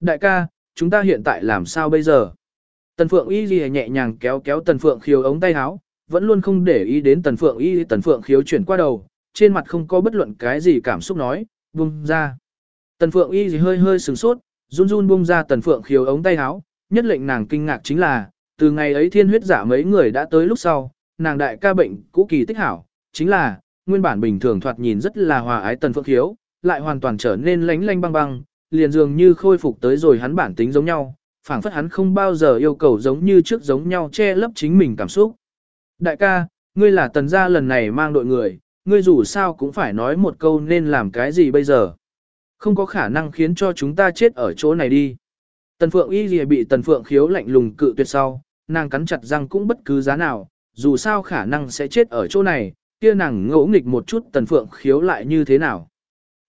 Đại ca, chúng ta hiện tại làm sao bây giờ? Tần Phượng Y Ghi nhẹ nhàng kéo kéo Tần Phượng khiếu ống tay áo, vẫn luôn không để ý đến Tần Phượng Y Tần Phượng khiếu chuyển qua đầu, trên mặt không có bất luận cái gì cảm xúc nói, buông ra. Tần Phượng Y Ghi hơi hơi sừng sốt, run run buông ra Tần Phượng khiếu ống tay áo, nhất lệnh nàng kinh ngạc chính là, từ ngày ấy thiên huyết giả mấy người đã tới lúc sau, nàng đại ca bệnh cũ kỳ tích hảo, chính là, nguyên bản bình thường thoạt nhìn rất là hòa ái Tần Phượng khiếu, lại hoàn toàn trở nên lánh lánh băng băng, liền dường như khôi phục tới rồi hắn bản tính giống nhau, phảng phất hắn không bao giờ yêu cầu giống như trước giống nhau che lấp chính mình cảm xúc. Đại ca, ngươi là tần gia lần này mang đội người, ngươi dù sao cũng phải nói một câu nên làm cái gì bây giờ. Không có khả năng khiến cho chúng ta chết ở chỗ này đi. Tần Phượng y lìa bị Tần Phượng khiếu lạnh lùng cự tuyệt sau, nàng cắn chặt răng cũng bất cứ giá nào, dù sao khả năng sẽ chết ở chỗ này, kia nàng ngỗ nghịch một chút Tần Phượng khiếu lại như thế nào.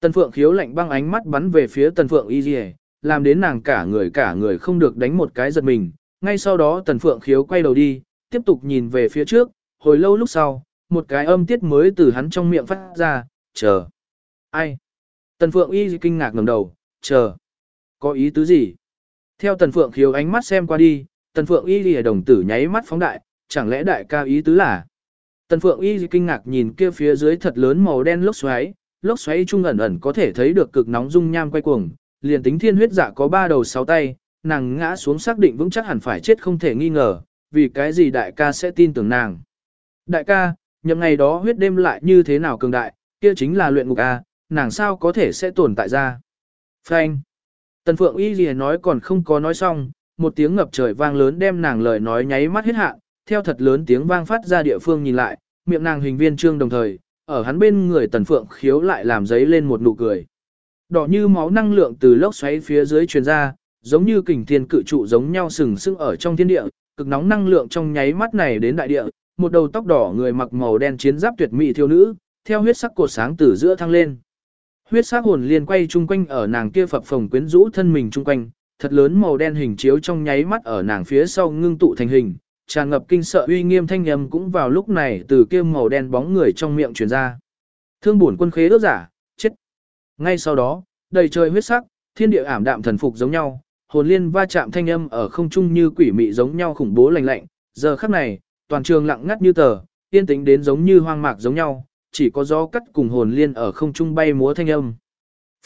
Tần Phượng khiếu lạnh băng ánh mắt bắn về phía Tần Phượng y dì làm đến nàng cả người cả người không được đánh một cái giật mình. Ngay sau đó Tần Phượng khiếu quay đầu đi, tiếp tục nhìn về phía trước, hồi lâu lúc sau, một cái âm tiết mới từ hắn trong miệng phát ra, chờ. Ai? Tần Phượng y kinh ngạc ngẩng đầu, chờ. Có ý tứ gì? Theo Tần Phượng khiếu ánh mắt xem qua đi, Tần Phượng y lìa đồng tử nháy mắt phóng đại, chẳng lẽ đại ca ý tứ là? Tần Phượng y kinh ngạc nhìn kia phía dưới thật lớn màu đen lốc xoáy, lốc xoáy trung ẩn ẩn có thể thấy được cực nóng dung nham quay cuồng, liền tính thiên huyết dạ có ba đầu sáu tay, nàng ngã xuống xác định vững chắc hẳn phải chết không thể nghi ngờ, vì cái gì đại ca sẽ tin tưởng nàng. Đại ca, nhậm ngày đó huyết đêm lại như thế nào cường đại, kia chính là luyện ngục A, nàng sao có thể sẽ tồn tại ra. Frank. Tần Phượng Y lìa nói còn không có nói xong, một tiếng ngập trời vang lớn đem nàng lời nói nháy mắt hết hạn, theo thật lớn tiếng vang phát ra địa phương nhìn lại, miệng nàng hình viên trương đồng thời, ở hắn bên người Tần Phượng khiếu lại làm giấy lên một nụ cười. Đỏ như máu năng lượng từ lốc xoáy phía dưới truyền ra, giống như kình thiên cự trụ giống nhau sừng sững ở trong thiên địa, cực nóng năng lượng trong nháy mắt này đến đại địa, một đầu tóc đỏ người mặc màu đen chiến giáp tuyệt mỹ thiếu nữ, theo huyết sắc cột sáng từ giữa thăng lên. Huyết sắc hồn liên quay chung quanh ở nàng kia phập phồng quyến rũ thân mình chung quanh, thật lớn màu đen hình chiếu trong nháy mắt ở nàng phía sau ngưng tụ thành hình, tràn ngập kinh sợ uy nghiêm thanh âm cũng vào lúc này từ kia màu đen bóng người trong miệng truyền ra. Thương bổn quân khế ước giả, chết ngay sau đó, đầy trời huyết sắc, thiên địa ảm đạm thần phục giống nhau, hồn liên va chạm thanh âm ở không trung như quỷ mị giống nhau khủng bố lạnh lạnh, giờ khắc này, toàn trường lặng ngắt như tờ, yên tĩnh đến giống như hoang mạc giống nhau, chỉ có gió cắt cùng hồn liên ở không trung bay múa thanh âm.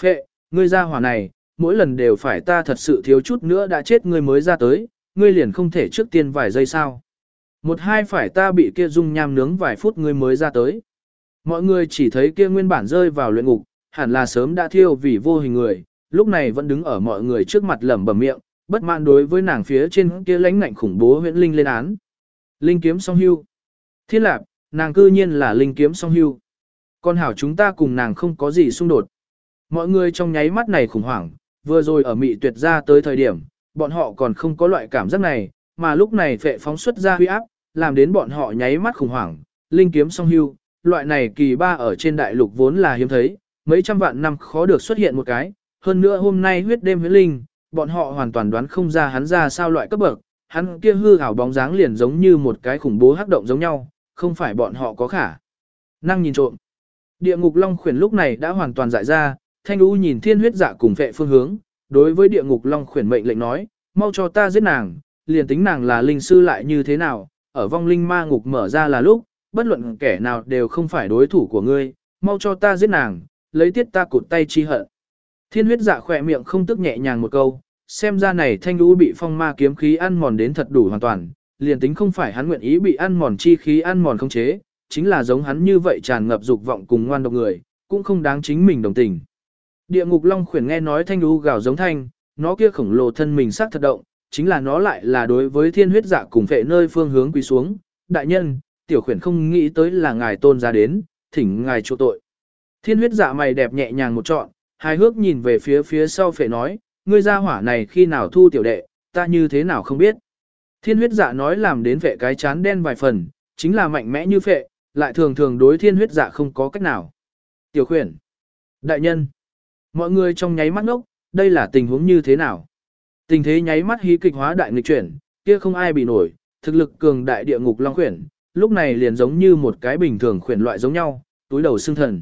Phệ, ngươi ra hỏa này, mỗi lần đều phải ta thật sự thiếu chút nữa đã chết ngươi mới ra tới, ngươi liền không thể trước tiên vài giây sao. Một hai phải ta bị kia dung nham nướng vài phút ngươi mới ra tới. Mọi người chỉ thấy kia nguyên bản rơi vào luyện ngục, hẳn là sớm đã thiêu vì vô hình người, lúc này vẫn đứng ở mọi người trước mặt lẩm bẩm miệng, bất mãn đối với nàng phía trên kia lãnh ngạnh khủng bố huyễn linh lên án. Linh kiếm song hưu. Thiên lạp, nàng cư nhiên là linh kiếm song hưu. Con hảo chúng ta cùng nàng không có gì xung đột. Mọi người trong nháy mắt này khủng hoảng, vừa rồi ở mị tuyệt ra tới thời điểm, bọn họ còn không có loại cảm giác này, mà lúc này phệ phóng xuất ra huy áp, làm đến bọn họ nháy mắt khủng hoảng, linh kiếm song hưu, loại này kỳ ba ở trên đại lục vốn là hiếm thấy, mấy trăm vạn năm khó được xuất hiện một cái, hơn nữa hôm nay huyết đêm huyết linh, bọn họ hoàn toàn đoán không ra hắn ra sao loại cấp bậc, hắn kia hư ảo bóng dáng liền giống như một cái khủng bố hắc động giống nhau, không phải bọn họ có khả. Năng nhìn trộm. Địa ngục long khuyển lúc này đã hoàn toàn giải ra, thanh u nhìn thiên huyết dạ cùng vệ phương hướng, đối với địa ngục long khuyển mệnh lệnh nói, mau cho ta giết nàng, liền tính nàng là linh sư lại như thế nào, ở vong linh ma ngục mở ra là lúc, bất luận kẻ nào đều không phải đối thủ của ngươi, mau cho ta giết nàng, lấy tiết ta cụt tay chi hận. Thiên huyết dạ khỏe miệng không tức nhẹ nhàng một câu, xem ra này thanh lũ bị phong ma kiếm khí ăn mòn đến thật đủ hoàn toàn, liền tính không phải hắn nguyện ý bị ăn mòn chi khí ăn mòn không chế, chính là giống hắn như vậy tràn ngập dục vọng cùng ngoan độc người, cũng không đáng chính mình đồng tình. Địa ngục long khuyển nghe nói thanh lũ gào giống thanh, nó kia khổng lồ thân mình sắc thật động, chính là nó lại là đối với thiên huyết dạ cùng phệ nơi phương hướng quỳ xuống. Đại nhân, tiểu khuyển không nghĩ tới là ngài tôn ra đến, thỉnh ngài chỗ tội. Thiên huyết dạ mày đẹp nhẹ nhàng một trọn, hài hước nhìn về phía phía sau phệ nói, ngươi ra hỏa này khi nào thu tiểu đệ, ta như thế nào không biết. Thiên huyết dạ nói làm đến phệ cái chán đen vài phần, chính là mạnh mẽ như phệ, lại thường thường đối thiên huyết dạ không có cách nào. Tiểu khuyển, đại nhân, mọi người trong nháy mắt ngốc, đây là tình huống như thế nào? Tình thế nháy mắt hí kịch hóa đại nghịch chuyển, kia không ai bị nổi, thực lực cường đại địa ngục long khuyển, lúc này liền giống như một cái bình thường khuyển loại giống nhau, túi đầu xương thần.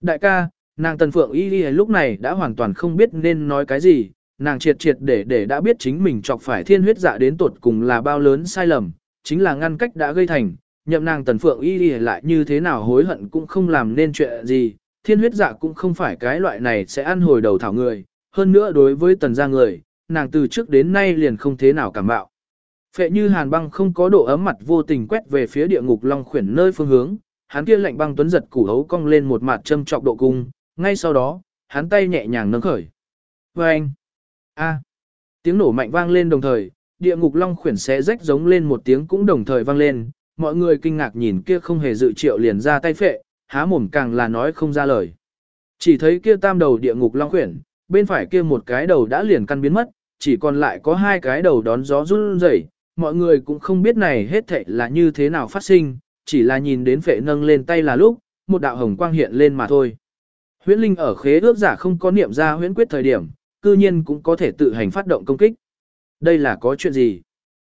Đại ca, nàng Tần Phượng Y Y lúc này đã hoàn toàn không biết nên nói cái gì, nàng triệt triệt để để đã biết chính mình chọc phải thiên huyết dạ đến tột cùng là bao lớn sai lầm, chính là ngăn cách đã gây thành, nhậm nàng tần phượng y lại như thế nào hối hận cũng không làm nên chuyện gì, thiên huyết dạ cũng không phải cái loại này sẽ ăn hồi đầu thảo người, hơn nữa đối với tần gia người, nàng từ trước đến nay liền không thế nào cảm bạo. Phệ như hàn băng không có độ ấm mặt vô tình quét về phía địa ngục long khuyển nơi phương hướng, hắn kia lạnh băng tuấn giật củ hấu cong lên một mặt châm trọc độ cung, ngay sau đó, hắn tay nhẹ nhàng nâng khởi. Và anh, a, tiếng nổ mạnh vang lên đồng thời, địa ngục long khuyển xé rách giống lên một tiếng cũng đồng thời vang lên, mọi người kinh ngạc nhìn kia không hề dự triệu liền ra tay phệ, há mồm càng là nói không ra lời. Chỉ thấy kia tam đầu địa ngục long khuyển, bên phải kia một cái đầu đã liền căn biến mất, chỉ còn lại có hai cái đầu đón gió run rẩy, mọi người cũng không biết này hết thảy là như thế nào phát sinh, chỉ là nhìn đến phệ nâng lên tay là lúc, một đạo hồng quang hiện lên mà thôi. Huyễn Linh ở khế ước giả không có niệm ra huyễn quyết thời điểm, cư nhiên cũng có thể tự hành phát động công kích. Đây là có chuyện gì?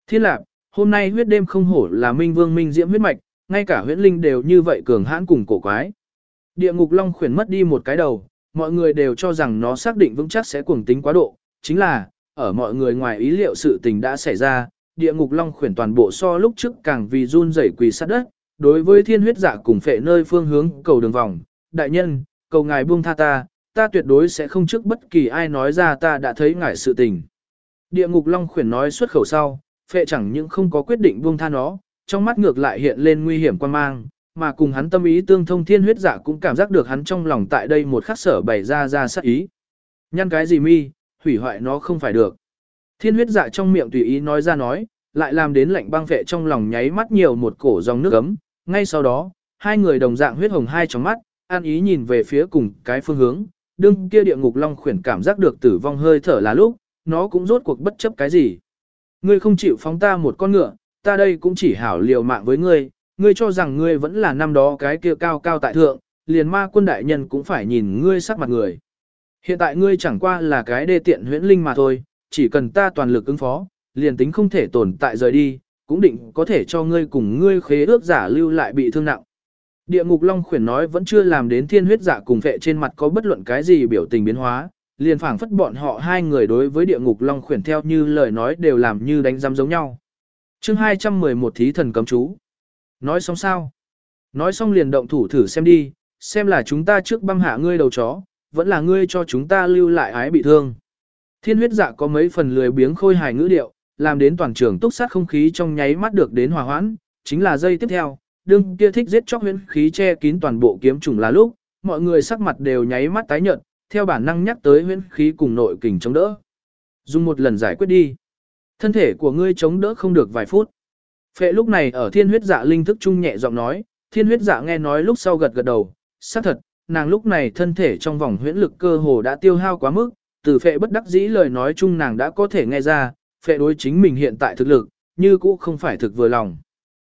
Thiên lạc, hôm nay huyết đêm không hổ là minh vương minh diễm huyết mạch, ngay cả huyễn linh đều như vậy cường hãn cùng cổ quái. Địa ngục long khuyển mất đi một cái đầu, mọi người đều cho rằng nó xác định vững chắc sẽ cuồng tính quá độ, chính là, ở mọi người ngoài ý liệu sự tình đã xảy ra, địa ngục long khuyển toàn bộ so lúc trước càng vì run rẩy quỳ sát đất, đối với thiên huyết giả cùng phệ nơi phương hướng cầu đường vòng, đại nhân, cầu ngài buông tha ta, ta tuyệt đối sẽ không trước bất kỳ ai nói ra ta đã thấy ngài sự tình. Địa ngục long khuyển nói xuất khẩu sau, phệ chẳng những không có quyết định buông tha nó, trong mắt ngược lại hiện lên nguy hiểm quan mang, mà cùng hắn tâm ý tương thông thiên huyết giả cũng cảm giác được hắn trong lòng tại đây một khắc sở bày ra ra sát ý. Nhăn cái gì mi, hủy hoại nó không phải được. Thiên huyết dạ trong miệng tùy ý nói ra nói, lại làm đến lạnh băng vệ trong lòng nháy mắt nhiều một cổ dòng nước ấm. Ngay sau đó, hai người đồng dạng huyết hồng hai trong mắt, an ý nhìn về phía cùng cái phương hướng. Đương kia địa ngục long khuyển cảm giác được tử vong hơi thở là lúc, nó cũng rốt cuộc bất chấp cái gì. Ngươi không chịu phóng ta một con ngựa, ta đây cũng chỉ hảo liều mạng với ngươi, ngươi cho rằng ngươi vẫn là năm đó cái kia cao cao tại thượng, liền ma quân đại nhân cũng phải nhìn ngươi sắc mặt người. Hiện tại ngươi chẳng qua là cái đê tiện huyễn linh mà thôi, chỉ cần ta toàn lực ứng phó, liền tính không thể tồn tại rời đi, cũng định có thể cho ngươi cùng ngươi khế ước giả lưu lại bị thương nặng. Địa ngục Long khuyển nói vẫn chưa làm đến thiên huyết giả cùng vệ trên mặt có bất luận cái gì biểu tình biến hóa, liền phảng phất bọn họ hai người đối với địa ngục Long khuyển theo như lời nói đều làm như đánh giam giống nhau chương 211 thí thần cấm chú. Nói xong sao? Nói xong liền động thủ thử xem đi, xem là chúng ta trước băm hạ ngươi đầu chó, vẫn là ngươi cho chúng ta lưu lại ái bị thương. Thiên huyết dạ có mấy phần lười biếng khôi hài ngữ điệu, làm đến toàn trường túc sát không khí trong nháy mắt được đến hòa hoãn, chính là dây tiếp theo, đương kia thích giết chóc huyễn khí che kín toàn bộ kiếm trùng là lúc, mọi người sắc mặt đều nháy mắt tái nhợt, theo bản năng nhắc tới huyễn khí cùng nội kình chống đỡ. Dùng một lần giải quyết đi. Thân thể của ngươi chống đỡ không được vài phút. Phệ lúc này ở thiên huyết dạ linh thức trung nhẹ giọng nói, thiên huyết dạ nghe nói lúc sau gật gật đầu, xác thật, nàng lúc này thân thể trong vòng huyễn lực cơ hồ đã tiêu hao quá mức, từ phệ bất đắc dĩ lời nói chung nàng đã có thể nghe ra, phệ đối chính mình hiện tại thực lực, như cũ không phải thực vừa lòng.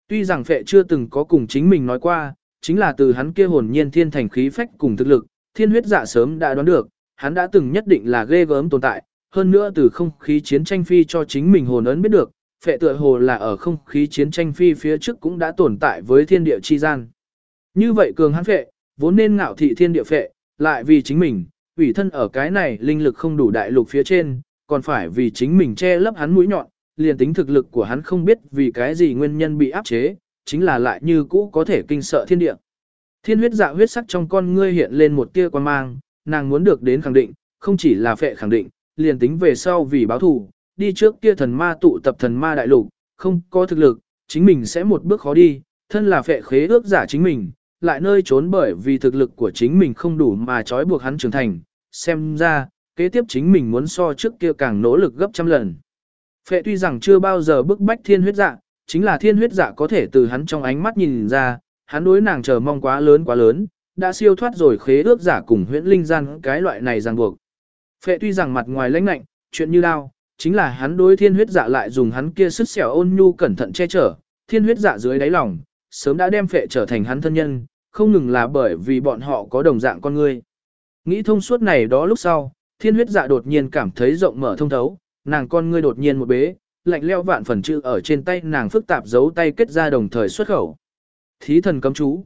Tuy rằng phệ chưa từng có cùng chính mình nói qua, chính là từ hắn kia hồn nhiên thiên thành khí phách cùng thực lực, thiên huyết dạ sớm đã đoán được, hắn đã từng nhất định là ghê gớm tồn tại, hơn nữa từ không khí chiến tranh phi cho chính mình hồn ấn biết được, phệ tựa hồ là ở không khí chiến tranh phi phía trước cũng đã tồn tại với thiên địa chi gian. Như vậy cường hắn phệ, vốn nên ngạo thị thiên địa phệ, lại vì chính mình, ủy thân ở cái này linh lực không đủ đại lục phía trên, còn phải vì chính mình che lấp hắn mũi nhọn, liền tính thực lực của hắn không biết vì cái gì nguyên nhân bị áp chế, chính là lại như cũ có thể kinh sợ thiên địa. Thiên huyết dạ huyết sắc trong con ngươi hiện lên một tia quan mang, nàng muốn được đến khẳng định, không chỉ là phệ khẳng định, liền tính về sau vì báo thù, đi trước kia thần ma tụ tập thần ma đại lục, không có thực lực, chính mình sẽ một bước khó đi, thân là phệ khế ước giả chính mình, lại nơi trốn bởi vì thực lực của chính mình không đủ mà trói buộc hắn trưởng thành, xem ra, kế tiếp chính mình muốn so trước kia càng nỗ lực gấp trăm lần. Phệ tuy rằng chưa bao giờ bức bách thiên huyết dạ, chính là thiên huyết dạ có thể từ hắn trong ánh mắt nhìn ra, hắn đối nàng chờ mong quá lớn quá lớn, đã siêu thoát rồi khế ước giả cùng huyễn linh gian cái loại này ràng buộc. Phệ tuy rằng mặt ngoài lãnh lạnh, chuyện như lao, chính là hắn đối thiên huyết dạ lại dùng hắn kia sức xẻo ôn nhu cẩn thận che chở, thiên huyết dạ dưới đáy lòng, sớm đã đem phệ trở thành hắn thân nhân, không ngừng là bởi vì bọn họ có đồng dạng con người. Nghĩ thông suốt này đó lúc sau, thiên huyết dạ đột nhiên cảm thấy rộng mở thông thấu, nàng con ngươi đột nhiên một bế, lạnh leo vạn phần chữ ở trên tay nàng phức tạp giấu tay kết ra đồng thời xuất khẩu. Thí thần cấm chú.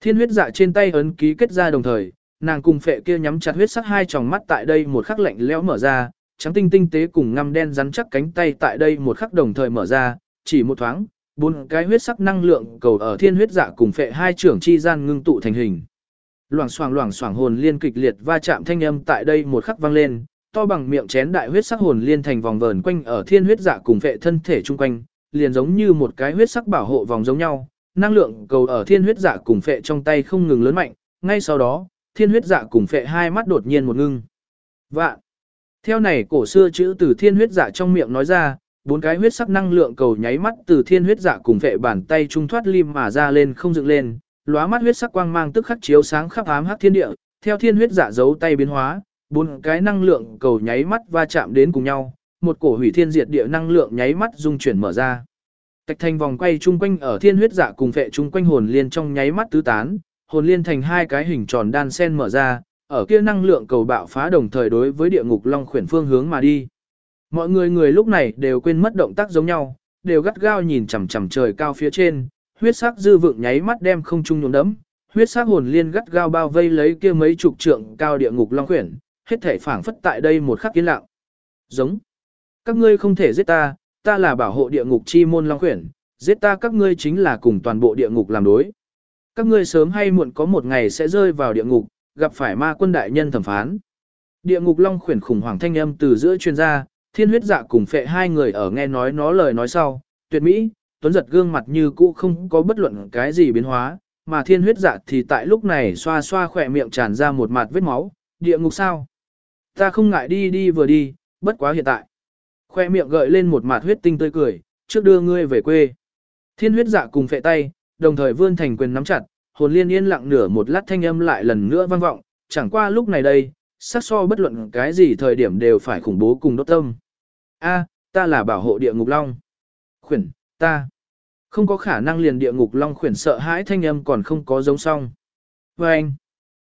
Thiên huyết dạ trên tay ấn ký kết ra đồng thời, nàng cùng phệ kia nhắm chặt huyết sắc hai tròng mắt tại đây một khắc lạnh lẽo mở ra, trắng tinh tinh tế cùng ngăm đen rắn chắc cánh tay tại đây một khắc đồng thời mở ra, chỉ một thoáng, bốn cái huyết sắc năng lượng cầu ở thiên huyết dạ cùng phệ hai trưởng chi gian ngưng tụ thành hình. Loảng xoảng loảng xoảng hồn liên kịch liệt va chạm thanh âm tại đây một khắc vang lên, to bằng miệng chén đại huyết sắc hồn liên thành vòng vờn quanh ở thiên huyết dạ cùng phệ thân thể chung quanh, liền giống như một cái huyết sắc bảo hộ vòng giống nhau, năng lượng cầu ở thiên huyết dạ cùng phệ trong tay không ngừng lớn mạnh, ngay sau đó, thiên huyết dạ cùng phệ hai mắt đột nhiên một ngưng. Vạn. Theo này cổ xưa chữ từ thiên huyết dạ trong miệng nói ra, bốn cái huyết sắc năng lượng cầu nháy mắt từ thiên huyết dạ cùng phệ bàn tay trung thoát lim mà ra lên không dựng lên, lóa mắt huyết sắc quang mang tức khắc chiếu sáng khắp ám hắc thiên địa, theo thiên huyết dạ giấu tay biến hóa, bốn cái năng lượng cầu nháy mắt va chạm đến cùng nhau, một cổ hủy thiên diệt địa năng lượng nháy mắt dung chuyển mở ra. Tạch thành vòng quay chung quanh ở thiên huyết dạ cùng phệ chung quanh hồn liên trong nháy mắt tứ tán, hồn liên thành hai cái hình tròn đan sen mở ra, ở kia năng lượng cầu bạo phá đồng thời đối với địa ngục long khuyển phương hướng mà đi. Mọi người người lúc này đều quên mất động tác giống nhau, đều gắt gao nhìn chằm chằm trời cao phía trên, huyết sắc dư vượng nháy mắt đem không trung nhuộm đấm, huyết sắc hồn liên gắt gao bao vây lấy kia mấy chục trượng cao địa ngục long khuyển, hết thể phảng phất tại đây một khắc yên lặng. Giống. Các ngươi không thể giết ta, ta là bảo hộ địa ngục chi môn long khuyển, giết ta các ngươi chính là cùng toàn bộ địa ngục làm đối. Các ngươi sớm hay muộn có một ngày sẽ rơi vào địa ngục, gặp phải ma quân đại nhân thẩm phán. Địa ngục long khuyển khủng hoảng thanh âm từ giữa chuyên gia, thiên huyết dạ cùng phệ hai người ở nghe nói nó lời nói sau, tuyệt mỹ, tuấn giật gương mặt như cũ không có bất luận cái gì biến hóa, mà thiên huyết dạ thì tại lúc này xoa xoa khỏe miệng tràn ra một mặt vết máu, địa ngục sao? Ta không ngại đi đi vừa đi, bất quá hiện tại. Khoe miệng gợi lên một mặt huyết tinh tươi cười, trước đưa ngươi về quê. Thiên huyết dạ cùng phệ tay, đồng thời vươn thành quyền nắm chặt, hồn liên yên lặng nửa một lát thanh âm lại lần nữa vang vọng, chẳng qua lúc này đây, sát so bất luận cái gì thời điểm đều phải khủng bố cùng đốt tâm. A, ta là bảo hộ địa ngục long. Khuyển, ta. Không có khả năng liền địa ngục long khuyển sợ hãi thanh âm còn không có giống song. Và vâng. anh,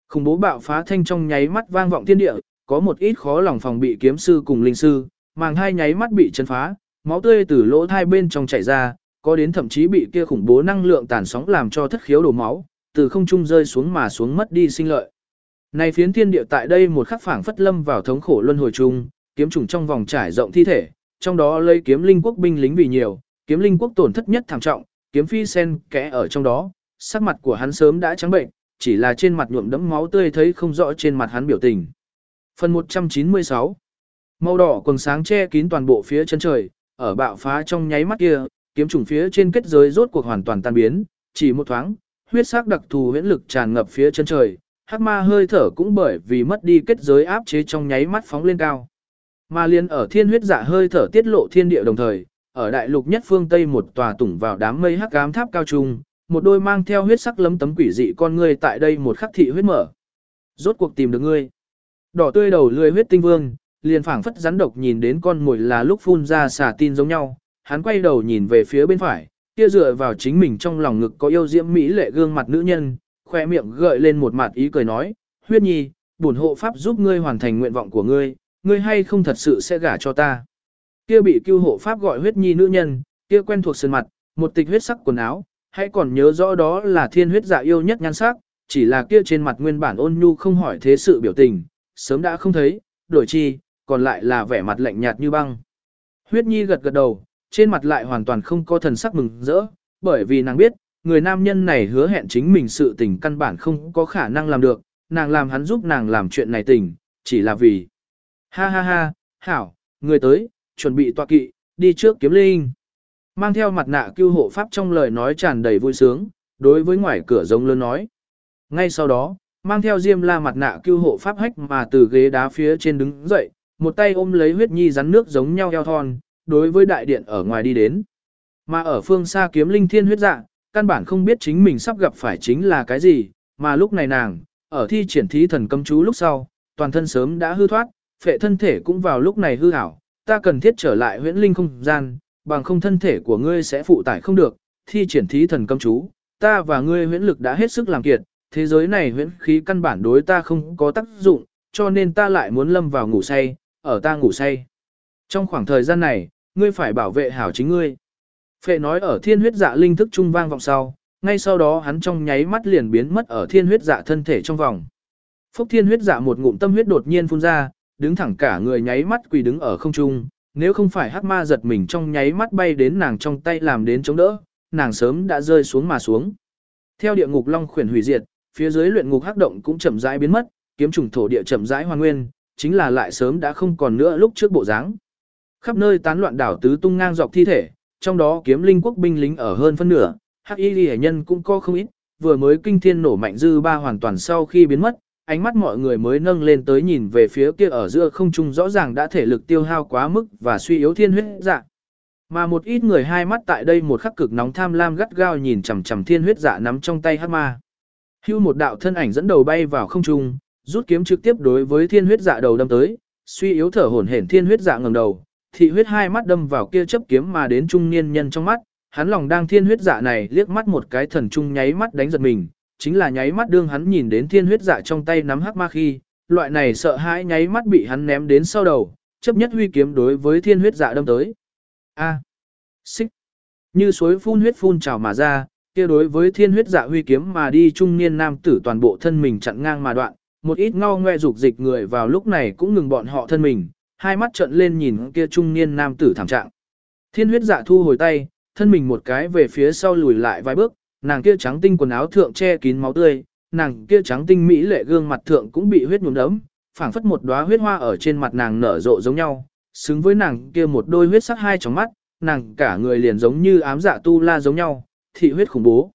khủng bố bạo phá thanh trong nháy mắt vang vọng thiên địa, có một ít khó lòng phòng bị kiếm sư cùng linh sư, màng hai nháy mắt bị chấn phá, máu tươi từ lỗ hai bên trong chảy ra, có đến thậm chí bị kia khủng bố năng lượng tàn sóng làm cho thất khiếu đổ máu, từ không trung rơi xuống mà xuống mất đi sinh lợi. Này phiến thiên địa tại đây một khắc phảng phất lâm vào thống khổ luân hồi chung, kiếm trùng trong vòng trải rộng thi thể, trong đó lấy kiếm linh quốc binh lính vì nhiều, kiếm linh quốc tổn thất nhất thảm trọng, kiếm phi sen kẽ ở trong đó, sắc mặt của hắn sớm đã trắng bệnh, chỉ là trên mặt nhuộm đẫm máu tươi thấy không rõ trên mặt hắn biểu tình. Phần 196 Màu đỏ quần sáng che kín toàn bộ phía chân trời, ở bạo phá trong nháy mắt kia, kiếm trùng phía trên kết giới rốt cuộc hoàn toàn tan biến, chỉ một thoáng, huyết sắc đặc thù huyễn lực tràn ngập phía chân trời, hắc ma hơi thở cũng bởi vì mất đi kết giới áp chế trong nháy mắt phóng lên cao. Ma liên ở thiên huyết dạ hơi thở tiết lộ thiên địa đồng thời, ở đại lục nhất phương tây một tòa tủng vào đám mây hắc ám tháp cao trung, một đôi mang theo huyết sắc lấm tấm quỷ dị con ngươi tại đây một khắc thị huyết mở. Rốt cuộc tìm được ngươi. Đỏ tươi đầu lưỡi huyết tinh vương, liền phảng phất rắn độc nhìn đến con mồi là lúc phun ra xả tin giống nhau, hắn quay đầu nhìn về phía bên phải, kia dựa vào chính mình trong lòng ngực có yêu diễm mỹ lệ gương mặt nữ nhân, khoe miệng gợi lên một mặt ý cười nói, huyết nhi, bổn hộ pháp giúp ngươi hoàn thành nguyện vọng của ngươi, ngươi hay không thật sự sẽ gả cho ta. Kia bị cứu hộ pháp gọi huyết nhi nữ nhân, kia quen thuộc sơn mặt, một tịch huyết sắc quần áo, hãy còn nhớ rõ đó là thiên huyết dạ yêu nhất nhan sắc, chỉ là kia trên mặt nguyên bản ôn nhu không hỏi thế sự biểu tình, sớm đã không thấy, đổi chi, còn lại là vẻ mặt lạnh nhạt như băng. Huyết nhi gật gật đầu, trên mặt lại hoàn toàn không có thần sắc mừng rỡ, bởi vì nàng biết, người nam nhân này hứa hẹn chính mình sự tình căn bản không có khả năng làm được, nàng làm hắn giúp nàng làm chuyện này tình, chỉ là vì. Ha ha ha, hảo, người tới, chuẩn bị tọa kỵ, đi trước kiếm linh. Mang theo mặt nạ cứu hộ pháp trong lời nói tràn đầy vui sướng, đối với ngoài cửa giống lớn nói. Ngay sau đó, mang theo diêm la mặt nạ cứu hộ pháp hách mà từ ghế đá phía trên đứng dậy, một tay ôm lấy huyết nhi rắn nước giống nhau eo thon, đối với đại điện ở ngoài đi đến. Mà ở phương xa kiếm linh thiên huyết dạ, căn bản không biết chính mình sắp gặp phải chính là cái gì, mà lúc này nàng, ở thi triển thí thần cấm chú lúc sau, toàn thân sớm đã hư thoát, phệ thân thể cũng vào lúc này hư hảo, ta cần thiết trở lại huyễn linh không gian, bằng không thân thể của ngươi sẽ phụ tải không được, thi triển thí thần cấm chú, ta và ngươi huyễn lực đã hết sức làm kiệt, thế giới này huyễn khí căn bản đối ta không có tác dụng, cho nên ta lại muốn lâm vào ngủ say, ở ta ngủ say. Trong khoảng thời gian này, ngươi phải bảo vệ hảo chính ngươi. Phệ nói ở thiên huyết dạ linh thức trung vang vọng sau, ngay sau đó hắn trong nháy mắt liền biến mất ở thiên huyết dạ thân thể trong vòng. Phúc thiên huyết dạ một ngụm tâm huyết đột nhiên phun ra, đứng thẳng cả người nháy mắt quỳ đứng ở không trung, nếu không phải hắc ma giật mình trong nháy mắt bay đến nàng trong tay làm đến chống đỡ, nàng sớm đã rơi xuống mà xuống. Theo địa ngục long khuyển hủy diệt, phía dưới luyện ngục hắc động cũng chậm rãi biến mất, kiếm trùng thổ địa chậm rãi hoàn nguyên, chính là lại sớm đã không còn nữa lúc trước bộ dáng. Khắp nơi tán loạn đảo tứ tung ngang dọc thi thể, trong đó kiếm linh quốc binh lính ở hơn phân nửa, hắc y liễu nhân cũng có không ít, vừa mới kinh thiên nổ mạnh dư ba hoàn toàn sau khi biến mất, ánh mắt mọi người mới nâng lên tới nhìn về phía kia ở giữa không trung rõ ràng đã thể lực tiêu hao quá mức và suy yếu thiên huyết dạ. Mà một ít người hai mắt tại đây một khắc cực nóng tham lam gắt gao nhìn chằm chằm thiên huyết dạ nắm trong tay hắc ma. Hưu một đạo thân ảnh dẫn đầu bay vào không trung, rút kiếm trực tiếp đối với thiên huyết dạ đầu đâm tới, suy yếu thở hổn hển thiên huyết dạ ngẩng đầu, thị huyết hai mắt đâm vào kia chấp kiếm mà đến trung niên nhân trong mắt, hắn lòng đang thiên huyết dạ này liếc mắt một cái thần trung nháy mắt đánh giật mình, chính là nháy mắt đương hắn nhìn đến thiên huyết dạ trong tay nắm hắc ma khi, loại này sợ hãi nháy mắt bị hắn ném đến sau đầu, chấp nhất huy kiếm đối với thiên huyết dạ đâm tới. A. Xích. Như suối phun huyết phun trào mà ra, kia đối với thiên huyết dạ huy kiếm mà đi trung niên nam tử toàn bộ thân mình chặn ngang mà đoạn, một ít ngao ngoe dục dịch người vào lúc này cũng ngừng bọn họ thân mình, hai mắt trợn lên nhìn kia trung niên nam tử thảm trạng. Thiên huyết dạ thu hồi tay, thân mình một cái về phía sau lùi lại vài bước, nàng kia trắng tinh quần áo thượng che kín máu tươi, nàng kia trắng tinh mỹ lệ gương mặt thượng cũng bị huyết nhuộm đẫm, phảng phất một đóa huyết hoa ở trên mặt nàng nở rộ giống nhau, xứng với nàng kia một đôi huyết sắc hai tròng mắt, nàng cả người liền giống như ám dạ tu la giống nhau, thị huyết khủng bố.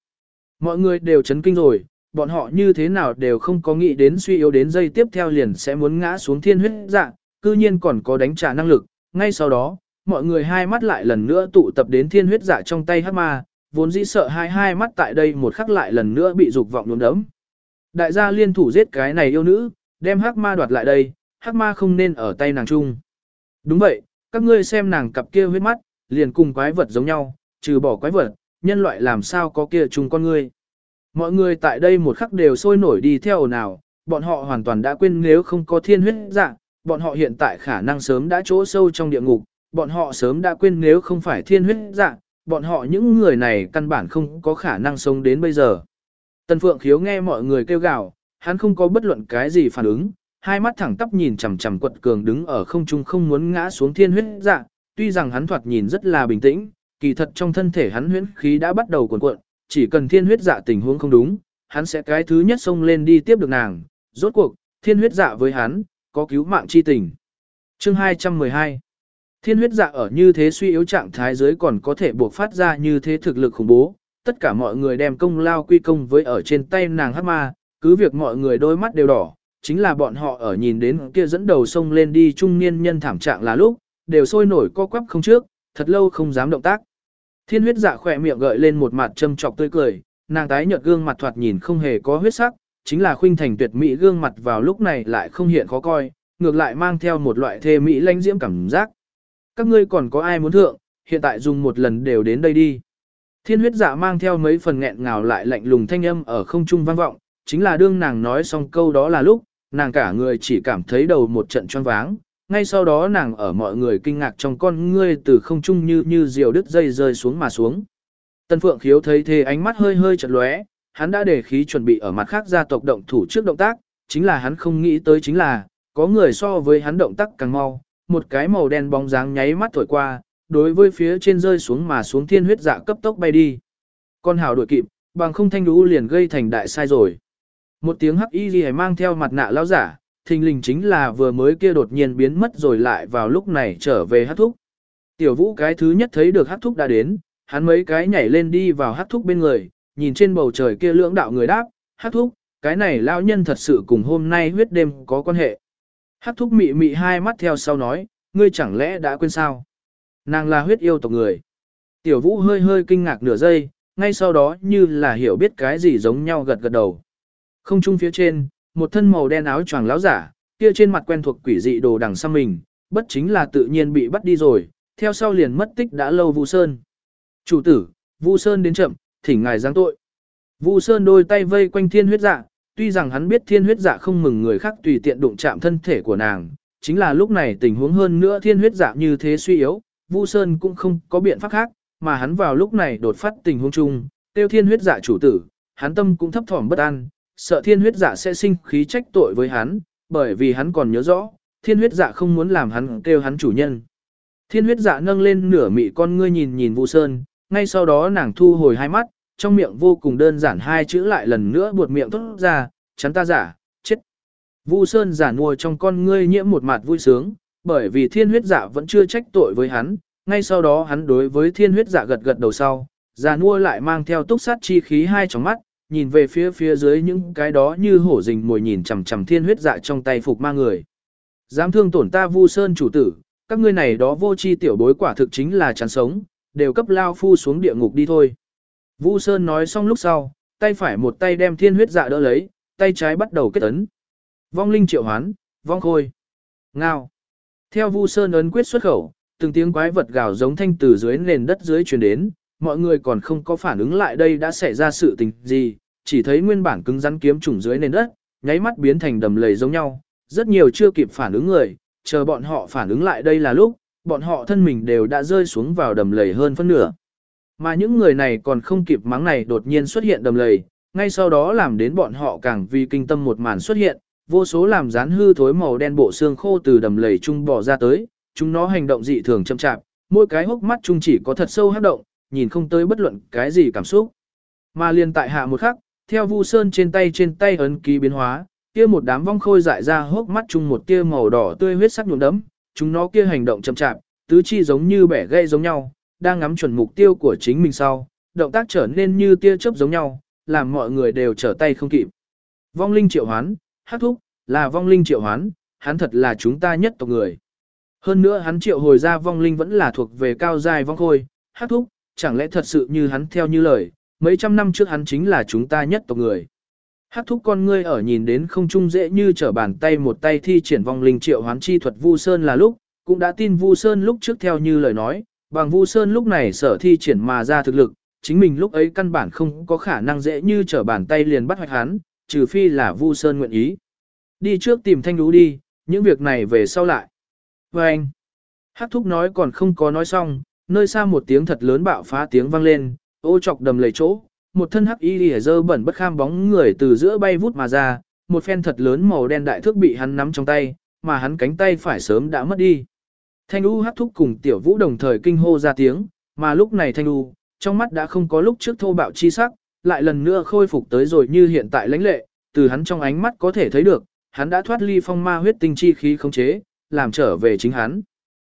Mọi người đều chấn kinh rồi, bọn họ như thế nào đều không có nghĩ đến suy yếu đến giây tiếp theo liền sẽ muốn ngã xuống thiên huyết dạ, cư nhiên còn có đánh trả năng lực, ngay sau đó, mọi người hai mắt lại lần nữa tụ tập đến thiên huyết giả trong tay hắc ma, vốn dĩ sợ hai hai mắt tại đây một khắc lại lần nữa bị dục vọng nhuốm đấm. Đại gia liên thủ giết cái này yêu nữ, đem hắc ma đoạt lại đây, hắc ma không nên ở tay nàng chung. Đúng vậy, các ngươi xem nàng cặp kia huyết mắt, liền cùng quái vật giống nhau, trừ bỏ quái vật, nhân loại làm sao có kia chung con ngươi. Mọi người tại đây một khắc đều sôi nổi đi theo nào, bọn họ hoàn toàn đã quên nếu không có thiên huyết dạ, bọn họ hiện tại khả năng sớm đã chỗ sâu trong địa ngục, bọn họ sớm đã quên nếu không phải thiên huyết dạng, bọn họ những người này căn bản không có khả năng sống đến bây giờ. Tần Phượng Khiếu nghe mọi người kêu gào, hắn không có bất luận cái gì phản ứng, hai mắt thẳng tắp nhìn chằm chằm quật cường đứng ở không trung không muốn ngã xuống thiên huyết dạ, tuy rằng hắn thoạt nhìn rất là bình tĩnh, kỳ thật trong thân thể hắn huyễn khí đã bắt đầu cuộn cuộn, chỉ cần thiên huyết dạ tình huống không đúng, hắn sẽ cái thứ nhất xông lên đi tiếp được nàng, rốt cuộc, thiên huyết dạ với hắn, có cứu mạng chi tình. Chương 212 Thiên huyết dạ ở như thế suy yếu trạng thái dưới còn có thể buộc phát ra như thế thực lực khủng bố, tất cả mọi người đem công lao quy công với ở trên tay nàng hát ma, cứ việc mọi người đôi mắt đều đỏ, chính là bọn họ ở nhìn đến kia dẫn đầu sông lên đi trung niên nhân thảm trạng là lúc, đều sôi nổi co quắp không trước, thật lâu không dám động tác. Thiên huyết dạ khỏe miệng gợi lên một mặt châm trọc tươi cười, nàng tái nhợt gương mặt thoạt nhìn không hề có huyết sắc, chính là khuynh thành tuyệt mỹ gương mặt vào lúc này lại không hiện khó coi, ngược lại mang theo một loại thê mỹ lãnh diễm cảm giác. Các ngươi còn có ai muốn thượng, hiện tại dùng một lần đều đến đây đi. Thiên huyết dạ mang theo mấy phần nghẹn ngào lại lạnh lùng thanh âm ở không trung vang vọng, chính là đương nàng nói xong câu đó là lúc, nàng cả người chỉ cảm thấy đầu một trận choáng váng, ngay sau đó nàng ở mọi người kinh ngạc trong con ngươi từ không trung như như diều đứt dây rơi xuống mà xuống. Tân Phượng Khiếu thấy thế ánh mắt hơi hơi chật lóe, hắn đã để khí chuẩn bị ở mặt khác gia tộc động thủ trước động tác, chính là hắn không nghĩ tới chính là, có người so với hắn động tác càng mau, một cái màu đen bóng dáng nháy mắt thổi qua, đối với phía trên rơi xuống mà xuống thiên huyết dạ cấp tốc bay đi. Con hào đuổi kịp, bằng không thanh đú liền gây thành đại sai rồi. Một tiếng hắc y gì mang theo mặt nạ lão giả, thình lình chính là vừa mới kia đột nhiên biến mất rồi lại vào lúc này trở về hát thúc. Tiểu vũ cái thứ nhất thấy được hát thúc đã đến, hắn mấy cái nhảy lên đi vào hát thúc bên người, nhìn trên bầu trời kia lưỡng đạo người đáp, hát thúc, cái này lão nhân thật sự cùng hôm nay huyết đêm có quan hệ. Hát thúc mị mị hai mắt theo sau nói, ngươi chẳng lẽ đã quên sao? Nàng là huyết yêu tộc người. Tiểu vũ hơi hơi kinh ngạc nửa giây, ngay sau đó như là hiểu biết cái gì giống nhau gật gật đầu. Không trung phía trên, một thân màu đen áo choàng láo giả, kia trên mặt quen thuộc quỷ dị đồ đằng xăm mình, bất chính là tự nhiên bị bắt đi rồi, theo sau liền mất tích đã lâu Vu Sơn. Chủ tử, Vu Sơn đến chậm, thỉnh ngài giáng tội. Vu Sơn đôi tay vây quanh thiên huyết dạ, tuy rằng hắn biết thiên huyết dạ không mừng người khác tùy tiện đụng chạm thân thể của nàng, chính là lúc này tình huống hơn nữa thiên huyết dạ như thế suy yếu, Vu Sơn cũng không có biện pháp khác, mà hắn vào lúc này đột phát tình huống chung, tiêu thiên huyết dạ chủ tử, hắn tâm cũng thấp thỏm bất an, sợ thiên huyết dạ sẽ sinh khí trách tội với hắn, bởi vì hắn còn nhớ rõ, thiên huyết dạ không muốn làm hắn kêu hắn chủ nhân. Thiên huyết dạ nâng lên nửa mị con ngươi nhìn nhìn Vu Sơn, ngay sau đó nàng thu hồi hai mắt, trong miệng vô cùng đơn giản hai chữ lại lần nữa buột miệng tốt ra, chắn ta giả, chết. Vu Sơn giả nuôi trong con ngươi nhiễm một mặt vui sướng, bởi vì thiên huyết dạ vẫn chưa trách tội với hắn, ngay sau đó hắn đối với thiên huyết dạ gật gật đầu sau, giả nuôi lại mang theo túc sát chi khí hai trong mắt, nhìn về phía phía dưới những cái đó như hổ rình mồi nhìn chằm chằm thiên huyết dạ trong tay phục ma người. Dám thương tổn ta Vu Sơn chủ tử, các ngươi này đó vô chi tiểu bối quả thực chính là chán sống, đều cấp lao phu xuống địa ngục đi thôi. Vu Sơn nói xong lúc sau, tay phải một tay đem thiên huyết dạ đỡ lấy, tay trái bắt đầu kết ấn. Vong linh triệu hoán, vong khôi, ngao. Theo Vu Sơn ấn quyết xuất khẩu, từng tiếng quái vật gào giống thanh từ dưới nền đất dưới truyền đến, mọi người còn không có phản ứng lại đây đã xảy ra sự tình gì, chỉ thấy nguyên bản cứng rắn kiếm trùng dưới nền đất, nháy mắt biến thành đầm lầy giống nhau, rất nhiều chưa kịp phản ứng người, chờ bọn họ phản ứng lại đây là lúc, bọn họ thân mình đều đã rơi xuống vào đầm lầy hơn phân nửa. Mà những người này còn không kịp mắng này đột nhiên xuất hiện đầm lầy, ngay sau đó làm đến bọn họ càng vì kinh tâm một màn xuất hiện, vô số làm rán hư thối màu đen bộ xương khô từ đầm lầy trung bò ra tới, chúng nó hành động dị thường chậm chạp, mỗi cái hốc mắt chung chỉ có thật sâu hấp động, nhìn không tới bất luận cái gì cảm xúc. Mà liền tại hạ một khắc, theo Vu Sơn trên tay trên tay ấn ký biến hóa, kia một đám vong khôi dại ra hốc mắt chung một tia màu đỏ tươi huyết sắc nhuộm đấm, chúng nó kia hành động chậm chạp, tứ chi giống như bẻ gây giống nhau, đang ngắm chuẩn mục tiêu của chính mình sau, động tác trở nên như tia chớp giống nhau, làm mọi người đều trở tay không kịp. Vong linh triệu hoán, hắc thúc, là vong linh triệu hoán, hắn thật là chúng ta nhất tộc người. Hơn nữa hắn triệu hồi ra vong linh vẫn là thuộc về cao dài vong khôi, hắc thúc, chẳng lẽ thật sự như hắn theo như lời, mấy trăm năm trước hắn chính là chúng ta nhất tộc người. Hắc thúc con ngươi ở nhìn đến không trung dễ như trở bàn tay một tay thi triển vong linh triệu hoán chi thuật Vu Sơn là lúc, cũng đã tin Vu Sơn lúc trước theo như lời nói, bằng Vu Sơn lúc này sở thi triển mà ra thực lực, chính mình lúc ấy căn bản không có khả năng dễ như trở bàn tay liền bắt hoạch hắn, trừ phi là Vu Sơn nguyện ý. Đi trước tìm thanh lũ đi, những việc này về sau lại. Và anh, Hắc thúc nói còn không có nói xong, nơi xa một tiếng thật lớn bạo phá tiếng vang lên, ô chọc đầm lầy chỗ, một thân hắc y lìa dơ bẩn bất kham bóng người từ giữa bay vút mà ra, một phen thật lớn màu đen đại thước bị hắn nắm trong tay, mà hắn cánh tay phải sớm đã mất đi. Thanh U hắc thúc cùng tiểu vũ đồng thời kinh hô ra tiếng, mà lúc này Thanh U, trong mắt đã không có lúc trước thô bạo chi sắc, lại lần nữa khôi phục tới rồi như hiện tại lãnh lệ, từ hắn trong ánh mắt có thể thấy được, hắn đã thoát ly phong ma huyết tinh chi khí khống chế, làm trở về chính hắn.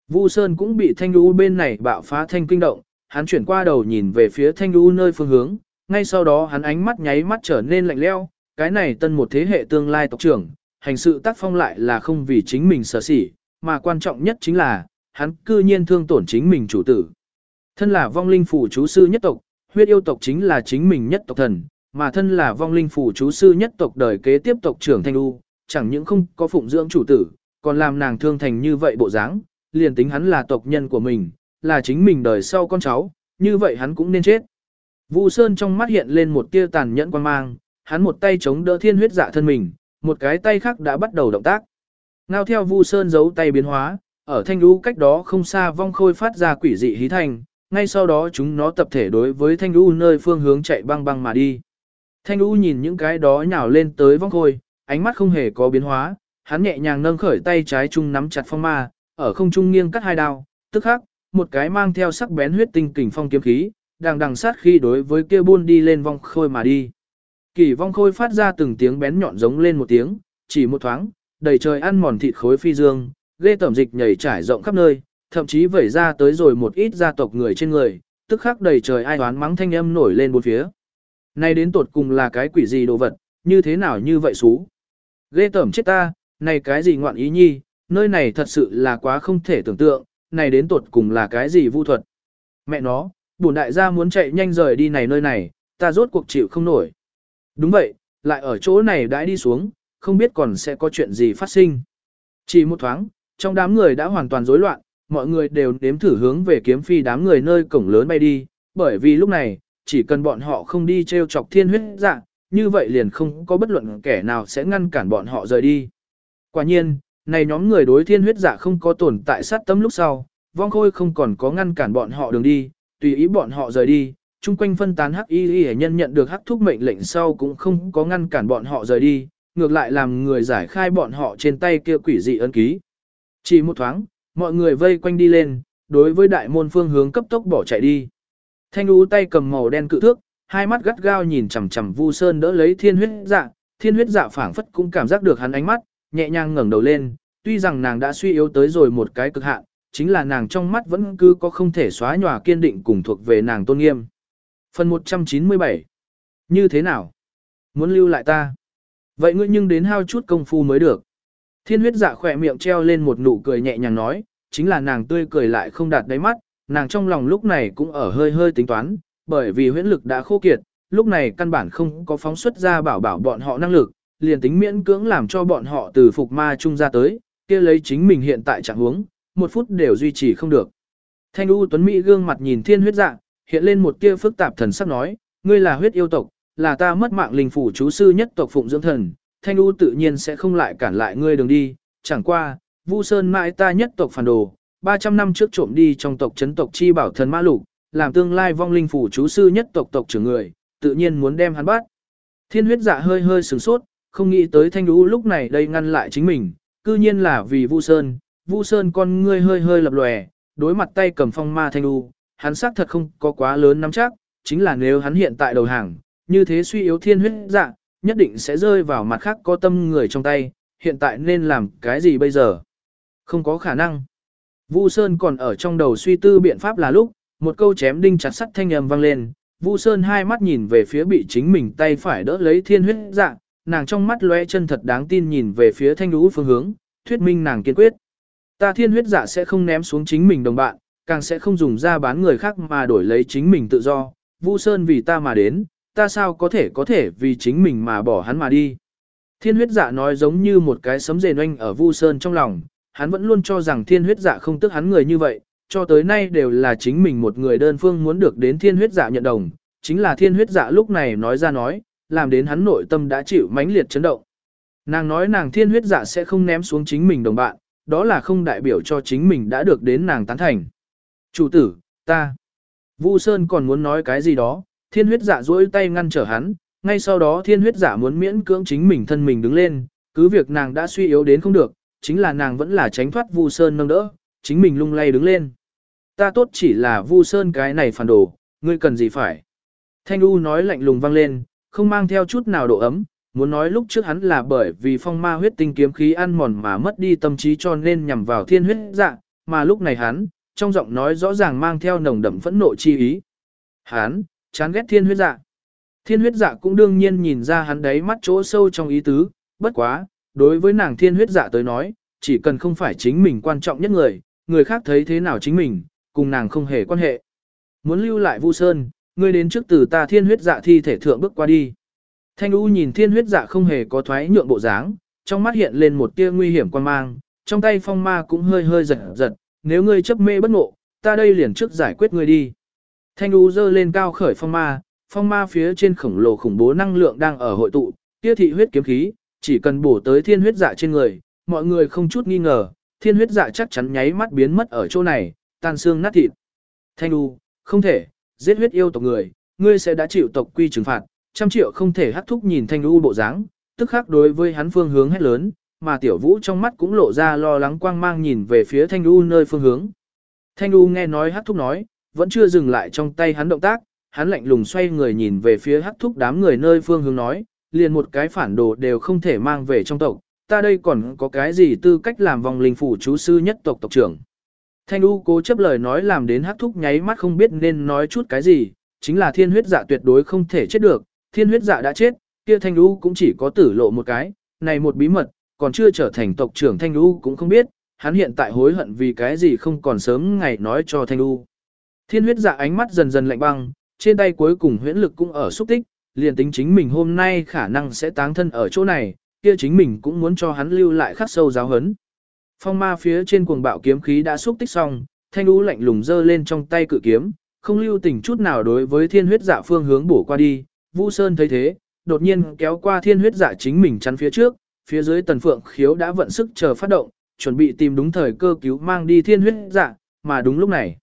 Vu Sơn cũng bị Thanh U bên này bạo phá thanh kinh động, hắn chuyển qua đầu nhìn về phía Thanh U nơi phương hướng, ngay sau đó hắn ánh mắt nháy mắt trở nên lạnh lẽo, cái này tân một thế hệ tương lai tộc trưởng, hành sự tác phong lại là không vì chính mình sở sỉ, mà quan trọng nhất chính là, hắn cư nhiên thương tổn chính mình chủ tử. Thân là vong linh phủ chú sư nhất tộc, huyết yêu tộc chính là chính mình nhất tộc thần, mà thân là vong linh phủ chú sư nhất tộc đời kế tiếp tộc trưởng Thanh U, chẳng những không có phụng dưỡng chủ tử, còn làm nàng thương thành như vậy bộ dáng, liền tính hắn là tộc nhân của mình, là chính mình đời sau con cháu, như vậy hắn cũng nên chết. Vu Sơn trong mắt hiện lên một tia tàn nhẫn quan mang, hắn một tay chống đỡ thiên huyết dạ thân mình, một cái tay khác đã bắt đầu động tác. Ngao theo Vu Sơn giấu tay biến hóa, ở thanh lũ cách đó không xa vong khôi phát ra quỷ dị hí thành, ngay sau đó chúng nó tập thể đối với thanh lũ nơi phương hướng chạy băng băng mà đi. Thanh lũ nhìn những cái đó nhào lên tới vong khôi, ánh mắt không hề có biến hóa, hắn nhẹ nhàng nâng khởi tay trái chung nắm chặt phong ma, ở không trung nghiêng cắt hai đao, tức khắc, một cái mang theo sắc bén huyết tinh kình phong kiếm khí, đang đằng sát khi đối với kia buôn đi lên vong khôi mà đi. Kỳ vong khôi phát ra từng tiếng bén nhọn giống lên một tiếng, chỉ một thoáng, đầy trời ăn mòn thịt khối phi dương, ghê tẩm dịch nhảy trải rộng khắp nơi, thậm chí vẩy ra tới rồi một ít gia tộc người trên người, tức khắc đầy trời ai oán mắng thanh âm nổi lên bốn phía. Này đến tột cùng là cái quỷ gì đồ vật, như thế nào như vậy xú. Ghê tẩm chết ta, này cái gì ngoạn ý nhi, nơi này thật sự là quá không thể tưởng tượng, này đến tột cùng là cái gì vu thuật. Mẹ nó, bổn đại gia muốn chạy nhanh rời đi này nơi này, ta rốt cuộc chịu không nổi. Đúng vậy, lại ở chỗ này đã đi xuống, không biết còn sẽ có chuyện gì phát sinh. Chỉ một thoáng, trong đám người đã hoàn toàn rối loạn, mọi người đều nếm thử hướng về kiếm phi đám người nơi cổng lớn bay đi, bởi vì lúc này, chỉ cần bọn họ không đi treo chọc thiên huyết dạng, như vậy liền không có bất luận kẻ nào sẽ ngăn cản bọn họ rời đi. Quả nhiên, này nhóm người đối thiên huyết dạ không có tồn tại sát tâm lúc sau, vong khôi không còn có ngăn cản bọn họ đường đi, tùy ý bọn họ rời đi, chung quanh phân tán hắc y y nhân nhận được hắc thúc mệnh lệnh sau cũng không có ngăn cản bọn họ rời đi, ngược lại làm người giải khai bọn họ trên tay kia quỷ dị ân ký. Chỉ một thoáng, mọi người vây quanh đi lên, đối với đại môn phương hướng cấp tốc bỏ chạy đi. Thanh Ú tay cầm màu đen cự thước, hai mắt gắt gao nhìn chằm chằm Vu Sơn đỡ lấy thiên huyết dạ, thiên huyết dạ phảng phất cũng cảm giác được hắn ánh mắt, nhẹ nhàng ngẩng đầu lên, tuy rằng nàng đã suy yếu tới rồi một cái cực hạn, chính là nàng trong mắt vẫn cứ có không thể xóa nhòa kiên định cùng thuộc về nàng tôn nghiêm. Phần 197 Như thế nào? Muốn lưu lại ta? Vậy ngươi nhưng đến hao chút công phu mới được. Thiên huyết dạ khỏe miệng treo lên một nụ cười nhẹ nhàng nói, chính là nàng tươi cười lại không đạt đáy mắt, nàng trong lòng lúc này cũng ở hơi hơi tính toán, bởi vì huyễn lực đã khô kiệt, lúc này căn bản không có phóng xuất ra bảo bảo bọn họ năng lực, liền tính miễn cưỡng làm cho bọn họ từ phục ma chung ra tới, kia lấy chính mình hiện tại trạng huống, một phút đều duy trì không được. Thanh U Tuấn Mỹ gương mặt nhìn thiên huyết dạ, hiện lên một tia phức tạp thần sắc nói, ngươi là huyết yêu tộc, là ta mất mạng linh phủ chú sư nhất tộc phụng dưỡng thần, Thanh U tự nhiên sẽ không lại cản lại ngươi đường đi, chẳng qua, Vu Sơn mãi ta nhất tộc phản đồ, 300 năm trước trộm đi trong tộc chấn tộc chi bảo thần ma lục, làm tương lai vong linh phủ chú sư nhất tộc tộc trưởng người, tự nhiên muốn đem hắn bắt. Thiên huyết dạ hơi hơi sửng sốt, không nghĩ tới Thanh U lúc này đây ngăn lại chính mình, cư nhiên là vì Vu Sơn, Vu Sơn con ngươi hơi hơi lập lòe, đối mặt tay cầm phong ma Thanh đu, hắn xác thật không có quá lớn nắm chắc, chính là nếu hắn hiện tại đầu hàng, như thế suy yếu thiên huyết dạ, nhất định sẽ rơi vào mặt khác có tâm người trong tay, hiện tại nên làm cái gì bây giờ? Không có khả năng. Vu Sơn còn ở trong đầu suy tư biện pháp là lúc, một câu chém đinh chặt sắt thanh âm vang lên, Vu Sơn hai mắt nhìn về phía bị chính mình tay phải đỡ lấy thiên huyết dạ, nàng trong mắt lóe chân thật đáng tin nhìn về phía thanh lũ phương hướng, thuyết minh nàng kiên quyết. Ta thiên huyết dạ sẽ không ném xuống chính mình đồng bạn, càng sẽ không dùng ra bán người khác mà đổi lấy chính mình tự do. Vu Sơn vì ta mà đến, ta sao có thể có thể vì chính mình mà bỏ hắn mà đi. Thiên huyết dạ nói giống như một cái sấm rền oanh ở Vu Sơn trong lòng, hắn vẫn luôn cho rằng thiên huyết dạ không tức hắn người như vậy, cho tới nay đều là chính mình một người đơn phương muốn được đến thiên huyết dạ nhận đồng, chính là thiên huyết dạ lúc này nói ra nói, làm đến hắn nội tâm đã chịu mãnh liệt chấn động. Nàng nói nàng thiên huyết dạ sẽ không ném xuống chính mình đồng bạn, đó là không đại biểu cho chính mình đã được đến nàng tán thành. Chủ tử, ta. Vu Sơn còn muốn nói cái gì đó, thiên huyết dạ duỗi tay ngăn trở hắn, ngay sau đó thiên huyết dạ muốn miễn cưỡng chính mình thân mình đứng lên, cứ việc nàng đã suy yếu đến không được, chính là nàng vẫn là tránh thoát Vu Sơn nâng đỡ, chính mình lung lay đứng lên. Ta tốt chỉ là Vu Sơn cái này phản đồ, ngươi cần gì phải. Thanh U nói lạnh lùng vang lên, không mang theo chút nào độ ấm, muốn nói lúc trước hắn là bởi vì phong ma huyết tinh kiếm khí ăn mòn mà mất đi tâm trí cho nên nhằm vào thiên huyết dạ, mà lúc này hắn, trong giọng nói rõ ràng mang theo nồng đậm phẫn nộ chi ý. Hắn, chán ghét thiên huyết dạ. Thiên huyết dạ cũng đương nhiên nhìn ra hắn đấy mắt chỗ sâu trong ý tứ, bất quá, đối với nàng thiên huyết dạ tới nói, chỉ cần không phải chính mình quan trọng nhất người, người khác thấy thế nào chính mình, cùng nàng không hề quan hệ. Muốn lưu lại Vu Sơn, ngươi đến trước từ ta thiên huyết dạ thi thể thượng bước qua đi. Thanh U nhìn thiên huyết dạ không hề có thoái nhượng bộ dáng, trong mắt hiện lên một tia nguy hiểm quan mang, trong tay phong ma cũng hơi hơi giật giật, nếu ngươi chấp mê bất ngộ, ta đây liền trước giải quyết ngươi đi. Thanh U dơ lên cao khởi phong ma, phong ma phía trên khổng lồ khủng bố năng lượng đang ở hội tụ, kia thị huyết kiếm khí, chỉ cần bổ tới thiên huyết dạ trên người, mọi người không chút nghi ngờ, thiên huyết dạ chắc chắn nháy mắt biến mất ở chỗ này, tan xương nát thịt. Thanh U, không thể, giết huyết yêu tộc người, ngươi sẽ đã chịu tộc quy trừng phạt, trăm triệu không thể hắc thúc nhìn Thanh U bộ dáng, tức khắc đối với hắn phương hướng hét lớn, mà tiểu vũ trong mắt cũng lộ ra lo lắng quang mang nhìn về phía Thanh U nơi phương hướng. Thanh U nghe nói hắc thúc nói, vẫn chưa dừng lại trong tay hắn động tác, hắn lạnh lùng xoay người nhìn về phía hắc thúc đám người nơi phương hướng nói, liền một cái phản đồ đều không thể mang về trong tộc, ta đây còn có cái gì tư cách làm vòng linh phủ chú sư nhất tộc tộc trưởng. Thanh U cố chấp lời nói làm đến hắc thúc nháy mắt không biết nên nói chút cái gì, chính là thiên huyết dạ tuyệt đối không thể chết được, thiên huyết dạ đã chết, kia Thanh đu cũng chỉ có tử lộ một cái, này một bí mật, còn chưa trở thành tộc trưởng Thanh đu cũng không biết, hắn hiện tại hối hận vì cái gì không còn sớm ngày nói cho Thanh đu. Thiên huyết dạ ánh mắt dần dần lạnh băng, trên tay cuối cùng huyễn lực cũng ở xúc tích, liền tính chính mình hôm nay khả năng sẽ táng thân ở chỗ này, kia chính mình cũng muốn cho hắn lưu lại khắc sâu giáo hấn. Phong ma phía trên cuồng bạo kiếm khí đã xúc tích xong, thanh lũ lạnh lùng giơ lên trong tay cự kiếm, không lưu tình chút nào đối với thiên huyết dạ phương hướng bổ qua đi. Vu Sơn thấy thế, đột nhiên kéo qua thiên huyết dạ chính mình chắn phía trước, phía dưới tần phượng khiếu đã vận sức chờ phát động, chuẩn bị tìm đúng thời cơ cứu mang đi thiên huyết dạ, mà đúng lúc này.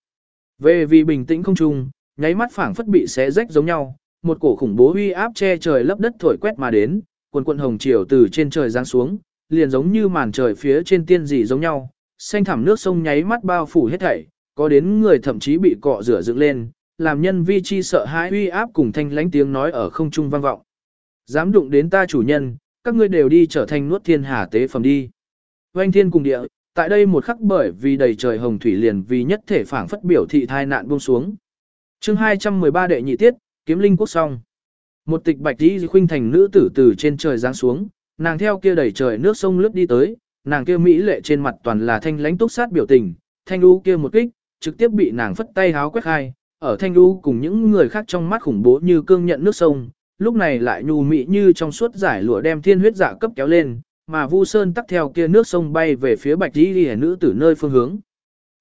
Về vì bình tĩnh không trung, nháy mắt phảng phất bị xé rách giống nhau, một cổ khủng bố uy áp che trời lấp đất thổi quét mà đến, quần quần hồng chiều từ trên trời giáng xuống, liền giống như màn trời phía trên tiên dị giống nhau, xanh thẳm nước sông nháy mắt bao phủ hết thảy, có đến người thậm chí bị cọ rửa dựng lên, làm nhân vi chi sợ hãi uy áp cùng thanh lãnh tiếng nói ở không trung vang vọng. Dám đụng đến ta chủ nhân, các ngươi đều đi trở thành nuốt thiên hà tế phẩm đi. Oanh thiên cùng địa, tại đây một khắc bởi vì đầy trời hồng thủy liền vì nhất thể phảng phất biểu thị thai nạn buông xuống. chương 213 đệ nhị tiết, kiếm linh quốc song. Một tịch bạch đi khuynh thành nữ tử từ trên trời giáng xuống, nàng theo kia đầy trời nước sông lướt đi tới, nàng kia mỹ lệ trên mặt toàn là thanh lãnh túc sát biểu tình, thanh u kia một kích, trực tiếp bị nàng phất tay háo quét hai, ở thanh đu cùng những người khác trong mắt khủng bố như cương nhận nước sông, lúc này lại nhu mị như trong suốt giải lụa đem thiên huyết dạ cấp kéo lên, mà Vu Sơn tắt theo kia nước sông bay về phía Bạch Di Liễu nữ tử nơi phương hướng.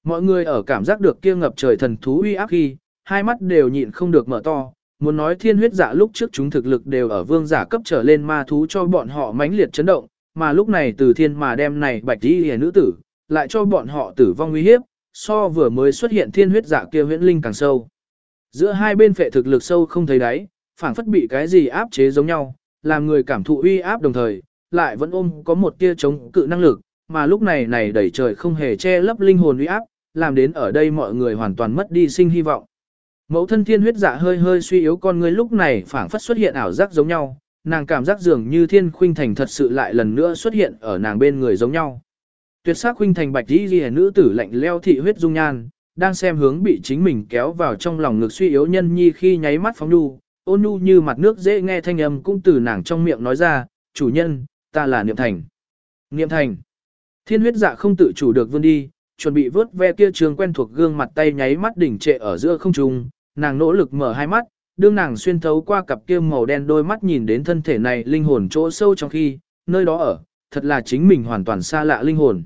Mọi người ở cảm giác được kia ngập trời thần thú uy áp khi, hai mắt đều nhịn không được mở to, muốn nói thiên huyết dạ lúc trước chúng thực lực đều ở vương giả cấp trở lên ma thú cho bọn họ mãnh liệt chấn động, mà lúc này từ thiên mà đem này Bạch Di Liễu nữ tử, lại cho bọn họ tử vong uy hiếp, so vừa mới xuất hiện thiên huyết dạ kia huyễn linh càng sâu. Giữa hai bên phệ thực lực sâu không thấy đáy, phảng phất bị cái gì áp chế giống nhau, làm người cảm thụ uy áp đồng thời, lại vẫn ôm có một tia chống cự năng lực, mà lúc này này đẩy trời không hề che lấp linh hồn uy áp, làm đến ở đây mọi người hoàn toàn mất đi sinh hy vọng. Mẫu thân thiên huyết dạ hơi hơi suy yếu con người lúc này phảng phất xuất hiện ảo giác giống nhau, nàng cảm giác dường như thiên khuynh thành thật sự lại lần nữa xuất hiện ở nàng bên người giống nhau. Tuyệt sắc huynh thành bạch đi ghi nữ tử lạnh leo thị huyết dung nhan, đang xem hướng bị chính mình kéo vào trong lòng ngực suy yếu nhân nhi khi nháy mắt phóng nhu, ôn nhu như mặt nước dễ nghe thanh âm cũng từ nàng trong miệng nói ra, chủ nhân, ta là Niệm Thành. Niệm Thành. Thiên huyết dạ không tự chủ được vươn đi, chuẩn bị vớt ve kia trường quen thuộc gương mặt tay nháy mắt đỉnh trệ ở giữa không trung, nàng nỗ lực mở hai mắt, đương nàng xuyên thấu qua cặp kia màu đen đôi mắt nhìn đến thân thể này linh hồn chỗ sâu trong khi, nơi đó ở, thật là chính mình hoàn toàn xa lạ linh hồn.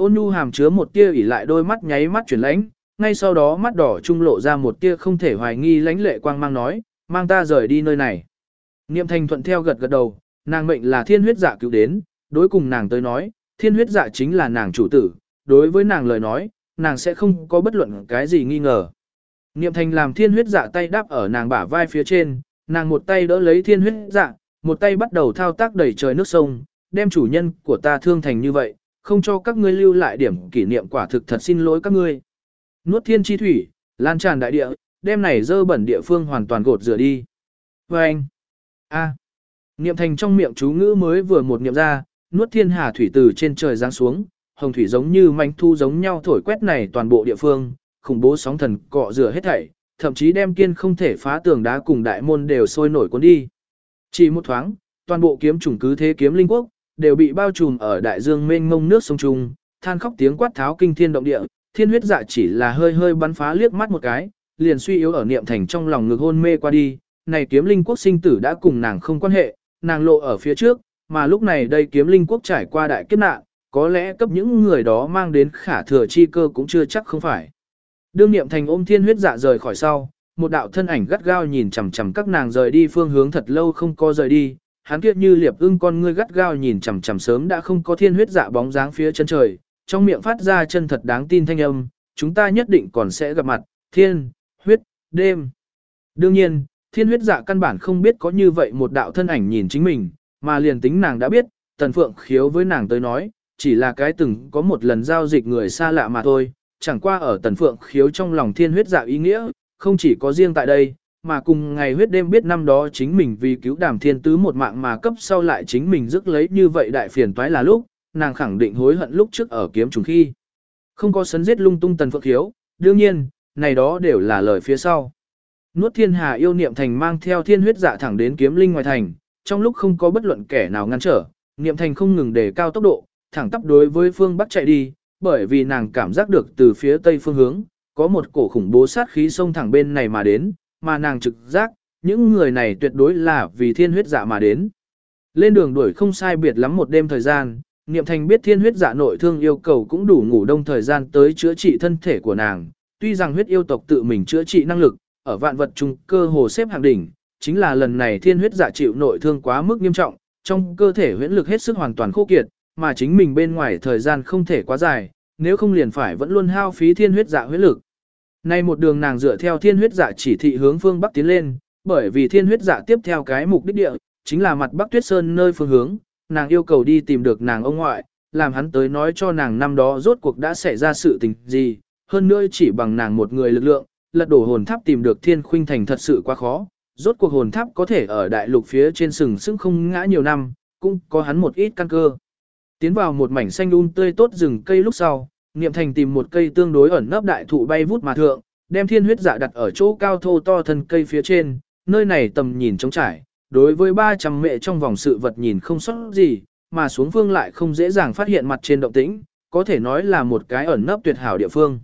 Ôn nhu hàm chứa một tia ỉ lại đôi mắt nháy mắt chuyển lãnh, ngay sau đó mắt đỏ trung lộ ra một tia không thể hoài nghi lãnh lệ quang mang nói, mang ta rời đi nơi này. Niệm thành thuận theo gật gật đầu, nàng mệnh là thiên huyết dạ cứu đến, đối cùng nàng tới nói, thiên huyết dạ chính là nàng chủ tử, đối với nàng lời nói, nàng sẽ không có bất luận cái gì nghi ngờ. Niệm thành làm thiên huyết dạ tay đáp ở nàng bả vai phía trên, nàng một tay đỡ lấy thiên huyết dạ, một tay bắt đầu thao tác đẩy trời nước sông, đem chủ nhân của ta thương thành như vậy, không cho các ngươi lưu lại điểm kỷ niệm quả thực thật xin lỗi các ngươi. Nuốt thiên chi thủy, lan tràn đại địa, Đêm này dơ bẩn địa phương hoàn toàn gột rửa đi. Và anh, a, niệm thành trong miệng chú ngữ mới vừa một niệm ra, nuốt thiên hà thủy từ trên trời giáng xuống, hồng thủy giống như manh thu giống nhau thổi quét này toàn bộ địa phương, khủng bố sóng thần cọ rửa hết thảy, thậm chí đem kiên không thể phá tường đá cùng đại môn đều sôi nổi cuốn đi. Chỉ một thoáng, toàn bộ kiếm chủng cứ thế kiếm linh quốc, đều bị bao trùm ở đại dương mênh mông nước sông Trung, than khóc tiếng quát tháo kinh thiên động địa, thiên huyết dạ chỉ là hơi hơi bắn phá liếc mắt một cái, liền suy yếu ở niệm thành trong lòng ngực hôn mê qua đi, này kiếm linh quốc sinh tử đã cùng nàng không quan hệ, nàng lộ ở phía trước, mà lúc này đây kiếm linh quốc trải qua đại kiếp nạn, có lẽ cấp những người đó mang đến khả thừa chi cơ cũng chưa chắc không phải. Đương niệm thành ôm thiên huyết dạ rời khỏi sau, một đạo thân ảnh gắt gao nhìn chằm chằm các nàng rời đi phương hướng thật lâu không có rời đi, hắn kiệt như liệp ưng con ngươi gắt gao nhìn chằm chằm sớm đã không có thiên huyết dạ bóng dáng phía chân trời, trong miệng phát ra chân thật đáng tin thanh âm, chúng ta nhất định còn sẽ gặp mặt, thiên, huyết, đêm. Đương nhiên, thiên huyết dạ căn bản không biết có như vậy một đạo thân ảnh nhìn chính mình, mà liền tính nàng đã biết, tần phượng khiếu với nàng tới nói, chỉ là cái từng có một lần giao dịch người xa lạ mà thôi, chẳng qua ở tần phượng khiếu trong lòng thiên huyết dạ ý nghĩa, không chỉ có riêng tại đây, mà cùng ngày huyết đêm biết năm đó chính mình vì cứu đàm thiên tứ một mạng mà cấp sau lại chính mình rước lấy như vậy đại phiền toái là lúc, nàng khẳng định hối hận lúc trước ở kiếm trùng khi. Không có sấn giết lung tung tần phượng hiếu, đương nhiên, này đó đều là lời phía sau. Nuốt thiên hà yêu niệm thành mang theo thiên huyết dạ thẳng đến kiếm linh ngoài thành, trong lúc không có bất luận kẻ nào ngăn trở, niệm thành không ngừng đề cao tốc độ, thẳng tắp đối với phương bắc chạy đi, bởi vì nàng cảm giác được từ phía tây phương hướng, có một cổ khủng bố sát khí xông thẳng bên này mà đến, mà nàng trực giác, những người này tuyệt đối là vì thiên huyết dạ mà đến. Lên đường đuổi không sai biệt lắm một đêm thời gian, Niệm Thành biết thiên huyết dạ nội thương yêu cầu cũng đủ ngủ đông thời gian tới chữa trị thân thể của nàng, tuy rằng huyết yêu tộc tự mình chữa trị năng lực, ở vạn vật chung cơ hồ xếp hạng đỉnh, chính là lần này thiên huyết dạ chịu nội thương quá mức nghiêm trọng, trong cơ thể huyễn lực hết sức hoàn toàn khô kiệt, mà chính mình bên ngoài thời gian không thể quá dài, nếu không liền phải vẫn luôn hao phí thiên huyết dạ huyết lực. Nay một đường nàng dựa theo thiên huyết dạ chỉ thị hướng phương bắc tiến lên, bởi vì thiên huyết dạ tiếp theo cái mục đích địa, chính là mặt bắc tuyết sơn nơi phương hướng, nàng yêu cầu đi tìm được nàng ông ngoại, làm hắn tới nói cho nàng năm đó rốt cuộc đã xảy ra sự tình gì, hơn nữa chỉ bằng nàng một người lực lượng, lật đổ hồn tháp tìm được thiên khuynh thành thật sự quá khó, rốt cuộc hồn tháp có thể ở đại lục phía trên sừng sững không ngã nhiều năm, cũng có hắn một ít căn cơ. Tiến vào một mảnh xanh um tươi tốt rừng cây lúc sau, Niệm Thành tìm một cây tương đối ẩn nấp đại thụ bay vút mà thượng, đem thiên huyết dạ đặt ở chỗ cao thô to thân cây phía trên, nơi này tầm nhìn trống trải, đối với 300 mẹ trong vòng sự vật nhìn không sót gì, mà xuống phương lại không dễ dàng phát hiện mặt trên động tĩnh, có thể nói là một cái ẩn nấp tuyệt hảo địa phương.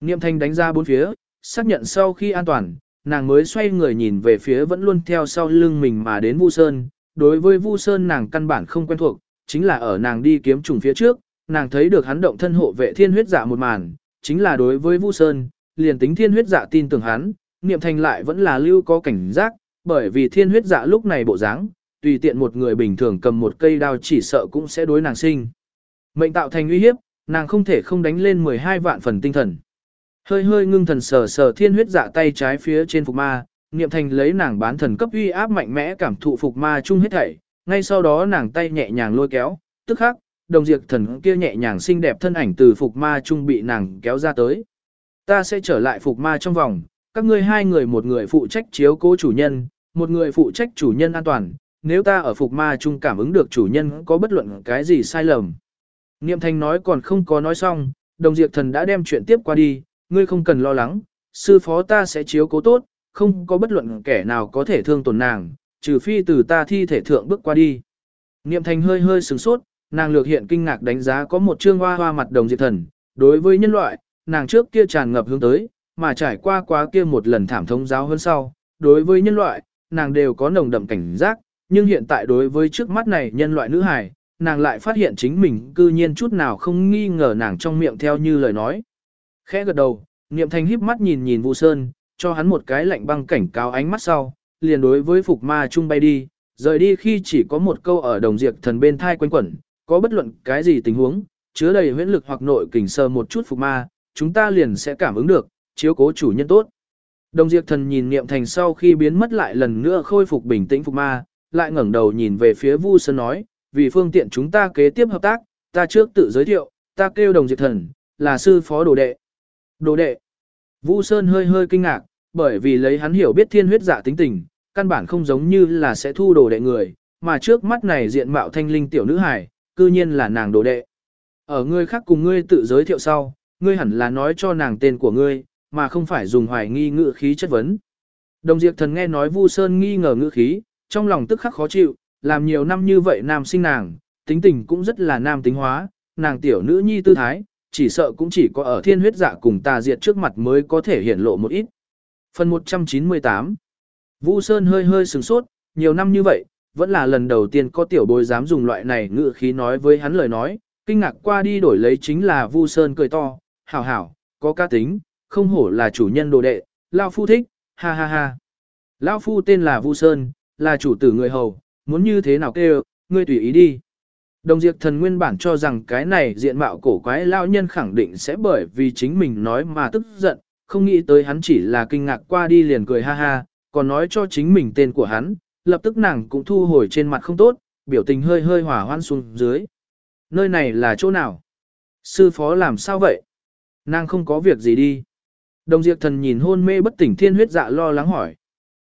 Niệm Thanh đánh ra bốn phía, xác nhận sau khi an toàn, nàng mới xoay người nhìn về phía vẫn luôn theo sau lưng mình mà đến Vu Sơn. Đối với Vu Sơn nàng căn bản không quen thuộc, chính là ở nàng đi kiếm trùng phía trước, nàng thấy được hắn động thân hộ vệ thiên huyết dạ một màn, chính là đối với Vu Sơn, liền tính thiên huyết dạ tin tưởng hắn, niệm thành lại vẫn là lưu có cảnh giác, bởi vì thiên huyết dạ lúc này bộ dáng, tùy tiện một người bình thường cầm một cây đao chỉ sợ cũng sẽ đối nàng sinh. Mệnh tạo thành uy hiếp, nàng không thể không đánh lên 12 vạn phần tinh thần. Hơi hơi ngưng thần sờ sờ thiên huyết dạ tay trái phía trên phục ma, niệm thành lấy nàng bán thần cấp uy áp mạnh mẽ cảm thụ phục ma chung hết thảy, ngay sau đó nàng tay nhẹ nhàng lôi kéo, tức khắc, đồng diệt thần kia nhẹ nhàng xinh đẹp thân ảnh từ phục ma trung bị nàng kéo ra tới. Ta sẽ trở lại phục ma trong vòng, các ngươi hai người một người phụ trách chiếu cố chủ nhân, một người phụ trách chủ nhân an toàn, nếu ta ở phục ma trung cảm ứng được chủ nhân có bất luận cái gì sai lầm. Niệm thanh nói còn không có nói xong, đồng diệt thần đã đem chuyện tiếp qua đi, ngươi không cần lo lắng, sư phó ta sẽ chiếu cố tốt, không có bất luận kẻ nào có thể thương tổn nàng, trừ phi từ ta thi thể thượng bước qua đi. Niệm thanh hơi hơi sửng sốt, nàng lược hiện kinh ngạc đánh giá có một chương hoa hoa mặt đồng diệt thần, đối với nhân loại, nàng trước kia tràn ngập hướng tới, mà trải qua quá kia một lần thảm thống giáo hơn sau, đối với nhân loại, nàng đều có nồng đậm cảnh giác, nhưng hiện tại đối với trước mắt này nhân loại nữ hài, nàng lại phát hiện chính mình cư nhiên chút nào không nghi ngờ nàng trong miệng theo như lời nói. Khẽ gật đầu, Niệm Thanh híp mắt nhìn nhìn Vu Sơn, cho hắn một cái lạnh băng cảnh cáo ánh mắt sau, liền đối với Phục Ma Trung bay đi, rời đi khi chỉ có một câu ở đồng diệt thần bên thai quanh quẩn, có bất luận cái gì tình huống, chứa đầy huyễn lực hoặc nội kình sơ một chút Phục Ma, chúng ta liền sẽ cảm ứng được, chiếu cố chủ nhân tốt. Đồng diệt thần nhìn Niệm Thành sau khi biến mất lại lần nữa khôi phục bình tĩnh Phục Ma, lại ngẩng đầu nhìn về phía Vu Sơn nói, vì phương tiện chúng ta kế tiếp hợp tác, ta trước tự giới thiệu, ta kêu đồng diệt thần, là sư phó đồ đệ. Đồ đệ. Vu Sơn hơi hơi kinh ngạc, bởi vì lấy hắn hiểu biết thiên huyết giả tính tình, căn bản không giống như là sẽ thu đồ đệ người, mà trước mắt này diện mạo thanh linh tiểu nữ hài, cư nhiên là nàng đồ đệ. Ở ngươi khác cùng ngươi tự giới thiệu sau, ngươi hẳn là nói cho nàng tên của ngươi, mà không phải dùng hoài nghi ngữ khí chất vấn. Đồng Diệp Thần nghe nói Vu Sơn nghi ngờ ngữ khí, trong lòng tức khắc khó chịu, làm nhiều năm như vậy nam sinh nàng, tính tình cũng rất là nam tính hóa, nàng tiểu nữ nhi tư thái, chỉ sợ cũng chỉ có ở thiên huyết dạ cùng tà diệt trước mặt mới có thể hiển lộ một ít. Phần 198 Vu Sơn hơi hơi sừng sốt, nhiều năm như vậy, vẫn là lần đầu tiên có tiểu bối dám dùng loại này ngữ khí nói với hắn lời nói, kinh ngạc qua đi đổi lấy chính là Vu Sơn cười to, hảo hảo, có cá tính, không hổ là chủ nhân đồ đệ, Lao Phu thích, ha ha ha. Lao Phu tên là Vu Sơn, là chủ tử người hầu, muốn như thế nào kêu, ngươi tùy ý đi. Đồng diệt thần nguyên bản cho rằng cái này diện mạo cổ quái lao nhân khẳng định sẽ bởi vì chính mình nói mà tức giận, không nghĩ tới hắn chỉ là kinh ngạc qua đi liền cười ha ha, còn nói cho chính mình tên của hắn, lập tức nàng cũng thu hồi trên mặt không tốt, biểu tình hơi hơi hỏa hoan xuống dưới. Nơi này là chỗ nào? Sư phó làm sao vậy? Nàng không có việc gì đi. Đồng diệt thần nhìn hôn mê bất tỉnh thiên huyết dạ lo lắng hỏi.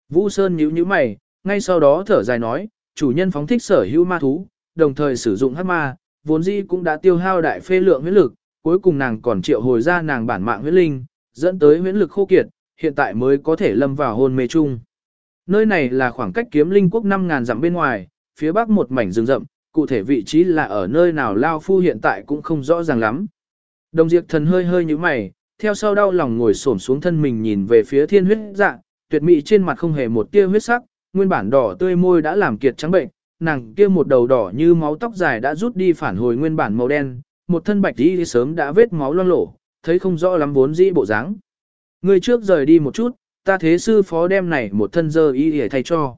Vũ Sơn nhíu nhíu mày, ngay sau đó thở dài nói, chủ nhân phóng thích sở hữu ma thú, đồng thời sử dụng hắc ma, vốn dĩ cũng đã tiêu hao đại phê lượng huyết lực, cuối cùng nàng còn triệu hồi ra nàng bản mạng huyết linh, dẫn tới huyết lực khô kiệt, hiện tại mới có thể lâm vào hôn mê chung. Nơi này là khoảng cách kiếm linh quốc 5.000 dặm bên ngoài, phía bắc một mảnh rừng rậm, cụ thể vị trí là ở nơi nào Lao Phu hiện tại cũng không rõ ràng lắm. Đồng diệt thần hơi hơi như mày, theo sau đau lòng ngồi xổm xuống thân mình nhìn về phía thiên huyết dạ, tuyệt mỹ trên mặt không hề một tia huyết sắc, nguyên bản đỏ tươi môi đã làm kiệt trắng bệnh, nàng kia một đầu đỏ như máu tóc dài đã rút đi phản hồi nguyên bản màu đen, một thân bạch đi sớm đã vết máu loang lổ, thấy không rõ lắm vốn dĩ bộ dáng. Người trước rời đi một chút, ta thế sư phó đem này một thân dơ y để thay cho.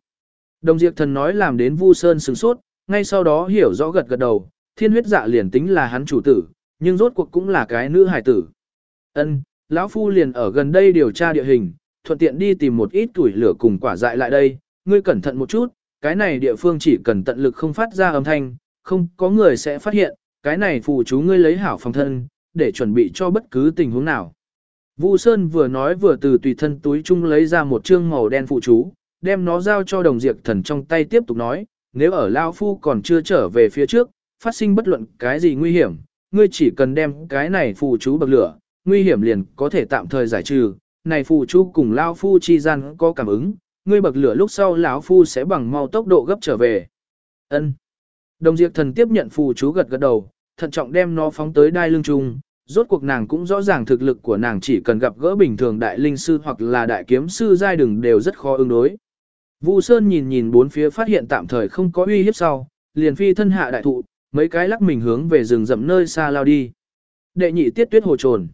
Đồng diệt thần nói làm đến vu sơn sừng sốt, ngay sau đó hiểu rõ gật gật đầu, thiên huyết dạ liền tính là hắn chủ tử, nhưng rốt cuộc cũng là cái nữ hải tử. Ân, lão phu liền ở gần đây điều tra địa hình, thuận tiện đi tìm một ít tuổi lửa cùng quả dại lại đây, ngươi cẩn thận một chút, cái này địa phương chỉ cần tận lực không phát ra âm thanh, không có người sẽ phát hiện, cái này phù chú ngươi lấy hảo phòng thân, để chuẩn bị cho bất cứ tình huống nào. Vu Sơn vừa nói vừa từ tùy thân túi chung lấy ra một chương màu đen phụ chú, đem nó giao cho đồng diệt thần trong tay tiếp tục nói, nếu ở Lao Phu còn chưa trở về phía trước, phát sinh bất luận cái gì nguy hiểm, ngươi chỉ cần đem cái này phụ chú bậc lửa, nguy hiểm liền có thể tạm thời giải trừ, này phụ chú cùng Lao Phu chi gian có cảm ứng, ngươi bậc lửa lúc sau lão Phu sẽ bằng mau tốc độ gấp trở về. Ân. Đồng diệt thần tiếp nhận phụ chú gật gật đầu, thận trọng đem nó phóng tới đai lưng trung, rốt cuộc nàng cũng rõ ràng thực lực của nàng chỉ cần gặp gỡ bình thường đại linh sư hoặc là đại kiếm sư giai đừng đều rất khó ứng đối. Vu Sơn nhìn nhìn bốn phía phát hiện tạm thời không có uy hiếp sau, liền phi thân hạ đại thụ, mấy cái lắc mình hướng về rừng rậm nơi xa lao đi. Đệ nhị tiết tuyết hồ trồn.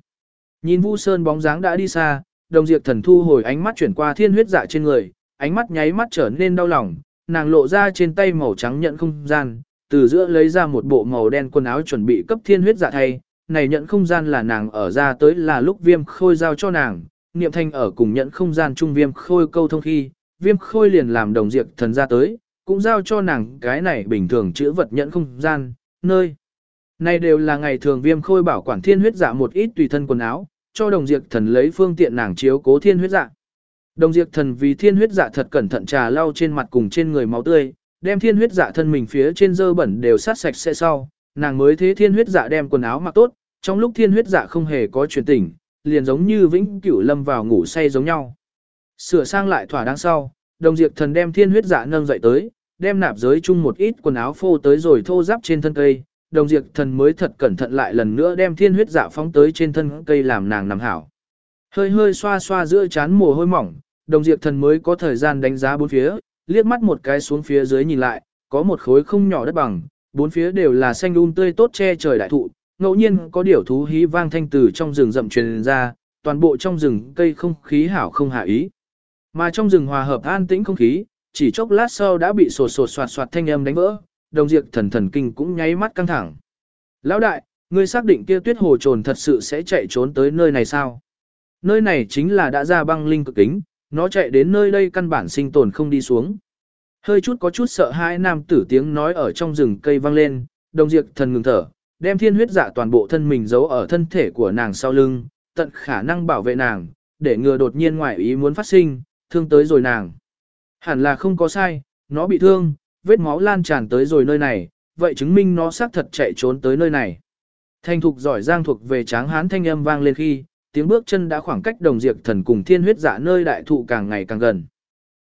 Nhìn Vu Sơn bóng dáng đã đi xa, đồng diệt thần thu hồi ánh mắt chuyển qua thiên huyết dạ trên người, ánh mắt nháy mắt trở nên đau lòng, nàng lộ ra trên tay màu trắng nhận không gian, từ giữa lấy ra một bộ màu đen quần áo chuẩn bị cấp thiên huyết dạ thay, này nhận không gian là nàng ở ra tới là lúc viêm khôi giao cho nàng, niệm thanh ở cùng nhận không gian trung viêm khôi câu thông khi, viêm khôi liền làm đồng diệt thần ra tới, cũng giao cho nàng cái này bình thường chữ vật nhận không gian, nơi. Này đều là ngày thường viêm khôi bảo quản thiên huyết dạ một ít tùy thân quần áo, cho đồng diệt thần lấy phương tiện nàng chiếu cố thiên huyết dạ. Đồng diệt thần vì thiên huyết dạ thật cẩn thận trà lau trên mặt cùng trên người máu tươi, đem thiên huyết dạ thân mình phía trên dơ bẩn đều sát sạch sẽ sau, nàng mới thế thiên huyết dạ đem quần áo mặc tốt, trong lúc thiên huyết dạ không hề có chuyển tỉnh, liền giống như vĩnh cửu lâm vào ngủ say giống nhau. Sửa sang lại thỏa đáng sau, đồng diệt thần đem thiên huyết dạ nâng dậy tới, đem nạp giới chung một ít quần áo phô tới rồi thô giáp trên thân cây, đồng diệt thần mới thật cẩn thận lại lần nữa đem thiên huyết dạ phóng tới trên thân cây làm nàng nằm hảo. Hơi hơi xoa xoa giữa chán mồ hôi mỏng, đồng diệt thần mới có thời gian đánh giá bốn phía, liếc mắt một cái xuống phía dưới nhìn lại, có một khối không nhỏ đất bằng, bốn phía đều là xanh um tươi tốt che trời đại thụ, ngẫu nhiên có điểu thú hí vang thanh từ trong rừng rậm truyền ra, toàn bộ trong rừng cây không khí hảo không hạ ý. Mà trong rừng hòa hợp an tĩnh không khí, chỉ chốc lát sau đã bị sột sột soạt soạt thanh âm đánh vỡ, đồng diệt thần thần kinh cũng nháy mắt căng thẳng. Lão đại, ngươi xác định kia tuyết hồ trồn thật sự sẽ chạy trốn tới nơi này sao? Nơi này chính là đã ra băng linh cực kính, nó chạy đến nơi đây căn bản sinh tồn không đi xuống. Hơi chút có chút sợ hãi nam tử tiếng nói ở trong rừng cây vang lên, đồng diệt thần ngừng thở, đem thiên huyết dạ toàn bộ thân mình giấu ở thân thể của nàng sau lưng, tận khả năng bảo vệ nàng, để ngừa đột nhiên ngoại ý muốn phát sinh, thương tới rồi nàng. Hẳn là không có sai, nó bị thương, vết máu lan tràn tới rồi nơi này, vậy chứng minh nó xác thật chạy trốn tới nơi này. Thanh thục giỏi giang thuộc về tráng hán thanh âm vang lên khi, tiếng bước chân đã khoảng cách đồng diệt thần cùng thiên huyết dạ nơi đại thụ càng ngày càng gần.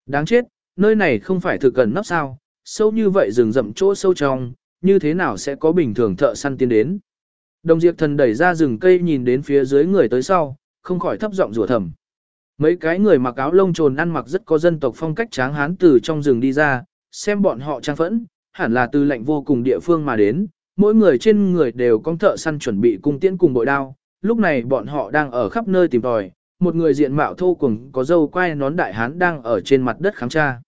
Đáng chết, nơi này không phải thực gần nắp sao, sâu như vậy rừng rậm chỗ sâu trong, như thế nào sẽ có bình thường thợ săn tiến đến. Đồng diệt thần đẩy ra rừng cây nhìn đến phía dưới người tới sau, không khỏi thấp giọng rủa thầm. Mấy cái người mặc áo lông trồn ăn mặc rất có dân tộc phong cách tráng hán từ trong rừng đi ra, xem bọn họ trang phẫn, hẳn là từ lệnh vô cùng địa phương mà đến, mỗi người trên người đều có thợ săn chuẩn bị cung tiễn cùng bội đao, lúc này bọn họ đang ở khắp nơi tìm tòi, một người diện mạo thô cùng có dâu quai nón đại hán đang ở trên mặt đất khám tra.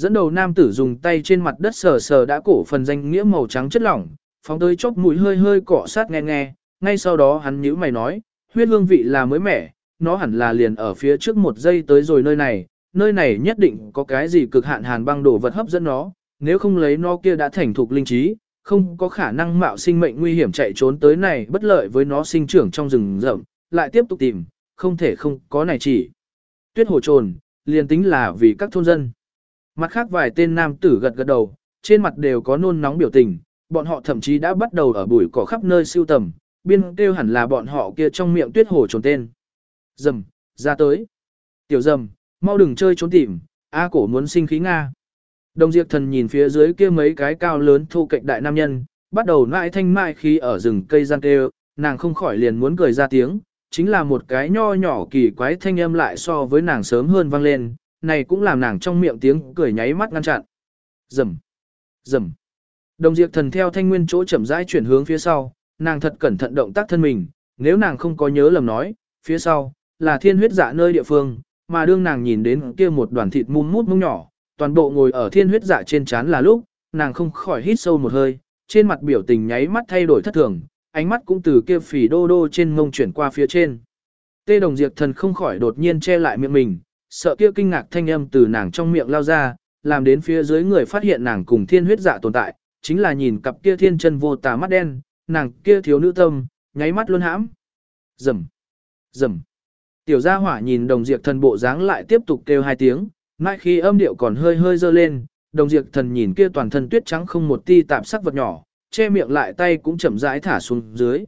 Dẫn đầu nam tử dùng tay trên mặt đất sờ sờ đã cổ phần danh nghĩa màu trắng chất lỏng, phóng tới chốc mũi hơi hơi cọ sát nghe nghe, ngay sau đó hắn nhíu mày nói, huyết hương vị là mới mẻ, nó hẳn là liền ở phía trước một giây tới rồi nơi này, nơi này nhất định có cái gì cực hạn hàn băng đồ vật hấp dẫn nó, nếu không lấy nó kia đã thành thục linh trí, không có khả năng mạo sinh mệnh nguy hiểm chạy trốn tới này bất lợi với nó sinh trưởng trong rừng rậm, lại tiếp tục tìm, không thể không có này chỉ. Tuyết hồ trồn, liền tính là vì các thôn dân. Mặt khác vài tên nam tử gật gật đầu, trên mặt đều có nôn nóng biểu tình, bọn họ thậm chí đã bắt đầu ở bụi cỏ khắp nơi siêu tầm, biên kêu hẳn là bọn họ kia trong miệng tuyết hồ trồn tên. Dầm, ra tới. Tiểu dầm, mau đừng chơi trốn tìm, A cổ muốn sinh khí Nga. Đồng diệt thần nhìn phía dưới kia mấy cái cao lớn thu cạnh đại nam nhân, bắt đầu nại thanh mại khí ở rừng cây gian kêu, nàng không khỏi liền muốn cười ra tiếng, chính là một cái nho nhỏ kỳ quái thanh âm lại so với nàng sớm hơn vang lên, này cũng làm nàng trong miệng tiếng cười nháy mắt ngăn chặn. Rầm, rầm. Đồng Diệp thần theo thanh nguyên chỗ chậm rãi chuyển hướng phía sau, nàng thật cẩn thận động tác thân mình, nếu nàng không có nhớ lầm nói, phía sau, là thiên huyết dạ nơi địa phương, mà đương nàng nhìn đến kia một đoàn thịt mum mút mông nhỏ, toàn bộ ngồi ở thiên huyết dạ trên chán là lúc, nàng không khỏi hít sâu một hơi, trên mặt biểu tình nháy mắt thay đổi thất thường, ánh mắt cũng từ kia phì đô đô trên mông chuyển qua phía trên. Tê đồng Diệp thần không khỏi đột nhiên che lại miệng mình, sợ kia kinh ngạc thanh âm từ nàng trong miệng lao ra, làm đến phía dưới người phát hiện nàng cùng thiên huyết dạ tồn tại, chính là nhìn cặp kia thiên chân vô tà mắt đen, nàng kia thiếu nữ tâm, nháy mắt luôn hãm. Rầm, rầm. Tiểu gia hỏa nhìn đồng diệt thần bộ dáng lại tiếp tục kêu hai tiếng, mãi khi âm điệu còn hơi hơi dơ lên, đồng diệt thần nhìn kia toàn thân tuyết trắng không một ti tạp sắc vật nhỏ, che miệng lại tay cũng chậm rãi thả xuống dưới.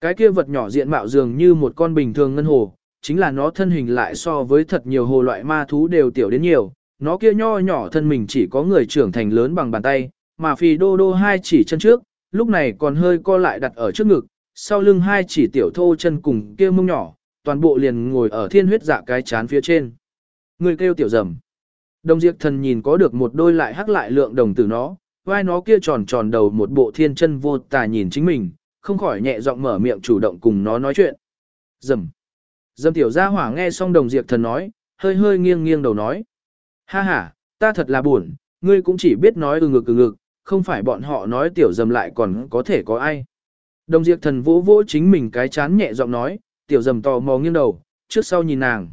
Cái kia vật nhỏ diện mạo dường như một con bình thường ngân hồ, chính là nó thân hình lại so với thật nhiều hồ loại ma thú đều tiểu đến nhiều, nó kia nho nhỏ thân mình chỉ có người trưởng thành lớn bằng bàn tay, mà phi đô đô hai chỉ chân trước, lúc này còn hơi co lại đặt ở trước ngực, sau lưng hai chỉ tiểu thô chân cùng kia mông nhỏ, toàn bộ liền ngồi ở thiên huyết dạ cái chán phía trên. Người kêu tiểu rầm. Đồng diệt thần nhìn có được một đôi lại hắc lại lượng đồng tử nó, vai nó kia tròn tròn đầu một bộ thiên chân vô tà nhìn chính mình, không khỏi nhẹ giọng mở miệng chủ động cùng nó nói chuyện. Dầm dâm tiểu gia hỏa nghe xong đồng diệt thần nói, hơi hơi nghiêng nghiêng đầu nói. Ha ha, ta thật là buồn, ngươi cũng chỉ biết nói ừ ngực ừ ngực, không phải bọn họ nói tiểu dầm lại còn có thể có ai. Đồng diệt thần vỗ vỗ chính mình cái chán nhẹ giọng nói, tiểu dầm tò mò nghiêng đầu, trước sau nhìn nàng.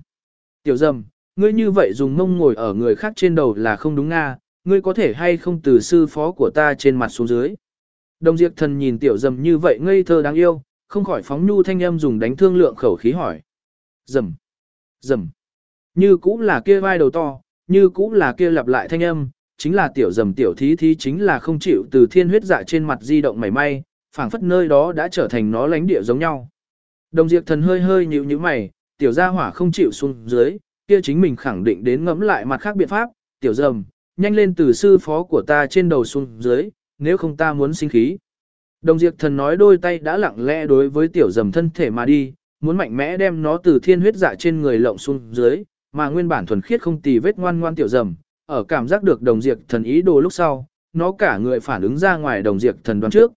Tiểu dầm, ngươi như vậy dùng mông ngồi ở người khác trên đầu là không đúng nga, ngươi có thể hay không từ sư phó của ta trên mặt xuống dưới. Đồng diệt thần nhìn tiểu dầm như vậy ngây thơ đáng yêu, không khỏi phóng nhu thanh âm dùng đánh thương lượng khẩu khí hỏi. Dầm, dầm, như cũng là kia vai đầu to, như cũng là kia lặp lại thanh âm, chính là tiểu dầm tiểu thí thí chính là không chịu từ thiên huyết dạ trên mặt di động mảy may, phảng phất nơi đó đã trở thành nó lánh địa giống nhau. Đồng diệt thần hơi hơi nhíu nhíu mày, tiểu gia hỏa không chịu xuống dưới, kia chính mình khẳng định đến ngẫm lại mặt khác biện pháp, tiểu dầm, nhanh lên từ sư phó của ta trên đầu xuống dưới, nếu không ta muốn sinh khí. Đồng diệt thần nói đôi tay đã lặng lẽ đối với tiểu dầm thân thể mà đi, muốn mạnh mẽ đem nó từ thiên huyết dạ trên người lộng xuống dưới, mà nguyên bản thuần khiết không tì vết ngoan ngoan tiểu dầm, ở cảm giác được đồng diệt thần ý đồ lúc sau, nó cả người phản ứng ra ngoài đồng diệt thần đoán trước.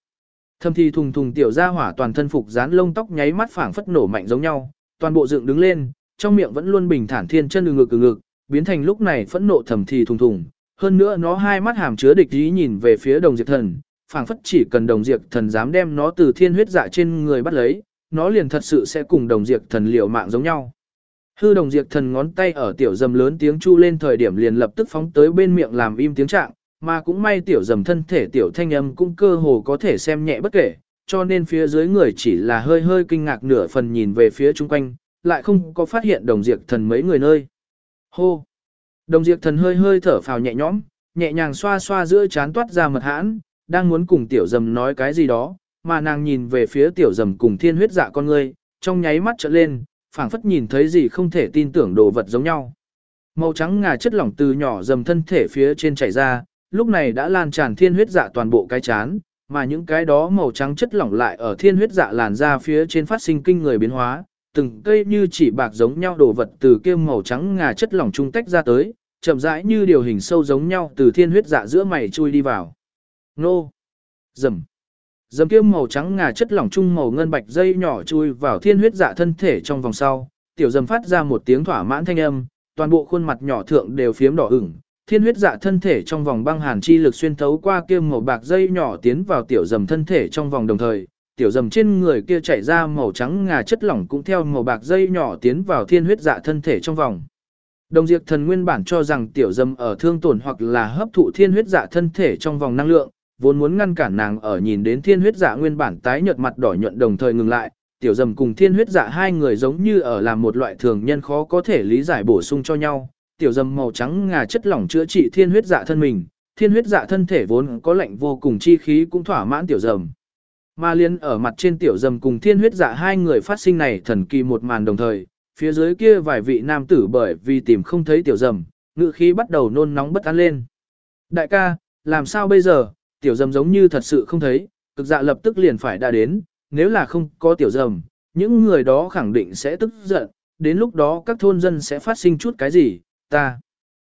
Thâm thi thùng thùng tiểu ra hỏa toàn thân phục dán lông tóc nháy mắt phảng phất nổ mạnh giống nhau, toàn bộ dựng đứng lên, trong miệng vẫn luôn bình thản thiên chân ừ ngực ừ ngực, biến thành lúc này phẫn nộ thầm thì thùng thùng. Hơn nữa nó hai mắt hàm chứa địch ý nhìn về phía đồng diệt thần, phảng phất chỉ cần đồng diệt thần dám đem nó từ thiên huyết dạ trên người bắt lấy, nó liền thật sự sẽ cùng đồng diệt thần liều mạng giống nhau. Hư đồng diệt thần ngón tay ở tiểu dầm lớn tiếng chu lên thời điểm liền lập tức phóng tới bên miệng làm im tiếng trạng, mà cũng may tiểu dầm thân thể tiểu thanh âm cũng cơ hồ có thể xem nhẹ bất kể, cho nên phía dưới người chỉ là hơi hơi kinh ngạc nửa phần nhìn về phía chung quanh, lại không có phát hiện đồng diệt thần mấy người nơi. Hô! Đồng diệt thần hơi hơi thở phào nhẹ nhõm, nhẹ nhàng xoa xoa giữa chán toát ra mật hãn, đang muốn cùng tiểu dầm nói cái gì đó, mà nàng nhìn về phía tiểu dầm cùng thiên huyết dạ con người, trong nháy mắt trợn lên, phảng phất nhìn thấy gì không thể tin tưởng đồ vật giống nhau. Màu trắng ngà chất lỏng từ nhỏ dầm thân thể phía trên chảy ra, lúc này đã lan tràn thiên huyết dạ toàn bộ cái chán, mà những cái đó màu trắng chất lỏng lại ở thiên huyết dạ làn ra phía trên phát sinh kinh người biến hóa, từng cây như chỉ bạc giống nhau đồ vật từ kia màu trắng ngà chất lỏng trung tách ra tới, chậm rãi như điều hình sâu giống nhau từ thiên huyết dạ giữa mày chui đi vào. Nô! Dầm! Dầm kia màu trắng ngà chất lỏng trung màu ngân bạch dây nhỏ chui vào thiên huyết dạ thân thể trong vòng sau, tiểu dầm phát ra một tiếng thỏa mãn thanh âm, toàn bộ khuôn mặt nhỏ thượng đều phiếm đỏ ửng, thiên huyết dạ thân thể trong vòng băng hàn chi lực xuyên thấu qua kia màu bạc dây nhỏ tiến vào tiểu dầm thân thể trong vòng đồng thời, tiểu dầm trên người kia chảy ra màu trắng ngà chất lỏng cũng theo màu bạc dây nhỏ tiến vào thiên huyết dạ thân thể trong vòng. Đồng diệt thần nguyên bản cho rằng tiểu dầm ở thương tổn hoặc là hấp thụ thiên huyết dạ thân thể trong vòng năng lượng, vốn muốn ngăn cản nàng ở nhìn đến thiên huyết dạ nguyên bản tái nhợt mặt đỏ nhuận đồng thời ngừng lại, tiểu dầm cùng thiên huyết dạ hai người giống như ở làm một loại thường nhân khó có thể lý giải bổ sung cho nhau, tiểu dầm màu trắng ngà chất lỏng chữa trị thiên huyết dạ thân mình, thiên huyết dạ thân thể vốn có lạnh vô cùng chi khí cũng thỏa mãn tiểu dầm. Mà liên ở mặt trên tiểu dầm cùng thiên huyết dạ hai người phát sinh này thần kỳ một màn đồng thời, phía dưới kia vài vị nam tử bởi vì tìm không thấy tiểu dầm, ngự khí bắt đầu nôn nóng bất an lên. Đại ca, làm sao bây giờ, tiểu dầm giống như thật sự không thấy, cực dạ lập tức liền phải đã đến, nếu là không có tiểu dầm, những người đó khẳng định sẽ tức giận, đến lúc đó các thôn dân sẽ phát sinh chút cái gì, ta.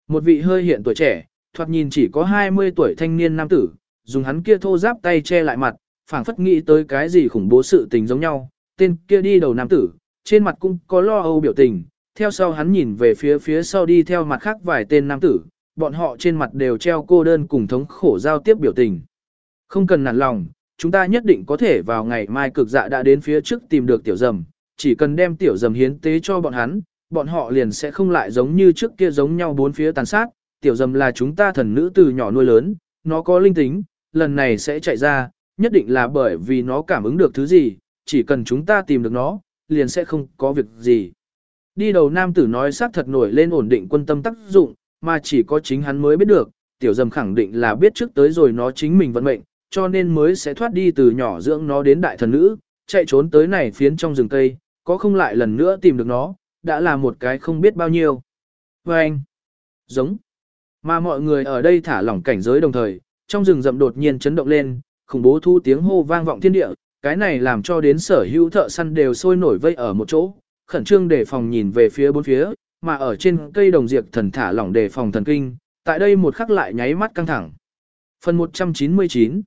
Một vị hơi hiện tuổi trẻ, thoạt nhìn chỉ có 20 tuổi thanh niên nam tử, dùng hắn kia thô giáp tay che lại mặt, phảng phất nghĩ tới cái gì khủng bố sự tình giống nhau, tên kia đi đầu nam tử, trên mặt cũng có lo âu biểu tình, theo sau hắn nhìn về phía phía sau đi theo mặt khác vài tên nam tử, bọn họ trên mặt đều treo cô đơn cùng thống khổ giao tiếp biểu tình. Không cần nản lòng, chúng ta nhất định có thể vào ngày mai cực dạ đã đến phía trước tìm được tiểu dầm, chỉ cần đem tiểu dầm hiến tế cho bọn hắn, bọn họ liền sẽ không lại giống như trước kia giống nhau bốn phía tàn sát, tiểu dầm là chúng ta thần nữ từ nhỏ nuôi lớn, nó có linh tính, lần này sẽ chạy ra, nhất định là bởi vì nó cảm ứng được thứ gì, chỉ cần chúng ta tìm được nó, liền sẽ không có việc gì. Đi đầu nam tử nói xác thật nổi lên ổn định quân tâm tác dụng, mà chỉ có chính hắn mới biết được, tiểu dầm khẳng định là biết trước tới rồi nó chính mình vận mệnh, cho nên mới sẽ thoát đi từ nhỏ dưỡng nó đến đại thần nữ, chạy trốn tới này phiến trong rừng cây, có không lại lần nữa tìm được nó, đã là một cái không biết bao nhiêu. Và anh, giống, mà mọi người ở đây thả lỏng cảnh giới đồng thời, trong rừng rậm đột nhiên chấn động lên, khủng bố thu tiếng hô vang vọng thiên địa, cái này làm cho đến sở hữu thợ săn đều sôi nổi vây ở một chỗ, khẩn trương để phòng nhìn về phía bốn phía, mà ở trên cây đồng diệt thần thả lỏng đề phòng thần kinh, tại đây một khắc lại nháy mắt căng thẳng. Phần 199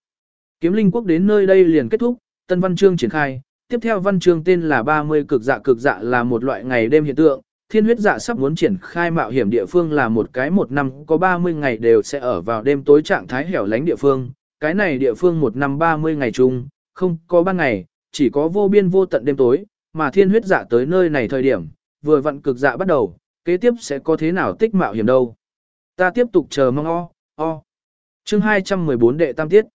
Kiếm linh quốc đến nơi đây liền kết thúc, tân văn chương triển khai, tiếp theo văn chương tên là 30 cực dạ cực dạ là một loại ngày đêm hiện tượng, thiên huyết dạ sắp muốn triển khai mạo hiểm địa phương là một cái một năm có 30 ngày đều sẽ ở vào đêm tối trạng thái hẻo lánh địa phương, cái này địa phương một năm 30 ngày chung, không có ban ngày, chỉ có vô biên vô tận đêm tối, mà thiên huyết dạ tới nơi này thời điểm, vừa vặn cực dạ bắt đầu, kế tiếp sẽ có thế nào tích mạo hiểm đâu. Ta tiếp tục chờ mong o, o. Chương 214 đệ tam tiết.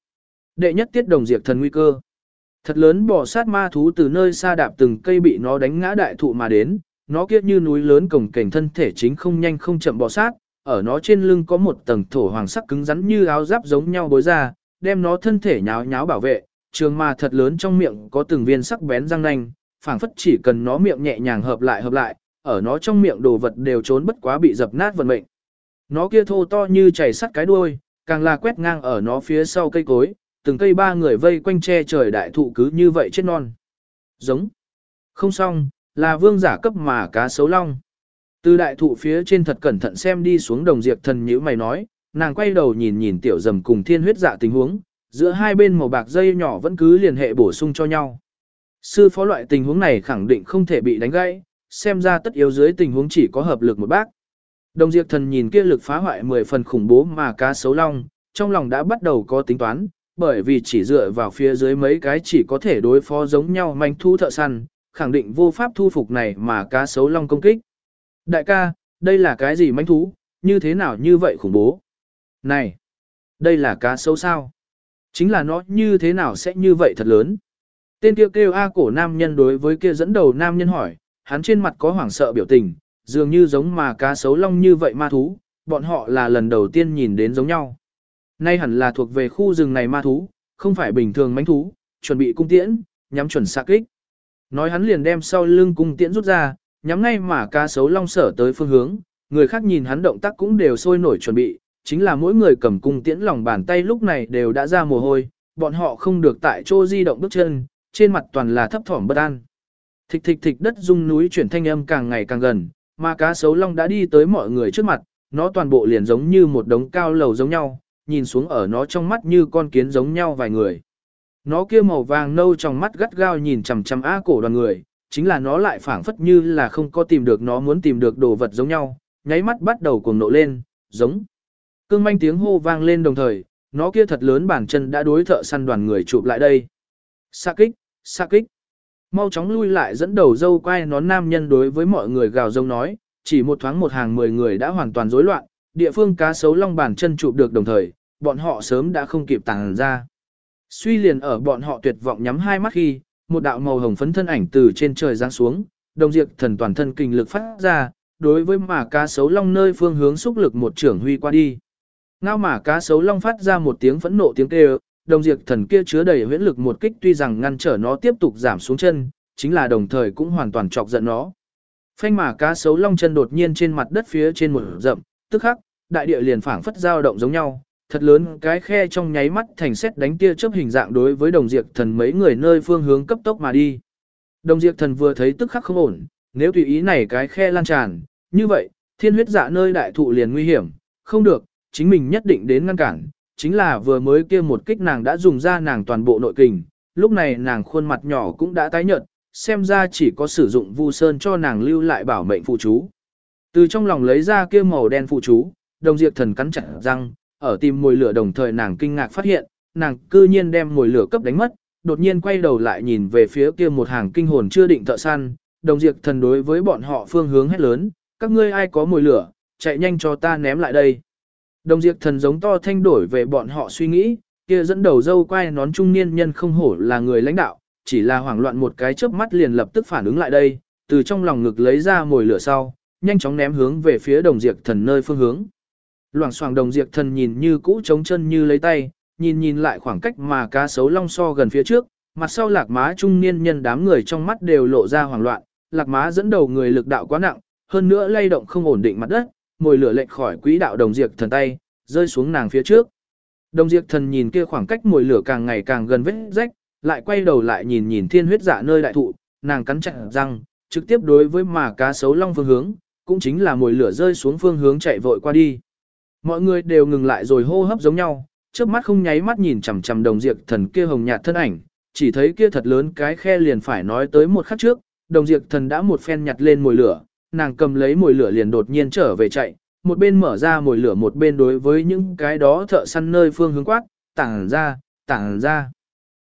Đệ nhất tiết đồng diệt thần nguy cơ. Thật lớn bò sát ma thú từ nơi xa đạp từng cây bị nó đánh ngã đại thụ mà đến, nó kiết như núi lớn cổng cảnh thân thể chính không nhanh không chậm bò sát, ở nó trên lưng có một tầng thổ hoàng sắc cứng rắn như áo giáp giống nhau bối ra, đem nó thân thể nháo nháo bảo vệ, trường ma thật lớn trong miệng có từng viên sắc bén răng nanh, phảng phất chỉ cần nó miệng nhẹ nhàng hợp lại hợp lại, ở nó trong miệng đồ vật đều trốn bất quá bị dập nát vận mệnh. Nó kia thô to như chảy sắt cái đuôi, càng là quét ngang ở nó phía sau cây cối, từng cây ba người vây quanh che trời đại thụ cứ như vậy chết non. Giống. Không xong, là vương giả cấp mà cá sấu long. Từ đại thụ phía trên thật cẩn thận xem đi xuống đồng diệt thần nhữ mày nói, nàng quay đầu nhìn nhìn tiểu dầm cùng thiên huyết dạ tình huống, giữa hai bên màu bạc dây nhỏ vẫn cứ liên hệ bổ sung cho nhau. Sư phó loại tình huống này khẳng định không thể bị đánh gãy, xem ra tất yếu dưới tình huống chỉ có hợp lực một bác. Đồng diệt thần nhìn kia lực phá hoại 10 phần khủng bố mà cá sấu long, trong lòng đã bắt đầu có tính toán, bởi vì chỉ dựa vào phía dưới mấy cái chỉ có thể đối phó giống nhau manh thu thợ săn, khẳng định vô pháp thu phục này mà cá sấu long công kích. Đại ca, đây là cái gì manh thú, như thế nào như vậy khủng bố? Này, đây là cá sấu sao? Chính là nó như thế nào sẽ như vậy thật lớn? Tên kia kêu, kêu A cổ nam nhân đối với kia dẫn đầu nam nhân hỏi, hắn trên mặt có hoảng sợ biểu tình, dường như giống mà cá sấu long như vậy ma thú, bọn họ là lần đầu tiên nhìn đến giống nhau. Nay hẳn là thuộc về khu rừng này ma thú, không phải bình thường mánh thú, chuẩn bị cung tiễn, nhắm chuẩn xạ kích. Nói hắn liền đem sau lưng cung tiễn rút ra, nhắm ngay mà cá sấu long sở tới phương hướng, người khác nhìn hắn động tác cũng đều sôi nổi chuẩn bị, chính là mỗi người cầm cung tiễn lòng bàn tay lúc này đều đã ra mồ hôi, bọn họ không được tại chỗ di động bước chân, trên mặt toàn là thấp thỏm bất an. Thịch thịch thịch đất rung núi chuyển thanh âm càng ngày càng gần, mà cá sấu long đã đi tới mọi người trước mặt, nó toàn bộ liền giống như một đống cao lầu giống nhau, nhìn xuống ở nó trong mắt như con kiến giống nhau vài người. Nó kia màu vàng nâu trong mắt gắt gao nhìn chằm chằm á cổ đoàn người, chính là nó lại phảng phất như là không có tìm được nó muốn tìm được đồ vật giống nhau, nháy mắt bắt đầu cuồng nộ lên, giống. Cương manh tiếng hô vang lên đồng thời, nó kia thật lớn bản chân đã đối thợ săn đoàn người chụp lại đây. Xa kích, xa kích. Mau chóng lui lại dẫn đầu dâu quay nón nam nhân đối với mọi người gào rông nói, chỉ một thoáng một hàng mười người đã hoàn toàn rối loạn, địa phương cá sấu long bản chân chụp được đồng thời, bọn họ sớm đã không kịp tàng ra. Suy liền ở bọn họ tuyệt vọng nhắm hai mắt khi, một đạo màu hồng phấn thân ảnh từ trên trời giáng xuống, đồng diệt thần toàn thân kinh lực phát ra, đối với mà cá sấu long nơi phương hướng xúc lực một trưởng huy qua đi. Ngao mà cá sấu long phát ra một tiếng phẫn nộ tiếng kêu, đồng diệt thần kia chứa đầy huyễn lực một kích tuy rằng ngăn trở nó tiếp tục giảm xuống chân, chính là đồng thời cũng hoàn toàn chọc giận nó. Phanh mà cá sấu long chân đột nhiên trên mặt đất phía trên một rậm, tức khắc, đại địa liền phảng phất dao động giống nhau, thật lớn cái khe trong nháy mắt thành xét đánh tia chớp hình dạng đối với đồng diệt thần mấy người nơi phương hướng cấp tốc mà đi. Đồng diệt thần vừa thấy tức khắc không ổn, nếu tùy ý này cái khe lan tràn, như vậy, thiên huyết dạ nơi đại thụ liền nguy hiểm, không được, chính mình nhất định đến ngăn cản, chính là vừa mới kia một kích nàng đã dùng ra nàng toàn bộ nội kình, lúc này nàng khuôn mặt nhỏ cũng đã tái nhợt, xem ra chỉ có sử dụng vu sơn cho nàng lưu lại bảo mệnh phụ chú. Từ trong lòng lấy ra kia màu đen phụ chú, đồng diệt thần cắn chặt răng, ở tìm mồi lửa đồng thời nàng kinh ngạc phát hiện, nàng cư nhiên đem mồi lửa cấp đánh mất, đột nhiên quay đầu lại nhìn về phía kia một hàng kinh hồn chưa định thợ săn, đồng diệt thần đối với bọn họ phương hướng hét lớn, các ngươi ai có mồi lửa, chạy nhanh cho ta ném lại đây. Đồng diệt thần giống to thanh đổi về bọn họ suy nghĩ, kia dẫn đầu dâu quay nón trung niên nhân không hổ là người lãnh đạo, chỉ là hoảng loạn một cái chớp mắt liền lập tức phản ứng lại đây, từ trong lòng ngực lấy ra mồi lửa sau, nhanh chóng ném hướng về phía đồng diệt thần nơi phương hướng. Loảng xoảng đồng diệt thần nhìn như cũ trống chân như lấy tay, nhìn nhìn lại khoảng cách mà cá sấu long so gần phía trước, mặt sau lạc má trung niên nhân đám người trong mắt đều lộ ra hoảng loạn, lạc má dẫn đầu người lực đạo quá nặng, hơn nữa lay động không ổn định mặt đất, mồi lửa lệch khỏi quỹ đạo đồng diệt thần tay, rơi xuống nàng phía trước. Đồng diệt thần nhìn kia khoảng cách mồi lửa càng ngày càng gần vết rách, lại quay đầu lại nhìn nhìn thiên huyết dạ nơi đại thụ, nàng cắn chặt răng, trực tiếp đối với mà cá sấu long phương hướng, cũng chính là mồi lửa rơi xuống phương hướng chạy vội qua đi. Mọi người đều ngừng lại rồi hô hấp giống nhau, trước mắt không nháy mắt nhìn chằm chằm đồng diệt thần kia hồng nhạt thân ảnh, chỉ thấy kia thật lớn cái khe liền phải nói tới một khắc trước, đồng diệt thần đã một phen nhặt lên mồi lửa, nàng cầm lấy mồi lửa liền đột nhiên trở về chạy, một bên mở ra mồi lửa một bên đối với những cái đó thợ săn nơi phương hướng quát, tảng ra, tảng ra.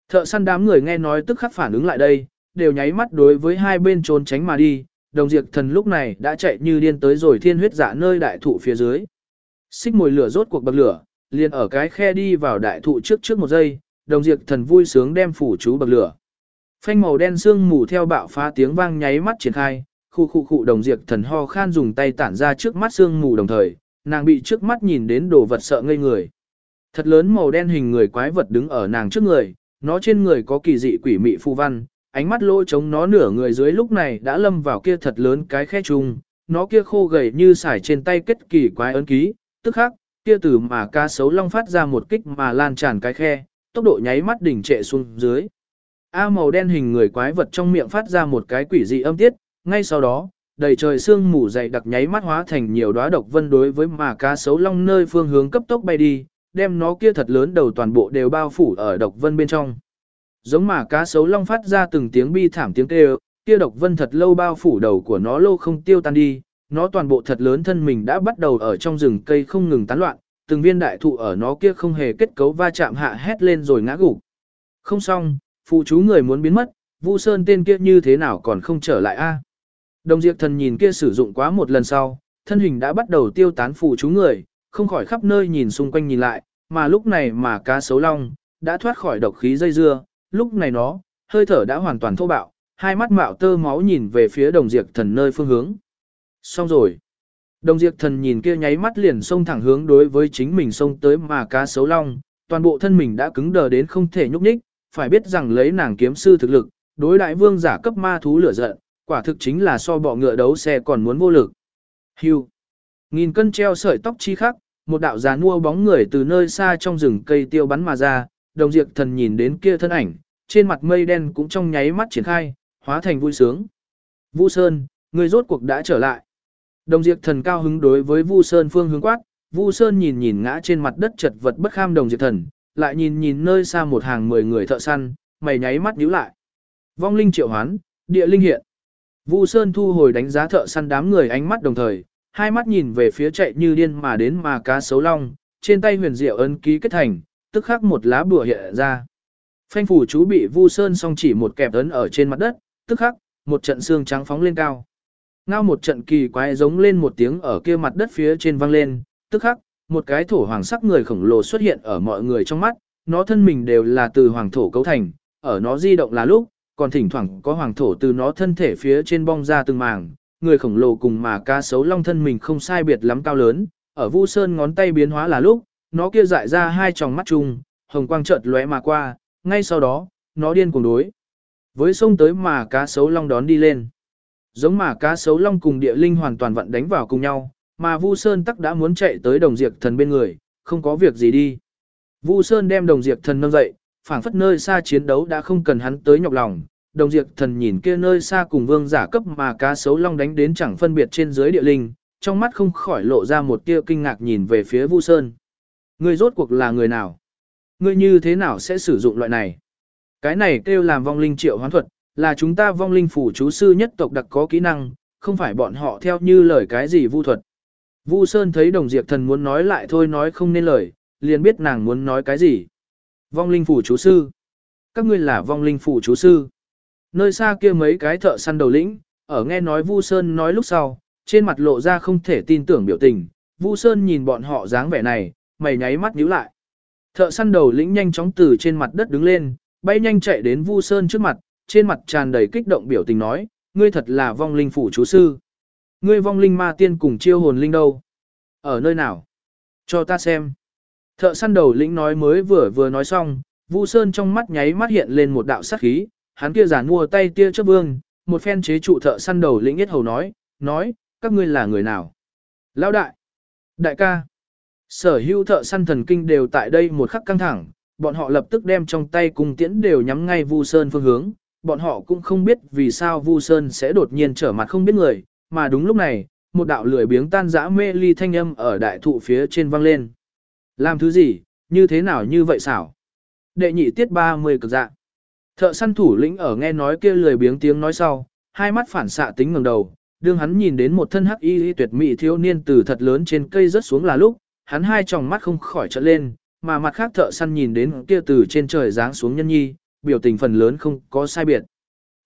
Thợ săn đám người nghe nói tức khắc phản ứng lại đây, đều nháy mắt đối với hai bên trốn tránh mà đi, đồng diệt thần lúc này đã chạy như điên tới rồi thiên huyết dạ nơi đại thụ phía dưới. Xích mồi lửa rốt cuộc bậc lửa, liền ở cái khe đi vào đại thụ trước trước một giây, đồng diệt thần vui sướng đem phủ chú bậc lửa. Phanh màu đen xương mù theo bạo phá tiếng vang nháy mắt triển khai, khu khu khu đồng diệt thần ho khan dùng tay tản ra trước mắt sương mù đồng thời, nàng bị trước mắt nhìn đến đồ vật sợ ngây người. Thật lớn màu đen hình người quái vật đứng ở nàng trước người, nó trên người có kỳ dị quỷ mị phù văn, ánh mắt lỗ trống nó nửa người dưới lúc này đã lâm vào kia thật lớn cái khe chung, nó kia khô gầy như sải trên tay kết kỳ quái ấn ký, tức khắc, kia từ mà ca sấu long phát ra một kích mà lan tràn cái khe, tốc độ nháy mắt đỉnh trệ xuống dưới. A màu đen hình người quái vật trong miệng phát ra một cái quỷ dị âm tiết, ngay sau đó, đầy trời sương mù dày đặc nháy mắt hóa thành nhiều đóa độc vân đối với mà cá sấu long nơi phương hướng cấp tốc bay đi, đem nó kia thật lớn đầu toàn bộ đều bao phủ ở độc vân bên trong. Giống mà cá sấu long phát ra từng tiếng bi thảm tiếng kêu, kia độc vân thật lâu bao phủ đầu của nó lâu không tiêu tan đi, nó toàn bộ thật lớn thân mình đã bắt đầu ở trong rừng cây không ngừng tán loạn, từng viên đại thụ ở nó kia không hề kết cấu va chạm hạ hét lên rồi ngã gục. Không xong, phụ chú người muốn biến mất, Vu Sơn tên kia như thế nào còn không trở lại a? Đồng Diệp Thần nhìn kia sử dụng quá một lần sau, thân hình đã bắt đầu tiêu tán phủ chú người, không khỏi khắp nơi nhìn xung quanh nhìn lại, mà lúc này mà cá sấu long đã thoát khỏi độc khí dây dưa, lúc này nó, hơi thở đã hoàn toàn thô bạo, hai mắt mạo tơ máu nhìn về phía đồng diệt thần nơi phương hướng. Xong rồi. Đồng diệt thần nhìn kia nháy mắt liền xông thẳng hướng đối với chính mình xông tới mà cá sấu long, toàn bộ thân mình đã cứng đờ đến không thể nhúc nhích, phải biết rằng lấy nàng kiếm sư thực lực, đối đại vương giả cấp ma thú lửa giận, quả thực chính là so bọ ngựa đấu xe còn muốn vô lực. Hưu. Nghìn cân treo sợi tóc chi khắc, một đạo già nua bóng người từ nơi xa trong rừng cây tiêu bắn mà ra, đồng diệt thần nhìn đến kia thân ảnh, trên mặt mây đen cũng trong nháy mắt triển khai, hóa thành vui sướng. Vu Sơn, người rốt cuộc đã trở lại. Đồng diệt thần cao hứng đối với Vu Sơn phương hướng quát, Vu Sơn nhìn nhìn ngã trên mặt đất chật vật bất kham đồng diệt thần, lại nhìn nhìn nơi xa một hàng mười người thợ săn, mày nháy mắt nhíu lại. Vong linh triệu hoán, địa linh hiện. Vu Sơn thu hồi đánh giá thợ săn đám người ánh mắt đồng thời, hai mắt nhìn về phía chạy như điên mà đến mà cá sấu long, trên tay huyền diệu ấn ký kết thành, tức khắc một lá bùa hiện ra. Phanh phủ chú bị Vu Sơn song chỉ một kẹp ấn ở trên mặt đất, tức khắc, một trận xương trắng phóng lên cao. Ngao một trận kỳ quái giống lên một tiếng ở kia mặt đất phía trên vang lên, tức khắc, một cái thổ hoàng sắc người khổng lồ xuất hiện ở mọi người trong mắt, nó thân mình đều là từ hoàng thổ cấu thành, ở nó di động là lúc, còn thỉnh thoảng có hoàng thổ từ nó thân thể phía trên bong ra từng màng, người khổng lồ cùng mà cá sấu long thân mình không sai biệt lắm cao lớn, ở Vu Sơn ngón tay biến hóa là lúc, nó kia dại ra hai tròng mắt chung, hồng quang chợt lóe mà qua, ngay sau đó, nó điên cuồng đối. Với sông tới mà cá sấu long đón đi lên. Giống mà cá sấu long cùng địa linh hoàn toàn vận đánh vào cùng nhau, mà Vu Sơn tắc đã muốn chạy tới đồng diệt thần bên người, không có việc gì đi. Vu Sơn đem đồng diệt thần nâng dậy, phảng phất nơi xa chiến đấu đã không cần hắn tới nhọc lòng. Đồng diệt thần nhìn kia nơi xa cùng vương giả cấp mà cá sấu long đánh đến chẳng phân biệt trên dưới địa linh, trong mắt không khỏi lộ ra một tia kinh ngạc nhìn về phía Vu Sơn. Ngươi rốt cuộc là người nào? Ngươi như thế nào sẽ sử dụng loại này? Cái này kêu làm vong linh triệu hoán thuật, là chúng ta vong linh phủ chú sư nhất tộc đặc có kỹ năng, không phải bọn họ theo như lời cái gì vu thuật. Vu Sơn thấy đồng diệt thần muốn nói lại thôi nói không nên lời, liền biết nàng muốn nói cái gì. Vong linh phủ chú sư. Các ngươi là vong linh phủ chú sư. Nơi xa kia mấy cái thợ săn đầu lĩnh, ở nghe nói Vu Sơn nói lúc sau, trên mặt lộ ra không thể tin tưởng biểu tình. Vu Sơn nhìn bọn họ dáng vẻ này, mày nháy mắt nhíu lại. Thợ săn đầu lĩnh nhanh chóng từ trên mặt đất đứng lên, bay nhanh chạy đến Vu Sơn trước mặt, trên mặt tràn đầy kích động biểu tình nói, ngươi thật là vong linh phủ chú sư. Ngươi vong linh ma tiên cùng chiêu hồn linh đâu? Ở nơi nào? Cho ta xem. Thợ săn đầu lĩnh nói mới vừa vừa nói xong, Vu Sơn trong mắt nháy mắt hiện lên một đạo sát khí, hắn kia giản mua tay tia chớp vương, một phen chế trụ thợ săn đầu lĩnh yết hầu nói, nói, các ngươi là người nào? Lão đại! Đại ca! Sở hữu thợ săn thần kinh đều tại đây một khắc căng thẳng, bọn họ lập tức đem trong tay cung tiễn đều nhắm ngay Vu Sơn phương hướng, bọn họ cũng không biết vì sao Vu Sơn sẽ đột nhiên trở mặt không biết người, mà đúng lúc này, một đạo lười biếng tan dã mê ly thanh âm ở đại thụ phía trên vang lên. Làm thứ gì, như thế nào như vậy xảo? Đệ nhị tiết 30 cực dạ. Thợ săn thủ lĩnh ở nghe nói kia lười biếng tiếng nói sau, hai mắt phản xạ tính ngẩng đầu, đương hắn nhìn đến một thân hắc y tuyệt mỹ thiếu niên từ thật lớn trên cây rớt xuống là lúc, hắn hai tròng mắt không khỏi trợn lên, mà mặt khác thợ săn nhìn đến kia từ trên trời giáng xuống nhân nhi, biểu tình phần lớn không có sai biệt.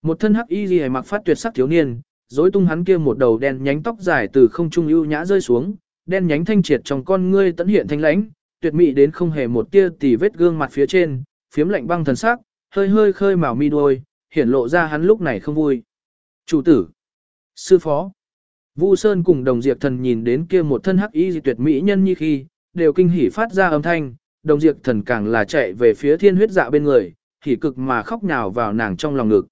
Một thân hắc y liễu mặc phát tuyệt sắc thiếu niên, rối tung hắn kia một đầu đen nhánh tóc dài từ không trung ưu nhã rơi xuống, đen nhánh thanh triệt trong con ngươi tận hiện thanh lãnh, tuyệt mỹ đến không hề một tia tì vết gương mặt phía trên, phiếm lạnh băng thần sắc, hơi hơi khơi màu mi đôi, hiển lộ ra hắn lúc này không vui. Chủ tử, sư phó, Vu Sơn cùng đồng diệt thần nhìn đến kia một thân hắc y tuyệt mỹ nhân như khi, đều kinh hỉ phát ra âm thanh, đồng diệt thần càng là chạy về phía thiên huyết dạ bên người, hỉ cực mà khóc nhào vào nàng trong lòng ngực.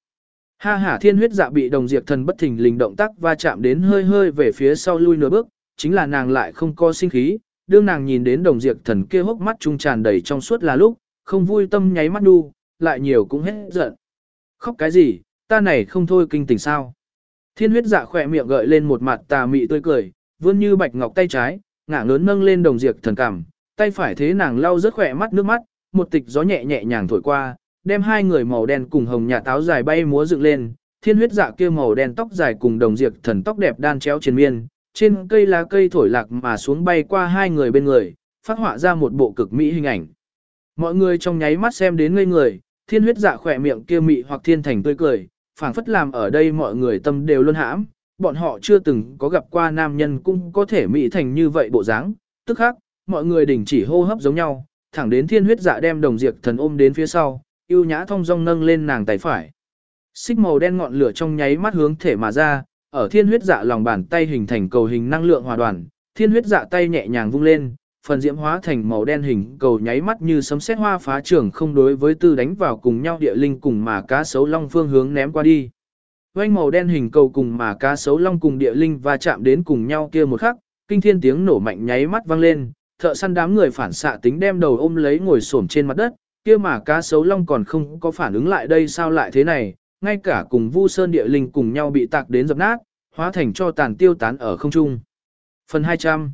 Ha ha thiên huyết dạ bị đồng diệt thần bất thình lình động tác va chạm đến hơi hơi về phía sau lui nửa bước, chính là nàng lại không có sinh khí, đương nàng nhìn đến đồng diệt thần kia hốc mắt trung tràn đầy trong suốt là lúc, không vui tâm nháy mắt đu, lại nhiều cũng hết giận. Khóc cái gì, ta này không thôi kinh tỉnh sao. Thiên huyết dạ khỏe miệng gợi lên một mặt tà mị tươi cười, vươn như bạch ngọc tay trái, ngả lớn nâng lên đồng diệt thần cảm, tay phải thế nàng lau rất khỏe mắt nước mắt, một tịch gió nhẹ nhẹ nhàng thổi qua, đem hai người màu đen cùng hồng nhà táo dài bay múa dựng lên, thiên huyết dạ kia màu đen tóc dài cùng đồng diệt thần tóc đẹp đan chéo trên miên, trên cây lá cây thổi lạc mà xuống bay qua hai người bên người, phát họa ra một bộ cực mỹ hình ảnh. Mọi người trong nháy mắt xem đến ngây người, thiên huyết dạ khỏe miệng kia mị hoặc thiên thành tươi cười, phảng phất làm ở đây mọi người tâm đều luôn hãm, bọn họ chưa từng có gặp qua nam nhân cũng có thể mỹ thành như vậy bộ dáng, tức khắc, mọi người đình chỉ hô hấp giống nhau, thẳng đến thiên huyết dạ đem đồng diệt thần ôm đến phía sau, yêu nhã thong dong nâng lên nàng tay phải. Xích màu đen ngọn lửa trong nháy mắt hướng thể mà ra, ở thiên huyết dạ lòng bàn tay hình thành cầu hình năng lượng hòa đoàn, thiên huyết dạ tay nhẹ nhàng vung lên, phần diễm hóa thành màu đen hình cầu nháy mắt như sấm sét hoa phá trường không đối với tư đánh vào cùng nhau địa linh cùng mà cá sấu long phương hướng ném qua đi. Quanh màu đen hình cầu cùng mà cá sấu long cùng địa linh va chạm đến cùng nhau kia một khắc, kinh thiên tiếng nổ mạnh nháy mắt vang lên, thợ săn đám người phản xạ tính đem đầu ôm lấy ngồi xổm trên mặt đất, kia mà cá sấu long còn không có phản ứng lại đây sao lại thế này, ngay cả cùng vu sơn địa linh cùng nhau bị tạc đến dập nát, hóa thành cho tàn tiêu tán ở không trung. Phần 200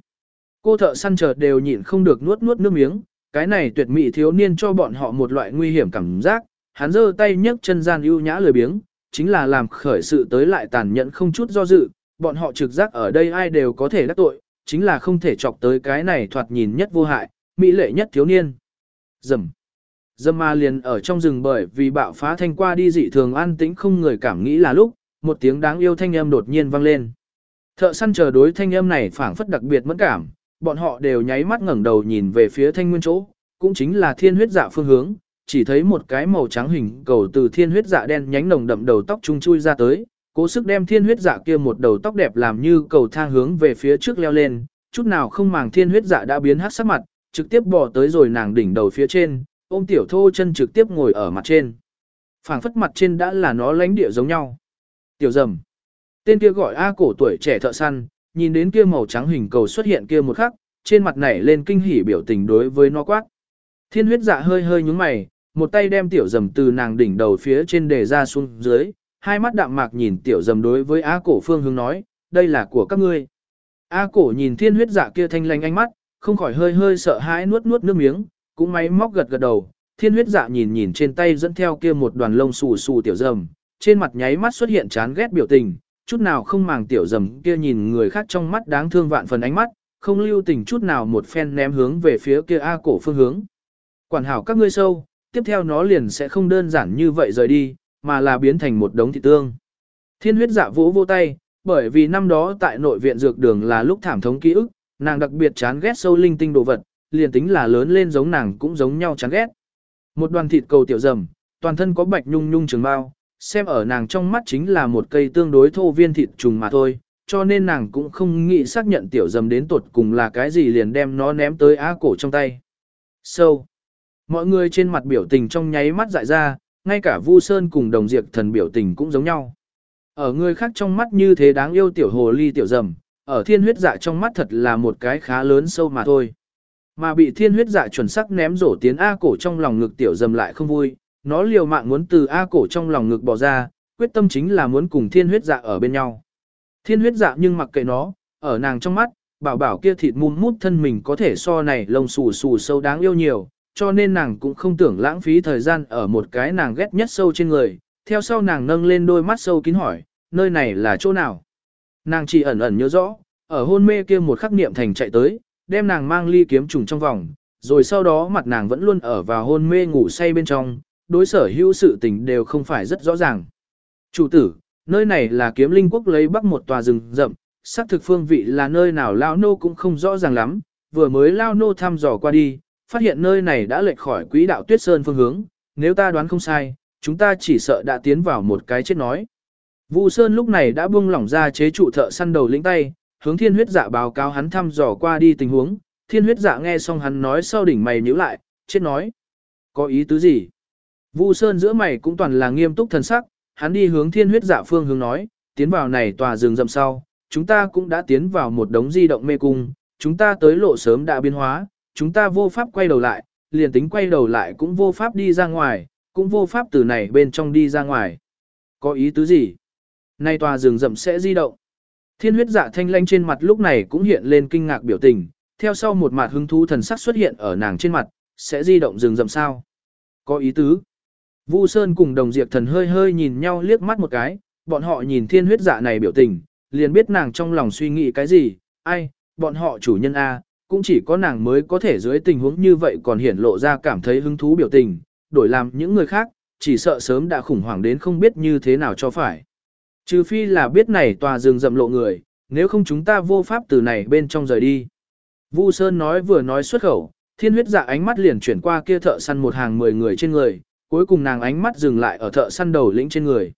Cô thợ săn chợt đều nhịn không được nuốt nuốt nước miếng, cái này tuyệt mỹ thiếu niên cho bọn họ một loại nguy hiểm cảm giác, hắn giơ tay nhấc chân gian ưu nhã lười biếng, chính là làm khởi sự tới lại tàn nhẫn không chút do dự, bọn họ trực giác ở đây ai đều có thể đắc tội, chính là không thể chọc tới cái này thoạt nhìn nhất vô hại, mỹ lệ nhất thiếu niên. Dầm. Dâm ma liền ở trong rừng bởi vì bạo phá thanh qua đi dị thường an tĩnh không người cảm nghĩ là lúc, một tiếng đáng yêu thanh âm đột nhiên vang lên. Thợ săn chờ đối thanh âm này phảng phất đặc biệt mẫn cảm, bọn họ đều nháy mắt ngẩng đầu nhìn về phía thanh nguyên chỗ, cũng chính là thiên huyết dạ phương hướng, chỉ thấy một cái màu trắng hình cầu từ thiên huyết dạ đen nhánh nồng đậm đầu tóc trung chui ra tới, cố sức đem thiên huyết dạ kia một đầu tóc đẹp làm như cầu thang hướng về phía trước leo lên, chút nào không màng thiên huyết dạ đã biến hắc sắc mặt, trực tiếp bỏ tới rồi nàng đỉnh đầu phía trên, ôm tiểu thô chân trực tiếp ngồi ở mặt trên. phảng phất mặt trên đã là nó lánh địa giống nhau. Tiểu dầm. Tên kia gọi A cổ tuổi trẻ thợ săn, nhìn đến kia màu trắng hình cầu xuất hiện kia một khắc, trên mặt nảy lên kinh hỉ biểu tình đối với nó quát. Thiên huyết dạ hơi hơi nhúng mày, một tay đem tiểu dầm từ nàng đỉnh đầu phía trên đề ra xuống dưới, hai mắt đạm mạc nhìn tiểu dầm đối với A cổ phương hướng nói, đây là của các ngươi. A cổ nhìn thiên huyết dạ kia thanh lanh ánh mắt, không khỏi hơi hơi sợ hãi nuốt nuốt nước miếng, cũng máy móc gật gật đầu. Thiên huyết dạ nhìn nhìn trên tay dẫn theo kia một đoàn lông xù xù tiểu dầm, trên mặt nháy mắt xuất hiện chán ghét biểu tình, chút nào không màng tiểu dầm kia nhìn người khác trong mắt đáng thương vạn phần ánh mắt, không lưu tình chút nào một phen ném hướng về phía kia A cổ phương hướng. Quản hảo các ngươi sâu, tiếp theo nó liền sẽ không đơn giản như vậy rời đi, mà là biến thành một đống thị tương. Thiên huyết dạ vỗ vô tay, bởi vì năm đó tại nội viện dược đường là lúc thảm thống ký ức, nàng đặc biệt chán ghét sâu linh tinh đồ vật, liền tính là lớn lên giống nàng cũng giống nhau chán ghét. Một đoàn thịt cầu tiểu dầm, toàn thân có bạch nhung nhung trường bao, xem ở nàng trong mắt chính là một cây tương đối thô viên thịt trùng mà thôi, cho nên nàng cũng không nghĩ xác nhận tiểu dầm đến tột cùng là cái gì liền đem nó ném tới á cổ trong tay. Sâu. So. Mọi người trên mặt biểu tình trong nháy mắt dại ra, ngay cả Vu Sơn cùng đồng diệt thần biểu tình cũng giống nhau. Ở người khác trong mắt như thế đáng yêu tiểu hồ ly tiểu dầm, ở thiên huyết dạ trong mắt thật là một cái khá lớn sâu mà thôi. Mà bị thiên huyết dạ chuẩn sắc ném rổ tiến A cổ trong lòng ngực tiểu dầm lại không vui, nó liều mạng muốn từ A cổ trong lòng ngực bỏ ra, quyết tâm chính là muốn cùng thiên huyết dạ ở bên nhau. Thiên huyết dạ nhưng mặc kệ nó, ở nàng trong mắt, bảo bảo kia thịt mum mút thân mình có thể so này lông xù xù sâu đáng yêu nhiều, cho nên nàng cũng không tưởng lãng phí thời gian ở một cái nàng ghét nhất sâu trên người. Theo sau nàng nâng lên đôi mắt sâu kín hỏi, nơi này là chỗ nào? Nàng chỉ ẩn ẩn nhớ rõ, ở hôn mê kia một khắc niệm thành chạy tới, đem nàng mang ly kiếm trùng trong vòng, rồi sau đó mặt nàng vẫn luôn ở vào hôn mê ngủ say bên trong, đối sở hữu sự tình đều không phải rất rõ ràng. Chủ tử, nơi này là kiếm linh quốc lấy bắc một tòa rừng rậm, xác thực phương vị là nơi nào lao nô cũng không rõ ràng lắm, vừa mới lao nô thăm dò qua đi, phát hiện nơi này đã lệch khỏi quỹ đạo tuyết sơn phương hướng, nếu ta đoán không sai, chúng ta chỉ sợ đã tiến vào một cái chết nói. Vu Sơn lúc này đã buông lỏng ra chế trụ thợ săn đầu lĩnh tay, hướng thiên huyết dạ báo cáo hắn thăm dò qua đi tình huống, thiên huyết dạ nghe xong hắn nói sau đỉnh mày nhíu lại, chết nói. Có ý tứ gì? Vu Sơn giữa mày cũng toàn là nghiêm túc thần sắc, hắn đi hướng thiên huyết dạ phương hướng nói, tiến vào này tòa rừng rậm sau, chúng ta cũng đã tiến vào một đống di động mê cung, chúng ta tới lộ sớm đã biến hóa, chúng ta vô pháp quay đầu lại, liền tính quay đầu lại cũng vô pháp đi ra ngoài, cũng vô pháp từ này bên trong đi ra ngoài. Có ý tứ gì? Nay tòa rừng rậm sẽ di động. Thiên huyết dạ thanh lanh trên mặt lúc này cũng hiện lên kinh ngạc biểu tình, theo sau một mặt hứng thú thần sắc xuất hiện ở nàng trên mặt, sẽ di động rừng rậm sao? Có ý tứ. Vu Sơn cùng đồng diệt thần hơi hơi nhìn nhau liếc mắt một cái, bọn họ nhìn thiên huyết dạ này biểu tình, liền biết nàng trong lòng suy nghĩ cái gì, ai, bọn họ chủ nhân A, cũng chỉ có nàng mới có thể dưới tình huống như vậy còn hiển lộ ra cảm thấy hứng thú biểu tình, đổi làm những người khác, chỉ sợ sớm đã khủng hoảng đến không biết như thế nào cho phải. Trừ phi là biết này tòa rừng rậm lộ người, nếu không chúng ta vô pháp từ này bên trong rời đi. Vu Sơn nói vừa nói xuất khẩu, thiên huyết dạ ánh mắt liền chuyển qua kia thợ săn một hàng mười người trên người, cuối cùng nàng ánh mắt dừng lại ở thợ săn đầu lĩnh trên người.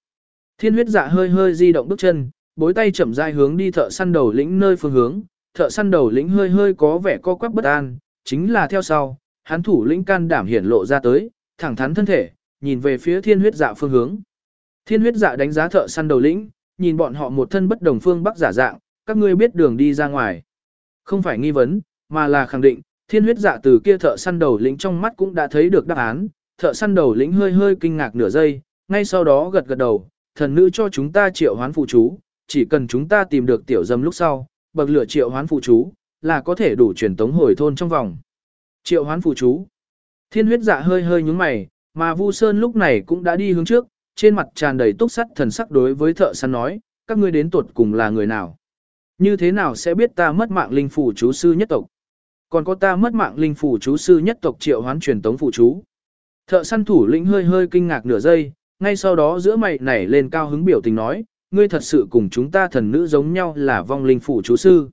Thiên huyết dạ hơi hơi di động bước chân, bối tay chậm rãi hướng đi thợ săn đầu lĩnh nơi phương hướng, thợ săn đầu lĩnh hơi hơi có vẻ co quắp bất an, chính là theo sau, hắn thủ lĩnh can đảm hiển lộ ra tới, thẳng thắn thân thể, nhìn về phía thiên huyết dạ phương hướng. Thiên huyết dạ đánh giá thợ săn đầu lĩnh, nhìn bọn họ một thân bất đồng phương bắc giả dạng, các ngươi biết đường đi ra ngoài. Không phải nghi vấn, mà là khẳng định, thiên huyết dạ từ kia thợ săn đầu lĩnh trong mắt cũng đã thấy được đáp án, thợ săn đầu lĩnh hơi hơi kinh ngạc nửa giây, ngay sau đó gật gật đầu, thần nữ cho chúng ta triệu hoán phụ chú, chỉ cần chúng ta tìm được tiểu dâm lúc sau, bậc lửa triệu hoán phụ chú, là có thể đủ truyền tống hồi thôn trong vòng. Triệu hoán phụ chú. Thiên huyết dạ hơi hơi nhúng mày, mà Vu Sơn lúc này cũng đã đi hướng trước, trên mặt tràn đầy túc sắt thần sắc đối với thợ săn nói, các ngươi đến tuột cùng là người nào? Như thế nào sẽ biết ta mất mạng linh phủ chú sư nhất tộc? Còn có ta mất mạng linh phủ chú sư nhất tộc triệu hoán truyền tống phụ chú. Thợ săn thủ lĩnh hơi hơi kinh ngạc nửa giây, ngay sau đó giữa mày nảy lên cao hứng biểu tình nói, ngươi thật sự cùng chúng ta thần nữ giống nhau là vong linh phủ chú sư.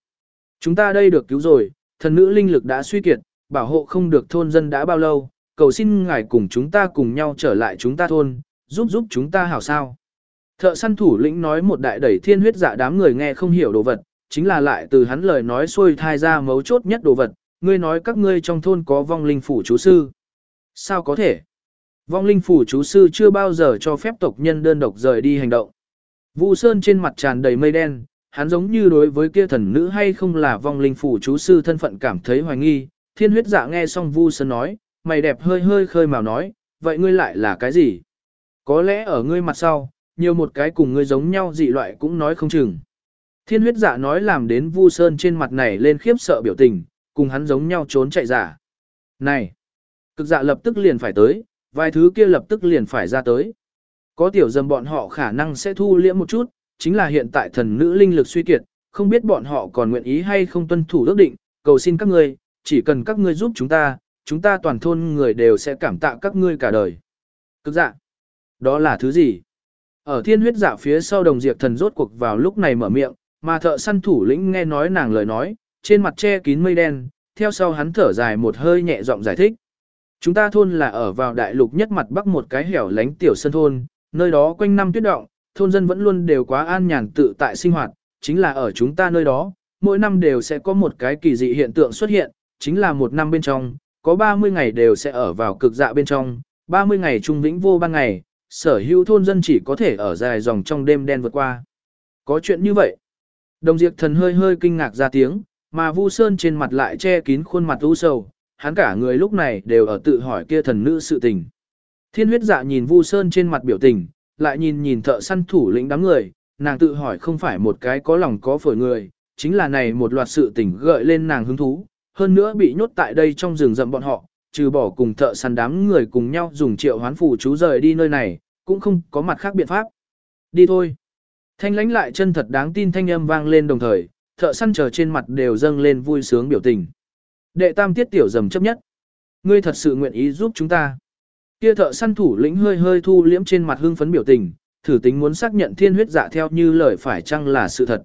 Chúng ta đây được cứu rồi, thần nữ linh lực đã suy kiệt, bảo hộ không được thôn dân đã bao lâu, cầu xin ngài cùng chúng ta cùng nhau trở lại chúng ta thôn, giúp giúp chúng ta hảo sao. Thợ săn thủ lĩnh nói một đại đẩy thiên huyết dạ đám người nghe không hiểu đồ vật, chính là lại từ hắn lời nói xuôi thai ra mấu chốt nhất đồ vật, ngươi nói các ngươi trong thôn có vong linh phủ chú sư. Sao có thể? Vong linh phủ chú sư chưa bao giờ cho phép tộc nhân đơn độc rời đi hành động. Vu Sơn trên mặt tràn đầy mây đen, hắn giống như đối với kia thần nữ hay không là vong linh phủ chú sư thân phận cảm thấy hoài nghi. Thiên huyết dạ nghe xong Vu Sơn nói, mày đẹp hơi hơi khơi màu nói, vậy ngươi lại là cái gì? Có lẽ ở ngươi mặt sau, nhiều một cái cùng ngươi giống nhau dị loại cũng nói không chừng. Thiên huyết giả nói làm đến Vu Sơn trên mặt này lên khiếp sợ biểu tình, cùng hắn giống nhau trốn chạy giả. Này! Cực dạ lập tức liền phải tới, vài thứ kia lập tức liền phải ra tới. Có tiểu dầm bọn họ khả năng sẽ thu liễm một chút, chính là hiện tại thần nữ linh lực suy kiệt, không biết bọn họ còn nguyện ý hay không tuân thủ ước định, cầu xin các ngươi, chỉ cần các ngươi giúp chúng ta, chúng ta toàn thôn người đều sẽ cảm tạ các ngươi cả đời. Cực dạ, đó là thứ gì? Ở thiên huyết dạ phía sau đồng diệt thần rốt cuộc vào lúc này mở miệng, mà thợ săn thủ lĩnh nghe nói nàng lời nói, trên mặt che kín mây đen, theo sau hắn thở dài một hơi nhẹ giọng giải thích. Chúng ta thôn là ở vào đại lục nhất mặt bắc một cái hẻo lánh tiểu sân thôn, nơi đó quanh năm tuyết động, thôn dân vẫn luôn đều quá an nhàn tự tại sinh hoạt, chính là ở chúng ta nơi đó, mỗi năm đều sẽ có một cái kỳ dị hiện tượng xuất hiện, chính là một năm bên trong, có 30 ngày đều sẽ ở vào cực dạ bên trong, 30 ngày trung vĩnh vô ban ngày, sở hữu thôn dân chỉ có thể ở dài dòng trong đêm đen vượt qua. Có chuyện như vậy. Đồng Diệp Thần hơi hơi kinh ngạc ra tiếng, mà Vu Sơn trên mặt lại che kín khuôn mặt u sầu, hắn cả người lúc này đều ở tự hỏi kia thần nữ sự tình. Thiên huyết dạ nhìn Vu Sơn trên mặt biểu tình, lại nhìn nhìn thợ săn thủ lĩnh đám người, nàng tự hỏi không phải một cái có lòng có phổi người, chính là này một loạt sự tình gợi lên nàng hứng thú, hơn nữa bị nhốt tại đây trong rừng rậm bọn họ, trừ bỏ cùng thợ săn đám người cùng nhau dùng triệu hoán phù chú rời đi nơi này, cũng không có mặt khác biện pháp. Đi thôi. Thanh lánh lại chân thật đáng tin thanh âm vang lên đồng thời, thợ săn chờ trên mặt đều dâng lên vui sướng biểu tình. Đệ tam tiết tiểu dầm chấp nhất. Ngươi thật sự nguyện ý giúp chúng ta. Kia thợ săn thủ lĩnh hơi hơi thu liễm trên mặt hưng phấn biểu tình, thử tính muốn xác nhận thiên huyết dạ theo như lời phải chăng là sự thật.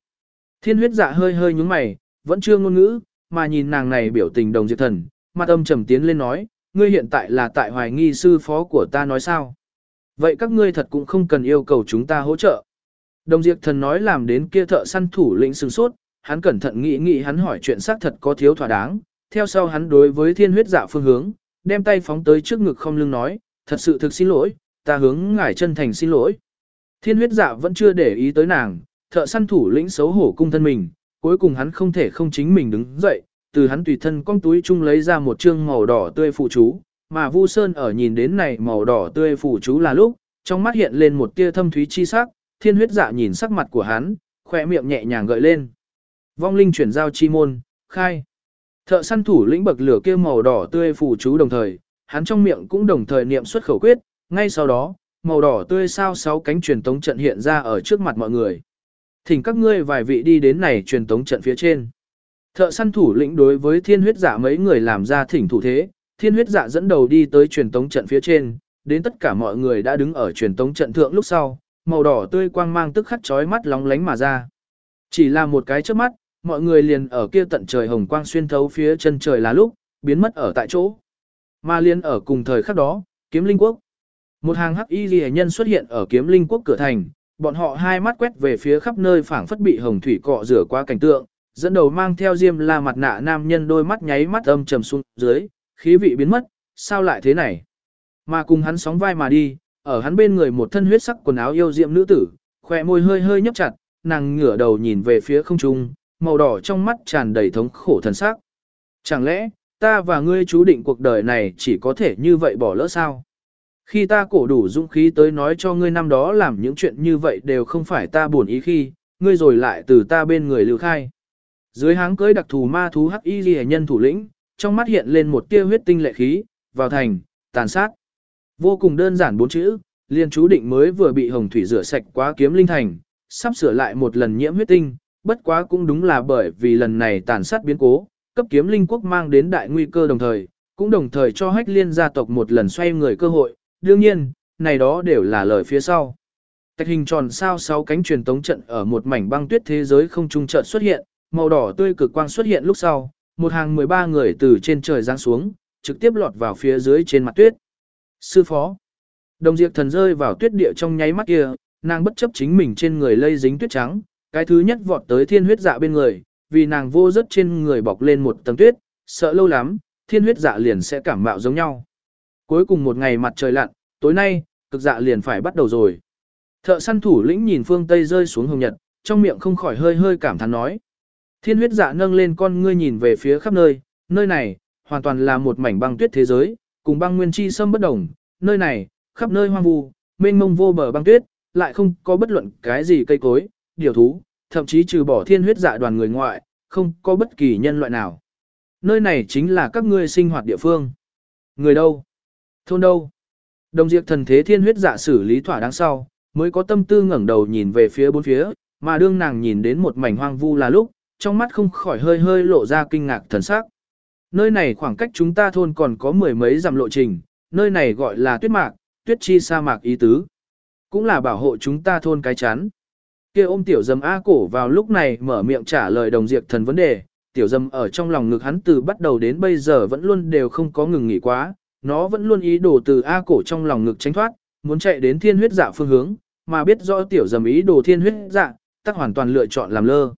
Thiên huyết dạ hơi hơi nhúng mày, vẫn chưa ngôn ngữ, mà nhìn nàng này biểu tình đồng diệt thần, mặt âm trầm tiến lên nói, ngươi hiện tại là tại hoài nghi sư phó của ta nói sao. Vậy các ngươi thật cũng không cần yêu cầu chúng ta hỗ trợ. Đồng diệt thần nói làm đến kia thợ săn thủ lĩnh sừng sốt, hắn cẩn thận nghĩ nghĩ hắn hỏi chuyện xác thật có thiếu thỏa đáng, theo sau hắn đối với thiên huyết dạ phương hướng, đem tay phóng tới trước ngực không lưng nói, thật sự thực xin lỗi, ta hướng ngài chân thành xin lỗi. Thiên huyết dạ vẫn chưa để ý tới nàng, thợ săn thủ lĩnh xấu hổ cung thân mình, cuối cùng hắn không thể không chính mình đứng dậy, từ hắn tùy thân con túi chung lấy ra một chương màu đỏ tươi phụ chú, mà Vu Sơn ở nhìn đến này màu đỏ tươi phụ chú là lúc, trong mắt hiện lên một tia thâm thúy chi sắc, thiên huyết dạ nhìn sắc mặt của hắn, khỏe miệng nhẹ nhàng gợi lên. Vong linh chuyển giao chi môn, khai. Thợ săn thủ lĩnh bậc lửa kia màu đỏ tươi phụ chú đồng thời, hắn trong miệng cũng đồng thời niệm xuất khẩu quyết, ngay sau đó, màu đỏ tươi sao sáu cánh truyền tống trận hiện ra ở trước mặt mọi người. Thỉnh các ngươi vài vị đi đến này truyền tống trận phía trên. Thợ săn thủ lĩnh đối với thiên huyết giả dạ mấy người làm ra thỉnh thủ thế, thiên huyết giả dạ dẫn đầu đi tới truyền tống trận phía trên, đến tất cả mọi người đã đứng ở truyền tống trận thượng lúc sau, màu đỏ tươi quang mang tức khắc chói mắt lóng lánh mà ra. Chỉ là một cái trước mắt, mọi người liền ở kia tận trời hồng quang xuyên thấu phía chân trời là lúc, biến mất ở tại chỗ. Mà liền ở cùng thời khắc đó, kiếm linh quốc. Một hàng hắc y ghi nhân xuất hiện ở kiếm linh quốc cửa thành, bọn họ hai mắt quét về phía khắp nơi phảng phất bị hồng thủy cọ rửa qua cảnh tượng, dẫn đầu mang theo diêm la mặt nạ nam nhân đôi mắt nháy mắt âm trầm xuống dưới, khí vị biến mất, sao lại thế này? Mà cùng hắn sóng vai mà đi, ở hắn bên người một thân huyết sắc quần áo yêu diệm nữ tử, khỏe môi hơi hơi nhấp chặt, nàng ngửa đầu nhìn về phía không trung, màu đỏ trong mắt tràn đầy thống khổ thần sắc. Chẳng lẽ, ta và ngươi chú định cuộc đời này chỉ có thể như vậy bỏ lỡ sao? Khi ta cổ đủ dũng khí tới nói cho ngươi năm đó làm những chuyện như vậy đều không phải ta buồn ý khi, ngươi rồi lại từ ta bên người lưu khai. Dưới háng cưới đặc thù ma thú hắc y ghi nhân thủ lĩnh, trong mắt hiện lên một tia huyết tinh lệ khí, vào thành, tàn sát. Vô cùng đơn giản bốn chữ, liên chú định mới vừa bị hồng thủy rửa sạch quá kiếm linh thành, sắp sửa lại một lần nhiễm huyết tinh, bất quá cũng đúng là bởi vì lần này tàn sát biến cố, cấp kiếm linh quốc mang đến đại nguy cơ đồng thời, cũng đồng thời cho hách liên gia tộc một lần xoay người cơ hội, đương nhiên, này đó đều là lời phía sau. Tạch hình tròn sao sáu cánh truyền tống trận ở một mảnh băng tuyết thế giới không trung trận xuất hiện, màu đỏ tươi cực quang xuất hiện lúc sau, một hàng 13 người từ trên trời giáng xuống, trực tiếp lọt vào phía dưới trên mặt tuyết. Sư phó. Đồng diệt thần rơi vào tuyết địa trong nháy mắt kia, nàng bất chấp chính mình trên người lây dính tuyết trắng, cái thứ nhất vọt tới thiên huyết dạ bên người, vì nàng vô rất trên người bọc lên một tầng tuyết, sợ lâu lắm, thiên huyết dạ liền sẽ cảm mạo giống nhau. Cuối cùng một ngày mặt trời lặn, tối nay, cực dạ liền phải bắt đầu rồi. Thợ săn thủ lĩnh nhìn phương Tây rơi xuống hồng nhật, trong miệng không khỏi hơi hơi cảm thán nói. Thiên huyết dạ nâng lên con ngươi nhìn về phía khắp nơi, nơi này, hoàn toàn là một mảnh băng tuyết thế giới, cùng băng nguyên chi sâm bất đồng, nơi này, khắp nơi hoang vu, mênh mông vô bờ băng tuyết, lại không có bất luận cái gì cây cối, điều thú, thậm chí trừ bỏ thiên huyết dạ đoàn người ngoại, không có bất kỳ nhân loại nào. Nơi này chính là các ngươi sinh hoạt địa phương. Người đâu? Thôn đâu? Đồng diệt thần thế thiên huyết dạ xử lý thỏa đáng sau, mới có tâm tư ngẩng đầu nhìn về phía bốn phía, mà đương nàng nhìn đến một mảnh hoang vu là lúc, trong mắt không khỏi hơi hơi lộ ra kinh ngạc thần sắc. Nơi này khoảng cách chúng ta thôn còn có mười mấy dặm lộ trình, nơi này gọi là tuyết mạc, tuyết chi sa mạc ý tứ. Cũng là bảo hộ chúng ta thôn cái chắn. kia ôm tiểu dầm A cổ vào lúc này mở miệng trả lời đồng diệt thần vấn đề, tiểu dầm ở trong lòng ngực hắn từ bắt đầu đến bây giờ vẫn luôn đều không có ngừng nghỉ quá, nó vẫn luôn ý đồ từ A cổ trong lòng ngực tránh thoát, muốn chạy đến thiên huyết dạ phương hướng, mà biết rõ tiểu dầm ý đồ thiên huyết dạ, tắc hoàn toàn lựa chọn làm lơ.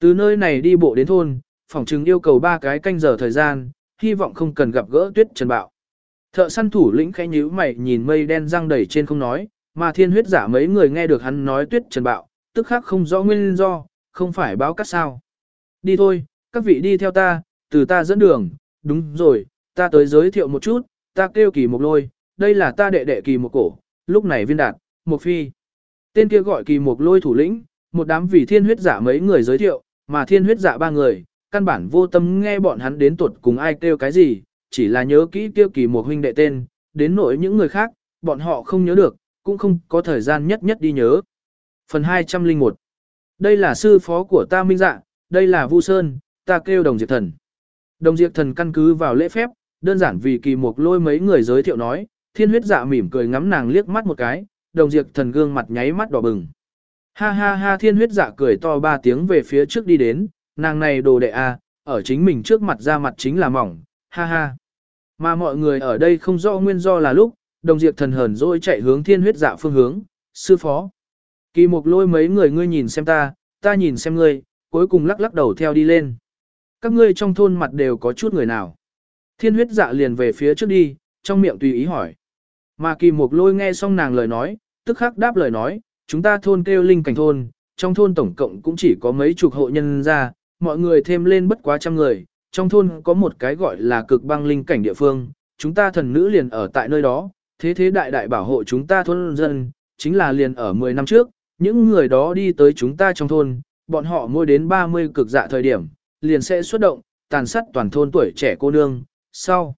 Từ nơi này đi bộ đến thôn, phòng trừng yêu cầu ba cái canh giờ thời gian, hy vọng không cần gặp gỡ tuyết trần bạo. Thợ săn thủ lĩnh khẽ nhíu mày nhìn mây đen răng đầy trên không nói, mà thiên huyết giả mấy người nghe được hắn nói tuyết trần bạo, tức khắc không rõ nguyên do, không phải báo cắt sao. Đi thôi, các vị đi theo ta, từ ta dẫn đường, đúng rồi, ta tới giới thiệu một chút, ta kêu kỳ một lôi, đây là ta đệ đệ kỳ một cổ, lúc này viên đạt, một phi. Tên kia gọi kỳ một lôi thủ lĩnh, một đám vì thiên huyết giả mấy người giới thiệu, mà thiên huyết Dạ ba người, căn bản vô tâm nghe bọn hắn đến tuột cùng ai kêu cái gì, chỉ là nhớ kỹ kêu kỳ một huynh đệ tên, đến nỗi những người khác, bọn họ không nhớ được, cũng không có thời gian nhất nhất đi nhớ. Phần 201 Đây là sư phó của ta Minh Dạ, đây là Vu Sơn, ta kêu Đồng Diệp Thần. Đồng Diệp Thần căn cứ vào lễ phép, đơn giản vì kỳ mục lôi mấy người giới thiệu nói, thiên huyết dạ mỉm cười ngắm nàng liếc mắt một cái, Đồng Diệp Thần gương mặt nháy mắt đỏ bừng. Ha ha ha thiên huyết dạ cười to ba tiếng về phía trước đi đến, nàng này đồ đệ a, à, ở chính mình trước mặt ra mặt chính là mỏng, ha ha. Mà mọi người ở đây không rõ nguyên do là lúc, đồng diệt thần hờn dỗi chạy hướng thiên huyết dạ phương hướng, sư phó. Kỳ mục lôi mấy người ngươi nhìn xem ta, ta nhìn xem ngươi, cuối cùng lắc lắc đầu theo đi lên. Các ngươi trong thôn mặt đều có chút người nào. Thiên huyết dạ liền về phía trước đi, trong miệng tùy ý hỏi. Mà kỳ mục lôi nghe xong nàng lời nói, tức khắc đáp lời nói, chúng ta thôn kêu linh cảnh thôn, trong thôn tổng cộng cũng chỉ có mấy chục hộ nhân ra, mọi người thêm lên bất quá trăm người, trong thôn có một cái gọi là cực băng linh cảnh địa phương, chúng ta thần nữ liền ở tại nơi đó, thế thế đại đại bảo hộ chúng ta thôn dân, chính là liền ở 10 năm trước, những người đó đi tới chúng ta trong thôn, bọn họ mua đến 30 cực dạ thời điểm, liền sẽ xuất động, tàn sát toàn thôn tuổi trẻ cô nương, sau.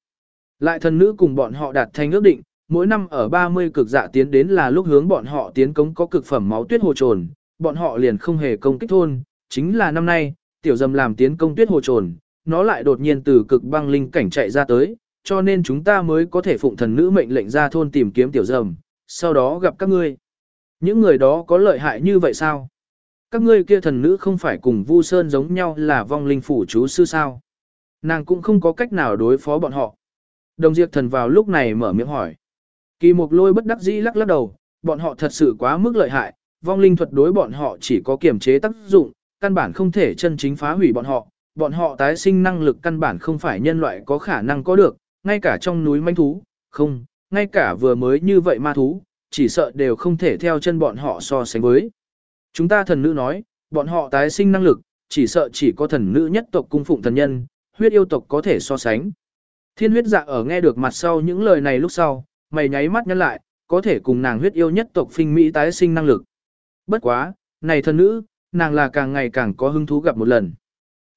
Lại thần nữ cùng bọn họ đạt thành ước định, mỗi năm ở 30 cực dạ tiến đến là lúc hướng bọn họ tiến cống có cực phẩm máu tuyết hồ trồn, bọn họ liền không hề công kích thôn, chính là năm nay, tiểu dầm làm tiến công tuyết hồ trồn, nó lại đột nhiên từ cực băng linh cảnh chạy ra tới, cho nên chúng ta mới có thể phụng thần nữ mệnh lệnh ra thôn tìm kiếm tiểu dầm, sau đó gặp các ngươi. Những người đó có lợi hại như vậy sao? Các ngươi kia thần nữ không phải cùng Vu Sơn giống nhau là vong linh phủ chú sư sao? Nàng cũng không có cách nào đối phó bọn họ. Đồng Diệp thần vào lúc này mở miệng hỏi. Kỳ mục lôi bất đắc dĩ lắc lắc đầu, bọn họ thật sự quá mức lợi hại, vong linh thuật đối bọn họ chỉ có kiểm chế tác dụng, căn bản không thể chân chính phá hủy bọn họ, bọn họ tái sinh năng lực căn bản không phải nhân loại có khả năng có được, ngay cả trong núi manh thú, không, ngay cả vừa mới như vậy ma thú, chỉ sợ đều không thể theo chân bọn họ so sánh với. Chúng ta thần nữ nói, bọn họ tái sinh năng lực, chỉ sợ chỉ có thần nữ nhất tộc cung phụng thần nhân, huyết yêu tộc có thể so sánh. Thiên huyết dạ ở nghe được mặt sau những lời này lúc sau, mày nháy mắt nhăn lại, có thể cùng nàng huyết yêu nhất tộc phinh mỹ tái sinh năng lực. Bất quá, này thần nữ, nàng là càng ngày càng có hứng thú gặp một lần.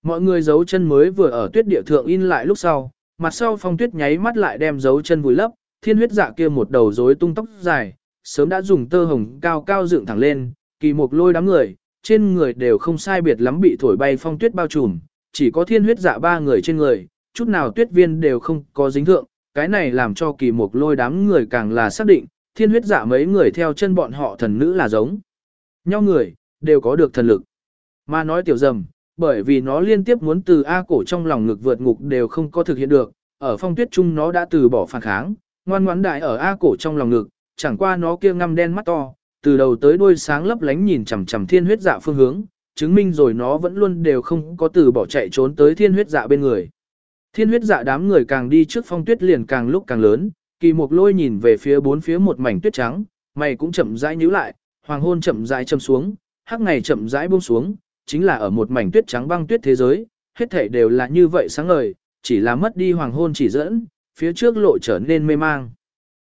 Mọi người giấu chân mới vừa ở tuyết địa thượng in lại lúc sau, mặt sau phong tuyết nháy mắt lại đem giấu chân vùi lấp, thiên huyết dạ kia một đầu rối tung tóc dài, sớm đã dùng tơ hồng cao cao dựng thẳng lên, kỳ mục lôi đám người, trên người đều không sai biệt lắm bị thổi bay phong tuyết bao trùm, chỉ có thiên huyết dạ ba người trên người, chút nào tuyết viên đều không có dính thượng, cái này làm cho kỳ mục lôi đám người càng là xác định, thiên huyết giả mấy người theo chân bọn họ thần nữ là giống nhau người, đều có được thần lực. Mà nói tiểu dầm, bởi vì nó liên tiếp muốn từ A cổ trong lòng ngực vượt ngục đều không có thực hiện được, ở phong tuyết trung nó đã từ bỏ phản kháng, ngoan ngoãn đại ở A cổ trong lòng ngực, chẳng qua nó kia ngăm đen mắt to, từ đầu tới đuôi sáng lấp lánh nhìn chằm chằm thiên huyết dạ phương hướng, chứng minh rồi nó vẫn luôn đều không có từ bỏ chạy trốn tới thiên huyết dạ bên người. Thiên huyết dạ đám người càng đi trước phong tuyết liền càng lúc càng lớn, kỳ mục lôi nhìn về phía bốn phía một mảnh tuyết trắng, mày cũng chậm rãi nhíu lại, hoàng hôn chậm rãi châm xuống, hắc ngày chậm rãi buông xuống, chính là ở một mảnh tuyết trắng băng tuyết thế giới, hết thảy đều là như vậy sáng ngời, chỉ là mất đi hoàng hôn chỉ dẫn, phía trước lộ trở nên mê mang.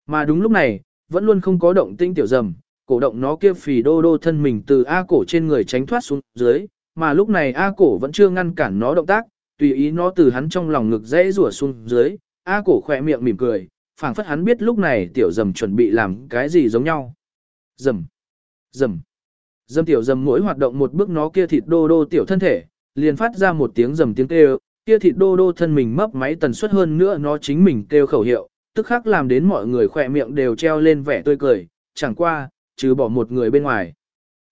Mà đúng lúc này, vẫn luôn không có động tinh tiểu dầm, cổ động nó kia phì đô đô thân mình từ A cổ trên người tránh thoát xuống dưới, mà lúc này A cổ vẫn chưa ngăn cản nó động tác, tùy ý nó từ hắn trong lòng ngực dễ rủa xuống dưới, A cổ khỏe miệng mỉm cười, phảng phất hắn biết lúc này tiểu dầm chuẩn bị làm cái gì giống nhau. Dầm, dầm. dầm tiểu dầm mỗi hoạt động một bước nó kia thịt đô đô tiểu thân thể, liền phát ra một tiếng dầm tiếng kêu, kia thịt đô đô thân mình mấp máy tần suất hơn nữa nó chính mình kêu khẩu hiệu, tức khắc làm đến mọi người khỏe miệng đều treo lên vẻ tươi cười, chẳng qua, trừ bỏ một người bên ngoài.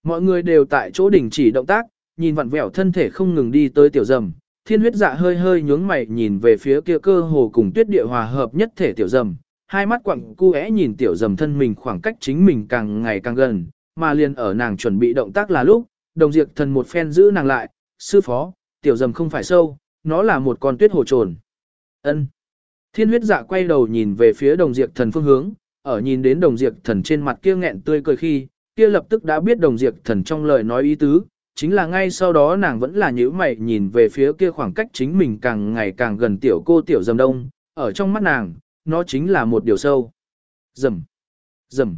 Mọi người đều tại chỗ đỉnh chỉ động tác, nhìn vặn vẹo thân thể không ngừng đi tới tiểu dầm, thiên huyết dạ hơi hơi nhướng mày nhìn về phía kia cơ hồ cùng tuyết địa hòa hợp nhất thể tiểu dầm, hai mắt quặng cu é nhìn tiểu dầm thân mình khoảng cách chính mình càng ngày càng gần, mà liền ở nàng chuẩn bị động tác là lúc, đồng diệt thần một phen giữ nàng lại, sư phó, tiểu dầm không phải sâu, nó là một con tuyết hồ trồn. ân Thiên huyết dạ quay đầu nhìn về phía đồng diệt thần phương hướng, ở nhìn đến đồng diệt thần trên mặt kia nghẹn tươi cười khi, kia lập tức đã biết đồng diệt thần trong lời nói ý tứ, chính là ngay sau đó nàng vẫn là nhíu mày nhìn về phía kia khoảng cách chính mình càng ngày càng gần tiểu cô tiểu dầm đông, ở trong mắt nàng, nó chính là một điều sâu. Dầm, dầm,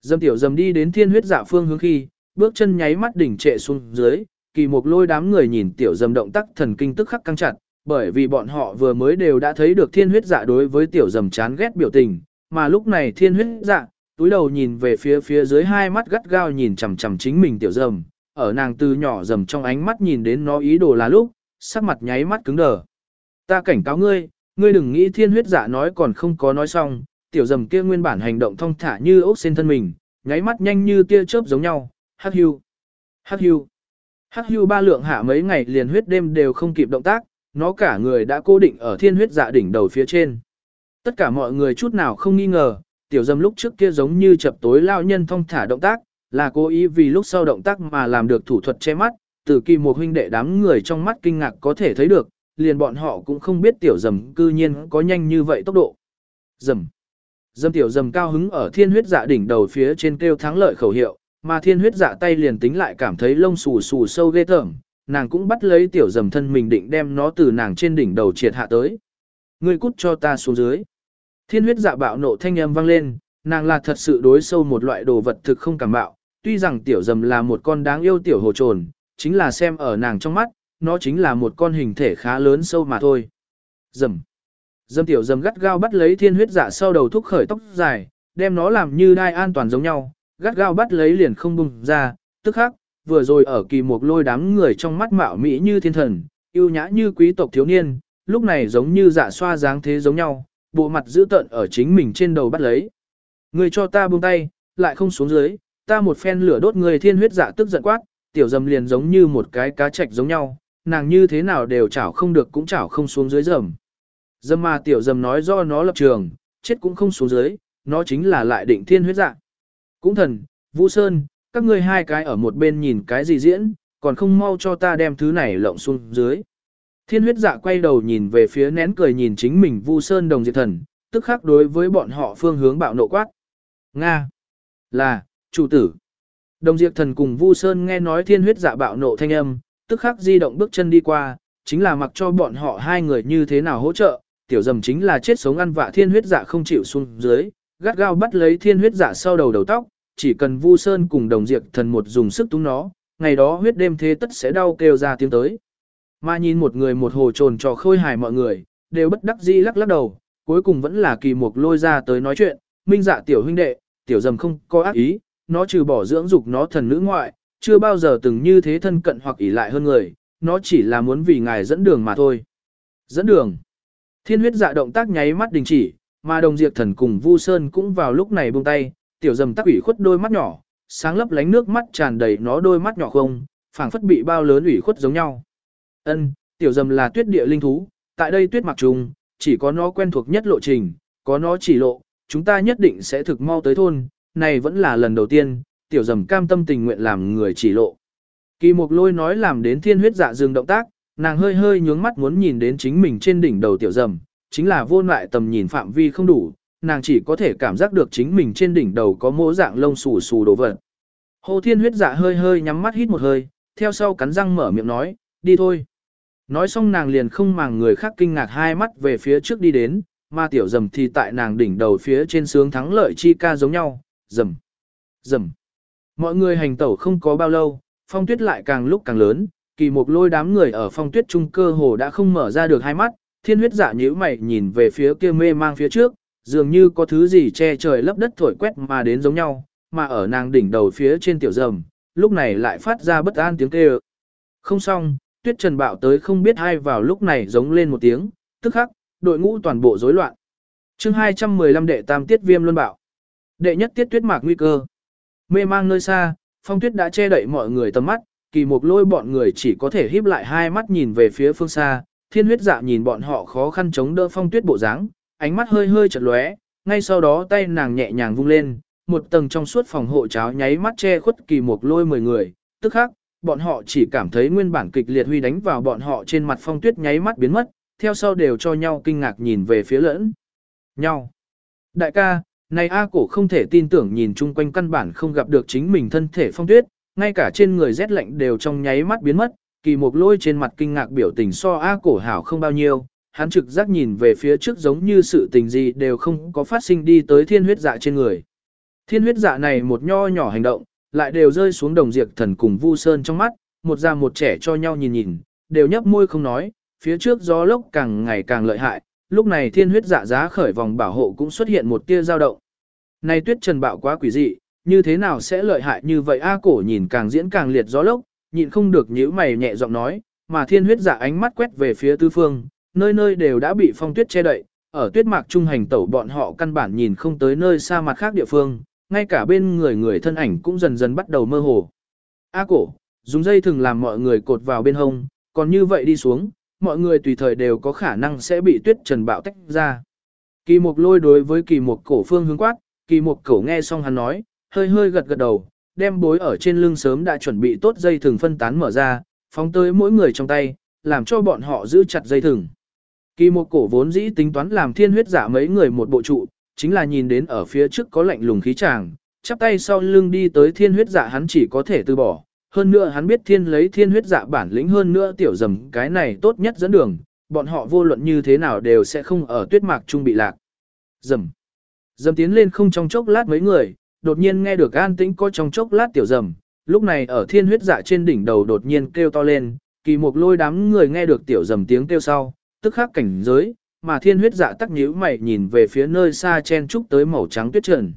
dầm tiểu dầm đi đến thiên huyết dạ phương hướng khi, bước chân nháy mắt đỉnh trệ xuống dưới, kỳ mục lôi đám người nhìn tiểu dầm động tác thần kinh tức khắc căng chặt, bởi vì bọn họ vừa mới đều đã thấy được thiên huyết dạ đối với tiểu dầm chán ghét biểu tình, mà lúc này thiên huyết dạ, túi đầu nhìn về phía phía dưới hai mắt gắt gao nhìn chằm chằm chính mình tiểu dầm, ở nàng từ nhỏ dầm trong ánh mắt nhìn đến nó ý đồ là lúc, sắc mặt nháy mắt cứng đờ. Ta cảnh cáo ngươi, ngươi đừng nghĩ thiên huyết dạ nói còn không có nói xong, tiểu dầm kia nguyên bản hành động thong thả như ốc sen thân mình, nháy mắt nhanh như tia chớp giống nhau, hắc hưu, hắc hưu. Hắc hưu ba lượng hạ mấy ngày liền huyết đêm đều không kịp động tác, nó cả người đã cố định ở thiên huyết dạ đỉnh đầu phía trên. Tất cả mọi người chút nào không nghi ngờ, tiểu dầm lúc trước kia giống như chập tối lao nhân thong thả động tác, là cố ý vì lúc sau động tác mà làm được thủ thuật che mắt, từ kỳ một huynh đệ đám người trong mắt kinh ngạc có thể thấy được, liền bọn họ cũng không biết tiểu dầm cư nhiên có nhanh như vậy tốc độ. Dầm. dầm tiểu dầm cao hứng ở thiên huyết dạ đỉnh đầu phía trên kêu thắng lợi khẩu hiệu, mà thiên huyết dạ tay liền tính lại cảm thấy lông xù xù sâu ghê tởm, nàng cũng bắt lấy tiểu dầm thân mình định đem nó từ nàng trên đỉnh đầu triệt hạ tới. Ngươi cút cho ta xuống dưới. Thiên huyết dạ bạo nộ thanh âm vang lên, nàng là thật sự đối sâu một loại đồ vật thực không cảm bạo, tuy rằng tiểu dầm là một con đáng yêu tiểu hồ trồn, chính là xem ở nàng trong mắt, nó chính là một con hình thể khá lớn sâu mà thôi. Dầm. Dầm tiểu dầm gắt gao bắt lấy thiên huyết dạ sau đầu thúc khởi tóc dài, đem nó làm như đai an toàn giống nhau, gắt gao bắt lấy liền không bùng ra, tức khắc, vừa rồi ở kỳ mục lôi đám người trong mắt mạo mỹ như thiên thần, yêu nhã như quý tộc thiếu niên, lúc này giống như dạ xoa dáng thế giống nhau, bộ mặt giữ tợn ở chính mình trên đầu bắt lấy. Người cho ta buông tay, lại không xuống dưới, ta một phen lửa đốt người thiên huyết dạ tức giận quát, tiểu dầm liền giống như một cái cá trạch giống nhau, nàng như thế nào đều chảo không được cũng chảo không xuống dưới dầm. Dầm mà tiểu dầm nói do nó lập trường, chết cũng không xuống dưới, nó chính là lại định thiên huyết dạ. Cũng thần, Vũ Sơn, các ngươi hai cái ở một bên nhìn cái gì diễn, còn không mau cho ta đem thứ này lộng xuống dưới. Thiên huyết dạ quay đầu nhìn về phía nén cười nhìn chính mình Vu Sơn đồng diệt thần, tức khắc đối với bọn họ phương hướng bạo nộ quát. Nga. Là, chủ tử. Đồng diệt thần cùng Vu Sơn nghe nói thiên huyết dạ bạo nộ thanh âm, tức khắc di động bước chân đi qua, chính là mặc cho bọn họ hai người như thế nào hỗ trợ, tiểu dầm chính là chết sống ăn vạ thiên huyết dạ không chịu xuống dưới, gắt gao bắt lấy thiên huyết dạ sau đầu đầu tóc, chỉ cần Vu Sơn cùng đồng diệt thần một dùng sức túng nó, ngày đó huyết đêm thế tất sẽ đau kêu ra tiếng tới. Mà nhìn một người một hồ trồn trò khôi hài mọi người, đều bất đắc dĩ lắc lắc đầu, cuối cùng vẫn là kỳ mục lôi ra tới nói chuyện, minh dạ tiểu huynh đệ, tiểu dầm không có ác ý, nó trừ bỏ dưỡng dục nó thần nữ ngoại, chưa bao giờ từng như thế thân cận hoặc ỷ lại hơn người, nó chỉ là muốn vì ngài dẫn đường mà thôi. Dẫn đường. Thiên huyết dạ động tác nháy mắt đình chỉ, mà đồng diệt thần cùng Vu Sơn cũng vào lúc này buông tay, tiểu dầm tắc ủy khuất đôi mắt nhỏ, sáng lấp lánh nước mắt tràn đầy nó đôi mắt nhỏ không, phảng phất bị bao lớn ủy khuất giống nhau. Ân, tiểu dầm là tuyết địa linh thú, tại đây tuyết mặc trùng, chỉ có nó quen thuộc nhất lộ trình, có nó chỉ lộ, chúng ta nhất định sẽ thực mau tới thôn, này vẫn là lần đầu tiên, tiểu dầm cam tâm tình nguyện làm người chỉ lộ. Kỳ mục lôi nói làm đến thiên huyết dạ dừng động tác, nàng hơi hơi nhướng mắt muốn nhìn đến chính mình trên đỉnh đầu tiểu dầm, chính là vô lại tầm nhìn phạm vi không đủ, nàng chỉ có thể cảm giác được chính mình trên đỉnh đầu có mỗ dạng lông xù xù đồ vật. Hồ thiên huyết dạ hơi hơi nhắm mắt hít một hơi, theo sau cắn răng mở miệng nói, đi thôi. Nói xong nàng liền không màng người khác kinh ngạc hai mắt về phía trước đi đến, mà tiểu dầm thì tại nàng đỉnh đầu phía trên sướng thắng lợi chi ca giống nhau, dầm, dầm. Mọi người hành tẩu không có bao lâu, phong tuyết lại càng lúc càng lớn, kỳ mục lôi đám người ở phong tuyết trung cơ hồ đã không mở ra được hai mắt, thiên huyết giả nhíu mày nhìn về phía kia mê mang phía trước, dường như có thứ gì che trời lấp đất thổi quét mà đến giống nhau, mà ở nàng đỉnh đầu phía trên tiểu dầm, lúc này lại phát ra bất an tiếng kêu. Không xong, tuyết trần bạo tới không biết ai vào lúc này giống lên một tiếng, tức khắc, đội ngũ toàn bộ rối loạn. chương 215 đệ tam tiết viêm luân bạo. Đệ nhất tiết tuyết mạc nguy cơ. Mê mang nơi xa, phong tuyết đã che đậy mọi người tầm mắt, kỳ mục lôi bọn người chỉ có thể híp lại hai mắt nhìn về phía phương xa, thiên huyết dạ nhìn bọn họ khó khăn chống đỡ phong tuyết bộ dáng, ánh mắt hơi hơi chật lóe, ngay sau đó tay nàng nhẹ nhàng vung lên, một tầng trong suốt phòng hộ cháo nháy mắt che khuất kỳ mục lôi mười người, tức khắc, bọn họ chỉ cảm thấy nguyên bản kịch liệt huy đánh vào bọn họ trên mặt phong tuyết nháy mắt biến mất, theo sau đều cho nhau kinh ngạc nhìn về phía lẫn nhau. Đại ca, này A cổ không thể tin tưởng nhìn chung quanh căn bản không gặp được chính mình thân thể phong tuyết, ngay cả trên người rét lạnh đều trong nháy mắt biến mất, kỳ mục lôi trên mặt kinh ngạc biểu tình so A cổ hảo không bao nhiêu, hắn trực giác nhìn về phía trước giống như sự tình gì đều không có phát sinh đi tới thiên huyết dạ trên người. Thiên huyết dạ này một nho nhỏ hành động, lại đều rơi xuống đồng diệt thần cùng vu sơn trong mắt, một già một trẻ cho nhau nhìn nhìn, đều nhấp môi không nói, phía trước gió lốc càng ngày càng lợi hại, lúc này thiên huyết dạ giá khởi vòng bảo hộ cũng xuất hiện một tia dao động. Này tuyết trần bạo quá quỷ dị, như thế nào sẽ lợi hại như vậy A cổ nhìn càng diễn càng liệt gió lốc, nhịn không được nhíu mày nhẹ giọng nói, mà thiên huyết dạ ánh mắt quét về phía tứ phương, nơi nơi đều đã bị phong tuyết che đậy, ở tuyết mạc trung hành tẩu bọn họ căn bản nhìn không tới nơi xa mặt khác địa phương, ngay cả bên người người thân ảnh cũng dần dần bắt đầu mơ hồ. A cổ, dùng dây thừng làm mọi người cột vào bên hông, còn như vậy đi xuống, mọi người tùy thời đều có khả năng sẽ bị tuyết trần bạo tách ra. Kỳ mục lôi đối với kỳ mục cổ phương hướng quát, kỳ mục cổ nghe xong hắn nói, hơi hơi gật gật đầu, đem bối ở trên lưng sớm đã chuẩn bị tốt dây thừng phân tán mở ra, phóng tới mỗi người trong tay, làm cho bọn họ giữ chặt dây thừng. Kỳ mục cổ vốn dĩ tính toán làm thiên huyết giả mấy người một bộ trụ, chính là nhìn đến ở phía trước có lạnh lùng khí tràng, chắp tay sau lưng đi tới thiên huyết giả hắn chỉ có thể từ bỏ. Hơn nữa hắn biết thiên lấy thiên huyết dạ bản lĩnh hơn nữa tiểu dầm cái này tốt nhất dẫn đường, bọn họ vô luận như thế nào đều sẽ không ở tuyết mạc trung bị lạc. Dầm. Dầm tiến lên không trong chốc lát mấy người, đột nhiên nghe được an tĩnh có trong chốc lát tiểu dầm, lúc này ở thiên huyết dạ trên đỉnh đầu đột nhiên kêu to lên, kỳ mục lôi đám người nghe được tiểu dầm tiếng kêu sau, tức khắc cảnh giới, mà thiên huyết dạ tắc nhíu mày nhìn về phía nơi xa chen trúc tới màu trắng tuyết trần.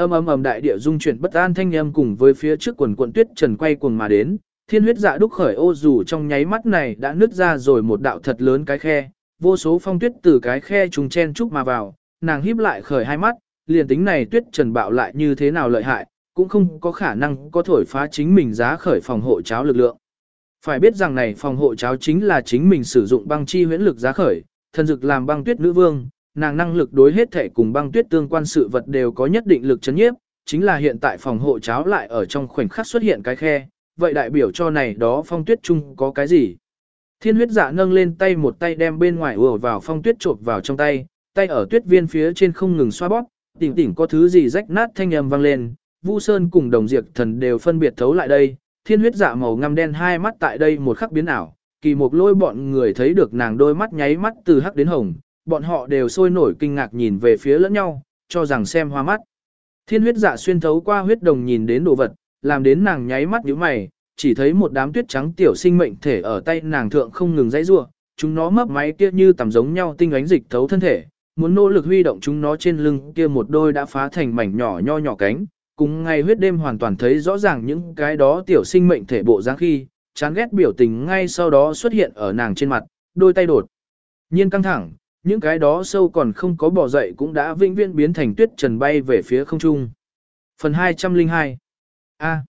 Âm ầm ầm đại địa dung chuyển bất an thanh âm cùng với phía trước quần quần tuyết trần quay cuồng mà đến, thiên huyết dạ đúc khởi ô dù trong nháy mắt này đã nứt ra rồi một đạo thật lớn cái khe, vô số phong tuyết từ cái khe trùng chen chúc mà vào, nàng híp lại khởi hai mắt, liền tính này tuyết trần bạo lại như thế nào lợi hại, cũng không có khả năng có thổi phá chính mình giá khởi phòng hộ cháo lực lượng. Phải biết rằng này phòng hộ cháo chính là chính mình sử dụng băng chi huyễn lực giá khởi, thần dực làm băng tuyết nữ vương, nàng năng lực đối hết thể cùng băng tuyết tương quan sự vật đều có nhất định lực chấn nhiếp, chính là hiện tại phòng hộ cháo lại ở trong khoảnh khắc xuất hiện cái khe, vậy đại biểu cho này đó phong tuyết chung có cái gì? Thiên huyết dạ nâng lên tay một tay đem bên ngoài ùa vào phong tuyết trộp vào trong tay, tay ở tuyết viên phía trên không ngừng xoa bóp, tỉnh tỉnh có thứ gì rách nát thanh âm vang lên, Vu Sơn cùng đồng diệt thần đều phân biệt thấu lại đây, thiên huyết dạ màu ngăm đen hai mắt tại đây một khắc biến ảo, kỳ một lôi bọn người thấy được nàng đôi mắt nháy mắt từ hắc đến hồng, bọn họ đều sôi nổi kinh ngạc nhìn về phía lẫn nhau, cho rằng xem hoa mắt. Thiên huyết dạ xuyên thấu qua huyết đồng nhìn đến đồ vật, làm đến nàng nháy mắt nhíu mày, chỉ thấy một đám tuyết trắng tiểu sinh mệnh thể ở tay nàng thượng không ngừng dãy rủa, chúng nó mấp máy kia như tầm giống nhau tinh ánh dịch thấu thân thể, muốn nỗ lực huy động chúng nó trên lưng kia một đôi đã phá thành mảnh nhỏ nho nhỏ cánh, cùng ngay huyết đêm hoàn toàn thấy rõ ràng những cái đó tiểu sinh mệnh thể bộ dáng khi, chán ghét biểu tình ngay sau đó xuất hiện ở nàng trên mặt, đôi tay đột. Nhiên căng thẳng, những cái đó sâu còn không có bỏ dậy cũng đã vĩnh viễn biến thành tuyết trần bay về phía không trung. Phần 202 A.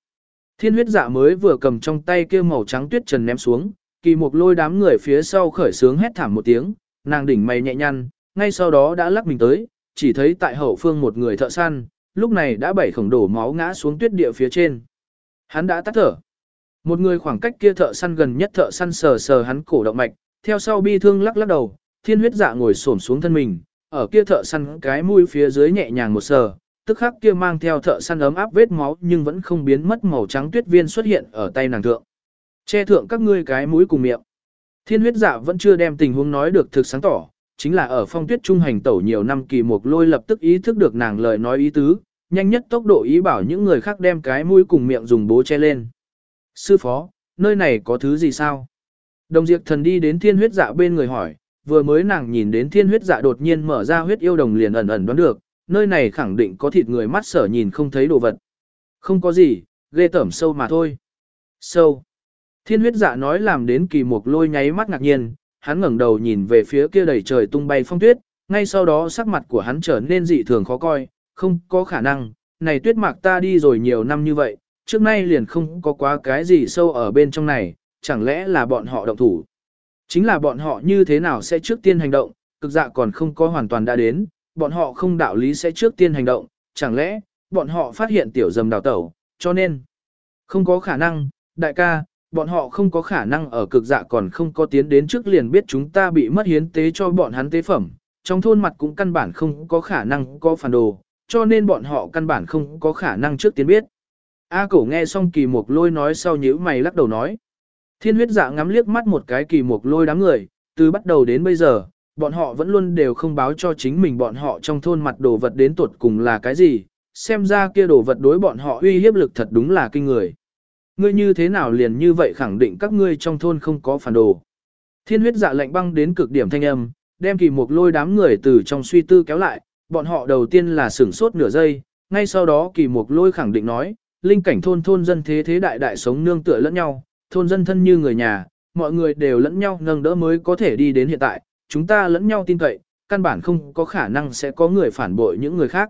Thiên huyết dạ mới vừa cầm trong tay kia màu trắng tuyết trần ném xuống, kỳ mục lôi đám người phía sau khởi sướng hét thảm một tiếng, nàng đỉnh mày nhẹ nhăn, ngay sau đó đã lắc mình tới, chỉ thấy tại hậu phương một người thợ săn, lúc này đã bảy khổng đổ máu ngã xuống tuyết địa phía trên. Hắn đã tắt thở. Một người khoảng cách kia thợ săn gần nhất thợ săn sờ sờ hắn cổ động mạch, theo sau bi thương lắc lắc đầu, thiên huyết dạ ngồi xổm xuống thân mình, ở kia thợ săn cái mũi phía dưới nhẹ nhàng một sờ, tức khắc kia mang theo thợ săn ấm áp vết máu nhưng vẫn không biến mất màu trắng tuyết viên xuất hiện ở tay nàng thượng. Che thượng các ngươi cái mũi cùng miệng. Thiên huyết dạ vẫn chưa đem tình huống nói được thực sáng tỏ, chính là ở phong tuyết trung hành tẩu nhiều năm kỳ mục lôi lập tức ý thức được nàng lời nói ý tứ, nhanh nhất tốc độ ý bảo những người khác đem cái mũi cùng miệng dùng bố che lên. Sư phó, nơi này có thứ gì sao? Đồng diệt thần đi đến thiên huyết dạ bên người hỏi, vừa mới nàng nhìn đến thiên huyết dạ đột nhiên mở ra huyết yêu đồng liền ẩn ẩn đoán được, nơi này khẳng định có thịt người mắt sở nhìn không thấy đồ vật. Không có gì, ghê tẩm sâu mà thôi. Sâu. Thiên huyết dạ nói làm đến kỳ mục lôi nháy mắt ngạc nhiên, hắn ngẩng đầu nhìn về phía kia đầy trời tung bay phong tuyết, ngay sau đó sắc mặt của hắn trở nên dị thường khó coi, không có khả năng, này tuyết mạc ta đi rồi nhiều năm như vậy, trước nay liền không có quá cái gì sâu ở bên trong này, chẳng lẽ là bọn họ động thủ. Chính là bọn họ như thế nào sẽ trước tiên hành động, cực dạ còn không có hoàn toàn đã đến, bọn họ không đạo lý sẽ trước tiên hành động, chẳng lẽ, bọn họ phát hiện tiểu dầm đào tẩu, cho nên, không có khả năng, đại ca, bọn họ không có khả năng ở cực dạ còn không có tiến đến trước liền biết chúng ta bị mất hiến tế cho bọn hắn tế phẩm, trong thôn mặt cũng căn bản không có khả năng có phản đồ, cho nên bọn họ căn bản không có khả năng trước tiến biết. A cổ nghe xong kỳ mục lôi nói sau nhíu mày lắc đầu nói. Thiên huyết dạ ngắm liếc mắt một cái kỳ mục lôi đám người, từ bắt đầu đến bây giờ, bọn họ vẫn luôn đều không báo cho chính mình bọn họ trong thôn mặt đồ vật đến tuột cùng là cái gì, xem ra kia đồ vật đối bọn họ uy hiếp lực thật đúng là kinh người. Ngươi như thế nào liền như vậy khẳng định các ngươi trong thôn không có phản đồ. Thiên huyết dạ lạnh băng đến cực điểm thanh âm, đem kỳ mục lôi đám người từ trong suy tư kéo lại, bọn họ đầu tiên là sửng sốt nửa giây, ngay sau đó kỳ mục lôi khẳng định nói, linh cảnh thôn thôn dân thế thế đại đại sống nương tựa lẫn nhau, thôn dân thân như người nhà, mọi người đều lẫn nhau nâng đỡ mới có thể đi đến hiện tại, chúng ta lẫn nhau tin cậy, căn bản không có khả năng sẽ có người phản bội những người khác.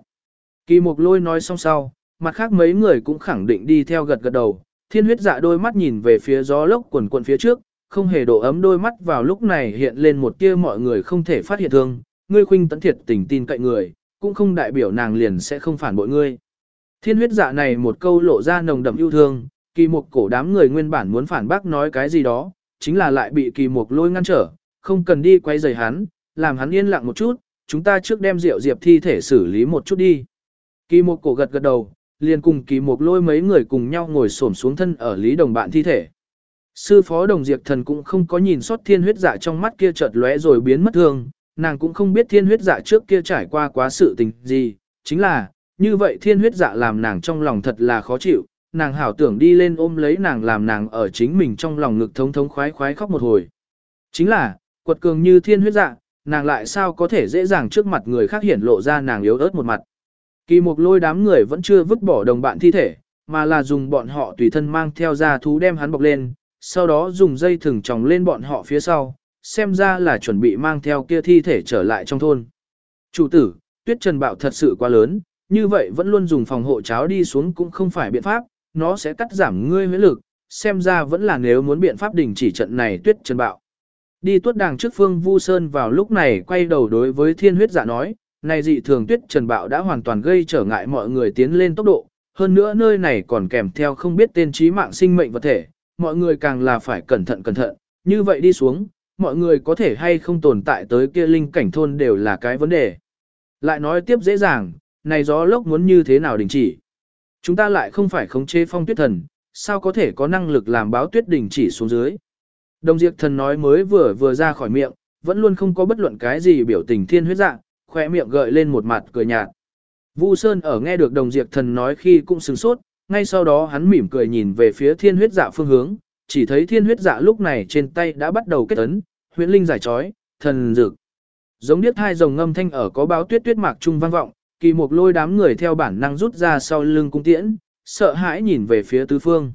Kỳ mục lôi nói xong sau, mặt khác mấy người cũng khẳng định đi theo gật gật đầu, thiên huyết dạ đôi mắt nhìn về phía gió lốc quần quần phía trước, không hề độ ấm đôi mắt vào lúc này hiện lên một tia mọi người không thể phát hiện thương, ngươi khuynh tấn thiệt tình tin cậy người, cũng không đại biểu nàng liền sẽ không phản bội ngươi. Thiên huyết dạ này một câu lộ ra nồng đậm yêu thương, kỳ mục cổ đám người nguyên bản muốn phản bác nói cái gì đó, chính là lại bị kỳ mục lôi ngăn trở, không cần đi quay rời hắn, làm hắn yên lặng một chút, chúng ta trước đem rượu diệp thi thể xử lý một chút đi. Kỳ mục cổ gật gật đầu, liền cùng kỳ mục lôi mấy người cùng nhau ngồi xổm xuống thân ở lý đồng bạn thi thể. Sư phó đồng diệt thần cũng không có nhìn sót thiên huyết dạ trong mắt kia chợt lóe rồi biến mất thương, nàng cũng không biết thiên huyết dạ trước kia trải qua quá sự tình gì, chính là, như vậy thiên huyết dạ làm nàng trong lòng thật là khó chịu, nàng hảo tưởng đi lên ôm lấy nàng làm nàng ở chính mình trong lòng ngực thống thống khoái khoái khóc một hồi. Chính là, quật cường như thiên huyết dạ, nàng lại sao có thể dễ dàng trước mặt người khác hiển lộ ra nàng yếu ớt một mặt. Kỳ mục lôi đám người vẫn chưa vứt bỏ đồng bạn thi thể, mà là dùng bọn họ tùy thân mang theo ra thú đem hắn bọc lên, sau đó dùng dây thừng tròng lên bọn họ phía sau, xem ra là chuẩn bị mang theo kia thi thể trở lại trong thôn. Chủ tử, tuyết trần bạo thật sự quá lớn, như vậy vẫn luôn dùng phòng hộ cháo đi xuống cũng không phải biện pháp, nó sẽ cắt giảm ngươi huyết lực, xem ra vẫn là nếu muốn biện pháp đình chỉ trận này tuyết trần bạo. Đi tuốt đàng trước phương Vu Sơn vào lúc này quay đầu đối với thiên huyết giả nói, này dị thường tuyết trần bạo đã hoàn toàn gây trở ngại mọi người tiến lên tốc độ, hơn nữa nơi này còn kèm theo không biết tên trí mạng sinh mệnh vật thể, mọi người càng là phải cẩn thận cẩn thận, như vậy đi xuống, mọi người có thể hay không tồn tại tới kia linh cảnh thôn đều là cái vấn đề. Lại nói tiếp dễ dàng, này gió lốc muốn như thế nào đình chỉ. Chúng ta lại không phải khống chế phong tuyết thần, sao có thể có năng lực làm báo tuyết đình chỉ xuống dưới. Đồng diệt thần nói mới vừa vừa ra khỏi miệng, vẫn luôn không có bất luận cái gì biểu tình thiên huyết dạng, khỏe miệng gợi lên một mặt cười nhạt. Vu Sơn ở nghe được đồng diệt thần nói khi cũng sừng sốt, ngay sau đó hắn mỉm cười nhìn về phía thiên huyết dạ phương hướng, chỉ thấy thiên huyết dạ lúc này trên tay đã bắt đầu kết ấn, huyễn linh giải trói, thần dược. Giống điếc hai rồng ngâm thanh ở có báo tuyết tuyết mạc trung vang vọng, kỳ mục lôi đám người theo bản năng rút ra sau lưng cung tiễn, sợ hãi nhìn về phía tứ phương.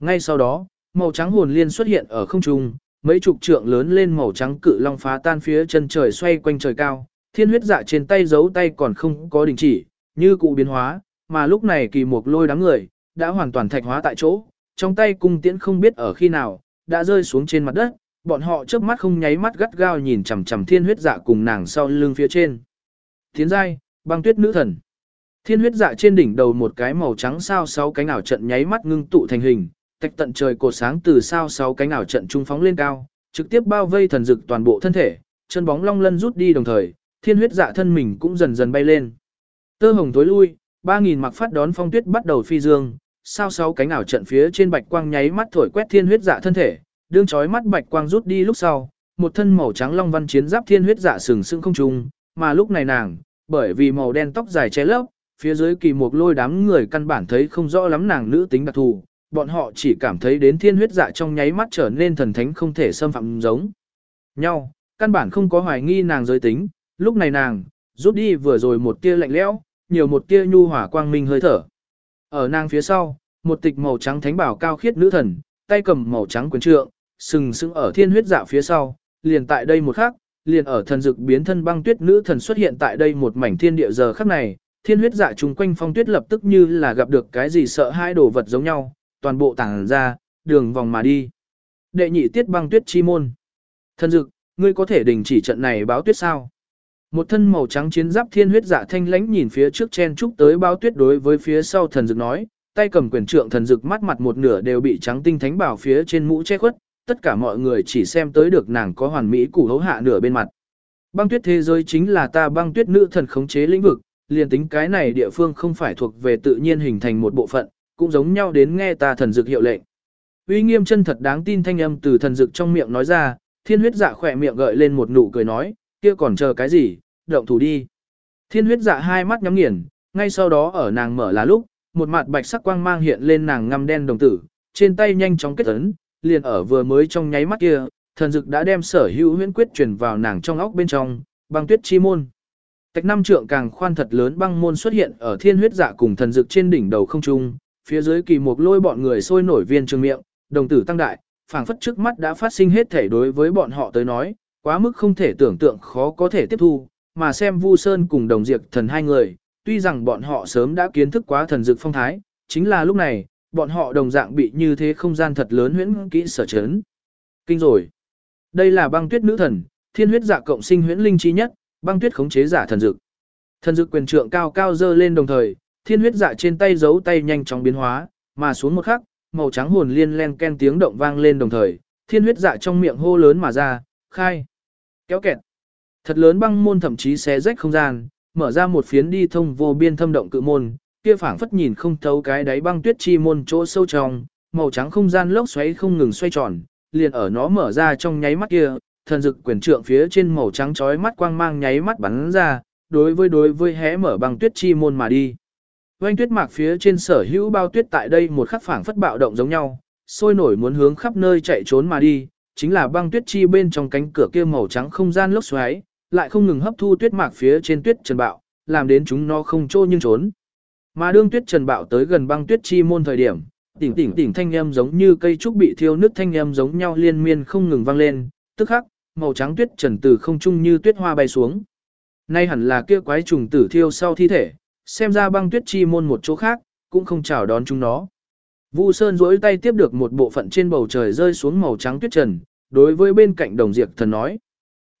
Ngay sau đó, màu trắng hồn liên xuất hiện ở không trung, mấy chục trượng lớn lên màu trắng cự long phá tan phía chân trời xoay quanh trời cao, thiên huyết dạ trên tay giấu tay còn không có đình chỉ, như cụ biến hóa, mà lúc này kỳ mục lôi đám người, đã hoàn toàn thạch hóa tại chỗ, trong tay cung tiễn không biết ở khi nào, đã rơi xuống trên mặt đất, bọn họ chớp mắt không nháy mắt gắt gao nhìn chằm chằm thiên huyết dạ cùng nàng sau lưng phía trên. Tiến giai, băng tuyết nữ thần. Thiên huyết dạ trên đỉnh đầu một cái màu trắng sao sáu cánh ảo trận nháy mắt ngưng tụ thành hình, tạch tận trời cột sáng từ sao sáu cánh ảo trận trung phóng lên cao, trực tiếp bao vây thần dực toàn bộ thân thể, chân bóng long lân rút đi đồng thời, thiên huyết dạ thân mình cũng dần dần bay lên. Tơ hồng tối lui, 3000 mặc phát đón phong tuyết bắt đầu phi dương, sao sáu cánh ảo trận phía trên bạch quang nháy mắt thổi quét thiên huyết dạ thân thể, đương chói mắt bạch quang rút đi lúc sau, một thân màu trắng long văn chiến giáp thiên huyết dạ sừng sững không trung, mà lúc này nàng, bởi vì màu đen tóc dài che lấp, phía dưới kỳ mục lôi đám người căn bản thấy không rõ lắm nàng nữ tính đặc thù, bọn họ chỉ cảm thấy đến thiên huyết dạ trong nháy mắt trở nên thần thánh không thể xâm phạm giống nhau, căn bản không có hoài nghi nàng giới tính, lúc này nàng, rút đi vừa rồi một tia lạnh lẽo, nhiều một tia nhu hỏa quang minh hơi thở. Ở nàng phía sau, một tịch màu trắng thánh bảo cao khiết nữ thần, tay cầm màu trắng quyền trượng, sừng sững ở thiên huyết dạ phía sau, liền tại đây một khắc, liền ở thần dực biến thân băng tuyết nữ thần xuất hiện tại đây một mảnh thiên địa giờ khắc này, thiên huyết dạ chung quanh phong tuyết lập tức như là gặp được cái gì sợ hai đồ vật giống nhau, toàn bộ tảng ra, đường vòng mà đi. Đệ nhị tiết băng tuyết chi môn. thần dực, ngươi có thể đình chỉ trận này báo tuyết sao? Một thân màu trắng chiến giáp thiên huyết dạ thanh lãnh nhìn phía trước chen trúc tới báo tuyết đối với phía sau thần dực nói, tay cầm quyền trượng thần dực mắt mặt một nửa đều bị trắng tinh thánh bảo phía trên mũ che khuất, tất cả mọi người chỉ xem tới được nàng có hoàn mỹ củ hấu hạ nửa bên mặt. Băng tuyết thế giới chính là ta băng tuyết nữ thần khống chế lĩnh vực, liền tính cái này địa phương không phải thuộc về tự nhiên hình thành một bộ phận, cũng giống nhau đến nghe ta thần dược hiệu lệnh. Uy nghiêm chân thật đáng tin thanh âm từ thần dược trong miệng nói ra, thiên huyết dạ khỏe miệng gợi lên một nụ cười nói, kia còn chờ cái gì, động thủ đi. Thiên huyết dạ hai mắt nhắm nghiền, ngay sau đó ở nàng mở là lúc, một mặt bạch sắc quang mang hiện lên nàng ngăm đen đồng tử, trên tay nhanh chóng kết ấn, liền ở vừa mới trong nháy mắt kia, thần dực đã đem sở hữu huyễn quyết truyền vào nàng trong óc bên trong, băng tuyết chi môn. Tạch năm trượng càng khoan thật lớn băng môn xuất hiện ở thiên huyết dạ cùng thần dực trên đỉnh đầu không trung, phía dưới kỳ mục lôi bọn người sôi nổi viên trường miệng, đồng tử tăng đại, phảng phất trước mắt đã phát sinh hết thể đối với bọn họ tới nói, quá mức không thể tưởng tượng khó có thể tiếp thu, mà xem Vu Sơn cùng đồng diệt thần hai người, tuy rằng bọn họ sớm đã kiến thức quá thần dực phong thái, chính là lúc này, bọn họ đồng dạng bị như thế không gian thật lớn huyễn kỹ sở chấn. Kinh rồi. Đây là băng tuyết nữ thần, thiên huyết dạ cộng sinh huyễn linh chi nhất, băng tuyết khống chế giả thần dực. Thần dực quyền trượng cao cao dơ lên đồng thời, thiên huyết dạ trên tay giấu tay nhanh chóng biến hóa, mà xuống một khắc, màu trắng hồn liên len ken tiếng động vang lên đồng thời, thiên huyết dạ trong miệng hô lớn mà ra, khai, kéo kẹt. Thật lớn băng môn thậm chí xé rách không gian, mở ra một phiến đi thông vô biên thâm động cự môn, kia phảng phất nhìn không thấu cái đáy băng tuyết chi môn chỗ sâu trong, màu trắng không gian lốc xoáy không ngừng xoay tròn, liền ở nó mở ra trong nháy mắt kia, thần dực quyền trượng phía trên màu trắng chói mắt quang mang nháy mắt bắn ra, đối với đối với hé mở băng tuyết chi môn mà đi. Oanh tuyết mạc phía trên sở hữu bao tuyết tại đây một khắc phảng phất bạo động giống nhau, sôi nổi muốn hướng khắp nơi chạy trốn mà đi, chính là băng tuyết chi bên trong cánh cửa kia màu trắng không gian lốc xoáy, lại không ngừng hấp thu tuyết mạc phía trên tuyết trần bạo, làm đến chúng nó không trô nhưng trốn. Mà đương tuyết trần bạo tới gần băng tuyết chi môn thời điểm, tỉnh tỉnh tỉnh thanh âm giống như cây trúc bị thiêu nước thanh âm giống nhau liên miên không ngừng vang lên, tức khắc, màu trắng tuyết trần từ không trung như tuyết hoa bay xuống. Nay hẳn là kia quái trùng tử thiêu sau thi thể, xem ra băng tuyết chi môn một chỗ khác, cũng không chào đón chúng nó. Vu Sơn duỗi tay tiếp được một bộ phận trên bầu trời rơi xuống màu trắng tuyết trần, đối với bên cạnh đồng diệt thần nói.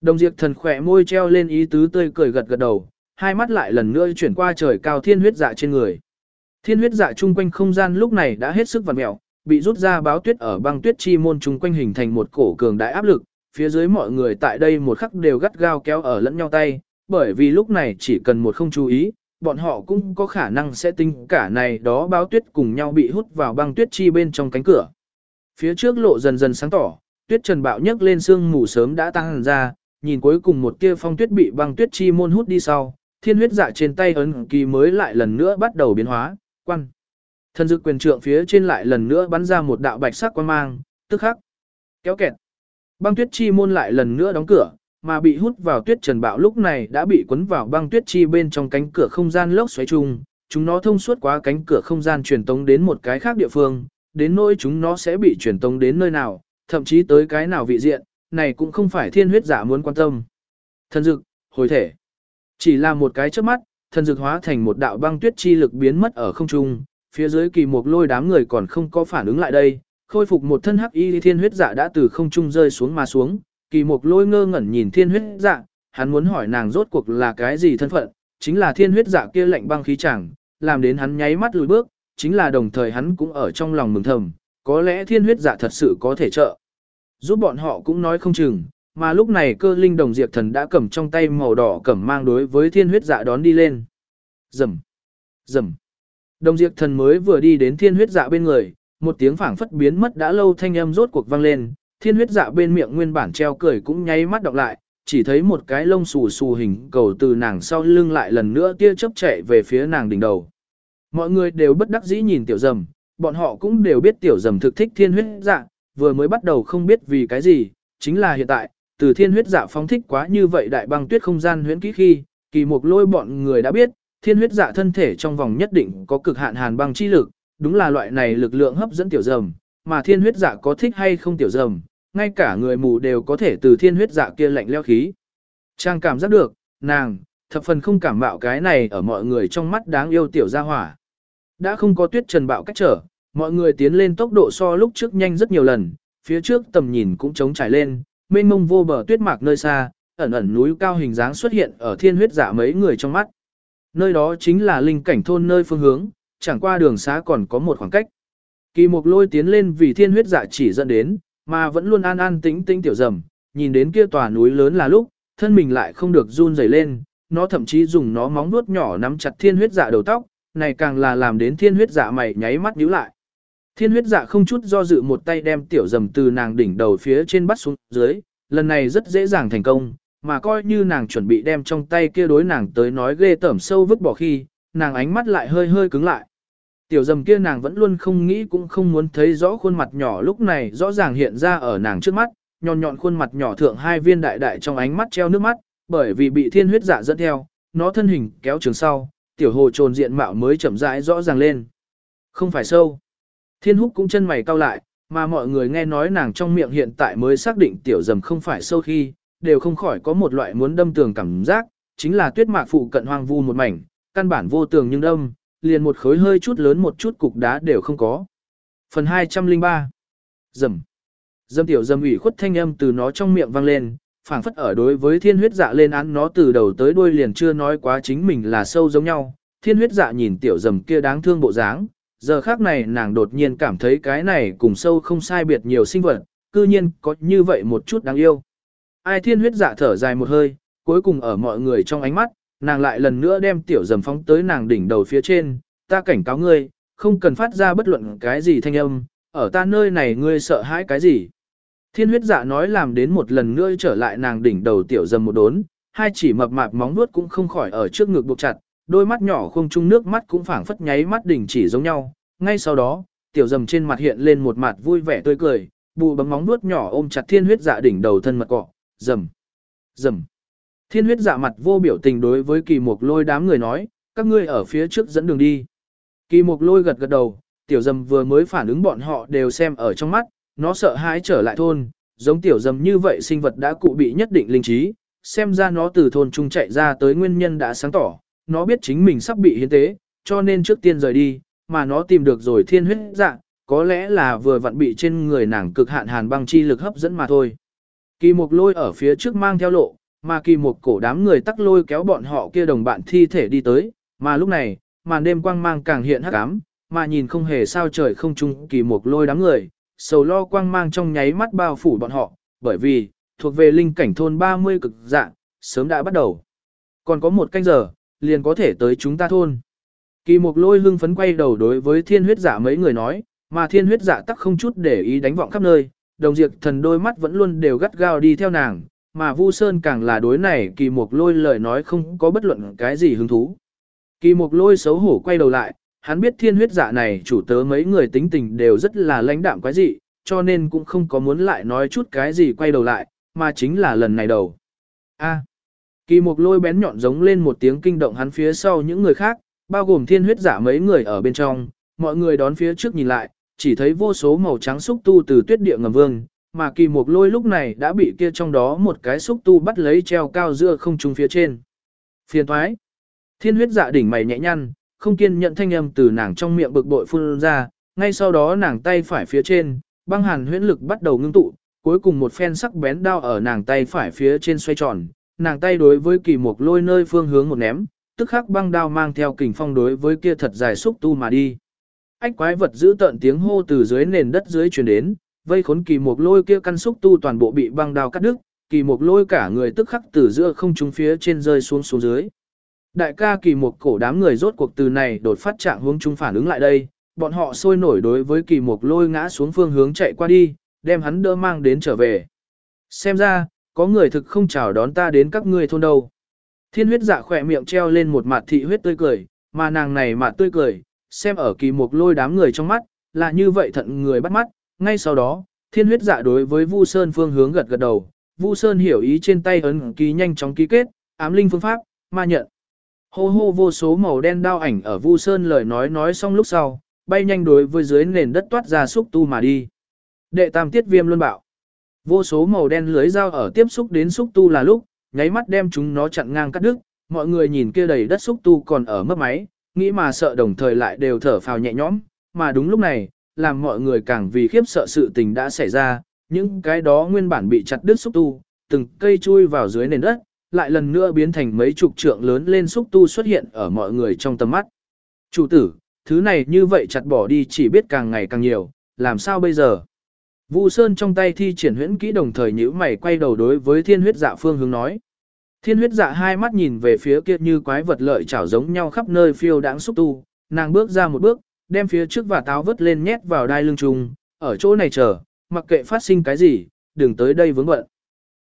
Đồng diệt thần khỏe môi treo lên ý tứ tươi cười gật gật đầu, hai mắt lại lần nữa chuyển qua trời cao thiên huyết dạ trên người. Thiên huyết dạ chung quanh không gian lúc này đã hết sức vặn mẹo, bị rút ra báo tuyết ở băng tuyết chi môn chung quanh hình thành một cổ cường đại áp lực, phía dưới mọi người tại đây một khắc đều gắt gao kéo ở lẫn nhau tay, bởi vì lúc này chỉ cần một không chú ý, bọn họ cũng có khả năng sẽ tinh cả này đó báo tuyết cùng nhau bị hút vào băng tuyết chi bên trong cánh cửa. Phía trước lộ dần dần sáng tỏ, tuyết trần bạo nhấc lên sương mù sớm đã tăng ra, nhìn cuối cùng một tia phong tuyết bị băng tuyết chi môn hút đi sau, thiên huyết dạ trên tay ấn kỳ mới lại lần nữa bắt đầu biến hóa, quan. Thần dực quyền trượng phía trên lại lần nữa bắn ra một đạo bạch sắc quan mang, tức khắc. Kéo kẹt. Băng tuyết chi môn lại lần nữa đóng cửa, mà bị hút vào tuyết trần bạo lúc này đã bị cuốn vào băng tuyết chi bên trong cánh cửa không gian lốc xoáy chung, chúng nó thông suốt qua cánh cửa không gian truyền tống đến một cái khác địa phương, đến nỗi chúng nó sẽ bị truyền tống đến nơi nào, thậm chí tới cái nào vị diện, này cũng không phải thiên huyết giả muốn quan tâm. Thần dực, hồi thể. Chỉ là một cái trước mắt, thần dược hóa thành một đạo băng tuyết chi lực biến mất ở không trung, phía dưới kỳ mục lôi đám người còn không có phản ứng lại đây, khôi phục một thân hắc y thiên huyết dạ đã từ không trung rơi xuống mà xuống, kỳ mục lôi ngơ ngẩn nhìn thiên huyết dạ, hắn muốn hỏi nàng rốt cuộc là cái gì thân phận, chính là thiên huyết dạ kia lạnh băng khí chẳng, làm đến hắn nháy mắt lùi bước, chính là đồng thời hắn cũng ở trong lòng mừng thầm, có lẽ thiên huyết dạ thật sự có thể trợ. Giúp bọn họ cũng nói không chừng, mà lúc này cơ linh đồng diệt thần đã cầm trong tay màu đỏ cẩm mang đối với thiên huyết dạ đón đi lên. Rầm, rầm. Đồng diệt thần mới vừa đi đến thiên huyết dạ bên người, một tiếng phảng phất biến mất đã lâu thanh âm rốt cuộc vang lên, thiên huyết dạ bên miệng nguyên bản treo cười cũng nháy mắt đọc lại, chỉ thấy một cái lông xù xù hình cầu từ nàng sau lưng lại lần nữa tia chớp chạy về phía nàng đỉnh đầu. Mọi người đều bất đắc dĩ nhìn tiểu dầm, bọn họ cũng đều biết tiểu dầm thực thích thiên huyết dạ, vừa mới bắt đầu không biết vì cái gì, chính là hiện tại, từ thiên huyết dạ phóng thích quá như vậy đại băng tuyết không gian huyễn kỹ khi, kỳ mục lôi bọn người đã biết, thiên huyết dạ thân thể trong vòng nhất định có cực hạn hàn băng chi lực, đúng là loại này lực lượng hấp dẫn tiểu dầm, mà thiên huyết dạ có thích hay không tiểu dầm, ngay cả người mù đều có thể từ thiên huyết dạ kia lạnh leo khí. Trang cảm giác được, nàng, thập phần không cảm bạo cái này ở mọi người trong mắt đáng yêu tiểu gia hỏa. Đã không có tuyết trần bạo cách trở, mọi người tiến lên tốc độ so lúc trước nhanh rất nhiều lần, phía trước tầm nhìn cũng trống trải lên, mênh mông vô bờ tuyết mạc nơi xa, ẩn ẩn núi cao hình dáng xuất hiện ở thiên huyết giả mấy người trong mắt. Nơi đó chính là linh cảnh thôn nơi phương hướng, chẳng qua đường xá còn có một khoảng cách. Kỳ mục lôi tiến lên vì thiên huyết dạ chỉ dẫn đến, mà vẫn luôn an an tĩnh tĩnh tiểu dầm, nhìn đến kia tòa núi lớn là lúc, thân mình lại không được run rẩy lên, nó thậm chí dùng nó móng vuốt nhỏ nắm chặt thiên huyết dạ đầu tóc, này càng là làm đến thiên huyết dạ mày nháy mắt nhíu lại. Thiên huyết dạ không chút do dự một tay đem tiểu dầm từ nàng đỉnh đầu phía trên bắt xuống dưới, lần này rất dễ dàng thành công, mà coi như nàng chuẩn bị đem trong tay kia đối nàng tới nói ghê tởm sâu vứt bỏ khi, nàng ánh mắt lại hơi hơi cứng lại. Tiểu dầm kia nàng vẫn luôn không nghĩ cũng không muốn thấy rõ khuôn mặt nhỏ lúc này rõ ràng hiện ra ở nàng trước mắt, nhọn nhọn khuôn mặt nhỏ thượng hai viên đại đại trong ánh mắt treo nước mắt, bởi vì bị thiên huyết dạ dẫn theo, nó thân hình kéo trường sau, tiểu hồ trồn diện mạo mới chậm rãi rõ ràng lên. Không phải sâu. Thiên húc cũng chân mày cau lại, mà mọi người nghe nói nàng trong miệng hiện tại mới xác định tiểu dầm không phải sâu khi, đều không khỏi có một loại muốn đâm tường cảm giác, chính là tuyết mạc phụ cận hoang vu một mảnh, căn bản vô tường nhưng đâm, liền một khối hơi chút lớn một chút cục đá đều không có. Phần 203 Dầm Dâm tiểu dâm ủy khuất thanh âm từ nó trong miệng vang lên, phảng phất ở đối với thiên huyết dạ lên án nó từ đầu tới đuôi liền chưa nói quá chính mình là sâu giống nhau. Thiên huyết dạ nhìn tiểu dầm kia đáng thương bộ dáng, giờ khác này nàng đột nhiên cảm thấy cái này cùng sâu không sai biệt nhiều sinh vật, cư nhiên có như vậy một chút đáng yêu. Ai thiên huyết dạ thở dài một hơi, cuối cùng ở mọi người trong ánh mắt, nàng lại lần nữa đem tiểu dầm phóng tới nàng đỉnh đầu phía trên, ta cảnh cáo ngươi, không cần phát ra bất luận cái gì thanh âm, ở ta nơi này ngươi sợ hãi cái gì. Thiên huyết dạ nói làm đến một lần nữa trở lại nàng đỉnh đầu tiểu dầm một đốn, hai chỉ mập mạp móng nuốt cũng không khỏi ở trước ngực buộc chặt, đôi mắt nhỏ không chung nước mắt cũng phảng phất nháy mắt đỉnh chỉ giống nhau. Ngay sau đó, tiểu dầm trên mặt hiện lên một mặt vui vẻ tươi cười, bù bấm móng nuốt nhỏ ôm chặt thiên huyết dạ đỉnh đầu thân mật cọ, dầm, dầm. Thiên huyết dạ mặt vô biểu tình đối với kỳ mục lôi đám người nói, các ngươi ở phía trước dẫn đường đi. Kỳ mục lôi gật gật đầu, tiểu dầm vừa mới phản ứng bọn họ đều xem ở trong mắt, nó sợ hãi trở lại thôn, giống tiểu dầm như vậy sinh vật đã cụ bị nhất định linh trí, xem ra nó từ thôn trung chạy ra tới nguyên nhân đã sáng tỏ, nó biết chính mình sắp bị hiến tế, cho nên trước tiên rời đi, mà nó tìm được rồi thiên huyết dạ, có lẽ là vừa vặn bị trên người nàng cực hạn hàn băng chi lực hấp dẫn mà thôi. Kỳ mục lôi ở phía trước mang theo lộ, mà kỳ mục cổ đám người tắc lôi kéo bọn họ kia đồng bạn thi thể đi tới, mà lúc này, màn đêm quang mang càng hiện hắc ám, mà nhìn không hề sao trời không trung kỳ mục lôi đám người, sầu lo quang mang trong nháy mắt bao phủ bọn họ, bởi vì, thuộc về linh cảnh thôn 30 cực dạng, sớm đã bắt đầu. Còn có một canh giờ, liền có thể tới chúng ta thôn. Kỳ mục lôi hưng phấn quay đầu đối với thiên huyết giả mấy người nói, mà thiên huyết giả tắc không chút để ý đánh vọng khắp nơi, đồng diệt thần đôi mắt vẫn luôn đều gắt gao đi theo nàng, mà Vu Sơn càng là đối này kỳ mục lôi lời nói không có bất luận cái gì hứng thú. Kỳ mục lôi xấu hổ quay đầu lại, hắn biết thiên huyết giả này chủ tớ mấy người tính tình đều rất là lãnh đạm quái dị, cho nên cũng không có muốn lại nói chút cái gì quay đầu lại, mà chính là lần này đầu. A kỳ mục lôi bén nhọn giống lên một tiếng kinh động hắn phía sau những người khác, bao gồm thiên huyết giả mấy người ở bên trong, mọi người đón phía trước nhìn lại, chỉ thấy vô số màu trắng xúc tu từ tuyết địa ngầm vương, mà kỳ mục lôi lúc này đã bị kia trong đó một cái xúc tu bắt lấy treo cao giữa không trung phía trên. Phiền thoái. Thiên huyết dạ đỉnh mày nhẹ nhăn, không kiên nhận thanh âm từ nàng trong miệng bực bội phun ra, ngay sau đó nàng tay phải phía trên, băng hàn huyễn lực bắt đầu ngưng tụ, cuối cùng một phen sắc bén đao ở nàng tay phải phía trên xoay tròn, nàng tay đối với kỳ mục lôi nơi phương hướng một ném, tức khắc băng đao mang theo kình phong đối với kia thật dài xúc tu mà đi. Ách quái vật giữ tận tiếng hô từ dưới nền đất dưới truyền đến, vây khốn kỳ mục lôi kia căn xúc tu toàn bộ bị băng đao cắt đứt, kỳ mục lôi cả người tức khắc từ giữa không trung phía trên rơi xuống xuống dưới. Đại ca kỳ mục cổ đám người rốt cuộc từ này đột phát trạng hướng trung phản ứng lại đây, bọn họ sôi nổi đối với kỳ mục lôi ngã xuống phương hướng chạy qua đi, đem hắn đỡ mang đến trở về. Xem ra, có người thực không chào đón ta đến các ngươi thôn đâu. Thiên huyết dạ khỏe miệng treo lên một mặt thị huyết tươi cười, mà nàng này mặt tươi cười, xem ở kỳ mục lôi đám người trong mắt, là như vậy thận người bắt mắt, ngay sau đó, thiên huyết dạ đối với Vu Sơn phương hướng gật gật đầu, Vu Sơn hiểu ý trên tay ấn ký nhanh chóng ký kết, ám linh phương pháp, ma nhận. Hô hô vô số màu đen đao ảnh ở Vu Sơn lời nói nói xong lúc sau, bay nhanh đối với dưới nền đất toát ra xúc tu mà đi. Đệ tam tiết viêm luôn bạo. Vô số màu đen lưới dao ở tiếp xúc đến xúc tu là lúc, nháy mắt đem chúng nó chặn ngang cắt đứt, mọi người nhìn kia đầy đất xúc tu còn ở mất máy, nghĩ mà sợ đồng thời lại đều thở phào nhẹ nhõm, mà đúng lúc này, làm mọi người càng vì khiếp sợ sự tình đã xảy ra, những cái đó nguyên bản bị chặt đứt xúc tu, từng cây chui vào dưới nền đất, lại lần nữa biến thành mấy chục trượng lớn lên xúc tu xuất hiện ở mọi người trong tầm mắt. Chủ tử, thứ này như vậy chặt bỏ đi chỉ biết càng ngày càng nhiều, làm sao bây giờ? Vu Sơn trong tay thi triển huyễn kỹ đồng thời nhíu mày quay đầu đối với thiên huyết dạ phương hướng nói. Thiên huyết dạ hai mắt nhìn về phía kia như quái vật lợi chảo giống nhau khắp nơi phiêu đãng xúc tu, nàng bước ra một bước, đem phía trước và táo vứt lên nhét vào đai lưng trùng, ở chỗ này chờ, mặc kệ phát sinh cái gì, đừng tới đây vướng bận.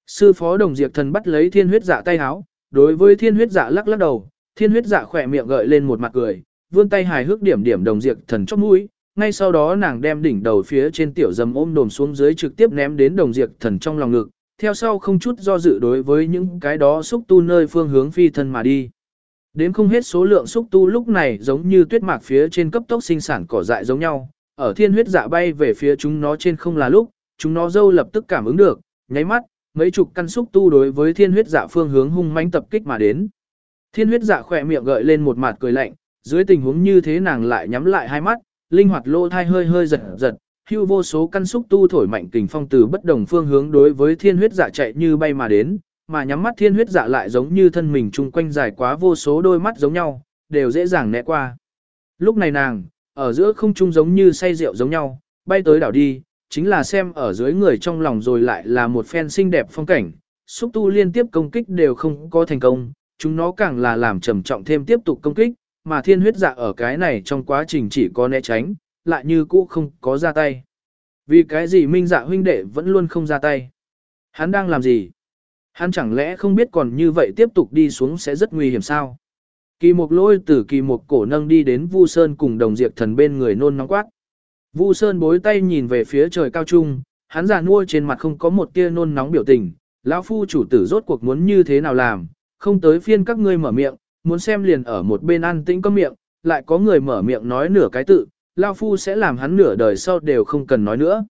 Sư phó đồng diệt thần bắt lấy thiên huyết dạ tay háo, đối với thiên huyết dạ lắc lắc đầu, thiên huyết dạ khỏe miệng gợi lên một mặt cười, vươn tay hài hước điểm điểm đồng diệt thần chóp mũi, ngay sau đó nàng đem đỉnh đầu phía trên tiểu dầm ôm đồm xuống dưới trực tiếp ném đến đồng diệt thần trong lòng ngực, theo sau không chút do dự đối với những cái đó xúc tu nơi phương hướng phi thân mà đi. Đến không hết số lượng xúc tu lúc này giống như tuyết mạc phía trên cấp tốc sinh sản cỏ dại giống nhau, ở thiên huyết dạ bay về phía chúng nó trên không là lúc, chúng nó dâu lập tức cảm ứng được, nháy mắt, mấy chục căn xúc tu đối với thiên huyết dạ phương hướng hung mãnh tập kích mà đến. Thiên huyết dạ khỏe miệng gợi lên một mặt cười lạnh, dưới tình huống như thế nàng lại nhắm lại hai mắt, linh hoạt lỗ thai hơi hơi giật giật, hưu vô số căn xúc tu thổi mạnh kình phong từ bất đồng phương hướng đối với thiên huyết dạ chạy như bay mà đến, mà nhắm mắt thiên huyết dạ lại giống như thân mình chung quanh dài quá vô số đôi mắt giống nhau, đều dễ dàng né qua. Lúc này nàng, ở giữa không trung giống như say rượu giống nhau, bay tới đảo đi, chính là xem ở dưới người trong lòng rồi lại là một phen xinh đẹp phong cảnh, xúc tu liên tiếp công kích đều không có thành công, chúng nó càng là làm trầm trọng thêm tiếp tục công kích, mà thiên huyết dạ ở cái này trong quá trình chỉ có né tránh, lại như cũ không có ra tay. Vì cái gì minh dạ huynh đệ vẫn luôn không ra tay? Hắn đang làm gì? Hắn chẳng lẽ không biết còn như vậy tiếp tục đi xuống sẽ rất nguy hiểm sao? Kỳ mục lôi từ kỳ mục cổ nâng đi đến Vu Sơn cùng đồng diệt thần bên người nôn nóng quát. Vu Sơn bối tay nhìn về phía trời cao trung, hắn già nuôi trên mặt không có một tia nôn nóng biểu tình. Lão phu chủ tử rốt cuộc muốn như thế nào làm, không tới phiên các ngươi mở miệng, muốn xem liền ở một bên ăn tĩnh có miệng, lại có người mở miệng nói nửa cái tự, Lao Phu sẽ làm hắn nửa đời sau đều không cần nói nữa.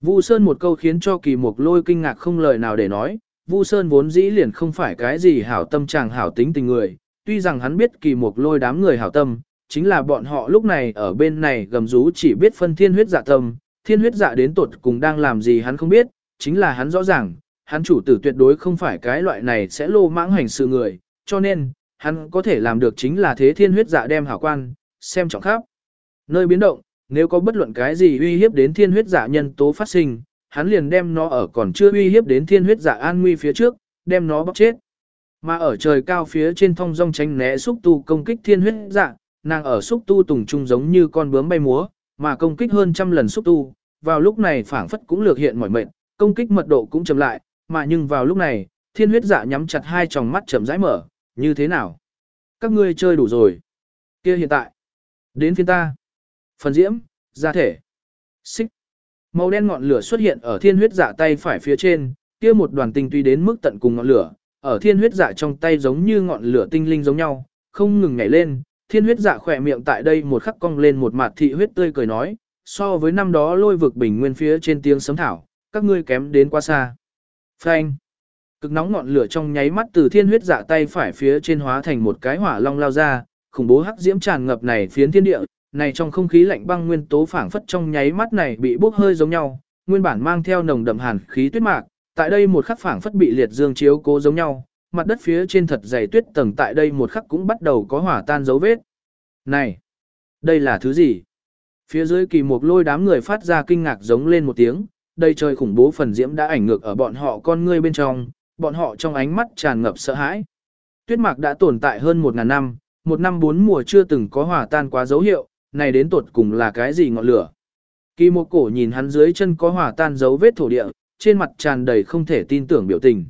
Vu Sơn một câu khiến cho kỳ mục lôi kinh ngạc không lời nào để nói, Vu Sơn vốn dĩ liền không phải cái gì hảo tâm chàng hảo tính tình người, tuy rằng hắn biết kỳ mục lôi đám người hảo tâm, chính là bọn họ lúc này ở bên này gầm rú chỉ biết phân thiên huyết dạ tâm, thiên huyết dạ đến tột cùng đang làm gì hắn không biết, chính là hắn rõ ràng, hắn chủ tử tuyệt đối không phải cái loại này sẽ lô mãng hành sự người, cho nên, hắn có thể làm được chính là thế thiên huyết dạ đem hảo quan, xem trọng khắp. Nơi biến động, nếu có bất luận cái gì uy hiếp đến thiên huyết dạ nhân tố phát sinh, hắn liền đem nó ở còn chưa uy hiếp đến thiên huyết dạ an nguy phía trước, đem nó bóc chết. Mà ở trời cao phía trên thông rong tránh né xúc tu công kích thiên huyết dạ, nàng ở xúc tu tùng trung giống như con bướm bay múa, mà công kích hơn trăm lần xúc tu, vào lúc này phảng phất cũng lược hiện mỏi mệt, công kích mật độ cũng chậm lại, mà nhưng vào lúc này, thiên huyết dạ nhắm chặt hai tròng mắt chậm rãi mở, như thế nào? Các ngươi chơi đủ rồi. Kia hiện tại, đến phiên ta. Phần diễm, gia thể. Xích. Màu đen ngọn lửa xuất hiện ở thiên huyết dạ tay phải phía trên, kia một đoàn tinh tuy đến mức tận cùng ngọn lửa, ở thiên huyết dạ trong tay giống như ngọn lửa tinh linh giống nhau, không ngừng nhảy lên, thiên huyết dạ khỏe miệng tại đây một khắc cong lên một mặt thị huyết tươi cười nói, so với năm đó lôi vực bình nguyên phía trên tiếng sấm thảo, các ngươi kém đến quá xa. Phanh. Cực nóng ngọn lửa trong nháy mắt từ thiên huyết dạ tay phải phía trên hóa thành một cái hỏa long lao ra, khủng bố hắc diễm tràn ngập này phiến thiên địa, này trong không khí lạnh băng nguyên tố phảng phất trong nháy mắt này bị bốc hơi giống nhau, nguyên bản mang theo nồng đậm hàn khí tuyết mạc, tại đây một khắc phảng phất bị liệt dương chiếu cố giống nhau, mặt đất phía trên thật dày tuyết tầng tại đây một khắc cũng bắt đầu có hỏa tan dấu vết. Này, đây là thứ gì? Phía dưới kỳ mục lôi đám người phát ra kinh ngạc giống lên một tiếng, đây trời khủng bố phần diễm đã ảnh ngược ở bọn họ con ngươi bên trong, bọn họ trong ánh mắt tràn ngập sợ hãi. Tuyết mạc đã tồn tại hơn một ngàn năm, một năm bốn mùa chưa từng có hòa tan quá dấu hiệu, này đến tột cùng là cái gì ngọn lửa. Kỳ một cổ nhìn hắn dưới chân có hòa tan dấu vết thổ địa, trên mặt tràn đầy không thể tin tưởng biểu tình.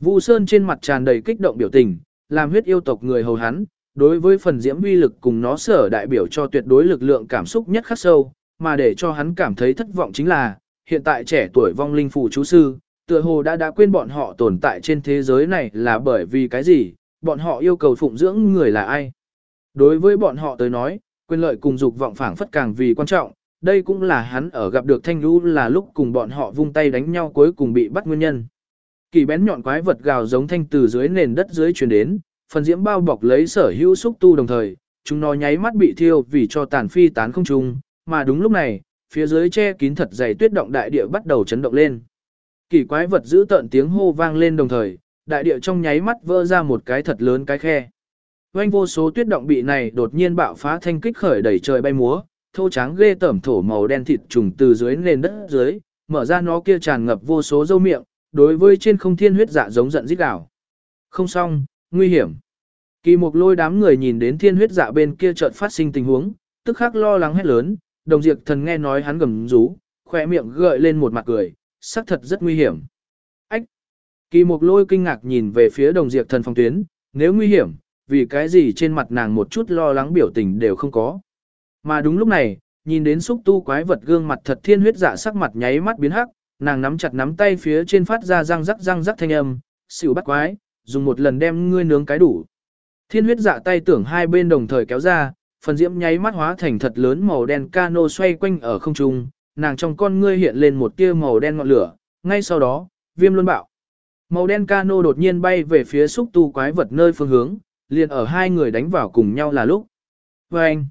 Vu Sơn trên mặt tràn đầy kích động biểu tình, làm huyết yêu tộc người hầu hắn, đối với phần diễm uy lực cùng nó sở đại biểu cho tuyệt đối lực lượng cảm xúc nhất khắc sâu, mà để cho hắn cảm thấy thất vọng chính là, hiện tại trẻ tuổi vong linh phù chú sư, tựa hồ đã đã quên bọn họ tồn tại trên thế giới này là bởi vì cái gì, bọn họ yêu cầu phụng dưỡng người là ai. Đối với bọn họ tới nói, quyền lợi cùng dục vọng phảng phất càng vì quan trọng, đây cũng là hắn ở gặp được Thanh Lũ là lúc cùng bọn họ vung tay đánh nhau cuối cùng bị bắt nguyên nhân. Kỳ bén nhọn quái vật gào giống thanh từ dưới nền đất dưới truyền đến, phần diễm bao bọc lấy sở hữu xúc tu đồng thời, chúng nó nháy mắt bị thiêu vì cho tàn phi tán không trung, mà đúng lúc này, phía dưới che kín thật dày tuyết động đại địa bắt đầu chấn động lên. Kỳ quái vật giữ tận tiếng hô vang lên đồng thời, đại địa trong nháy mắt vỡ ra một cái thật lớn cái khe. Vành vô số tuyết động bị này đột nhiên bạo phá thanh kích khởi đẩy trời bay múa, thô trắng ghê tẩm thổ màu đen thịt trùng từ dưới nền đất dưới, mở ra nó kia tràn ngập vô số dâu miệng, đối với trên không thiên huyết dạ giống giận rít gào. Không xong, nguy hiểm. Kỳ mục lôi đám người nhìn đến thiên huyết dạ bên kia chợt phát sinh tình huống, tức khắc lo lắng hét lớn, đồng diệt thần nghe nói hắn gầm rú, khỏe miệng gợi lên một mặt cười, xác thật rất nguy hiểm. Ách! Kỳ mục lôi kinh ngạc nhìn về phía đồng diệt thần phong tuyến, nếu nguy hiểm, vì cái gì trên mặt nàng một chút lo lắng biểu tình đều không có. Mà đúng lúc này, nhìn đến xúc tu quái vật gương mặt thật thiên huyết dạ sắc mặt nháy mắt biến hắc, nàng nắm chặt nắm tay phía trên phát ra răng rắc răng rắc thanh âm, xỉu bắt quái, dùng một lần đem ngươi nướng cái đủ. Thiên huyết dạ tay tưởng hai bên đồng thời kéo ra, phần diễm nháy mắt hóa thành thật lớn màu đen cano xoay quanh ở không trung, nàng trong con ngươi hiện lên một tia màu đen ngọn lửa, ngay sau đó, viêm luân bạo. Màu đen cano đột nhiên bay về phía xúc tu quái vật nơi phương hướng, liền ở hai người đánh vào cùng nhau là lúc. Và anh,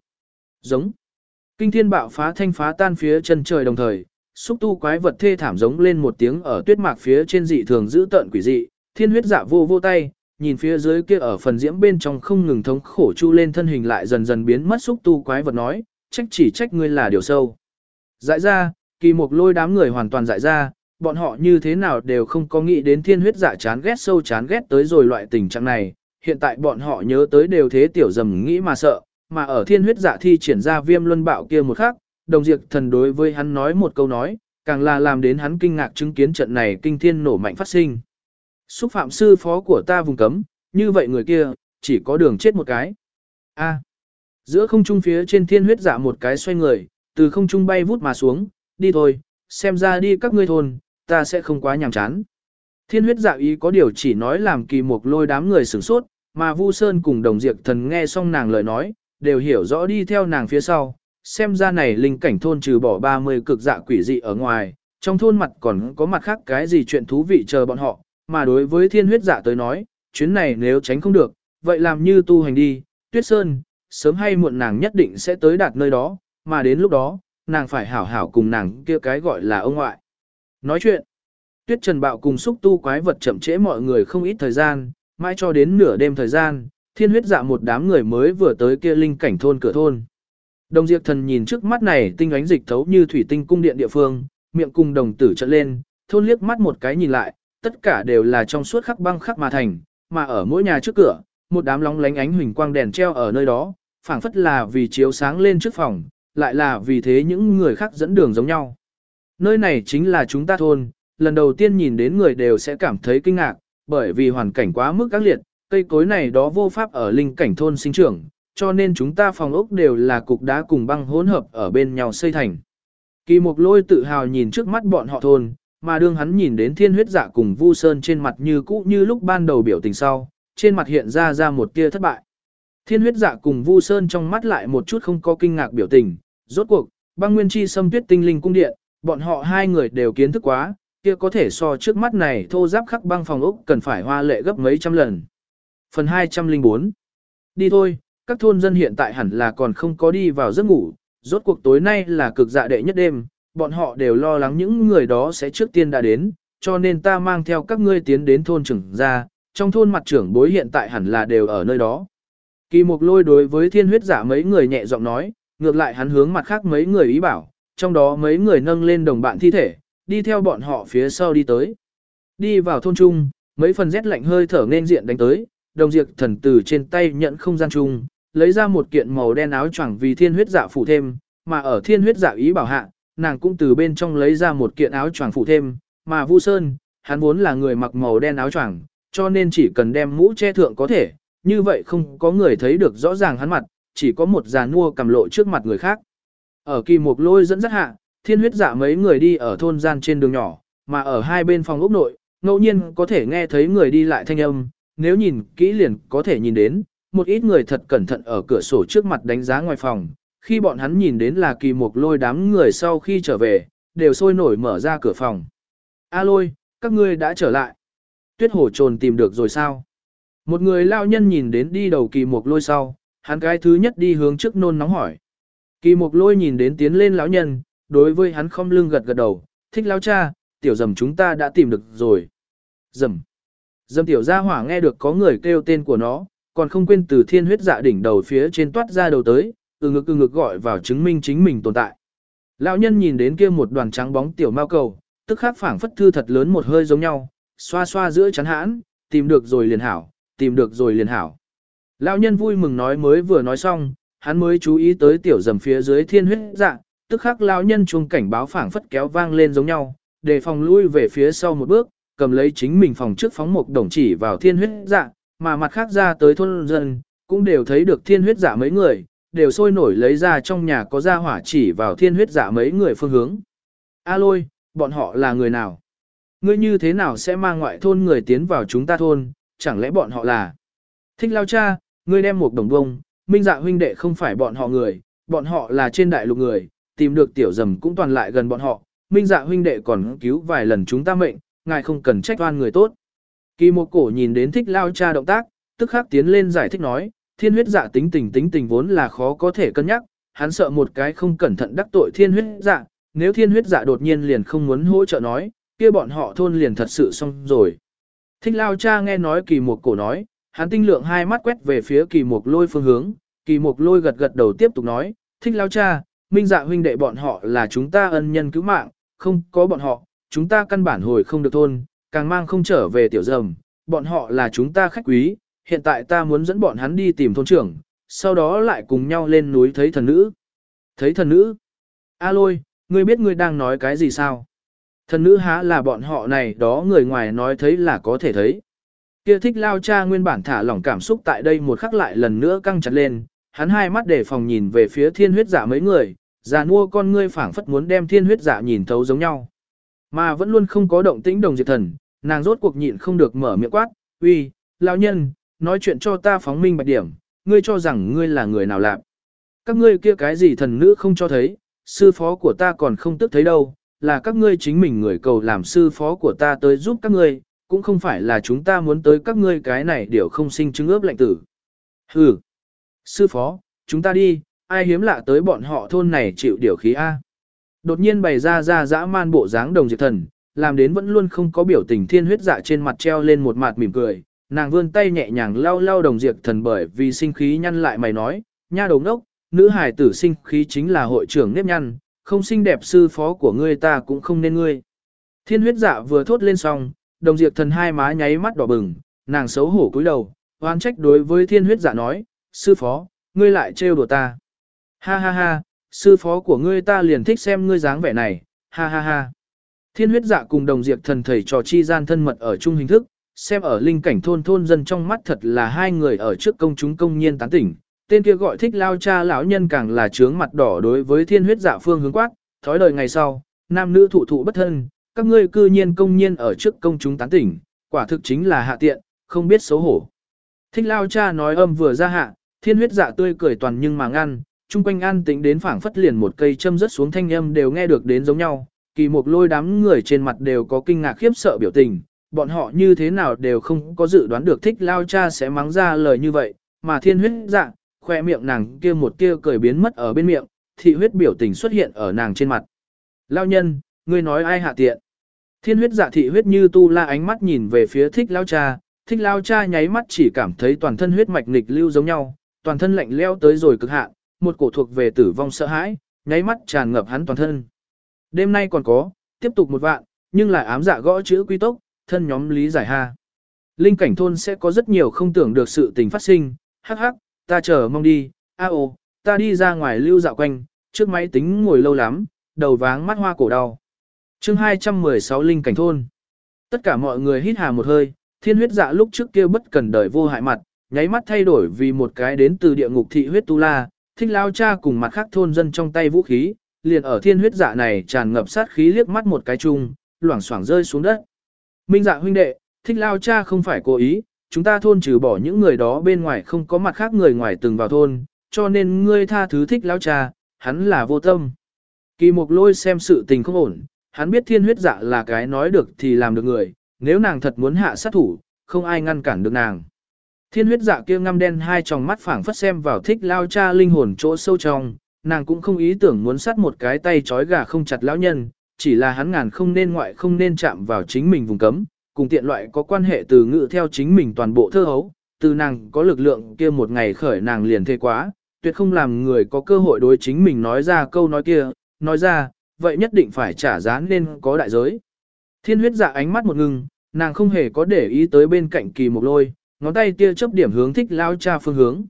giống, kinh thiên bạo phá thanh phá tan phía chân trời đồng thời, xúc tu quái vật thê thảm giống lên một tiếng ở tuyết mạc phía trên dị thường giữ tận quỷ dị, thiên huyết dạ vô vô tay, nhìn phía dưới kia ở phần diễm bên trong không ngừng thống khổ chu lên thân hình lại dần dần biến mất xúc tu quái vật nói, trách chỉ trách ngươi là điều sâu. Dại ra, kỳ mục lôi đám người hoàn toàn dại ra, bọn họ như thế nào đều không có nghĩ đến thiên huyết dạ chán ghét sâu chán ghét tới rồi loại tình trạng này, hiện tại bọn họ nhớ tới đều thế tiểu dầm nghĩ mà sợ, mà ở thiên huyết dạ thi triển ra viêm luân bạo kia một khắc, đồng diệt thần đối với hắn nói một câu nói, càng là làm đến hắn kinh ngạc chứng kiến trận này kinh thiên nổ mạnh phát sinh. Xúc phạm sư phó của ta vùng cấm, như vậy người kia, chỉ có đường chết một cái. A. giữa không trung phía trên thiên huyết dạ một cái xoay người, từ không trung bay vút mà xuống, đi thôi, xem ra đi các ngươi thôn, ta sẽ không quá nhàm chán. Thiên huyết dạ ý có điều chỉ nói làm kỳ mục lôi đám người sửng sốt, mà Vu Sơn cùng đồng diệt thần nghe xong nàng lời nói, đều hiểu rõ đi theo nàng phía sau, xem ra này linh cảnh thôn trừ bỏ 30 cực dạ quỷ dị ở ngoài, trong thôn mặt còn có mặt khác cái gì chuyện thú vị chờ bọn họ, mà đối với thiên huyết dạ tới nói, chuyến này nếu tránh không được, vậy làm như tu hành đi, tuyết sơn, sớm hay muộn nàng nhất định sẽ tới đạt nơi đó, mà đến lúc đó, nàng phải hảo hảo cùng nàng kia cái gọi là ông ngoại. Nói chuyện, tuyết trần bạo cùng xúc tu quái vật chậm trễ mọi người không ít thời gian, mãi cho đến nửa đêm thời gian, thiên huyết dạ một đám người mới vừa tới kia linh cảnh thôn cửa thôn. Đồng diệt Thần nhìn trước mắt này tinh ánh dịch thấu như thủy tinh cung điện địa phương, miệng cùng đồng tử trận lên, thôn liếc mắt một cái nhìn lại, tất cả đều là trong suốt khắc băng khắc mà thành, mà ở mỗi nhà trước cửa, một đám lóng lánh ánh huỳnh quang đèn treo ở nơi đó, phảng phất là vì chiếu sáng lên trước phòng, lại là vì thế những người khác dẫn đường giống nhau. Nơi này chính là chúng ta thôn, lần đầu tiên nhìn đến người đều sẽ cảm thấy kinh ngạc, bởi vì hoàn cảnh quá mức các liệt, cây cối này đó vô pháp ở linh cảnh thôn sinh trưởng, cho nên chúng ta phòng ốc đều là cục đá cùng băng hỗn hợp ở bên nhau xây thành. Kỳ mục lôi tự hào nhìn trước mắt bọn họ thôn, mà đương hắn nhìn đến thiên huyết dạ cùng vu sơn trên mặt như cũ như lúc ban đầu biểu tình sau, trên mặt hiện ra ra một tia thất bại. Thiên huyết dạ cùng vu sơn trong mắt lại một chút không có kinh ngạc biểu tình, rốt cuộc, băng nguyên chi xâm tuyết tinh linh cung điện, bọn họ hai người đều kiến thức quá, kia có thể so trước mắt này thô giáp khắc băng phòng ốc cần phải hoa lệ gấp mấy trăm lần. Phần 204 Đi thôi, các thôn dân hiện tại hẳn là còn không có đi vào giấc ngủ, rốt cuộc tối nay là cực dạ đệ nhất đêm, bọn họ đều lo lắng những người đó sẽ trước tiên đã đến, cho nên ta mang theo các ngươi tiến đến thôn trưởng ra, trong thôn mặt trưởng bối hiện tại hẳn là đều ở nơi đó. Kỳ mục lôi đối với thiên huyết giả mấy người nhẹ giọng nói, ngược lại hắn hướng mặt khác mấy người ý bảo, trong đó mấy người nâng lên đồng bạn thi thể, đi theo bọn họ phía sau đi tới. Đi vào thôn trung, mấy phần rét lạnh hơi thở nên diện đánh tới, đồng diệt thần từ trên tay nhận không gian trung, lấy ra một kiện màu đen áo choàng vì thiên huyết dạ phủ thêm, mà ở thiên huyết dạ ý bảo hạ, nàng cũng từ bên trong lấy ra một kiện áo choàng phủ thêm, mà Vu Sơn, hắn vốn là người mặc màu đen áo choàng, cho nên chỉ cần đem mũ che thượng có thể, như vậy không có người thấy được rõ ràng hắn mặt, chỉ có một già nua cầm lộ trước mặt người khác. Ở kỳ mục lôi dẫn dắt hạ, thiên huyết dạ mấy người đi ở thôn gian trên đường nhỏ, mà ở hai bên phòng ốc nội, ngẫu nhiên có thể nghe thấy người đi lại thanh âm, nếu nhìn kỹ liền có thể nhìn đến, một ít người thật cẩn thận ở cửa sổ trước mặt đánh giá ngoài phòng, khi bọn hắn nhìn đến là kỳ mục lôi đám người sau khi trở về, đều sôi nổi mở ra cửa phòng. A lôi, các ngươi đã trở lại. Tuyết hổ trồn tìm được rồi sao? Một người lao nhân nhìn đến đi đầu kỳ mục lôi sau, hắn cái thứ nhất đi hướng trước nôn nóng hỏi. Kỳ mục lôi nhìn đến tiến lên lão nhân, đối với hắn không lưng gật gật đầu, thích lão cha, tiểu dầm chúng ta đã tìm được rồi. Dầm. Dầm tiểu gia hỏa nghe được có người kêu tên của nó, còn không quên từ thiên huyết dạ đỉnh đầu phía trên toát ra đầu tới, từ ngực từ ngực gọi vào chứng minh chính mình tồn tại. Lão nhân nhìn đến kia một đoàn trắng bóng tiểu mao cầu, tức khắc phảng phất thư thật lớn một hơi giống nhau, xoa xoa giữa chắn hãn, tìm được rồi liền hảo, tìm được rồi liền hảo. Lão nhân vui mừng nói mới vừa nói xong, hắn mới chú ý tới tiểu dầm phía dưới thiên huyết dạ, tức khắc lão nhân chuông cảnh báo phảng phất kéo vang lên giống nhau, để phòng lui về phía sau một bước, cầm lấy chính mình phòng trước phóng một đồng chỉ vào thiên huyết dạ, mà mặt khác ra tới thôn dân, cũng đều thấy được thiên huyết dạ mấy người, đều sôi nổi lấy ra trong nhà có ra hỏa chỉ vào thiên huyết dạ mấy người phương hướng. A lôi, bọn họ là người nào? Ngươi như thế nào sẽ mang ngoại thôn người tiến vào chúng ta thôn, chẳng lẽ bọn họ là? Thích lao cha, ngươi đem một đồng bông, minh dạ huynh đệ không phải bọn họ người, bọn họ là trên đại lục người, tìm được tiểu dầm cũng toàn lại gần bọn họ, minh dạ huynh đệ còn cứu vài lần chúng ta mệnh, ngài không cần trách oan người tốt. Kỳ một cổ nhìn đến thích lao cha động tác, tức khắc tiến lên giải thích nói, thiên huyết dạ tính tình tính tình vốn là khó có thể cân nhắc, hắn sợ một cái không cẩn thận đắc tội thiên huyết dạ, nếu thiên huyết dạ đột nhiên liền không muốn hỗ trợ nói, kia bọn họ thôn liền thật sự xong rồi. Thích lao cha nghe nói kỳ Mục cổ nói, hắn tinh lượng hai mắt quét về phía kỳ mục lôi phương hướng, kỳ mục lôi gật gật đầu tiếp tục nói, thích lao cha, minh dạ huynh đệ bọn họ là chúng ta ân nhân cứu mạng, không có bọn họ, chúng ta căn bản hồi không được thôn, càng mang không trở về tiểu dầm, bọn họ là chúng ta khách quý, hiện tại ta muốn dẫn bọn hắn đi tìm thôn trưởng, sau đó lại cùng nhau lên núi thấy thần nữ. Thấy thần nữ? A lôi, ngươi biết ngươi đang nói cái gì sao? Thần nữ há là bọn họ này đó người ngoài nói thấy là có thể thấy. Kia thích lao cha nguyên bản thả lỏng cảm xúc tại đây một khắc lại lần nữa căng chặt lên, hắn hai mắt để phòng nhìn về phía thiên huyết giả mấy người, già nua con ngươi phảng phất muốn đem thiên huyết giả nhìn thấu giống nhau. Mà vẫn luôn không có động tĩnh đồng diệt thần, nàng rốt cuộc nhịn không được mở miệng quát, uy, lão nhân, nói chuyện cho ta phóng minh bạch điểm, ngươi cho rằng ngươi là người nào lạc. Các ngươi kia cái gì thần nữ không cho thấy, sư phó của ta còn không tức thấy đâu, là các ngươi chính mình người cầu làm sư phó của ta tới giúp các ngươi, cũng không phải là chúng ta muốn tới các ngươi cái này điều không sinh chứng ướp lệnh tử. Hừ, sư phó, chúng ta đi, ai hiếm lạ tới bọn họ thôn này chịu điều khí A. Đột nhiên bày ra ra dã man bộ dáng đồng diệt thần, làm đến vẫn luôn không có biểu tình thiên huyết dạ trên mặt treo lên một mặt mỉm cười, nàng vươn tay nhẹ nhàng lau lau đồng diệt thần bởi vì sinh khí nhăn lại mày nói, nha đồng đốc, nữ hài tử sinh khí chính là hội trưởng nếp nhăn, không xinh đẹp sư phó của ngươi ta cũng không nên ngươi. Thiên huyết dạ vừa thốt lên xong, đồng diệt thần hai má nháy mắt đỏ bừng, nàng xấu hổ cúi đầu, oán trách đối với thiên huyết dạ nói, sư phó, ngươi lại trêu đùa ta. Ha ha ha, sư phó của ngươi ta liền thích xem ngươi dáng vẻ này, ha ha ha. Thiên huyết dạ cùng đồng diệt thần thầy trò chi gian thân mật ở chung hình thức, xem ở linh cảnh thôn thôn dân trong mắt thật là hai người ở trước công chúng công nhiên tán tỉnh. Tên kia gọi thích lao cha lão nhân càng là trướng mặt đỏ đối với thiên huyết dạ phương hướng quát, thói đời ngày sau, nam nữ thụ thụ bất thân, các ngươi cư nhiên công nhiên ở trước công chúng tán tỉnh, quả thực chính là hạ tiện, không biết xấu hổ. Thích lao cha nói âm vừa ra hạ, thiên huyết dạ tươi cười toàn nhưng mà ngăn, chung quanh an tĩnh đến phảng phất liền một cây châm rớt xuống thanh âm đều nghe được đến giống nhau, kỳ một lôi đám người trên mặt đều có kinh ngạc khiếp sợ biểu tình, bọn họ như thế nào đều không có dự đoán được thích lao cha sẽ mắng ra lời như vậy, mà thiên huyết dạ, khoe miệng nàng kia một kia cười biến mất ở bên miệng, thị huyết biểu tình xuất hiện ở nàng trên mặt. Lao nhân, ngươi nói ai hạ tiện. Thiên huyết dạ thị huyết như tu la ánh mắt nhìn về phía thích lao cha, thích lao cha nháy mắt chỉ cảm thấy toàn thân huyết mạch nghịch lưu giống nhau, toàn thân lạnh leo tới rồi cực hạn, một cổ thuộc về tử vong sợ hãi, nháy mắt tràn ngập hắn toàn thân. Đêm nay còn có, tiếp tục một vạn, nhưng lại ám dạ gõ chữ quy tốc, thân nhóm lý giải ha. Linh cảnh thôn sẽ có rất nhiều không tưởng được sự tình phát sinh, hắc hắc, ta chờ mong đi, a ô, ta đi ra ngoài lưu dạo quanh, trước máy tính ngồi lâu lắm, đầu váng mắt hoa cổ đau. chương 216 Linh cảnh thôn. Tất cả mọi người hít hà một hơi, thiên huyết dạ lúc trước kia bất cần đời vô hại mặt, nháy mắt thay đổi vì một cái đến từ địa ngục thị huyết tu la, thích lao cha cùng mặt khác thôn dân trong tay vũ khí, liền ở thiên huyết dạ này tràn ngập sát khí liếc mắt một cái chung, loảng xoảng rơi xuống đất. Minh dạ huynh đệ, thích lao cha không phải cố ý, chúng ta thôn trừ bỏ những người đó bên ngoài không có mặt khác người ngoài từng vào thôn, cho nên ngươi tha thứ thích Lão cha, hắn là vô tâm. Kỳ mục lôi xem sự tình không ổn, hắn biết thiên huyết dạ là cái nói được thì làm được người, nếu nàng thật muốn hạ sát thủ, không ai ngăn cản được nàng. Thiên huyết dạ kia ngăm đen hai tròng mắt phảng phất xem vào thích lao cha linh hồn chỗ sâu trong, nàng cũng không ý tưởng muốn sát một cái tay trói gà không chặt lão nhân, chỉ là hắn ngàn không nên ngoại không nên chạm vào chính mình vùng cấm, cùng tiện loại có quan hệ từ ngữ theo chính mình toàn bộ thơ hấu, từ nàng có lực lượng kia một ngày khởi nàng liền thê quá, tuyệt không làm người có cơ hội đối chính mình nói ra câu nói kia, nói ra, vậy nhất định phải trả giá nên có đại giới. Thiên huyết dạ ánh mắt một ngừng, nàng không hề có để ý tới bên cạnh kỳ một lôi, ngón tay tia chấp điểm hướng thích lao cha phương hướng.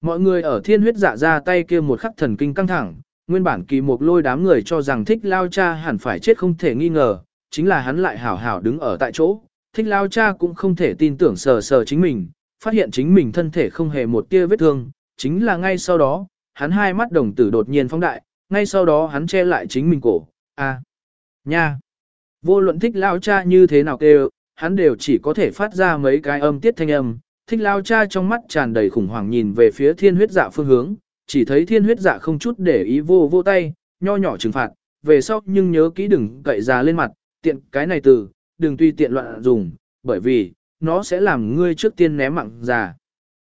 Mọi người ở thiên huyết dạ ra tay kia một khắc thần kinh căng thẳng, nguyên bản kỳ một lôi đám người cho rằng thích lao cha hẳn phải chết không thể nghi ngờ, chính là hắn lại hảo hảo đứng ở tại chỗ, thích lao cha cũng không thể tin tưởng sờ sờ chính mình, phát hiện chính mình thân thể không hề một tia vết thương, chính là ngay sau đó, hắn hai mắt đồng tử đột nhiên phóng đại, ngay sau đó hắn che lại chính mình cổ, a, nha, vô luận thích lao cha như thế nào kêu, hắn đều chỉ có thể phát ra mấy cái âm tiết thanh âm, thích lao cha trong mắt tràn đầy khủng hoảng nhìn về phía thiên huyết dạ phương hướng, chỉ thấy thiên huyết dạ không chút để ý vô vô tay, nho nhỏ trừng phạt, về sau nhưng nhớ kỹ đừng cậy ra lên mặt, tiện cái này từ, đừng tùy tiện loạn dùng, bởi vì, nó sẽ làm ngươi trước tiên ném mạng già.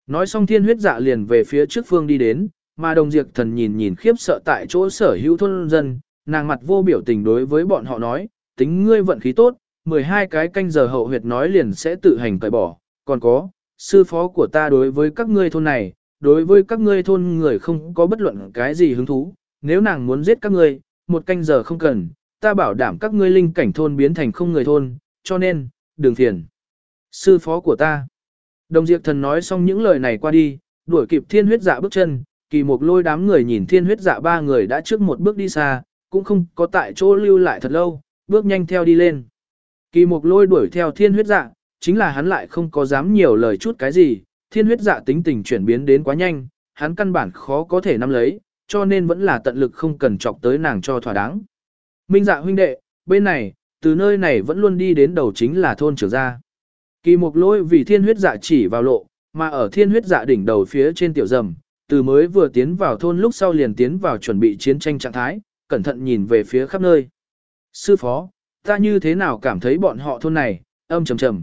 Nói xong thiên huyết dạ liền về phía trước phương đi đến, mà đồng diệt thần nhìn nhìn khiếp sợ tại chỗ sở hữu thôn dân, nàng mặt vô biểu tình đối với bọn họ nói, tính ngươi vận khí tốt, 12 cái canh giờ hậu huyệt nói liền sẽ tự hành cởi bỏ, còn có, sư phó của ta đối với các ngươi thôn này, đối với các ngươi thôn người không có bất luận cái gì hứng thú, nếu nàng muốn giết các ngươi, một canh giờ không cần, ta bảo đảm các ngươi linh cảnh thôn biến thành không người thôn, cho nên, đừng phiền. Sư phó của ta. Đồng Diệp Thần nói xong những lời này qua đi, đuổi kịp thiên huyết dạ bước chân, kỳ mục lôi đám người nhìn thiên huyết dạ ba người đã trước một bước đi xa, cũng không có tại chỗ lưu lại thật lâu, bước nhanh theo đi lên. Kỳ mục lôi đuổi theo thiên huyết dạ, chính là hắn lại không có dám nhiều lời chút cái gì, thiên huyết dạ tính tình chuyển biến đến quá nhanh, hắn căn bản khó có thể nắm lấy, cho nên vẫn là tận lực không cần chọc tới nàng cho thỏa đáng. Minh dạ huynh đệ, bên này, từ nơi này vẫn luôn đi đến đầu chính là thôn trưởng gia. Kỳ mục lôi vì thiên huyết dạ chỉ vào lộ, mà ở thiên huyết dạ đỉnh đầu phía trên tiểu rầm, từ mới vừa tiến vào thôn lúc sau liền tiến vào chuẩn bị chiến tranh trạng thái, cẩn thận nhìn về phía khắp nơi. Sư phó, ta như thế nào cảm thấy bọn họ thôn này, âm trầm trầm.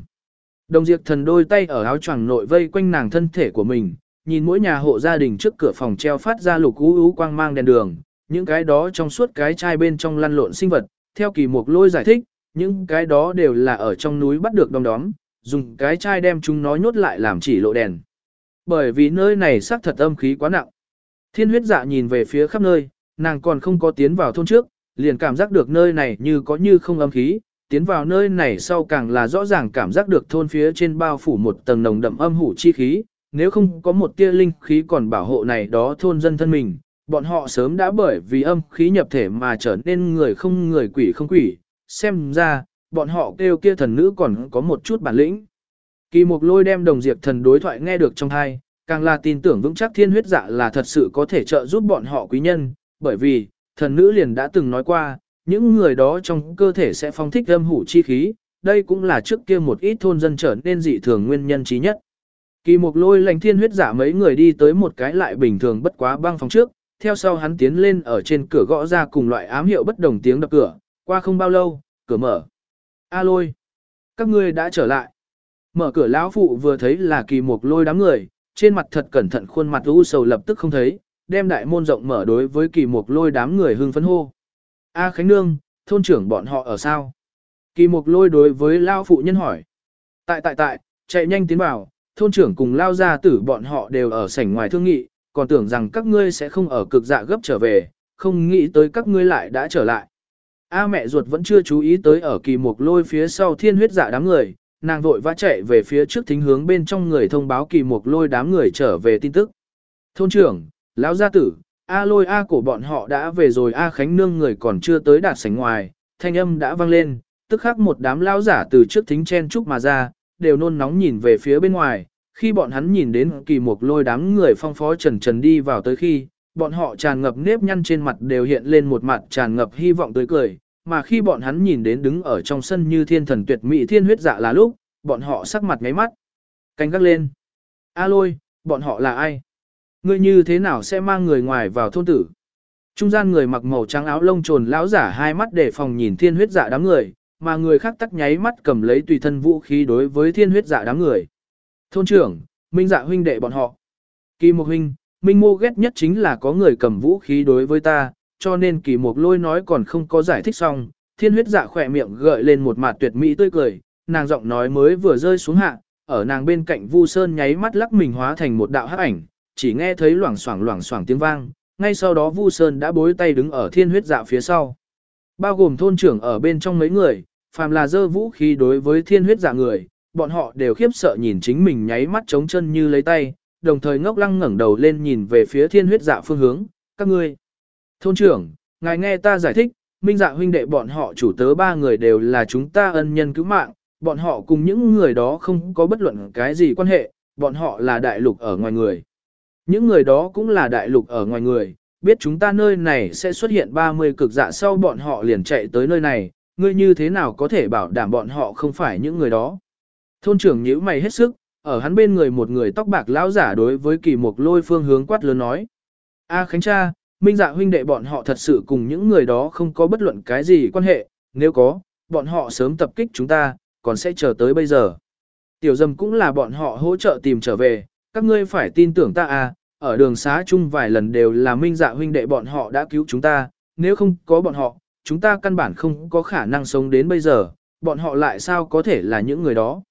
Đồng diệt thần đôi tay ở áo choàng nội vây quanh nàng thân thể của mình, nhìn mỗi nhà hộ gia đình trước cửa phòng treo phát ra lục ú ú quang mang đèn đường, những cái đó trong suốt cái chai bên trong lăn lộn sinh vật, theo kỳ mục lôi giải thích, những cái đó đều là ở trong núi bắt được đom đóm, dùng cái chai đem chúng nó nhốt lại làm chỉ lộ đèn. Bởi vì nơi này xác thật âm khí quá nặng. Thiên huyết dạ nhìn về phía khắp nơi, nàng còn không có tiến vào thôn trước, liền cảm giác được nơi này như có như không âm khí, tiến vào nơi này sau càng là rõ ràng cảm giác được thôn phía trên bao phủ một tầng nồng đậm âm hủ chi khí, nếu không có một tia linh khí còn bảo hộ này đó thôn dân thân mình, bọn họ sớm đã bởi vì âm khí nhập thể mà trở nên người không người quỷ không quỷ, xem ra, bọn họ kêu kia thần nữ còn có một chút bản lĩnh. Kỳ mục lôi đem đồng diệt thần đối thoại nghe được trong thai, càng là tin tưởng vững chắc thiên huyết dạ là thật sự có thể trợ giúp bọn họ quý nhân, bởi vì, thần nữ liền đã từng nói qua, những người đó trong cơ thể sẽ phong thích âm hủ chi khí, đây cũng là trước kia một ít thôn dân trở nên dị thường nguyên nhân trí nhất. Kỳ mục lôi lành thiên huyết giả mấy người đi tới một cái lại bình thường bất quá băng phòng trước, theo sau hắn tiến lên ở trên cửa gõ ra cùng loại ám hiệu bất đồng tiếng đập cửa, qua không bao lâu, cửa mở. A lôi, các ngươi đã trở lại. Mở cửa lão phụ vừa thấy là kỳ mục lôi đám người, trên mặt thật cẩn thận khuôn mặt u sầu lập tức không thấy, đem đại môn rộng mở đối với kỳ mục lôi đám người hưng phấn hô. A Khánh Nương, thôn trưởng bọn họ ở sao? Kỳ mục lôi đối với lao phụ nhân hỏi. Tại tại tại, chạy nhanh tiến vào, thôn trưởng cùng lao gia tử bọn họ đều ở sảnh ngoài thương nghị, còn tưởng rằng các ngươi sẽ không ở cực dạ gấp trở về, không nghĩ tới các ngươi lại đã trở lại. A mẹ ruột vẫn chưa chú ý tới ở kỳ mục lôi phía sau thiên huyết dạ đám người, nàng vội vã chạy về phía trước thính hướng bên trong người thông báo kỳ mục lôi đám người trở về tin tức. Thôn trưởng, lão gia tử, A lôi A của bọn họ đã về rồi A Khánh Nương người còn chưa tới đạt sảnh ngoài, thanh âm đã vang lên, tức khắc một đám lão giả từ trước thính chen trúc mà ra, đều nôn nóng nhìn về phía bên ngoài, khi bọn hắn nhìn đến kỳ mục lôi đám người phong phó trần trần đi vào tới khi, bọn họ tràn ngập nếp nhăn trên mặt đều hiện lên một mặt tràn ngập hy vọng tươi cười, mà khi bọn hắn nhìn đến đứng ở trong sân như thiên thần tuyệt mỹ thiên huyết dạ là lúc, bọn họ sắc mặt ngáy mắt. Canh gác lên. A lôi, bọn họ là ai? Ngươi như thế nào sẽ mang người ngoài vào thôn tử? Trung gian người mặc màu trắng áo lông trồn lão giả hai mắt để phòng nhìn thiên huyết dạ đám người, mà người khác tắc nháy mắt cầm lấy tùy thân vũ khí đối với thiên huyết dạ đám người. Thôn trưởng, Minh dạ huynh đệ bọn họ. Kỳ Mộc huynh, Minh Mô ghét nhất chính là có người cầm vũ khí đối với ta, cho nên Kỳ Mộc lôi nói còn không có giải thích xong, thiên huyết dạ khỏe miệng gợi lên một mặt tuyệt mỹ tươi cười, nàng giọng nói mới vừa rơi xuống hạ, ở nàng bên cạnh Vu Sơn nháy mắt lắc mình hóa thành một đạo hắc ảnh, chỉ nghe thấy loảng xoảng loảng xoảng tiếng vang, ngay sau đó Vu Sơn đã bối tay đứng ở thiên huyết dạ phía sau. Bao gồm thôn trưởng ở bên trong mấy người, phàm là dơ vũ khí đối với thiên huyết dạ người, bọn họ đều khiếp sợ nhìn chính mình nháy mắt trống chân như lấy tay, đồng thời ngốc lăng ngẩng đầu lên nhìn về phía thiên huyết dạ phương hướng, các ngươi. Thôn trưởng, ngài nghe ta giải thích, minh dạ huynh đệ bọn họ chủ tớ ba người đều là chúng ta ân nhân cứu mạng, bọn họ cùng những người đó không có bất luận cái gì quan hệ, bọn họ là đại lục ở ngoài người. Những người đó cũng là đại lục ở ngoài người, biết chúng ta nơi này sẽ xuất hiện 30 cực dạ sau bọn họ liền chạy tới nơi này, ngươi như thế nào có thể bảo đảm bọn họ không phải những người đó. Thôn trưởng nhíu mày hết sức, ở hắn bên người một người tóc bạc lão giả đối với kỳ mục lôi phương hướng quát lớn nói. A Khánh cha, minh dạ huynh đệ bọn họ thật sự cùng những người đó không có bất luận cái gì quan hệ, nếu có, bọn họ sớm tập kích chúng ta, còn sẽ chờ tới bây giờ. Tiểu dầm cũng là bọn họ hỗ trợ tìm trở về, các ngươi phải tin tưởng ta à, ở đường xá chung vài lần đều là minh dạ huynh đệ bọn họ đã cứu chúng ta, nếu không có bọn họ, chúng ta căn bản không có khả năng sống đến bây giờ, bọn họ lại sao có thể là những người đó.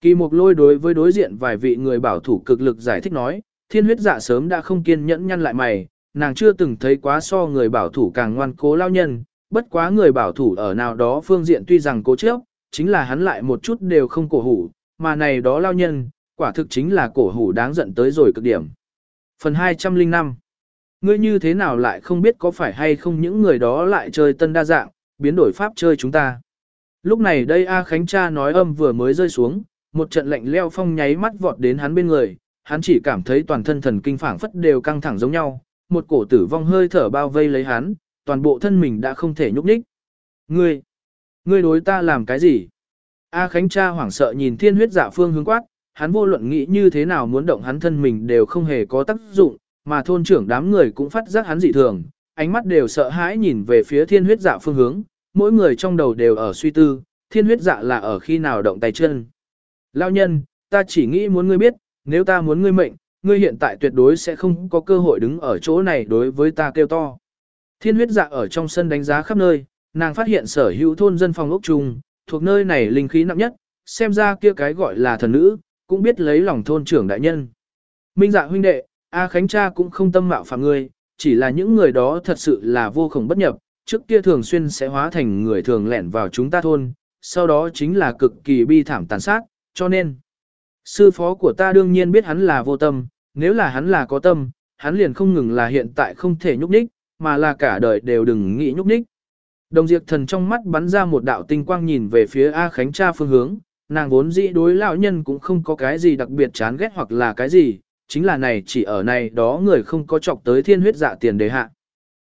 Kỳ mục lôi đối với đối diện vài vị người bảo thủ cực lực giải thích nói, thiên huyết dạ sớm đã không kiên nhẫn nhăn lại mày, nàng chưa từng thấy quá so người bảo thủ càng ngoan cố lao nhân, bất quá người bảo thủ ở nào đó phương diện tuy rằng cố chấp, chính là hắn lại một chút đều không cổ hủ, mà này đó lao nhân, quả thực chính là cổ hủ đáng giận tới rồi cực điểm. Phần 205 Ngươi như thế nào lại không biết có phải hay không những người đó lại chơi tân đa dạng, biến đổi pháp chơi chúng ta. Lúc này đây A Khánh cha nói âm vừa mới rơi xuống, một trận lạnh leo phong nháy mắt vọt đến hắn bên người, hắn chỉ cảm thấy toàn thân thần kinh phảng phất đều căng thẳng giống nhau, một cổ tử vong hơi thở bao vây lấy hắn, toàn bộ thân mình đã không thể nhúc nhích. Ngươi, ngươi đối ta làm cái gì? A Khánh cha hoảng sợ nhìn thiên huyết dạ phương hướng quát, hắn vô luận nghĩ như thế nào muốn động hắn thân mình đều không hề có tác dụng, mà thôn trưởng đám người cũng phát giác hắn dị thường, ánh mắt đều sợ hãi nhìn về phía thiên huyết dạ phương hướng, mỗi người trong đầu đều ở suy tư, thiên huyết dạ là ở khi nào động tay chân. Lao nhân, ta chỉ nghĩ muốn ngươi biết, nếu ta muốn ngươi mệnh, ngươi hiện tại tuyệt đối sẽ không có cơ hội đứng ở chỗ này đối với ta kêu to. Thiên huyết dạ ở trong sân đánh giá khắp nơi, nàng phát hiện sở hữu thôn dân phòng ốc trùng, thuộc nơi này linh khí nặng nhất, xem ra kia cái gọi là thần nữ, cũng biết lấy lòng thôn trưởng đại nhân. Minh dạ huynh đệ, A Khánh cha cũng không tâm mạo phạm ngươi, chỉ là những người đó thật sự là vô cùng bất nhập, trước kia thường xuyên sẽ hóa thành người thường lẻn vào chúng ta thôn, sau đó chính là cực kỳ bi thảm tàn sát, cho nên, sư phó của ta đương nhiên biết hắn là vô tâm, nếu là hắn là có tâm, hắn liền không ngừng là hiện tại không thể nhúc nhích, mà là cả đời đều đừng nghĩ nhúc nhích. Đồng diệt thần trong mắt bắn ra một đạo tinh quang nhìn về phía A Khánh cha phương hướng, nàng vốn dĩ đối lão nhân cũng không có cái gì đặc biệt chán ghét hoặc là cái gì, chính là này chỉ ở này đó người không có chọc tới thiên huyết dạ tiền đề hạ.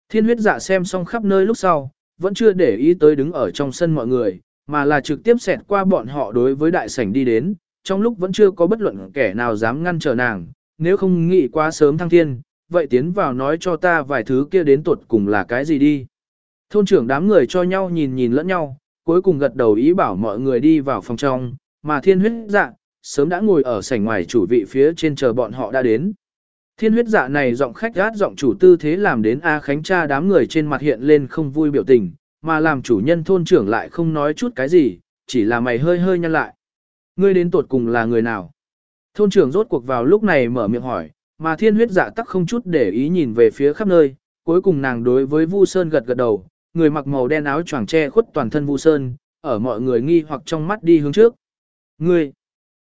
Thiên huyết dạ xem xong khắp nơi lúc sau, vẫn chưa để ý tới đứng ở trong sân mọi người, mà là trực tiếp xẹt qua bọn họ đối với đại sảnh đi đến, trong lúc vẫn chưa có bất luận kẻ nào dám ngăn trở nàng, nếu không nghĩ quá sớm thăng thiên, vậy tiến vào nói cho ta vài thứ kia đến tuột cùng là cái gì đi. Thôn trưởng đám người cho nhau nhìn nhìn lẫn nhau, cuối cùng gật đầu ý bảo mọi người đi vào phòng trong, mà thiên huyết dạ, sớm đã ngồi ở sảnh ngoài chủ vị phía trên chờ bọn họ đã đến. Thiên huyết dạ này giọng khách gát giọng chủ tư thế làm đến A Khánh cha đám người trên mặt hiện lên không vui biểu tình, mà làm chủ nhân thôn trưởng lại không nói chút cái gì, chỉ là mày hơi hơi nhăn lại. Ngươi đến tột cùng là người nào? Thôn trưởng rốt cuộc vào lúc này mở miệng hỏi, mà thiên huyết dạ tắc không chút để ý nhìn về phía khắp nơi, cuối cùng nàng đối với Vu Sơn gật gật đầu, người mặc màu đen áo choàng che khuất toàn thân Vu Sơn, ở mọi người nghi hoặc trong mắt đi hướng trước. Ngươi,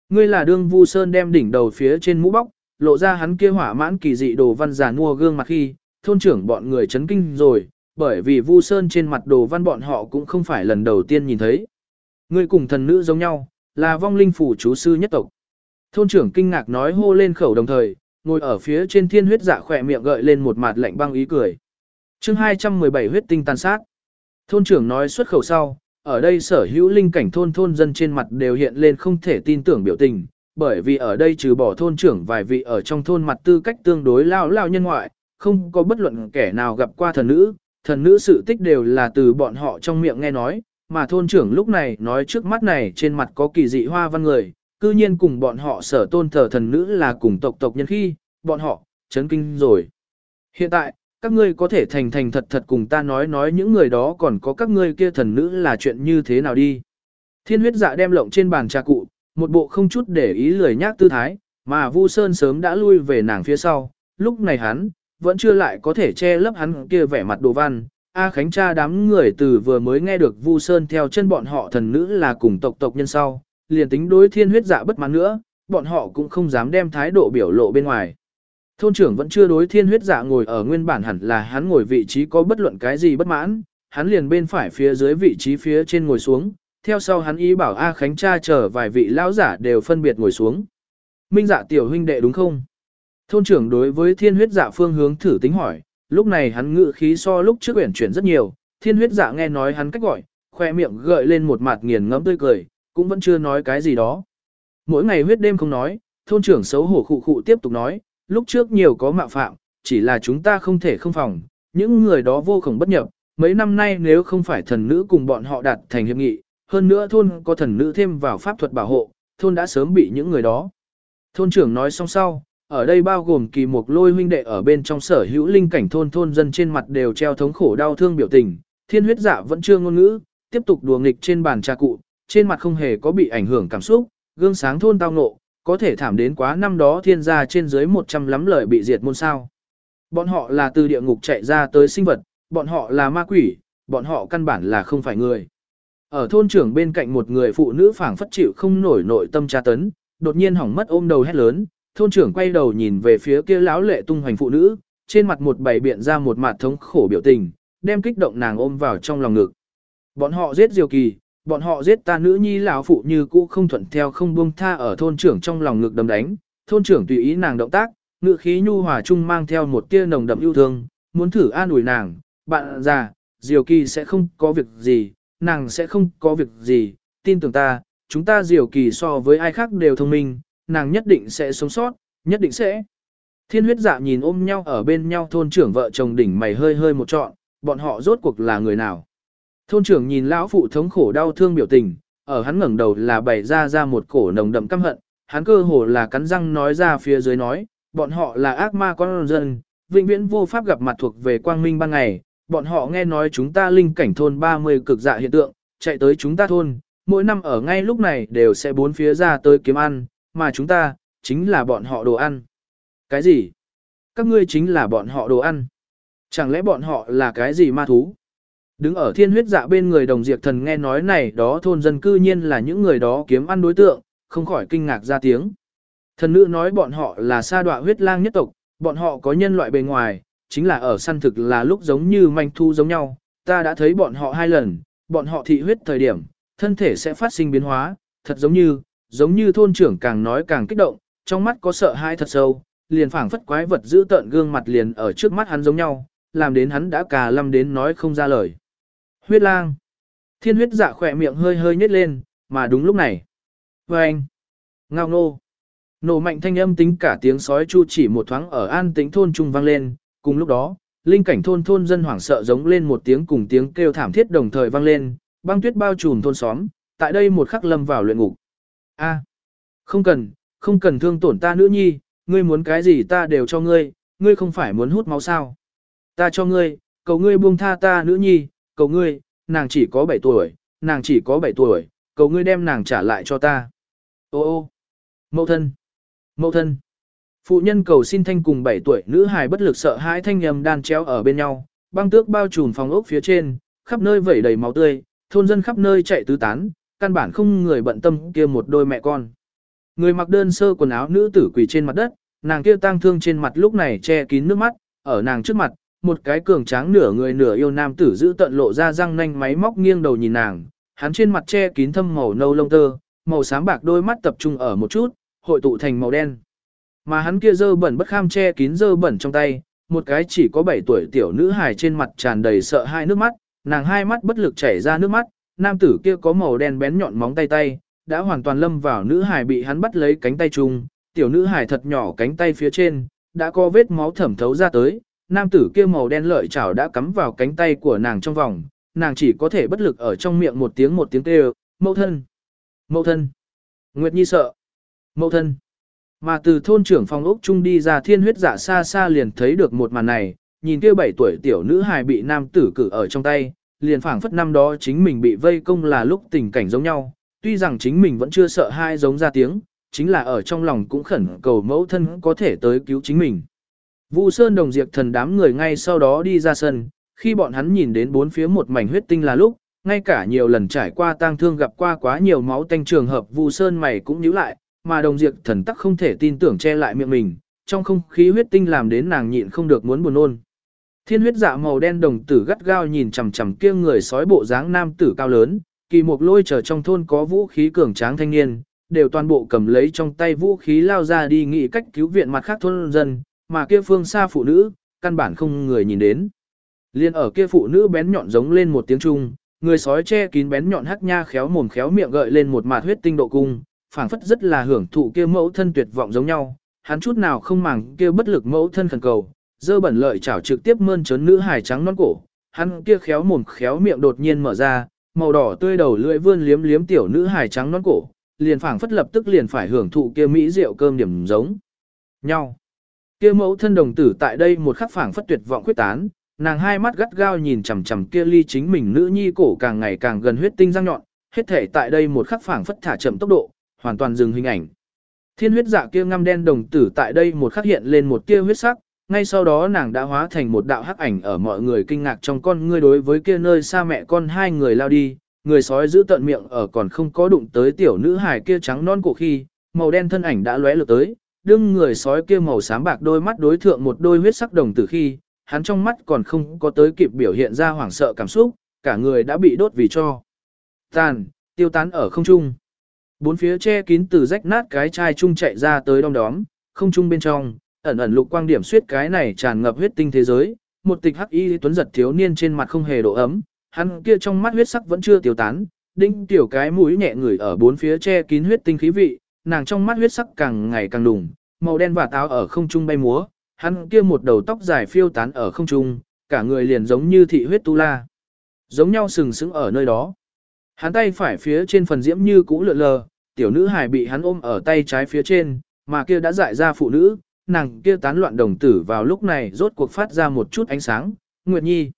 ngươi là đương Vu Sơn đem đỉnh đầu phía trên mũ bóc, lộ ra hắn kia hỏa mãn kỳ dị đồ văn giả mua gương mặt khi, thôn trưởng bọn người chấn kinh rồi, bởi vì Vu Sơn trên mặt đồ văn bọn họ cũng không phải lần đầu tiên nhìn thấy. người cùng thần nữ giống nhau, là vong linh phủ chú sư nhất tộc. Thôn trưởng kinh ngạc nói hô lên khẩu đồng thời, ngồi ở phía trên thiên huyết dạ khỏe miệng gợi lên một mặt lạnh băng ý cười. chương 217 huyết tinh tàn sát. Thôn trưởng nói xuất khẩu sau, ở đây sở hữu linh cảnh thôn thôn dân trên mặt đều hiện lên không thể tin tưởng biểu tình, bởi vì ở đây trừ bỏ thôn trưởng vài vị ở trong thôn mặt tư cách tương đối lao lao nhân ngoại, không có bất luận kẻ nào gặp qua thần nữ, thần nữ sự tích đều là từ bọn họ trong miệng nghe nói, mà thôn trưởng lúc này nói trước mắt này trên mặt có kỳ dị hoa văn người, cư nhiên cùng bọn họ sở tôn thờ thần nữ là cùng tộc tộc nhân khi, bọn họ, chấn kinh rồi. Hiện tại, các ngươi có thể thành thành thật thật cùng ta nói nói những người đó còn có các ngươi kia thần nữ là chuyện như thế nào đi. Thiên huyết dạ đem lộng trên bàn trà cụ, một bộ không chút để ý lười nhác tư thái, mà Vu Sơn sớm đã lui về nàng phía sau, lúc này hắn, vẫn chưa lại có thể che lấp hắn kia vẻ mặt đồ văn. A Khánh cha đám người từ vừa mới nghe được Vu Sơn theo chân bọn họ thần nữ là cùng tộc tộc nhân sau, liền tính đối thiên huyết dạ bất mãn nữa, bọn họ cũng không dám đem thái độ biểu lộ bên ngoài. Thôn trưởng vẫn chưa đối thiên huyết dạ ngồi ở nguyên bản hẳn là hắn ngồi vị trí có bất luận cái gì bất mãn, hắn liền bên phải phía dưới vị trí phía trên ngồi xuống, theo sau hắn ý bảo A Khánh cha chờ vài vị lão giả đều phân biệt ngồi xuống. Minh dạ tiểu huynh đệ đúng không? Thôn trưởng đối với thiên huyết dạ phương hướng thử tính hỏi, lúc này hắn ngự khí so lúc trước uyển chuyển rất nhiều, thiên huyết dạ nghe nói hắn cách gọi, khoe miệng gợi lên một mặt nghiền ngẫm tươi cười, cũng vẫn chưa nói cái gì đó. Mỗi ngày huyết đêm không nói, thôn trưởng xấu hổ khụ khụ tiếp tục nói, lúc trước nhiều có mạo phạm, chỉ là chúng ta không thể không phòng, những người đó vô khổng bất nhập, mấy năm nay nếu không phải thần nữ cùng bọn họ đạt thành hiệp nghị, hơn nữa thôn có thần nữ thêm vào pháp thuật bảo hộ, thôn đã sớm bị những người đó. Thôn trưởng nói xong sau, ở đây bao gồm kỳ mục lôi huynh đệ ở bên trong sở hữu linh cảnh thôn thôn dân trên mặt đều treo thống khổ đau thương biểu tình, thiên huyết dạ vẫn chưa ngôn ngữ, tiếp tục đùa nghịch trên bàn trà cụ, trên mặt không hề có bị ảnh hưởng cảm xúc, gương sáng thôn tao ngộ, có thể thảm đến quá năm đó thiên gia trên dưới 100 lắm lời bị diệt môn sao. Bọn họ là từ địa ngục chạy ra tới sinh vật, bọn họ là ma quỷ, bọn họ căn bản là không phải người. Ở thôn trưởng bên cạnh một người phụ nữ phảng phất chịu không nổi nội tâm tra tấn, đột nhiên hỏng mất ôm đầu hét lớn, thôn trưởng quay đầu nhìn về phía kia lão lệ tung hoành phụ nữ, trên mặt một bày biện ra một mặt thống khổ biểu tình, đem kích động nàng ôm vào trong lòng ngực. Bọn họ giết Diều Kỳ, bọn họ giết ta nữ nhi lão phụ như cũ không thuận theo không buông tha ở thôn trưởng trong lòng ngực đấm đánh, thôn trưởng tùy ý nàng động tác, ngự khí nhu hòa chung mang theo một tia nồng đậm yêu thương, muốn thử an ủi nàng, bạn già, Diều Kỳ sẽ không có việc gì, nàng sẽ không có việc gì, tin tưởng ta, chúng ta Diều Kỳ so với ai khác đều thông minh, nàng nhất định sẽ sống sót, nhất định sẽ. Thiên huyết dạ nhìn ôm nhau ở bên nhau thôn trưởng vợ chồng đỉnh mày hơi hơi một trọn, bọn họ rốt cuộc là người nào. Thôn trưởng nhìn lão phụ thống khổ đau thương biểu tình, ở hắn ngẩng đầu là bày ra ra một cổ nồng đậm căm hận, hắn cơ hồ là cắn răng nói ra phía dưới nói, bọn họ là ác ma con dân, vĩnh viễn vô pháp gặp mặt thuộc về quang minh ban ngày, bọn họ nghe nói chúng ta linh cảnh thôn 30 cực dạ hiện tượng, chạy tới chúng ta thôn, mỗi năm ở ngay lúc này đều sẽ bốn phía ra tới kiếm ăn, mà chúng ta, chính là bọn họ đồ ăn. Cái gì? Các ngươi chính là bọn họ đồ ăn. Chẳng lẽ bọn họ là cái gì ma thú? Đứng ở thiên huyết dạ bên người đồng diệt thần nghe nói này đó thôn dân cư nhiên là những người đó kiếm ăn đối tượng, không khỏi kinh ngạc ra tiếng. Thần nữ nói bọn họ là sa đọa huyết lang nhất tộc, bọn họ có nhân loại bề ngoài, chính là ở săn thực là lúc giống như manh thu giống nhau, ta đã thấy bọn họ hai lần, bọn họ thị huyết thời điểm, thân thể sẽ phát sinh biến hóa, thật giống như, giống như thôn trưởng càng nói càng kích động, trong mắt có sợ hãi thật sâu, liền phảng phất quái vật giữ tợn gương mặt liền ở trước mắt hắn giống nhau, làm đến hắn đã cà lâm đến nói không ra lời. Huyết lang. Thiên huyết dạ khỏe miệng hơi hơi nhếch lên, mà đúng lúc này. Và anh. Ngao nô. Nổ mạnh thanh âm tính cả tiếng sói chu chỉ một thoáng ở an tĩnh thôn trung vang lên, cùng lúc đó, linh cảnh thôn thôn dân hoảng sợ giống lên một tiếng cùng tiếng kêu thảm thiết đồng thời vang lên, băng tuyết bao trùm thôn xóm, tại đây một khắc lâm vào luyện ngục. A, không cần, không cần thương tổn ta nữ nhi, ngươi muốn cái gì ta đều cho ngươi, ngươi không phải muốn hút máu sao. Ta cho ngươi, cầu ngươi buông tha ta nữ nhi, cầu ngươi, nàng chỉ có 7 tuổi, nàng chỉ có 7 tuổi, cầu ngươi đem nàng trả lại cho ta. Ô ô, mẫu thân, mẫu thân. Phụ nhân cầu xin thanh cùng 7 tuổi nữ hài bất lực sợ hãi thanh nhầm đan chéo ở bên nhau, băng tước bao trùm phòng ốc phía trên, khắp nơi vẩy đầy máu tươi, thôn dân khắp nơi chạy tứ tán, căn bản không người bận tâm kia một đôi mẹ con. Người mặc đơn sơ quần áo nữ tử quỳ trên mặt đất, nàng kia tang thương trên mặt lúc này che kín nước mắt, ở nàng trước mặt, một cái cường tráng nửa người nửa yêu nam tử giữ tận lộ ra răng nanh máy móc nghiêng đầu nhìn nàng, hắn trên mặt che kín thâm màu nâu lông tơ, màu xám bạc đôi mắt tập trung ở một chút, hội tụ thành màu đen. Mà hắn kia dơ bẩn bất kham che kín dơ bẩn trong tay, một cái chỉ có 7 tuổi tiểu nữ hài trên mặt tràn đầy sợ hai nước mắt, nàng hai mắt bất lực chảy ra nước mắt, nam tử kia có màu đen bén nhọn móng tay tay, đã hoàn toàn lâm vào nữ hải bị hắn bắt lấy cánh tay chung, tiểu nữ hải thật nhỏ cánh tay phía trên, đã có vết máu thẩm thấu ra tới, nam tử kia màu đen lợi chảo đã cắm vào cánh tay của nàng trong vòng, nàng chỉ có thể bất lực ở trong miệng một tiếng một tiếng kêu, mẫu thân, mẫu thân. Nguyệt Nhi sợ, Mẫu thân. Mà từ thôn trưởng phòng ốc trung đi ra thiên huyết giả xa xa liền thấy được một màn này, nhìn kia bảy tuổi tiểu nữ hài bị nam tử cử ở trong tay, liền phảng phất năm đó chính mình bị vây công là lúc tình cảnh giống nhau, tuy rằng chính mình vẫn chưa sợ hai giống ra tiếng, chính là ở trong lòng cũng khẩn cầu mẫu thân có thể tới cứu chính mình. Vu Sơn đồng diệt thần đám người ngay sau đó đi ra sân, khi bọn hắn nhìn đến bốn phía một mảnh huyết tinh là lúc, ngay cả nhiều lần trải qua tang thương gặp qua quá nhiều máu tanh trường hợp Vu Sơn mày cũng nhíu lại, mà đồng diệt thần tắc không thể tin tưởng che lại miệng mình, trong không khí huyết tinh làm đến nàng nhịn không được muốn buồn nôn. Thiên huyết dạ màu đen đồng tử gắt gao nhìn chằm chằm kia người sói bộ dáng nam tử cao lớn, kỳ mục lôi chờ trong thôn có vũ khí cường tráng thanh niên, đều toàn bộ cầm lấy trong tay vũ khí lao ra đi nghĩ cách cứu viện mặt khác thôn dân, mà kia phương xa phụ nữ, căn bản không người nhìn đến. Liên ở kia phụ nữ bén nhọn giống lên một tiếng trung, người sói che kín bén nhọn hắc nha khéo mồm khéo miệng gợi lên một mạt huyết tinh độ cung, phảng phất rất là hưởng thụ kia mẫu thân tuyệt vọng giống nhau, hắn chút nào không màng kia bất lực mẫu thân khẩn cầu, dơ bẩn lợi chảo trực tiếp mơn trớn nữ hài trắng non cổ, hắn kia khéo mồm khéo miệng đột nhiên mở ra, màu đỏ tươi đầu lưỡi vươn liếm liếm tiểu nữ hài trắng non cổ, liền phảng phất lập tức liền phải hưởng thụ kia mỹ rượu cơm điểm giống nhau. Kia mẫu thân đồng tử tại đây một khắc phảng phất tuyệt vọng quyết tán, nàng hai mắt gắt gao nhìn chằm chằm kia ly chính mình nữ nhi cổ càng ngày càng gần huyết tinh răng nhọn, hết thể tại đây một khắc phảng phất thả chậm tốc độ, hoàn toàn dừng hình ảnh. Thiên huyết dạ kia ngăm đen đồng tử tại đây một khắc hiện lên một tia huyết sắc, ngay sau đó nàng đã hóa thành một đạo hắc ảnh ở mọi người kinh ngạc trong con ngươi đối với kia nơi xa mẹ con hai người lao đi, người sói giữ tận miệng ở còn không có đụng tới tiểu nữ hài kia trắng non cổ khi, màu đen thân ảnh đã lóe lượt tới, đương người sói kia màu xám bạc đôi mắt đối thượng một đôi huyết sắc đồng từ khi, hắn trong mắt còn không có tới kịp biểu hiện ra hoảng sợ cảm xúc, cả người đã bị đốt vì cho. Tàn, tiêu tán ở không trung. Bốn phía che kín từ rách nát cái chai chung chạy ra tới đom đóm, không trung bên trong, ẩn ẩn lục quang điểm suyết cái này tràn ngập huyết tinh thế giới, một tịch hắc y tuấn giật thiếu niên trên mặt không hề độ ấm, hắn kia trong mắt huyết sắc vẫn chưa tiêu tán, đinh tiểu cái mũi nhẹ người ở bốn phía che kín huyết tinh khí vị, nàng trong mắt huyết sắc càng ngày càng đùng, màu đen và táo ở không trung bay múa, hắn kia một đầu tóc dài phiêu tán ở không trung, cả người liền giống như thị huyết tu la. Giống nhau sừng sững ở nơi đó. Hắn tay phải phía trên phần diễm như cũ lượn lờ, tiểu nữ hài bị hắn ôm ở tay trái phía trên, mà kia đã dại ra phụ nữ, nàng kia tán loạn đồng tử vào lúc này rốt cuộc phát ra một chút ánh sáng, Nguyệt Nhi.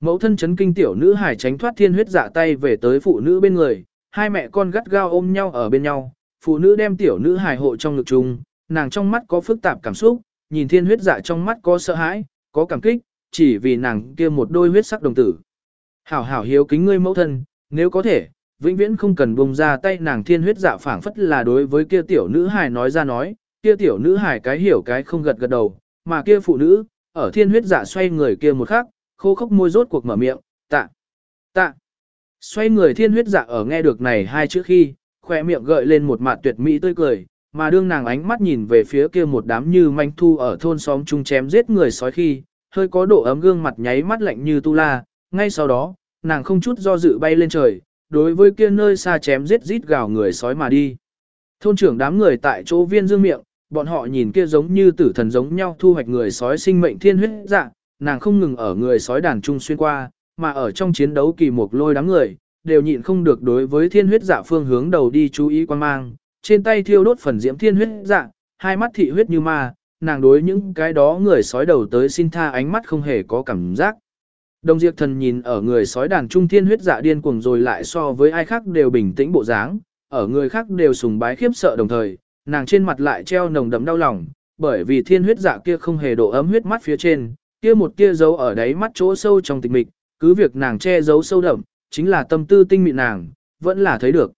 Mẫu thân chấn kinh tiểu nữ hải tránh thoát thiên huyết dạ tay về tới phụ nữ bên người, hai mẹ con gắt gao ôm nhau ở bên nhau, phụ nữ đem tiểu nữ hải hộ trong ngực chung, nàng trong mắt có phức tạp cảm xúc, nhìn thiên huyết dạ trong mắt có sợ hãi, có cảm kích, chỉ vì nàng kia một đôi huyết sắc đồng tử. Hảo hảo hiếu kính ngươi mẫu thân, nếu có thể, vĩnh viễn không cần buông ra tay nàng thiên huyết dạ phảng phất là đối với kia tiểu nữ hài nói ra nói, kia tiểu nữ hài cái hiểu cái không gật gật đầu, mà kia phụ nữ, ở thiên huyết giả xoay người kia một khắc, khô khốc môi rốt cuộc mở miệng, tạ, tạ. Xoay người thiên huyết giả ở nghe được này hai chữ khi, khoe miệng gợi lên một mặt tuyệt mỹ tươi cười, mà đương nàng ánh mắt nhìn về phía kia một đám như manh thu ở thôn xóm chung chém giết người sói khi, hơi có độ ấm gương mặt nháy mắt lạnh như tu la, ngay sau đó, nàng không chút do dự bay lên trời, đối với kia nơi xa chém giết rít gào người sói mà đi. Thôn trưởng đám người tại chỗ viên dương miệng, bọn họ nhìn kia giống như tử thần giống nhau thu hoạch người sói sinh mệnh thiên huyết dạ, nàng không ngừng ở người sói đàn trung xuyên qua, mà ở trong chiến đấu kỳ mục lôi đám người, đều nhịn không được đối với thiên huyết dạ phương hướng đầu đi chú ý quan mang, trên tay thiêu đốt phần diễm thiên huyết dạ, hai mắt thị huyết như ma, nàng đối những cái đó người sói đầu tới xin tha ánh mắt không hề có cảm giác. đông Diệp Thần nhìn ở người sói đàn trung thiên huyết dạ điên cuồng rồi lại so với ai khác đều bình tĩnh bộ dáng, ở người khác đều sùng bái khiếp sợ đồng thời, nàng trên mặt lại treo nồng đậm đau lòng, bởi vì thiên huyết dạ kia không hề độ ấm huyết mắt phía trên, kia một kia dấu ở đáy mắt chỗ sâu trong tịch mịch, cứ việc nàng che giấu sâu đậm, chính là tâm tư tinh mịn nàng, vẫn là thấy được.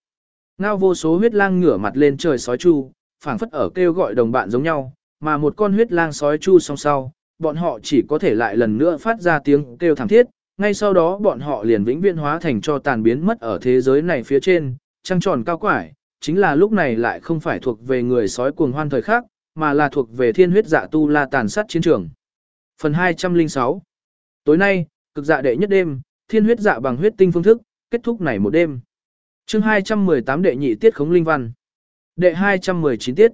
Ngao vô số huyết lang ngửa mặt lên trời sói chu, phảng phất ở kêu gọi đồng bạn giống nhau, mà một con huyết lang sói chu song sau, bọn họ chỉ có thể lại lần nữa phát ra tiếng kêu thảm thiết, ngay sau đó bọn họ liền vĩnh viễn hóa thành cho tàn biến mất ở thế giới này phía trên, trăng tròn cao quải, chính là lúc này lại không phải thuộc về người sói cuồng hoan thời khác, mà là thuộc về thiên huyết dạ tu la tàn sát chiến trường. Phần 206 Tối nay, cực dạ đệ nhất đêm, thiên huyết dạ bằng huyết tinh phương thức, kết thúc này một đêm. chương 218 đệ nhị tiết khống linh văn. Đệ 219 tiết.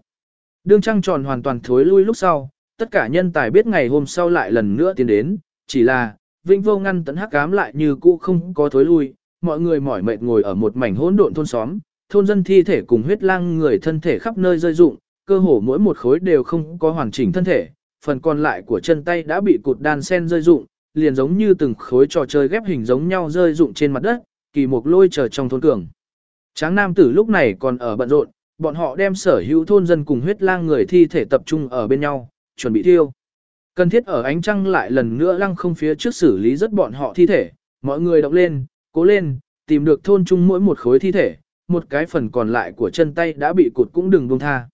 Đương trăng tròn hoàn toàn thối lui lúc sau, tất cả nhân tài biết ngày hôm sau lại lần nữa tiến đến, chỉ là, vĩnh vô ngăn tấn hắc cám lại như cũ không có thối lui, mọi người mỏi mệt ngồi ở một mảnh hỗn độn thôn xóm, thôn dân thi thể cùng huyết lang người thân thể khắp nơi rơi rụng, cơ hồ mỗi một khối đều không có hoàn chỉnh thân thể, phần còn lại của chân tay đã bị cụt đan sen rơi rụng, liền giống như từng khối trò chơi ghép hình giống nhau rơi rụng trên mặt đất, kỳ mục lôi chờ trong thôn cường. Tráng nam tử lúc này còn ở bận rộn, bọn họ đem sở hữu thôn dân cùng huyết lang người thi thể tập trung ở bên nhau, chuẩn bị thiêu. Cần thiết ở ánh trăng lại lần nữa lăng không phía trước xử lý rất bọn họ thi thể, mọi người động lên, cố lên, tìm được thôn chung mỗi một khối thi thể, một cái phần còn lại của chân tay đã bị cụt cũng đừng buông tha.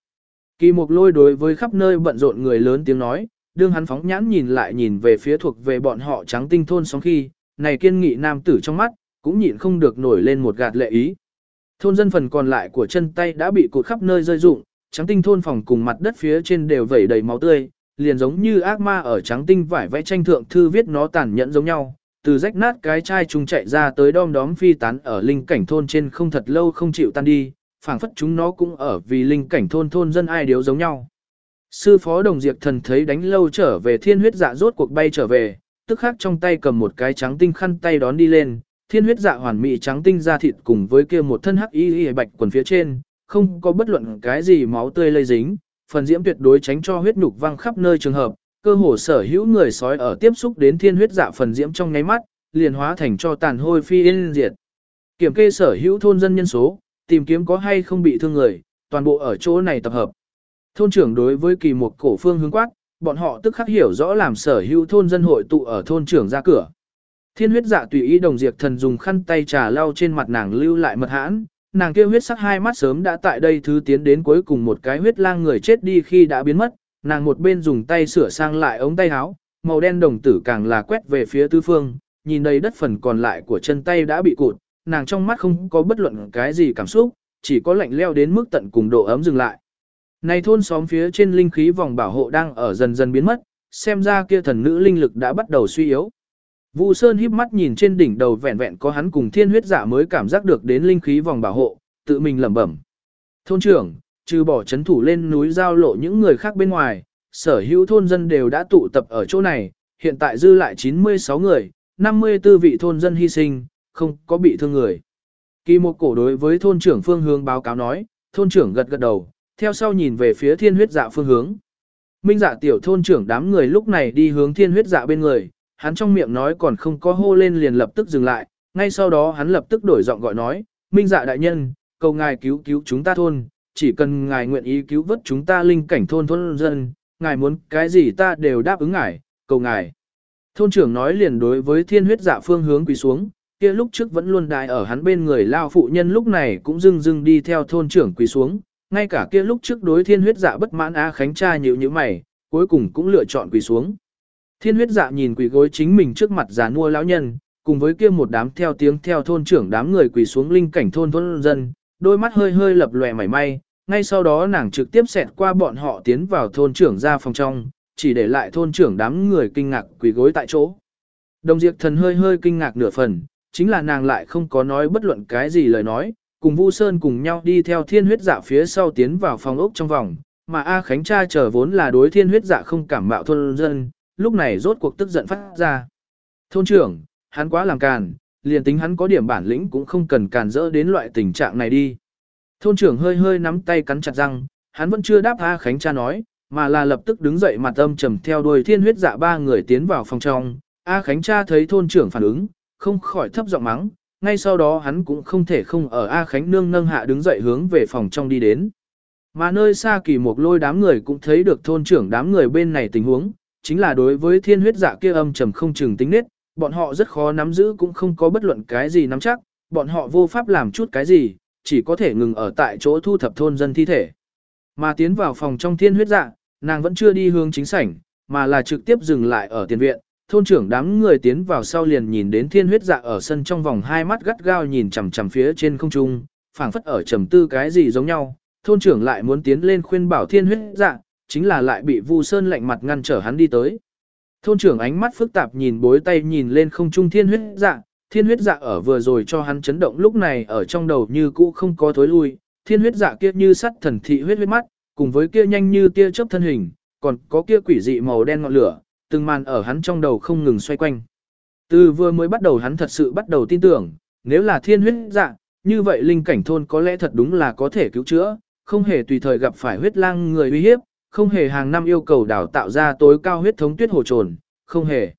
Kỳ mục lôi đối với khắp nơi bận rộn người lớn tiếng nói, đương hắn phóng nhãn nhìn lại nhìn về phía thuộc về bọn họ trắng tinh thôn sóng khi, này kiên nghị nam tử trong mắt, cũng nhịn không được nổi lên một gạt lệ ý. Thôn dân phần còn lại của chân tay đã bị cụt khắp nơi rơi rụng, trắng tinh thôn phòng cùng mặt đất phía trên đều vẩy đầy máu tươi, liền giống như ác ma ở trắng tinh vải vẽ tranh thượng thư viết nó tàn nhẫn giống nhau. Từ rách nát cái chai chúng chạy ra tới đom đóm phi tán ở linh cảnh thôn trên không thật lâu không chịu tan đi, phảng phất chúng nó cũng ở vì linh cảnh thôn thôn dân ai điếu giống nhau. Sư phó đồng diệt thần thấy đánh lâu trở về thiên huyết dạ rốt cuộc bay trở về, tức khắc trong tay cầm một cái trắng tinh khăn tay đón đi lên, thiên huyết dạ hoàn mỹ trắng tinh ra thịt cùng với kia một thân hắc y y bạch quần phía trên, không có bất luận cái gì máu tươi lây dính, phần diễm tuyệt đối tránh cho huyết nhục văng khắp nơi trường hợp, cơ hồ sở hữu người sói ở tiếp xúc đến thiên huyết dạ phần diễm trong nháy mắt, liền hóa thành cho tàn hôi phi yên diệt. Kiểm kê sở hữu thôn dân nhân số, tìm kiếm có hay không bị thương người, toàn bộ ở chỗ này tập hợp. Thôn trưởng đối với kỳ một cổ phương hướng quát, bọn họ tức khắc hiểu rõ làm sở hữu thôn dân hội tụ ở thôn trưởng ra cửa. Thiên huyết dạ tùy ý đồng diệt thần dùng khăn tay trà lau trên mặt nàng lưu lại mật hãn, nàng kia huyết sắc hai mắt sớm đã tại đây thứ tiến đến cuối cùng một cái huyết lang người chết đi khi đã biến mất, nàng một bên dùng tay sửa sang lại ống tay áo, màu đen đồng tử càng là quét về phía tứ phương, nhìn đầy đất phần còn lại của chân tay đã bị cụt, nàng trong mắt không có bất luận cái gì cảm xúc, chỉ có lạnh leo đến mức tận cùng độ ấm dừng lại. Này thôn xóm phía trên linh khí vòng bảo hộ đang ở dần dần biến mất, xem ra kia thần nữ linh lực đã bắt đầu suy yếu. Vu Sơn híp mắt nhìn trên đỉnh đầu vẹn vẹn có hắn cùng thiên huyết giả mới cảm giác được đến linh khí vòng bảo hộ, tự mình lẩm bẩm. Thôn trưởng, trừ bỏ chấn thủ lên núi giao lộ những người khác bên ngoài, sở hữu thôn dân đều đã tụ tập ở chỗ này, hiện tại dư lại 96 người, 54 vị thôn dân hy sinh, không có bị thương người. Kỳ một cổ đối với thôn trưởng phương hướng báo cáo nói, thôn trưởng gật gật đầu, theo sau nhìn về phía thiên huyết dạ phương hướng. Minh dạ tiểu thôn trưởng đám người lúc này đi hướng thiên huyết dạ bên người, hắn trong miệng nói còn không có hô lên liền lập tức dừng lại, ngay sau đó hắn lập tức đổi giọng gọi nói, Minh dạ đại nhân, cầu ngài cứu cứu chúng ta thôn, chỉ cần ngài nguyện ý cứu vớt chúng ta linh cảnh thôn thôn dân, ngài muốn cái gì ta đều đáp ứng ngài, cầu ngài. Thôn trưởng nói liền đối với thiên huyết dạ phương hướng quỳ xuống, kia lúc trước vẫn luôn đại ở hắn bên người lao phụ nhân lúc này cũng dưng dưng đi theo thôn trưởng quỳ xuống, ngay cả kia lúc trước đối thiên huyết dạ bất mãn á khánh cha nhịu như mày, cuối cùng cũng lựa chọn quỳ xuống. Thiên huyết dạ nhìn quỳ gối chính mình trước mặt già nua lão nhân, cùng với kia một đám theo tiếng theo thôn trưởng đám người quỳ xuống linh cảnh thôn thôn dân, đôi mắt hơi hơi lập lòe mảy may, ngay sau đó nàng trực tiếp xẹt qua bọn họ tiến vào thôn trưởng ra phòng trong, chỉ để lại thôn trưởng đám người kinh ngạc quỳ gối tại chỗ. Đồng Diệp Thần hơi hơi kinh ngạc nửa phần, chính là nàng lại không có nói bất luận cái gì lời nói, cùng Vu Sơn cùng nhau đi theo thiên huyết dạ phía sau tiến vào phòng ốc trong vòng, mà A Khánh cha chờ vốn là đối thiên huyết dạ không cảm mạo thôn dân, lúc này rốt cuộc tức giận phát ra. Thôn trưởng, hắn quá làm càn, liền tính hắn có điểm bản lĩnh cũng không cần càn rỡ đến loại tình trạng này đi. Thôn trưởng hơi hơi nắm tay cắn chặt răng, hắn vẫn chưa đáp A Khánh cha nói, mà là lập tức đứng dậy mặt âm trầm theo đuôi thiên huyết dạ ba người tiến vào phòng trong. A Khánh cha thấy thôn trưởng phản ứng, không khỏi thấp giọng mắng, ngay sau đó hắn cũng không thể không ở A Khánh nương nâng hạ đứng dậy hướng về phòng trong đi đến. Mà nơi xa kỳ một lôi đám người cũng thấy được thôn trưởng đám người bên này tình huống, chính là đối với thiên huyết dạ kia âm trầm không chừng tính nết, bọn họ rất khó nắm giữ cũng không có bất luận cái gì nắm chắc, bọn họ vô pháp làm chút cái gì, chỉ có thể ngừng ở tại chỗ thu thập thôn dân thi thể. Mà tiến vào phòng trong thiên huyết dạ, nàng vẫn chưa đi hướng chính sảnh, mà là trực tiếp dừng lại ở tiền viện, thôn trưởng đám người tiến vào sau liền nhìn đến thiên huyết dạ ở sân trong vòng hai mắt gắt gao nhìn chằm chằm phía trên không trung, phảng phất ở trầm tư cái gì giống nhau. Thôn trưởng lại muốn tiến lên khuyên bảo thiên huyết dạ, chính là lại bị Vu Sơn lạnh mặt ngăn trở hắn đi tới. Thôn trưởng ánh mắt phức tạp nhìn bối tay nhìn lên không trung thiên huyết dạ, thiên huyết dạ ở vừa rồi cho hắn chấn động lúc này ở trong đầu như cũ không có thối lui, thiên huyết dạ kia như sắt thần thị huyết huyết mắt, cùng với kia nhanh như tia chớp thân hình, còn có kia quỷ dị màu đen ngọn lửa, từng màn ở hắn trong đầu không ngừng xoay quanh. Từ vừa mới bắt đầu hắn thật sự bắt đầu tin tưởng, nếu là thiên huyết dạ, như vậy linh cảnh thôn có lẽ thật đúng là có thể cứu chữa, không hề tùy thời gặp phải huyết lang người uy hiếp, không hề hàng năm yêu cầu đào tạo ra tối cao huyết thống tuyết hồ trồn, không hề.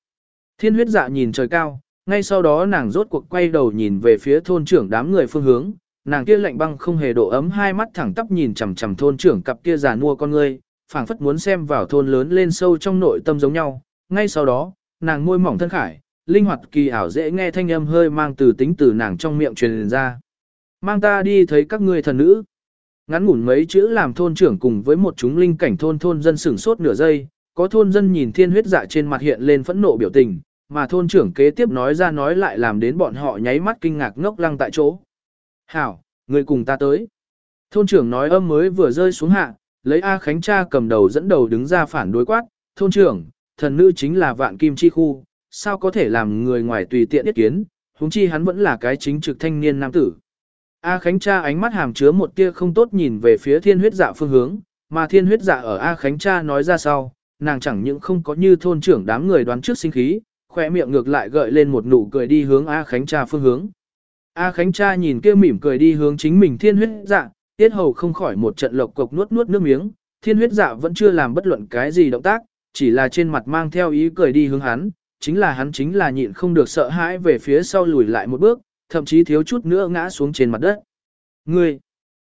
Thiên huyết dạ nhìn trời cao, ngay sau đó nàng rốt cuộc quay đầu nhìn về phía thôn trưởng đám người phương hướng, nàng kia lạnh băng không hề độ ấm hai mắt thẳng tắp nhìn chằm chằm thôn trưởng cặp kia già nua con ngươi, phảng phất muốn xem vào thôn lớn lên sâu trong nội tâm giống nhau. Ngay sau đó, nàng môi mỏng thân khải, linh hoạt kỳ ảo dễ nghe thanh âm hơi mang từ tính từ nàng trong miệng truyền ra. Mang ta đi thấy các ngươi thần nữ. Ngắn ngủn mấy chữ làm thôn trưởng cùng với một chúng linh cảnh thôn thôn dân sửng sốt nửa giây, có thôn dân nhìn thiên huyết dạ trên mặt hiện lên phẫn nộ biểu tình, mà thôn trưởng kế tiếp nói ra nói lại làm đến bọn họ nháy mắt kinh ngạc ngốc lăng tại chỗ. Hảo, người cùng ta tới. Thôn trưởng nói âm mới vừa rơi xuống hạ, lấy A Khánh cha cầm đầu dẫn đầu đứng ra phản đối quát, thôn trưởng, thần nữ chính là vạn kim chi khu, sao có thể làm người ngoài tùy tiện ý kiến, huống chi hắn vẫn là cái chính trực thanh niên nam tử. A Khánh cha ánh mắt hàm chứa một tia không tốt nhìn về phía thiên huyết dạ phương hướng, mà thiên huyết dạ ở A Khánh cha nói ra sau, nàng chẳng những không có như thôn trưởng đám người đoán trước sinh khí, khỏe miệng ngược lại gợi lên một nụ cười đi hướng A Khánh cha phương hướng. A Khánh cha nhìn kia mỉm cười đi hướng chính mình thiên huyết dạ, tiết hầu không khỏi một trận lộc cục nuốt nuốt nước miếng, thiên huyết dạ vẫn chưa làm bất luận cái gì động tác, chỉ là trên mặt mang theo ý cười đi hướng hắn, chính là hắn chính là nhịn không được sợ hãi về phía sau lùi lại một bước, thậm chí thiếu chút nữa ngã xuống trên mặt đất. Ngươi,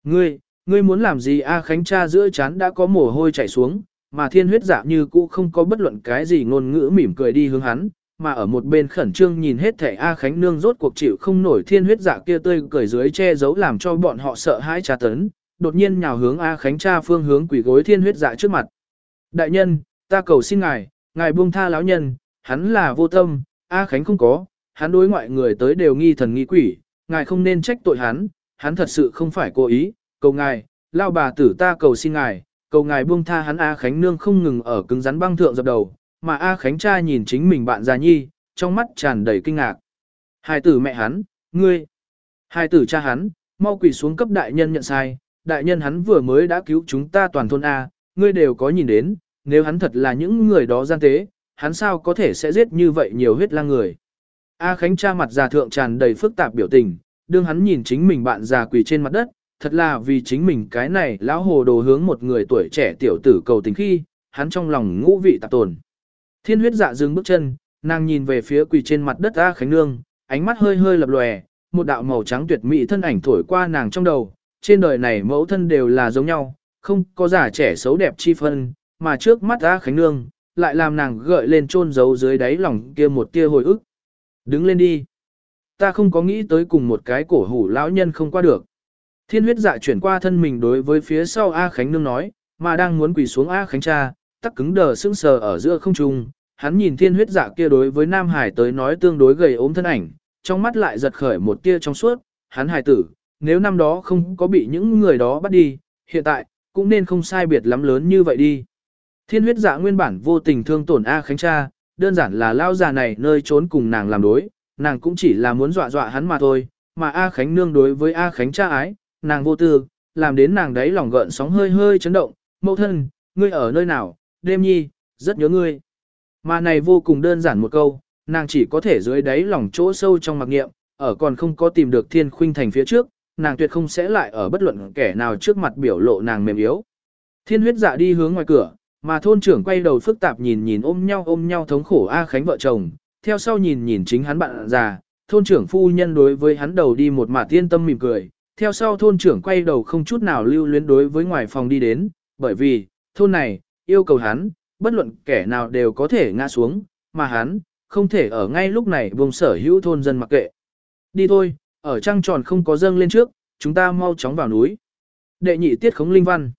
ngươi, ngươi muốn làm gì A Khánh cha giữa chán đã có mồ hôi chảy xuống, mà thiên huyết giả như cũ không có bất luận cái gì ngôn ngữ mỉm cười đi hướng hắn, mà ở một bên khẩn trương nhìn hết thẻ A Khánh Nương rốt cuộc chịu không nổi thiên huyết giả kia tươi cười dưới che giấu làm cho bọn họ sợ hãi tra tấn, đột nhiên nhào hướng A Khánh cha phương hướng quỷ gối thiên huyết giả trước mặt. Đại nhân, ta cầu xin ngài, ngài buông tha lão nhân, hắn là vô tâm, A Khánh không có, hắn đối ngoại người tới đều nghi thần nghi quỷ, ngài không nên trách tội hắn, hắn thật sự không phải cố ý, cầu ngài, lao bà tử ta cầu xin ngài, cầu ngài buông tha hắn A Khánh Nương không ngừng ở cứng rắn băng thượng dập đầu, mà A Khánh cha nhìn chính mình bạn già nhi, trong mắt tràn đầy kinh ngạc. Hai tử mẹ hắn, ngươi, hai tử cha hắn, mau quỳ xuống cấp đại nhân nhận sai, đại nhân hắn vừa mới đã cứu chúng ta toàn thôn A, ngươi đều có nhìn đến, nếu hắn thật là những người đó gian tế, hắn sao có thể sẽ giết như vậy nhiều huyết lang người. A Khánh cha mặt già thượng tràn đầy phức tạp biểu tình, đương hắn nhìn chính mình bạn già quỳ trên mặt đất, thật là vì chính mình cái này lão hồ đồ hướng một người tuổi trẻ tiểu tử cầu tình khi, hắn trong lòng ngũ vị tạp tồn. Thiên huyết dạ dừng bước chân, nàng nhìn về phía quỳ trên mặt đất A Khánh Nương, ánh mắt hơi hơi lập lòe, một đạo màu trắng tuyệt mỹ thân ảnh thổi qua nàng trong đầu, trên đời này mẫu thân đều là giống nhau, không có giả trẻ xấu đẹp chi phân, mà trước mắt A Khánh Nương, lại làm nàng gợi lên chôn giấu dưới đáy lòng kia một tia hồi ức. Đứng lên đi. Ta không có nghĩ tới cùng một cái cổ hủ lão nhân không qua được. Thiên huyết dạ chuyển qua thân mình đối với phía sau A Khánh Nương nói, mà đang muốn quỳ xuống A Khánh cha, tắc cứng đờ sững sờ ở giữa không trung. Hắn nhìn thiên huyết dạ kia đối với Nam Hải tới nói tương đối gầy ốm thân ảnh, trong mắt lại giật khởi một tia trong suốt, hắn hài tử, nếu năm đó không có bị những người đó bắt đi, hiện tại, cũng nên không sai biệt lắm lớn như vậy đi. Thiên huyết dạ nguyên bản vô tình thương tổn A Khánh cha, đơn giản là lao già này nơi trốn cùng nàng làm đối, nàng cũng chỉ là muốn dọa dọa hắn mà thôi, mà A Khánh nương đối với A Khánh cha ái, nàng vô tư, làm đến nàng đấy lòng gợn sóng hơi hơi chấn động, mẫu thân, ngươi ở nơi nào, đêm nhi, rất nhớ ngươi. Mà này vô cùng đơn giản một câu, nàng chỉ có thể dưới đáy lòng chỗ sâu trong mặc nghiệm, ở còn không có tìm được thiên khuynh thành phía trước, nàng tuyệt không sẽ lại ở bất luận kẻ nào trước mặt biểu lộ nàng mềm yếu. Thiên huyết dạ đi hướng ngoài cửa, mà thôn trưởng quay đầu phức tạp nhìn nhìn ôm nhau ôm nhau thống khổ A Khánh vợ chồng, theo sau nhìn nhìn chính hắn bạn già, thôn trưởng phu nhân đối với hắn đầu đi một mặt tiên tâm mỉm cười, theo sau thôn trưởng quay đầu không chút nào lưu luyến đối với ngoài phòng đi đến, bởi vì, thôn này, yêu cầu hắn, bất luận kẻ nào đều có thể ngã xuống, mà hắn, không thể ở ngay lúc này vùng sở hữu thôn dân mặc kệ. Đi thôi, ở trăng tròn không có dâng lên trước, chúng ta mau chóng vào núi. Đệ nhị tiết khống linh văn.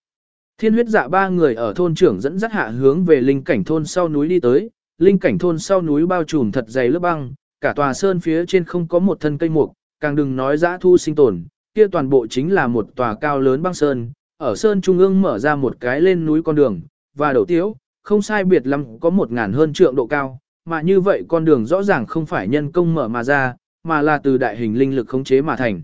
Thiên huyết dạ ba người ở thôn trưởng dẫn dắt hạ hướng về linh cảnh thôn sau núi đi tới, linh cảnh thôn sau núi bao trùm thật dày lớp băng, cả tòa sơn phía trên không có một thân cây mục, càng đừng nói dã thu sinh tồn, kia toàn bộ chính là một tòa cao lớn băng sơn, ở sơn trung ương mở ra một cái lên núi con đường, và đầu tiếu, không sai biệt lắm có một ngàn hơn trượng độ cao, mà như vậy con đường rõ ràng không phải nhân công mở mà ra, mà là từ đại hình linh lực khống chế mà thành.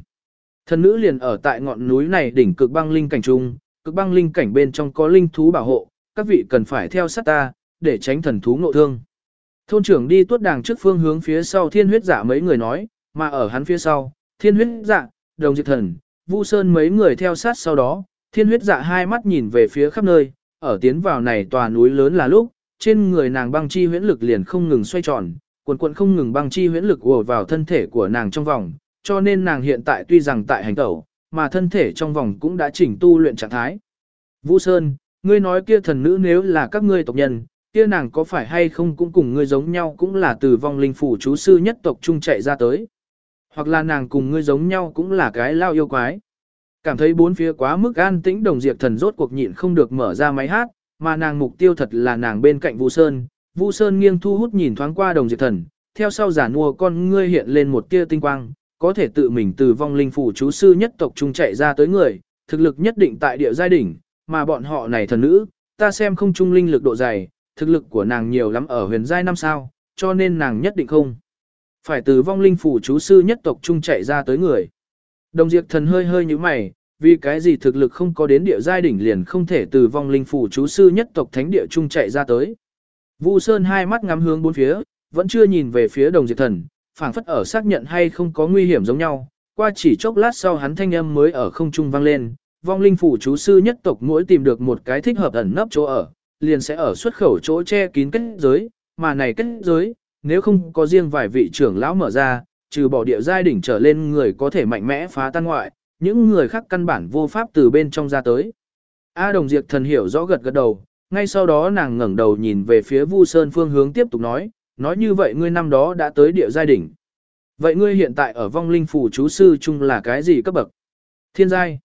Thần nữ liền ở tại ngọn núi này đỉnh cực băng linh cảnh trung, cực băng linh cảnh bên trong có linh thú bảo hộ, các vị cần phải theo sát ta, để tránh thần thú ngộ thương. Thôn trưởng đi tuốt đàng trước phương hướng phía sau thiên huyết dạ mấy người nói, mà ở hắn phía sau, thiên huyết dạ, đồng diệt thần, Vu Sơn mấy người theo sát sau đó, thiên huyết dạ hai mắt nhìn về phía khắp nơi, ở tiến vào này tòa núi lớn là lúc, trên người nàng băng chi huyễn lực liền không ngừng xoay tròn, cuộn cuộn không ngừng băng chi huyễn lực ùa vào thân thể của nàng trong vòng, cho nên nàng hiện tại tuy rằng tại hành tẩu, mà thân thể trong vòng cũng đã chỉnh tu luyện trạng thái. Vũ Sơn, ngươi nói kia thần nữ nếu là các ngươi tộc nhân, kia nàng có phải hay không cũng cùng ngươi giống nhau cũng là từ vong linh phủ chú sư nhất tộc trung chạy ra tới. Hoặc là nàng cùng ngươi giống nhau cũng là cái lao yêu quái. Cảm thấy bốn phía quá mức an tĩnh đồng diệt thần rốt cuộc nhịn không được mở ra máy hát, mà nàng mục tiêu thật là nàng bên cạnh Vu Sơn. Vu Sơn nghiêng thu hút nhìn thoáng qua đồng diệt thần, theo sau giả mua con ngươi hiện lên một tia tinh quang, có thể tự mình từ vong linh phủ chú sư nhất tộc trung chạy ra tới người, thực lực nhất định tại địa giai đỉnh, mà bọn họ này thần nữ, ta xem không trung linh lực độ dày, thực lực của nàng nhiều lắm ở huyền giai năm sao, cho nên nàng nhất định không. Phải từ vong linh phủ chú sư nhất tộc trung chạy ra tới người. Đồng diệt thần hơi hơi như mày, vì cái gì thực lực không có đến địa giai đỉnh liền không thể từ vong linh phủ chú sư nhất tộc thánh địa trung chạy ra tới. Vu Sơn hai mắt ngắm hướng bốn phía, vẫn chưa nhìn về phía đồng diệt thần, phảng phất ở xác nhận hay không có nguy hiểm giống nhau. Qua chỉ chốc lát sau hắn thanh âm mới ở không trung vang lên, vong linh phủ chú sư nhất tộc mỗi tìm được một cái thích hợp ẩn nấp chỗ ở, liền sẽ ở xuất khẩu chỗ che kín kết giới, mà này kết giới, nếu không có riêng vài vị trưởng lão mở ra, trừ bỏ địa giai đỉnh trở lên người có thể mạnh mẽ phá tan ngoại, những người khác căn bản vô pháp từ bên trong ra tới. A Đồng Diệp thần hiểu rõ gật gật đầu, ngay sau đó nàng ngẩng đầu nhìn về phía Vu Sơn phương hướng tiếp tục nói, nói như vậy ngươi năm đó đã tới địa giai đỉnh. Vậy ngươi hiện tại ở vong linh phủ chú sư chung là cái gì cấp bậc? Thiên giai.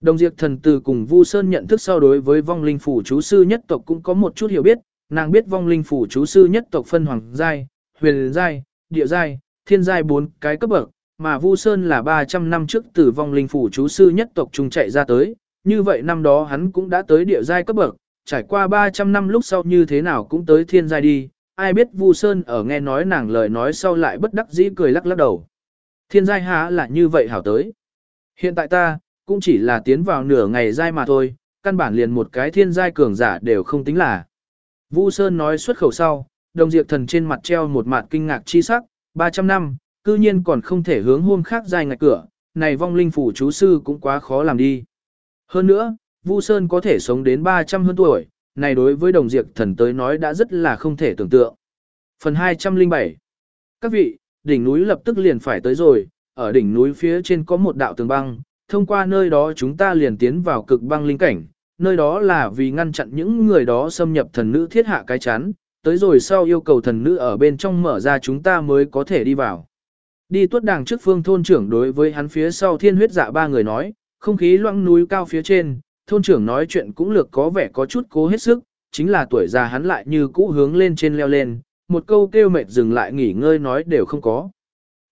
Đồng Diệp thần từ cùng Vu Sơn nhận thức so đối với vong linh phủ chú sư nhất tộc cũng có một chút hiểu biết, nàng biết vong linh phủ chú sư nhất tộc phân hoàng giai, huyền giai, địa giai, thiên giai bốn cái cấp bậc, mà Vu Sơn là 300 năm trước từ vong linh phủ chú sư nhất tộc trung chạy ra tới, như vậy năm đó hắn cũng đã tới địa giai cấp bậc, trải qua 300 năm lúc sau như thế nào cũng tới thiên giai đi, ai biết Vu Sơn ở nghe nói nàng lời nói sau lại bất đắc dĩ cười lắc lắc đầu. Thiên giai há là như vậy hảo tới. Hiện tại ta, cũng chỉ là tiến vào nửa ngày giai mà thôi, căn bản liền một cái thiên giai cường giả đều không tính là. Vu Sơn nói xuất khẩu sau, đồng diệt thần trên mặt treo một mặt kinh ngạc chi sắc, 300 năm, cư nhiên còn không thể hướng hôm khác giai ngạch cửa, này vong linh phủ chú sư cũng quá khó làm đi. Hơn nữa, Vu Sơn có thể sống đến 300 hơn tuổi, này đối với đồng diệt thần tới nói đã rất là không thể tưởng tượng. Phần 207 Các vị, đỉnh núi lập tức liền phải tới rồi, ở đỉnh núi phía trên có một đạo tường băng, thông qua nơi đó chúng ta liền tiến vào cực băng linh cảnh, nơi đó là vì ngăn chặn những người đó xâm nhập thần nữ thiết hạ cái chắn, tới rồi sau yêu cầu thần nữ ở bên trong mở ra chúng ta mới có thể đi vào. Đi tuất đàng trước phương thôn trưởng đối với hắn phía sau thiên huyết dạ ba người nói, không khí loãng núi cao phía trên, thôn trưởng nói chuyện cũng lược có vẻ có chút cố hết sức, chính là tuổi già hắn lại như cũ hướng lên trên leo lên, một câu kêu mệt dừng lại nghỉ ngơi nói đều không có.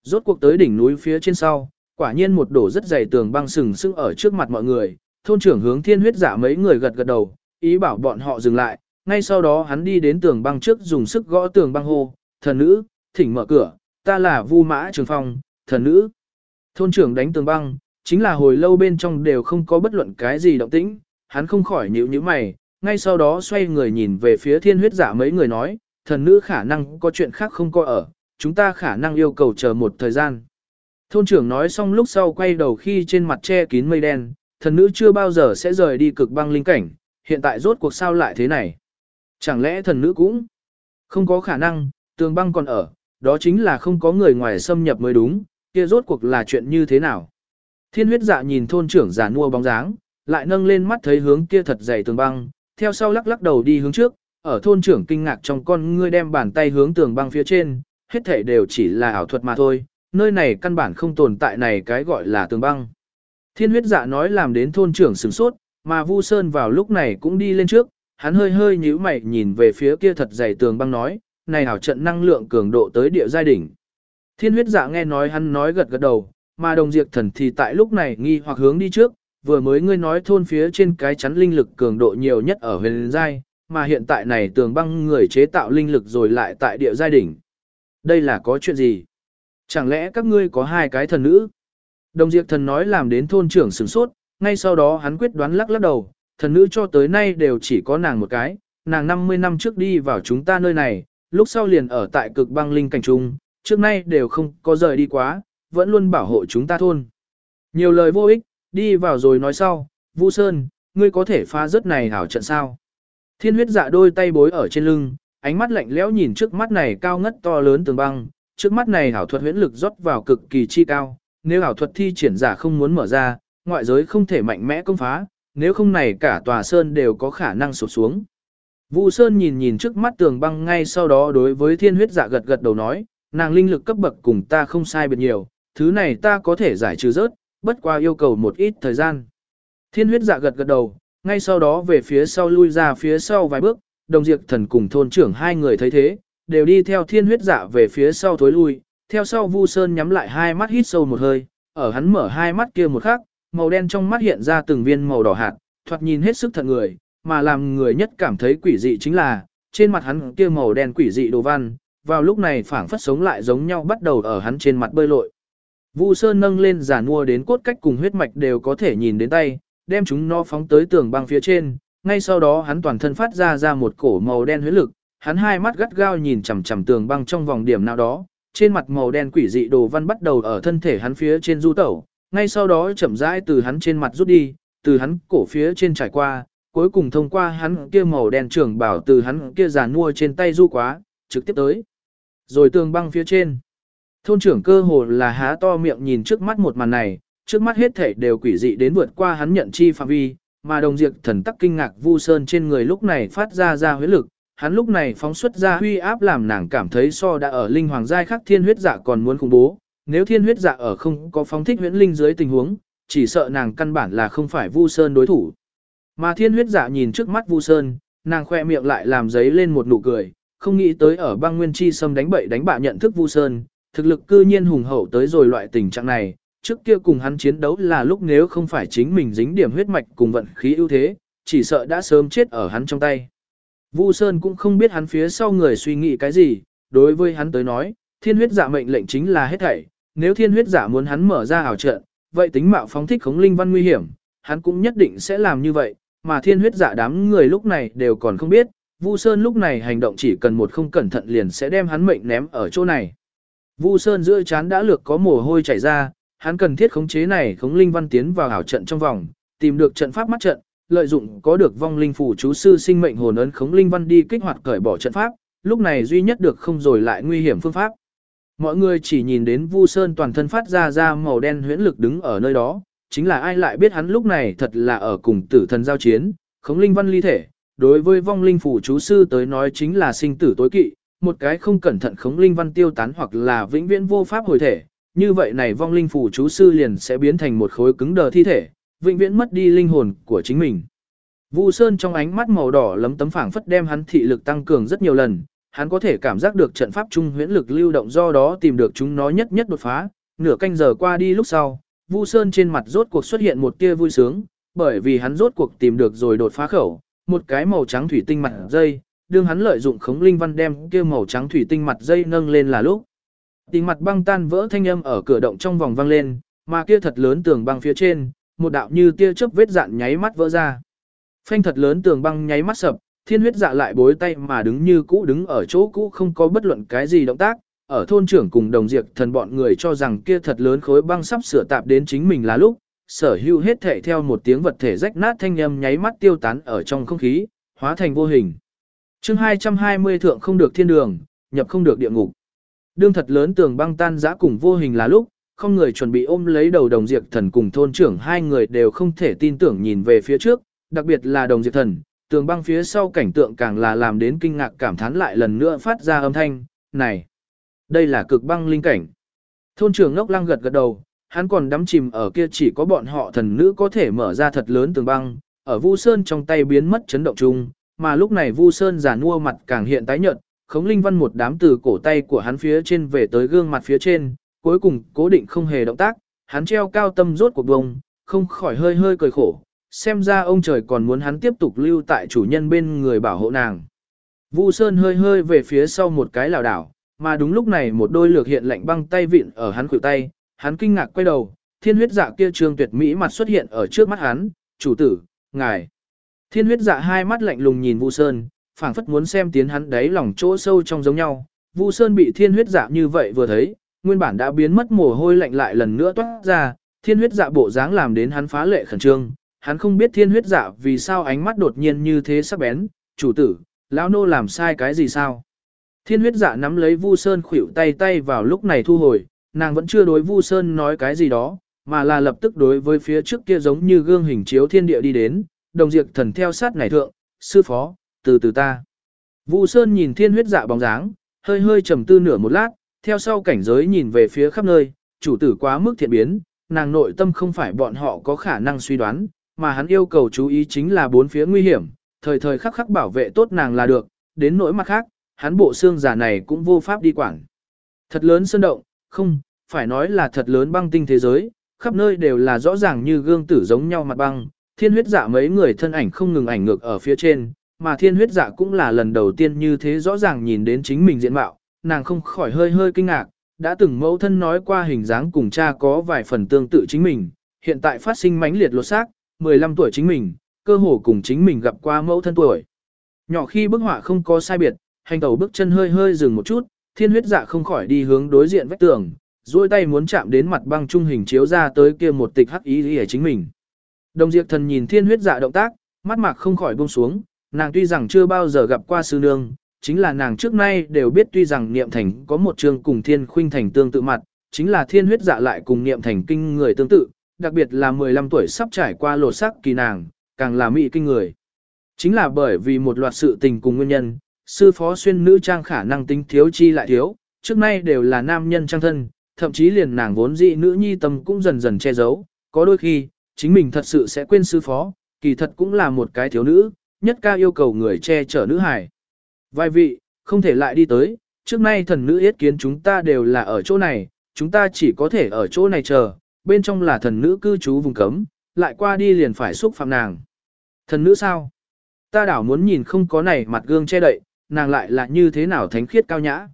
Rốt cuộc tới đỉnh núi phía trên sau, quả nhiên một đổ rất dày tường băng sừng sững ở trước mặt mọi người, thôn trưởng hướng thiên huyết giả mấy người gật gật đầu, ý bảo bọn họ dừng lại, ngay sau đó hắn đi đến tường băng trước dùng sức gõ tường băng hô, thần nữ, thỉnh mở cửa, ta là Vu Mã Trường Phong, thần nữ. Thôn trưởng đánh tường băng, chính là hồi lâu bên trong đều không có bất luận cái gì động tĩnh, hắn không khỏi nhíu nhíu mày, ngay sau đó xoay người nhìn về phía thiên huyết giả mấy người nói, thần nữ khả năng có chuyện khác không có ở, chúng ta khả năng yêu cầu chờ một thời gian. Thôn trưởng nói xong lúc sau quay đầu khi trên mặt che kín mây đen, thần nữ chưa bao giờ sẽ rời đi cực băng linh cảnh, hiện tại rốt cuộc sao lại thế này. Chẳng lẽ thần nữ cũng không có khả năng, tường băng còn ở, đó chính là không có người ngoài xâm nhập mới đúng, kia rốt cuộc là chuyện như thế nào. Thiên huyết dạ nhìn thôn trưởng giả mua bóng dáng, lại nâng lên mắt thấy hướng kia thật dày tường băng, theo sau lắc lắc đầu đi hướng trước, ở thôn trưởng kinh ngạc trong con ngươi đem bàn tay hướng tường băng phía trên, hết thể đều chỉ là ảo thuật mà thôi, nơi này căn bản không tồn tại này cái gọi là tường băng. Thiên huyết dạ nói làm đến thôn trưởng sửng sốt, mà Vu Sơn vào lúc này cũng đi lên trước, hắn hơi hơi nhíu mày nhìn về phía kia thật dày tường băng nói, này ảo trận năng lượng cường độ tới địa giai đỉnh. Thiên huyết dạ nghe nói hắn nói gật gật đầu, mà đồng diệt thần thì tại lúc này nghi hoặc hướng đi trước, vừa mới ngươi nói thôn phía trên cái chắn linh lực cường độ nhiều nhất ở huyền giai, mà hiện tại này tường băng người chế tạo linh lực rồi lại tại địa giai đỉnh. Đây là có chuyện gì? Chẳng lẽ các ngươi có hai cái thần nữ? Đồng diệt thần nói làm đến thôn trưởng sửng sốt, ngay sau đó hắn quyết đoán lắc lắc đầu, thần nữ cho tới nay đều chỉ có nàng một cái, nàng 50 năm trước đi vào chúng ta nơi này, lúc sau liền ở tại cực băng linh cảnh trung, trước nay đều không có rời đi quá, vẫn luôn bảo hộ chúng ta thôn. Nhiều lời vô ích, đi vào rồi nói sau, Vu Sơn, ngươi có thể phá rớt này hảo trận sao. Thiên huyết dạ đôi tay bối ở trên lưng, ánh mắt lạnh lẽo nhìn trước mắt này cao ngất to lớn tường băng, trước mắt này hảo thuật huyễn lực rót vào cực kỳ chi cao, nếu hảo thuật thi triển giả không muốn mở ra, ngoại giới không thể mạnh mẽ công phá, nếu không này cả tòa sơn đều có khả năng sụp xuống. Vu Sơn nhìn nhìn trước mắt tường băng ngay sau đó đối với thiên huyết dạ gật gật đầu nói, nàng linh lực cấp bậc cùng ta không sai biệt nhiều, thứ này ta có thể giải trừ rớt, bất qua yêu cầu một ít thời gian. Thiên huyết dạ gật gật đầu, ngay sau đó về phía sau lui ra phía sau vài bước, đồng diệt thần cùng thôn trưởng hai người thấy thế, đều đi theo thiên huyết dạ về phía sau thối lui, theo sau Vu Sơn nhắm lại hai mắt hít sâu một hơi, ở hắn mở hai mắt kia một khắc, màu đen trong mắt hiện ra từng viên màu đỏ hạt, thoạt nhìn hết sức thật người, mà làm người nhất cảm thấy quỷ dị chính là, trên mặt hắn kia màu đen quỷ dị đồ văn, vào lúc này phảng phất sống lại giống nhau bắt đầu ở hắn trên mặt bơi lội. Vu Sơn nâng lên giả mua đến cốt cách cùng huyết mạch đều có thể nhìn đến tay, đem chúng nó phóng tới tường băng phía trên, ngay sau đó hắn toàn thân phát ra ra một cổ màu đen huyết lực, hắn hai mắt gắt gao nhìn chằm chằm tường băng trong vòng điểm nào đó, trên mặt màu đen quỷ dị đồ văn bắt đầu ở thân thể hắn phía trên du tẩu, ngay sau đó chậm rãi từ hắn trên mặt rút đi, từ hắn cổ phía trên trải qua, cuối cùng thông qua hắn kia màu đen trưởng bảo từ hắn kia giàn mua trên tay du quá, trực tiếp tới. Rồi tường băng phía trên. Thôn trưởng cơ hồ là há to miệng nhìn trước mắt một màn này, trước mắt hết thảy đều quỷ dị đến vượt qua hắn nhận chi phạm vi, mà đồng diệt thần tắc kinh ngạc vu sơn trên người lúc này phát ra ra huyết lực, hắn lúc này phóng xuất ra huy áp làm nàng cảm thấy so đã ở linh hoàng giai khắc thiên huyết dạ còn muốn khủng bố, nếu thiên huyết dạ ở không có phóng thích huyễn linh dưới tình huống, chỉ sợ nàng căn bản là không phải vu sơn đối thủ. Mà thiên huyết dạ nhìn trước mắt vu sơn, nàng khoe miệng lại làm giấy lên một nụ cười, không nghĩ tới ở băng nguyên chi xâm đánh bậy đánh bạ nhận thức vu sơn, thực lực cư nhiên hùng hậu tới rồi loại tình trạng này, trước kia cùng hắn chiến đấu là lúc nếu không phải chính mình dính điểm huyết mạch cùng vận khí ưu thế, chỉ sợ đã sớm chết ở hắn trong tay. Vu Sơn cũng không biết hắn phía sau người suy nghĩ cái gì, đối với hắn tới nói, thiên huyết giả mệnh lệnh chính là hết thảy, nếu thiên huyết giả muốn hắn mở ra ảo trận, vậy tính mạo phóng thích khống linh văn nguy hiểm, hắn cũng nhất định sẽ làm như vậy, mà thiên huyết giả đám người lúc này đều còn không biết, Vu Sơn lúc này hành động chỉ cần một không cẩn thận liền sẽ đem hắn mệnh ném ở chỗ này. Vu Sơn giữa chán đã lược có mồ hôi chảy ra, hắn cần thiết khống chế này khống linh văn tiến vào ảo trận trong vòng, tìm được trận pháp mắt trận, lợi dụng có được vong linh phủ chú sư sinh mệnh hồn ấn khống linh văn đi kích hoạt cởi bỏ trận pháp, lúc này duy nhất được không rồi lại nguy hiểm phương pháp. Mọi người chỉ nhìn đến Vu Sơn toàn thân phát ra ra màu đen huyễn lực đứng ở nơi đó, chính là ai lại biết hắn lúc này thật là ở cùng tử thần giao chiến, khống linh văn ly thể, đối với vong linh phủ chú sư tới nói chính là sinh tử tối kỵ, một cái không cẩn thận khống linh văn tiêu tán hoặc là vĩnh viễn vô pháp hồi thể, như vậy này vong linh phù chú sư liền sẽ biến thành một khối cứng đờ thi thể, vĩnh viễn mất đi linh hồn của chính mình. Vu Sơn trong ánh mắt màu đỏ lấm tấm phảng phất đem hắn thị lực tăng cường rất nhiều lần, hắn có thể cảm giác được trận pháp trung huyễn lực lưu động do đó tìm được chúng nó nhất nhất đột phá, nửa canh giờ qua đi lúc sau, Vu Sơn trên mặt rốt cuộc xuất hiện một tia vui sướng, bởi vì hắn rốt cuộc tìm được rồi đột phá khẩu, một cái màu trắng thủy tinh mặt dây, đương hắn lợi dụng khống linh văn đem kia màu trắng thủy tinh mặt dây nâng lên là lúc. Tình mặt băng tan vỡ thanh âm ở cửa động trong vòng vang lên, mà kia thật lớn tường băng phía trên, một đạo như tia chớp vết dạn nháy mắt vỡ ra. Phanh thật lớn tường băng nháy mắt sập, thiên huyết dạ lại bối tay mà đứng như cũ đứng ở chỗ cũ không có bất luận cái gì động tác. Ở thôn trưởng cùng đồng diệt thần bọn người cho rằng kia thật lớn khối băng sắp sửa tạp đến chính mình là lúc, sở hữu hết thể theo một tiếng vật thể rách nát thanh âm nháy mắt tiêu tán ở trong không khí, hóa thành vô hình chương 220 thượng không được thiên đường, nhập không được địa ngục. Đương thật lớn tường băng tan giã cùng vô hình là lúc, không người chuẩn bị ôm lấy đầu đồng diệt thần cùng thôn trưởng hai người đều không thể tin tưởng nhìn về phía trước, đặc biệt là đồng diệt thần, tường băng phía sau cảnh tượng càng là làm đến kinh ngạc cảm thán lại lần nữa phát ra âm thanh, này, đây là cực băng linh cảnh. Thôn trưởng ngốc lăng gật gật đầu, hắn còn đắm chìm ở kia chỉ có bọn họ thần nữ có thể mở ra thật lớn tường băng, ở Vu Sơn trong tay biến mất chấn động chung, mà lúc này Vu Sơn giả nua mặt càng hiện tái nhợt, khống linh văn một đám từ cổ tay của hắn phía trên về tới gương mặt phía trên, cuối cùng cố định không hề động tác, hắn treo cao tâm rốt cuộc bông, không khỏi hơi hơi cười khổ, xem ra ông trời còn muốn hắn tiếp tục lưu tại chủ nhân bên người bảo hộ nàng. Vu Sơn hơi hơi về phía sau một cái lảo đảo, mà đúng lúc này một đôi lược hiện lạnh băng tay vịn ở hắn khuỷu tay, hắn kinh ngạc quay đầu, thiên huyết dạ kia trương tuyệt mỹ mặt xuất hiện ở trước mắt hắn, chủ tử, ngài. Thiên huyết dạ hai mắt lạnh lùng nhìn Vu Sơn, phảng phất muốn xem tiến hắn đáy lòng chỗ sâu trong giống nhau. Vu Sơn bị thiên huyết dạ như vậy vừa thấy, nguyên bản đã biến mất mồ hôi lạnh lại lần nữa toát ra, thiên huyết dạ bộ dáng làm đến hắn phá lệ khẩn trương, hắn không biết thiên huyết dạ vì sao ánh mắt đột nhiên như thế sắc bén, chủ tử, lão nô làm sai cái gì sao? Thiên huyết dạ nắm lấy Vu Sơn khuỷu tay tay vào lúc này thu hồi, nàng vẫn chưa đối Vu Sơn nói cái gì đó, mà là lập tức đối với phía trước kia giống như gương hình chiếu thiên địa đi đến, đồng diệt thần theo sát này thượng, sư phó, từ từ ta. Vu Sơn nhìn thiên huyết dạ bóng dáng, hơi hơi trầm tư nửa một lát, theo sau cảnh giới nhìn về phía khắp nơi, chủ tử quá mức thiện biến, nàng nội tâm không phải bọn họ có khả năng suy đoán, mà hắn yêu cầu chú ý chính là bốn phía nguy hiểm, thời thời khắc khắc bảo vệ tốt nàng là được, đến nỗi mặt khác, hắn bộ xương giả này cũng vô pháp đi quản. Thật lớn sơn động, không, phải nói là thật lớn băng tinh thế giới, khắp nơi đều là rõ ràng như gương tử giống nhau mặt băng, thiên huyết dạ mấy người thân ảnh không ngừng ảnh ngược ở phía trên, mà thiên huyết dạ cũng là lần đầu tiên như thế rõ ràng nhìn đến chính mình diện mạo, nàng không khỏi hơi hơi kinh ngạc, đã từng mẫu thân nói qua hình dáng cùng cha có vài phần tương tự chính mình, hiện tại phát sinh mãnh liệt lột xác, 15 tuổi chính mình, cơ hồ cùng chính mình gặp qua mẫu thân tuổi. Nhỏ khi bức họa không có sai biệt, hành tẩu bước chân hơi hơi dừng một chút, thiên huyết dạ không khỏi đi hướng đối diện vách tường, duỗi tay muốn chạm đến mặt băng trung hình chiếu ra tới kia một tịch hắc ý ý chính mình. Đồng diệt thần nhìn thiên huyết dạ động tác, mắt mạc không khỏi buông xuống, nàng tuy rằng chưa bao giờ gặp qua sư nương, chính là nàng trước nay đều biết tuy rằng niệm thành có một chương cùng thiên khuynh thành tương tự mặt, chính là thiên huyết dạ lại cùng niệm thành kinh người tương tự, đặc biệt là 15 tuổi sắp trải qua lột sắc kỳ nàng, càng là mỹ kinh người. Chính là bởi vì một loạt sự tình cùng nguyên nhân, sư phó xuyên nữ trang khả năng tính thiếu chi lại thiếu, trước nay đều là nam nhân trang thân, thậm chí liền nàng vốn dị nữ nhi tâm cũng dần dần che giấu, có đôi khi, chính mình thật sự sẽ quên sư phó, kỳ thật cũng là một cái thiếu nữ, nhất ca yêu cầu người che chở nữ hải. Vài vị, không thể lại đi tới, trước nay thần nữ yết kiến chúng ta đều là ở chỗ này, chúng ta chỉ có thể ở chỗ này chờ, bên trong là thần nữ cư trú vùng cấm, lại qua đi liền phải xúc phạm nàng. Thần nữ sao? Ta đảo muốn nhìn không có này mặt gương che đậy, nàng lại là như thế nào thánh khiết cao nhã.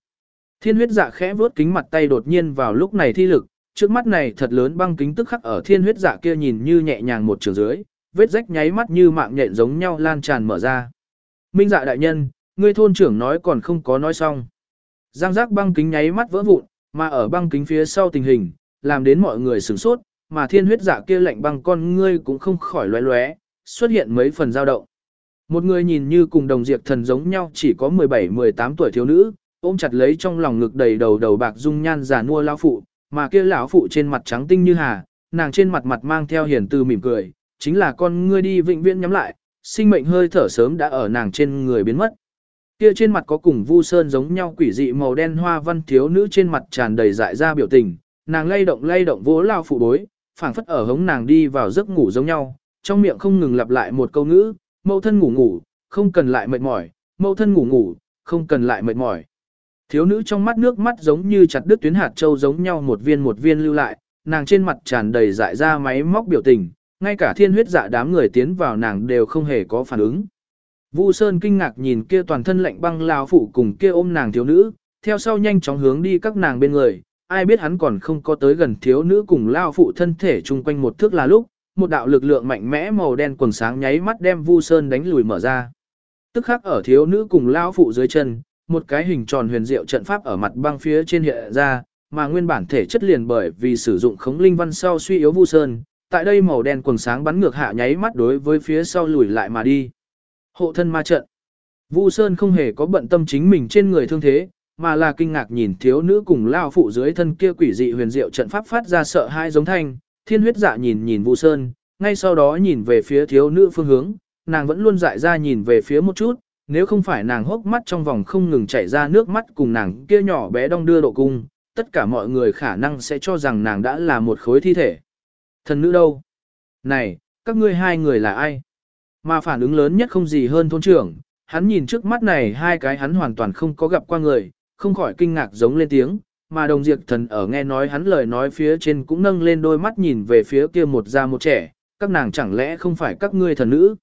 Thiên huyết dạ khẽ vuốt kính mặt tay đột nhiên vào lúc này thi lực, trước mắt này thật lớn băng kính tức khắc ở thiên huyết dạ kia nhìn như nhẹ nhàng một trường dưới, vết rách nháy mắt như mạng nhện giống nhau lan tràn mở ra. Minh dạ đại nhân, ngươi thôn trưởng nói còn không có nói xong. Giang giác băng kính nháy mắt vỡ vụn, mà ở băng kính phía sau tình hình, làm đến mọi người sửng sốt, mà thiên huyết dạ kia lạnh băng con ngươi cũng không khỏi lóe lóe, xuất hiện mấy phần dao động. Một người nhìn như cùng đồng diệt thần giống nhau chỉ có 17-18 tuổi thiếu nữ, ôm chặt lấy trong lòng ngực đầy đầu đầu bạc dung nhan già nua lao phụ, mà kia lão phụ trên mặt trắng tinh như hà, nàng trên mặt mặt mang theo hiền từ mỉm cười, chính là con ngươi đi vĩnh viễn nhắm lại, sinh mệnh hơi thở sớm đã ở nàng trên người biến mất. Kia trên mặt có cùng Vu Sơn giống nhau quỷ dị màu đen hoa văn thiếu nữ trên mặt tràn đầy dại ra biểu tình, nàng lay động lay động vỗ lao phụ bối, phảng phất ở hống nàng đi vào giấc ngủ giống nhau, trong miệng không ngừng lặp lại một câu ngữ, mẫu thân ngủ ngủ, không cần lại mệt mỏi, mẫu thân ngủ ngủ, không cần lại mệt mỏi. Thiếu nữ trong mắt nước mắt giống như chặt đứt tuyến hạt châu giống nhau một viên một viên lưu lại, nàng trên mặt tràn đầy dại ra máy móc biểu tình, ngay cả thiên huyết dạ đám người tiến vào nàng đều không hề có phản ứng. Vu Sơn kinh ngạc nhìn kia toàn thân lạnh băng lao phụ cùng kia ôm nàng thiếu nữ, theo sau nhanh chóng hướng đi các nàng bên người, ai biết hắn còn không có tới gần thiếu nữ cùng lao phụ thân thể chung quanh một thước là lúc, một đạo lực lượng mạnh mẽ màu đen quần sáng nháy mắt đem Vu Sơn đánh lùi mở ra. Tức khắc ở thiếu nữ cùng lao phụ dưới chân, một cái hình tròn huyền diệu trận pháp ở mặt băng phía trên hiện ra, mà nguyên bản thể chất liền bởi vì sử dụng khống linh văn sau suy yếu Vu Sơn, tại đây màu đen quần sáng bắn ngược hạ nháy mắt đối với phía sau lùi lại mà đi. Hộ thân ma trận. Vu Sơn không hề có bận tâm chính mình trên người thương thế, mà là kinh ngạc nhìn thiếu nữ cùng lao phụ dưới thân kia quỷ dị huyền diệu trận pháp phát ra sợ hai giống thanh, thiên huyết dạ nhìn nhìn Vu Sơn, ngay sau đó nhìn về phía thiếu nữ phương hướng, nàng vẫn luôn dại ra nhìn về phía một chút, nếu không phải nàng hốc mắt trong vòng không ngừng chảy ra nước mắt cùng nàng kia nhỏ bé đong đưa độ cung, tất cả mọi người khả năng sẽ cho rằng nàng đã là một khối thi thể. Thần nữ đâu? Này, các ngươi hai người là ai? Mà phản ứng lớn nhất không gì hơn thôn trưởng, hắn nhìn trước mắt này hai cái hắn hoàn toàn không có gặp qua người, không khỏi kinh ngạc giống lên tiếng, mà đồng diệt thần ở nghe nói hắn lời nói phía trên cũng nâng lên đôi mắt nhìn về phía kia một da một trẻ, các nàng chẳng lẽ không phải các ngươi thần nữ.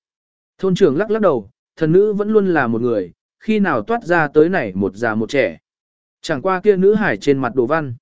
Thôn trưởng lắc lắc đầu, thần nữ vẫn luôn là một người, khi nào toát ra tới này một già một trẻ. Chẳng qua kia nữ hải trên mặt đồ văn.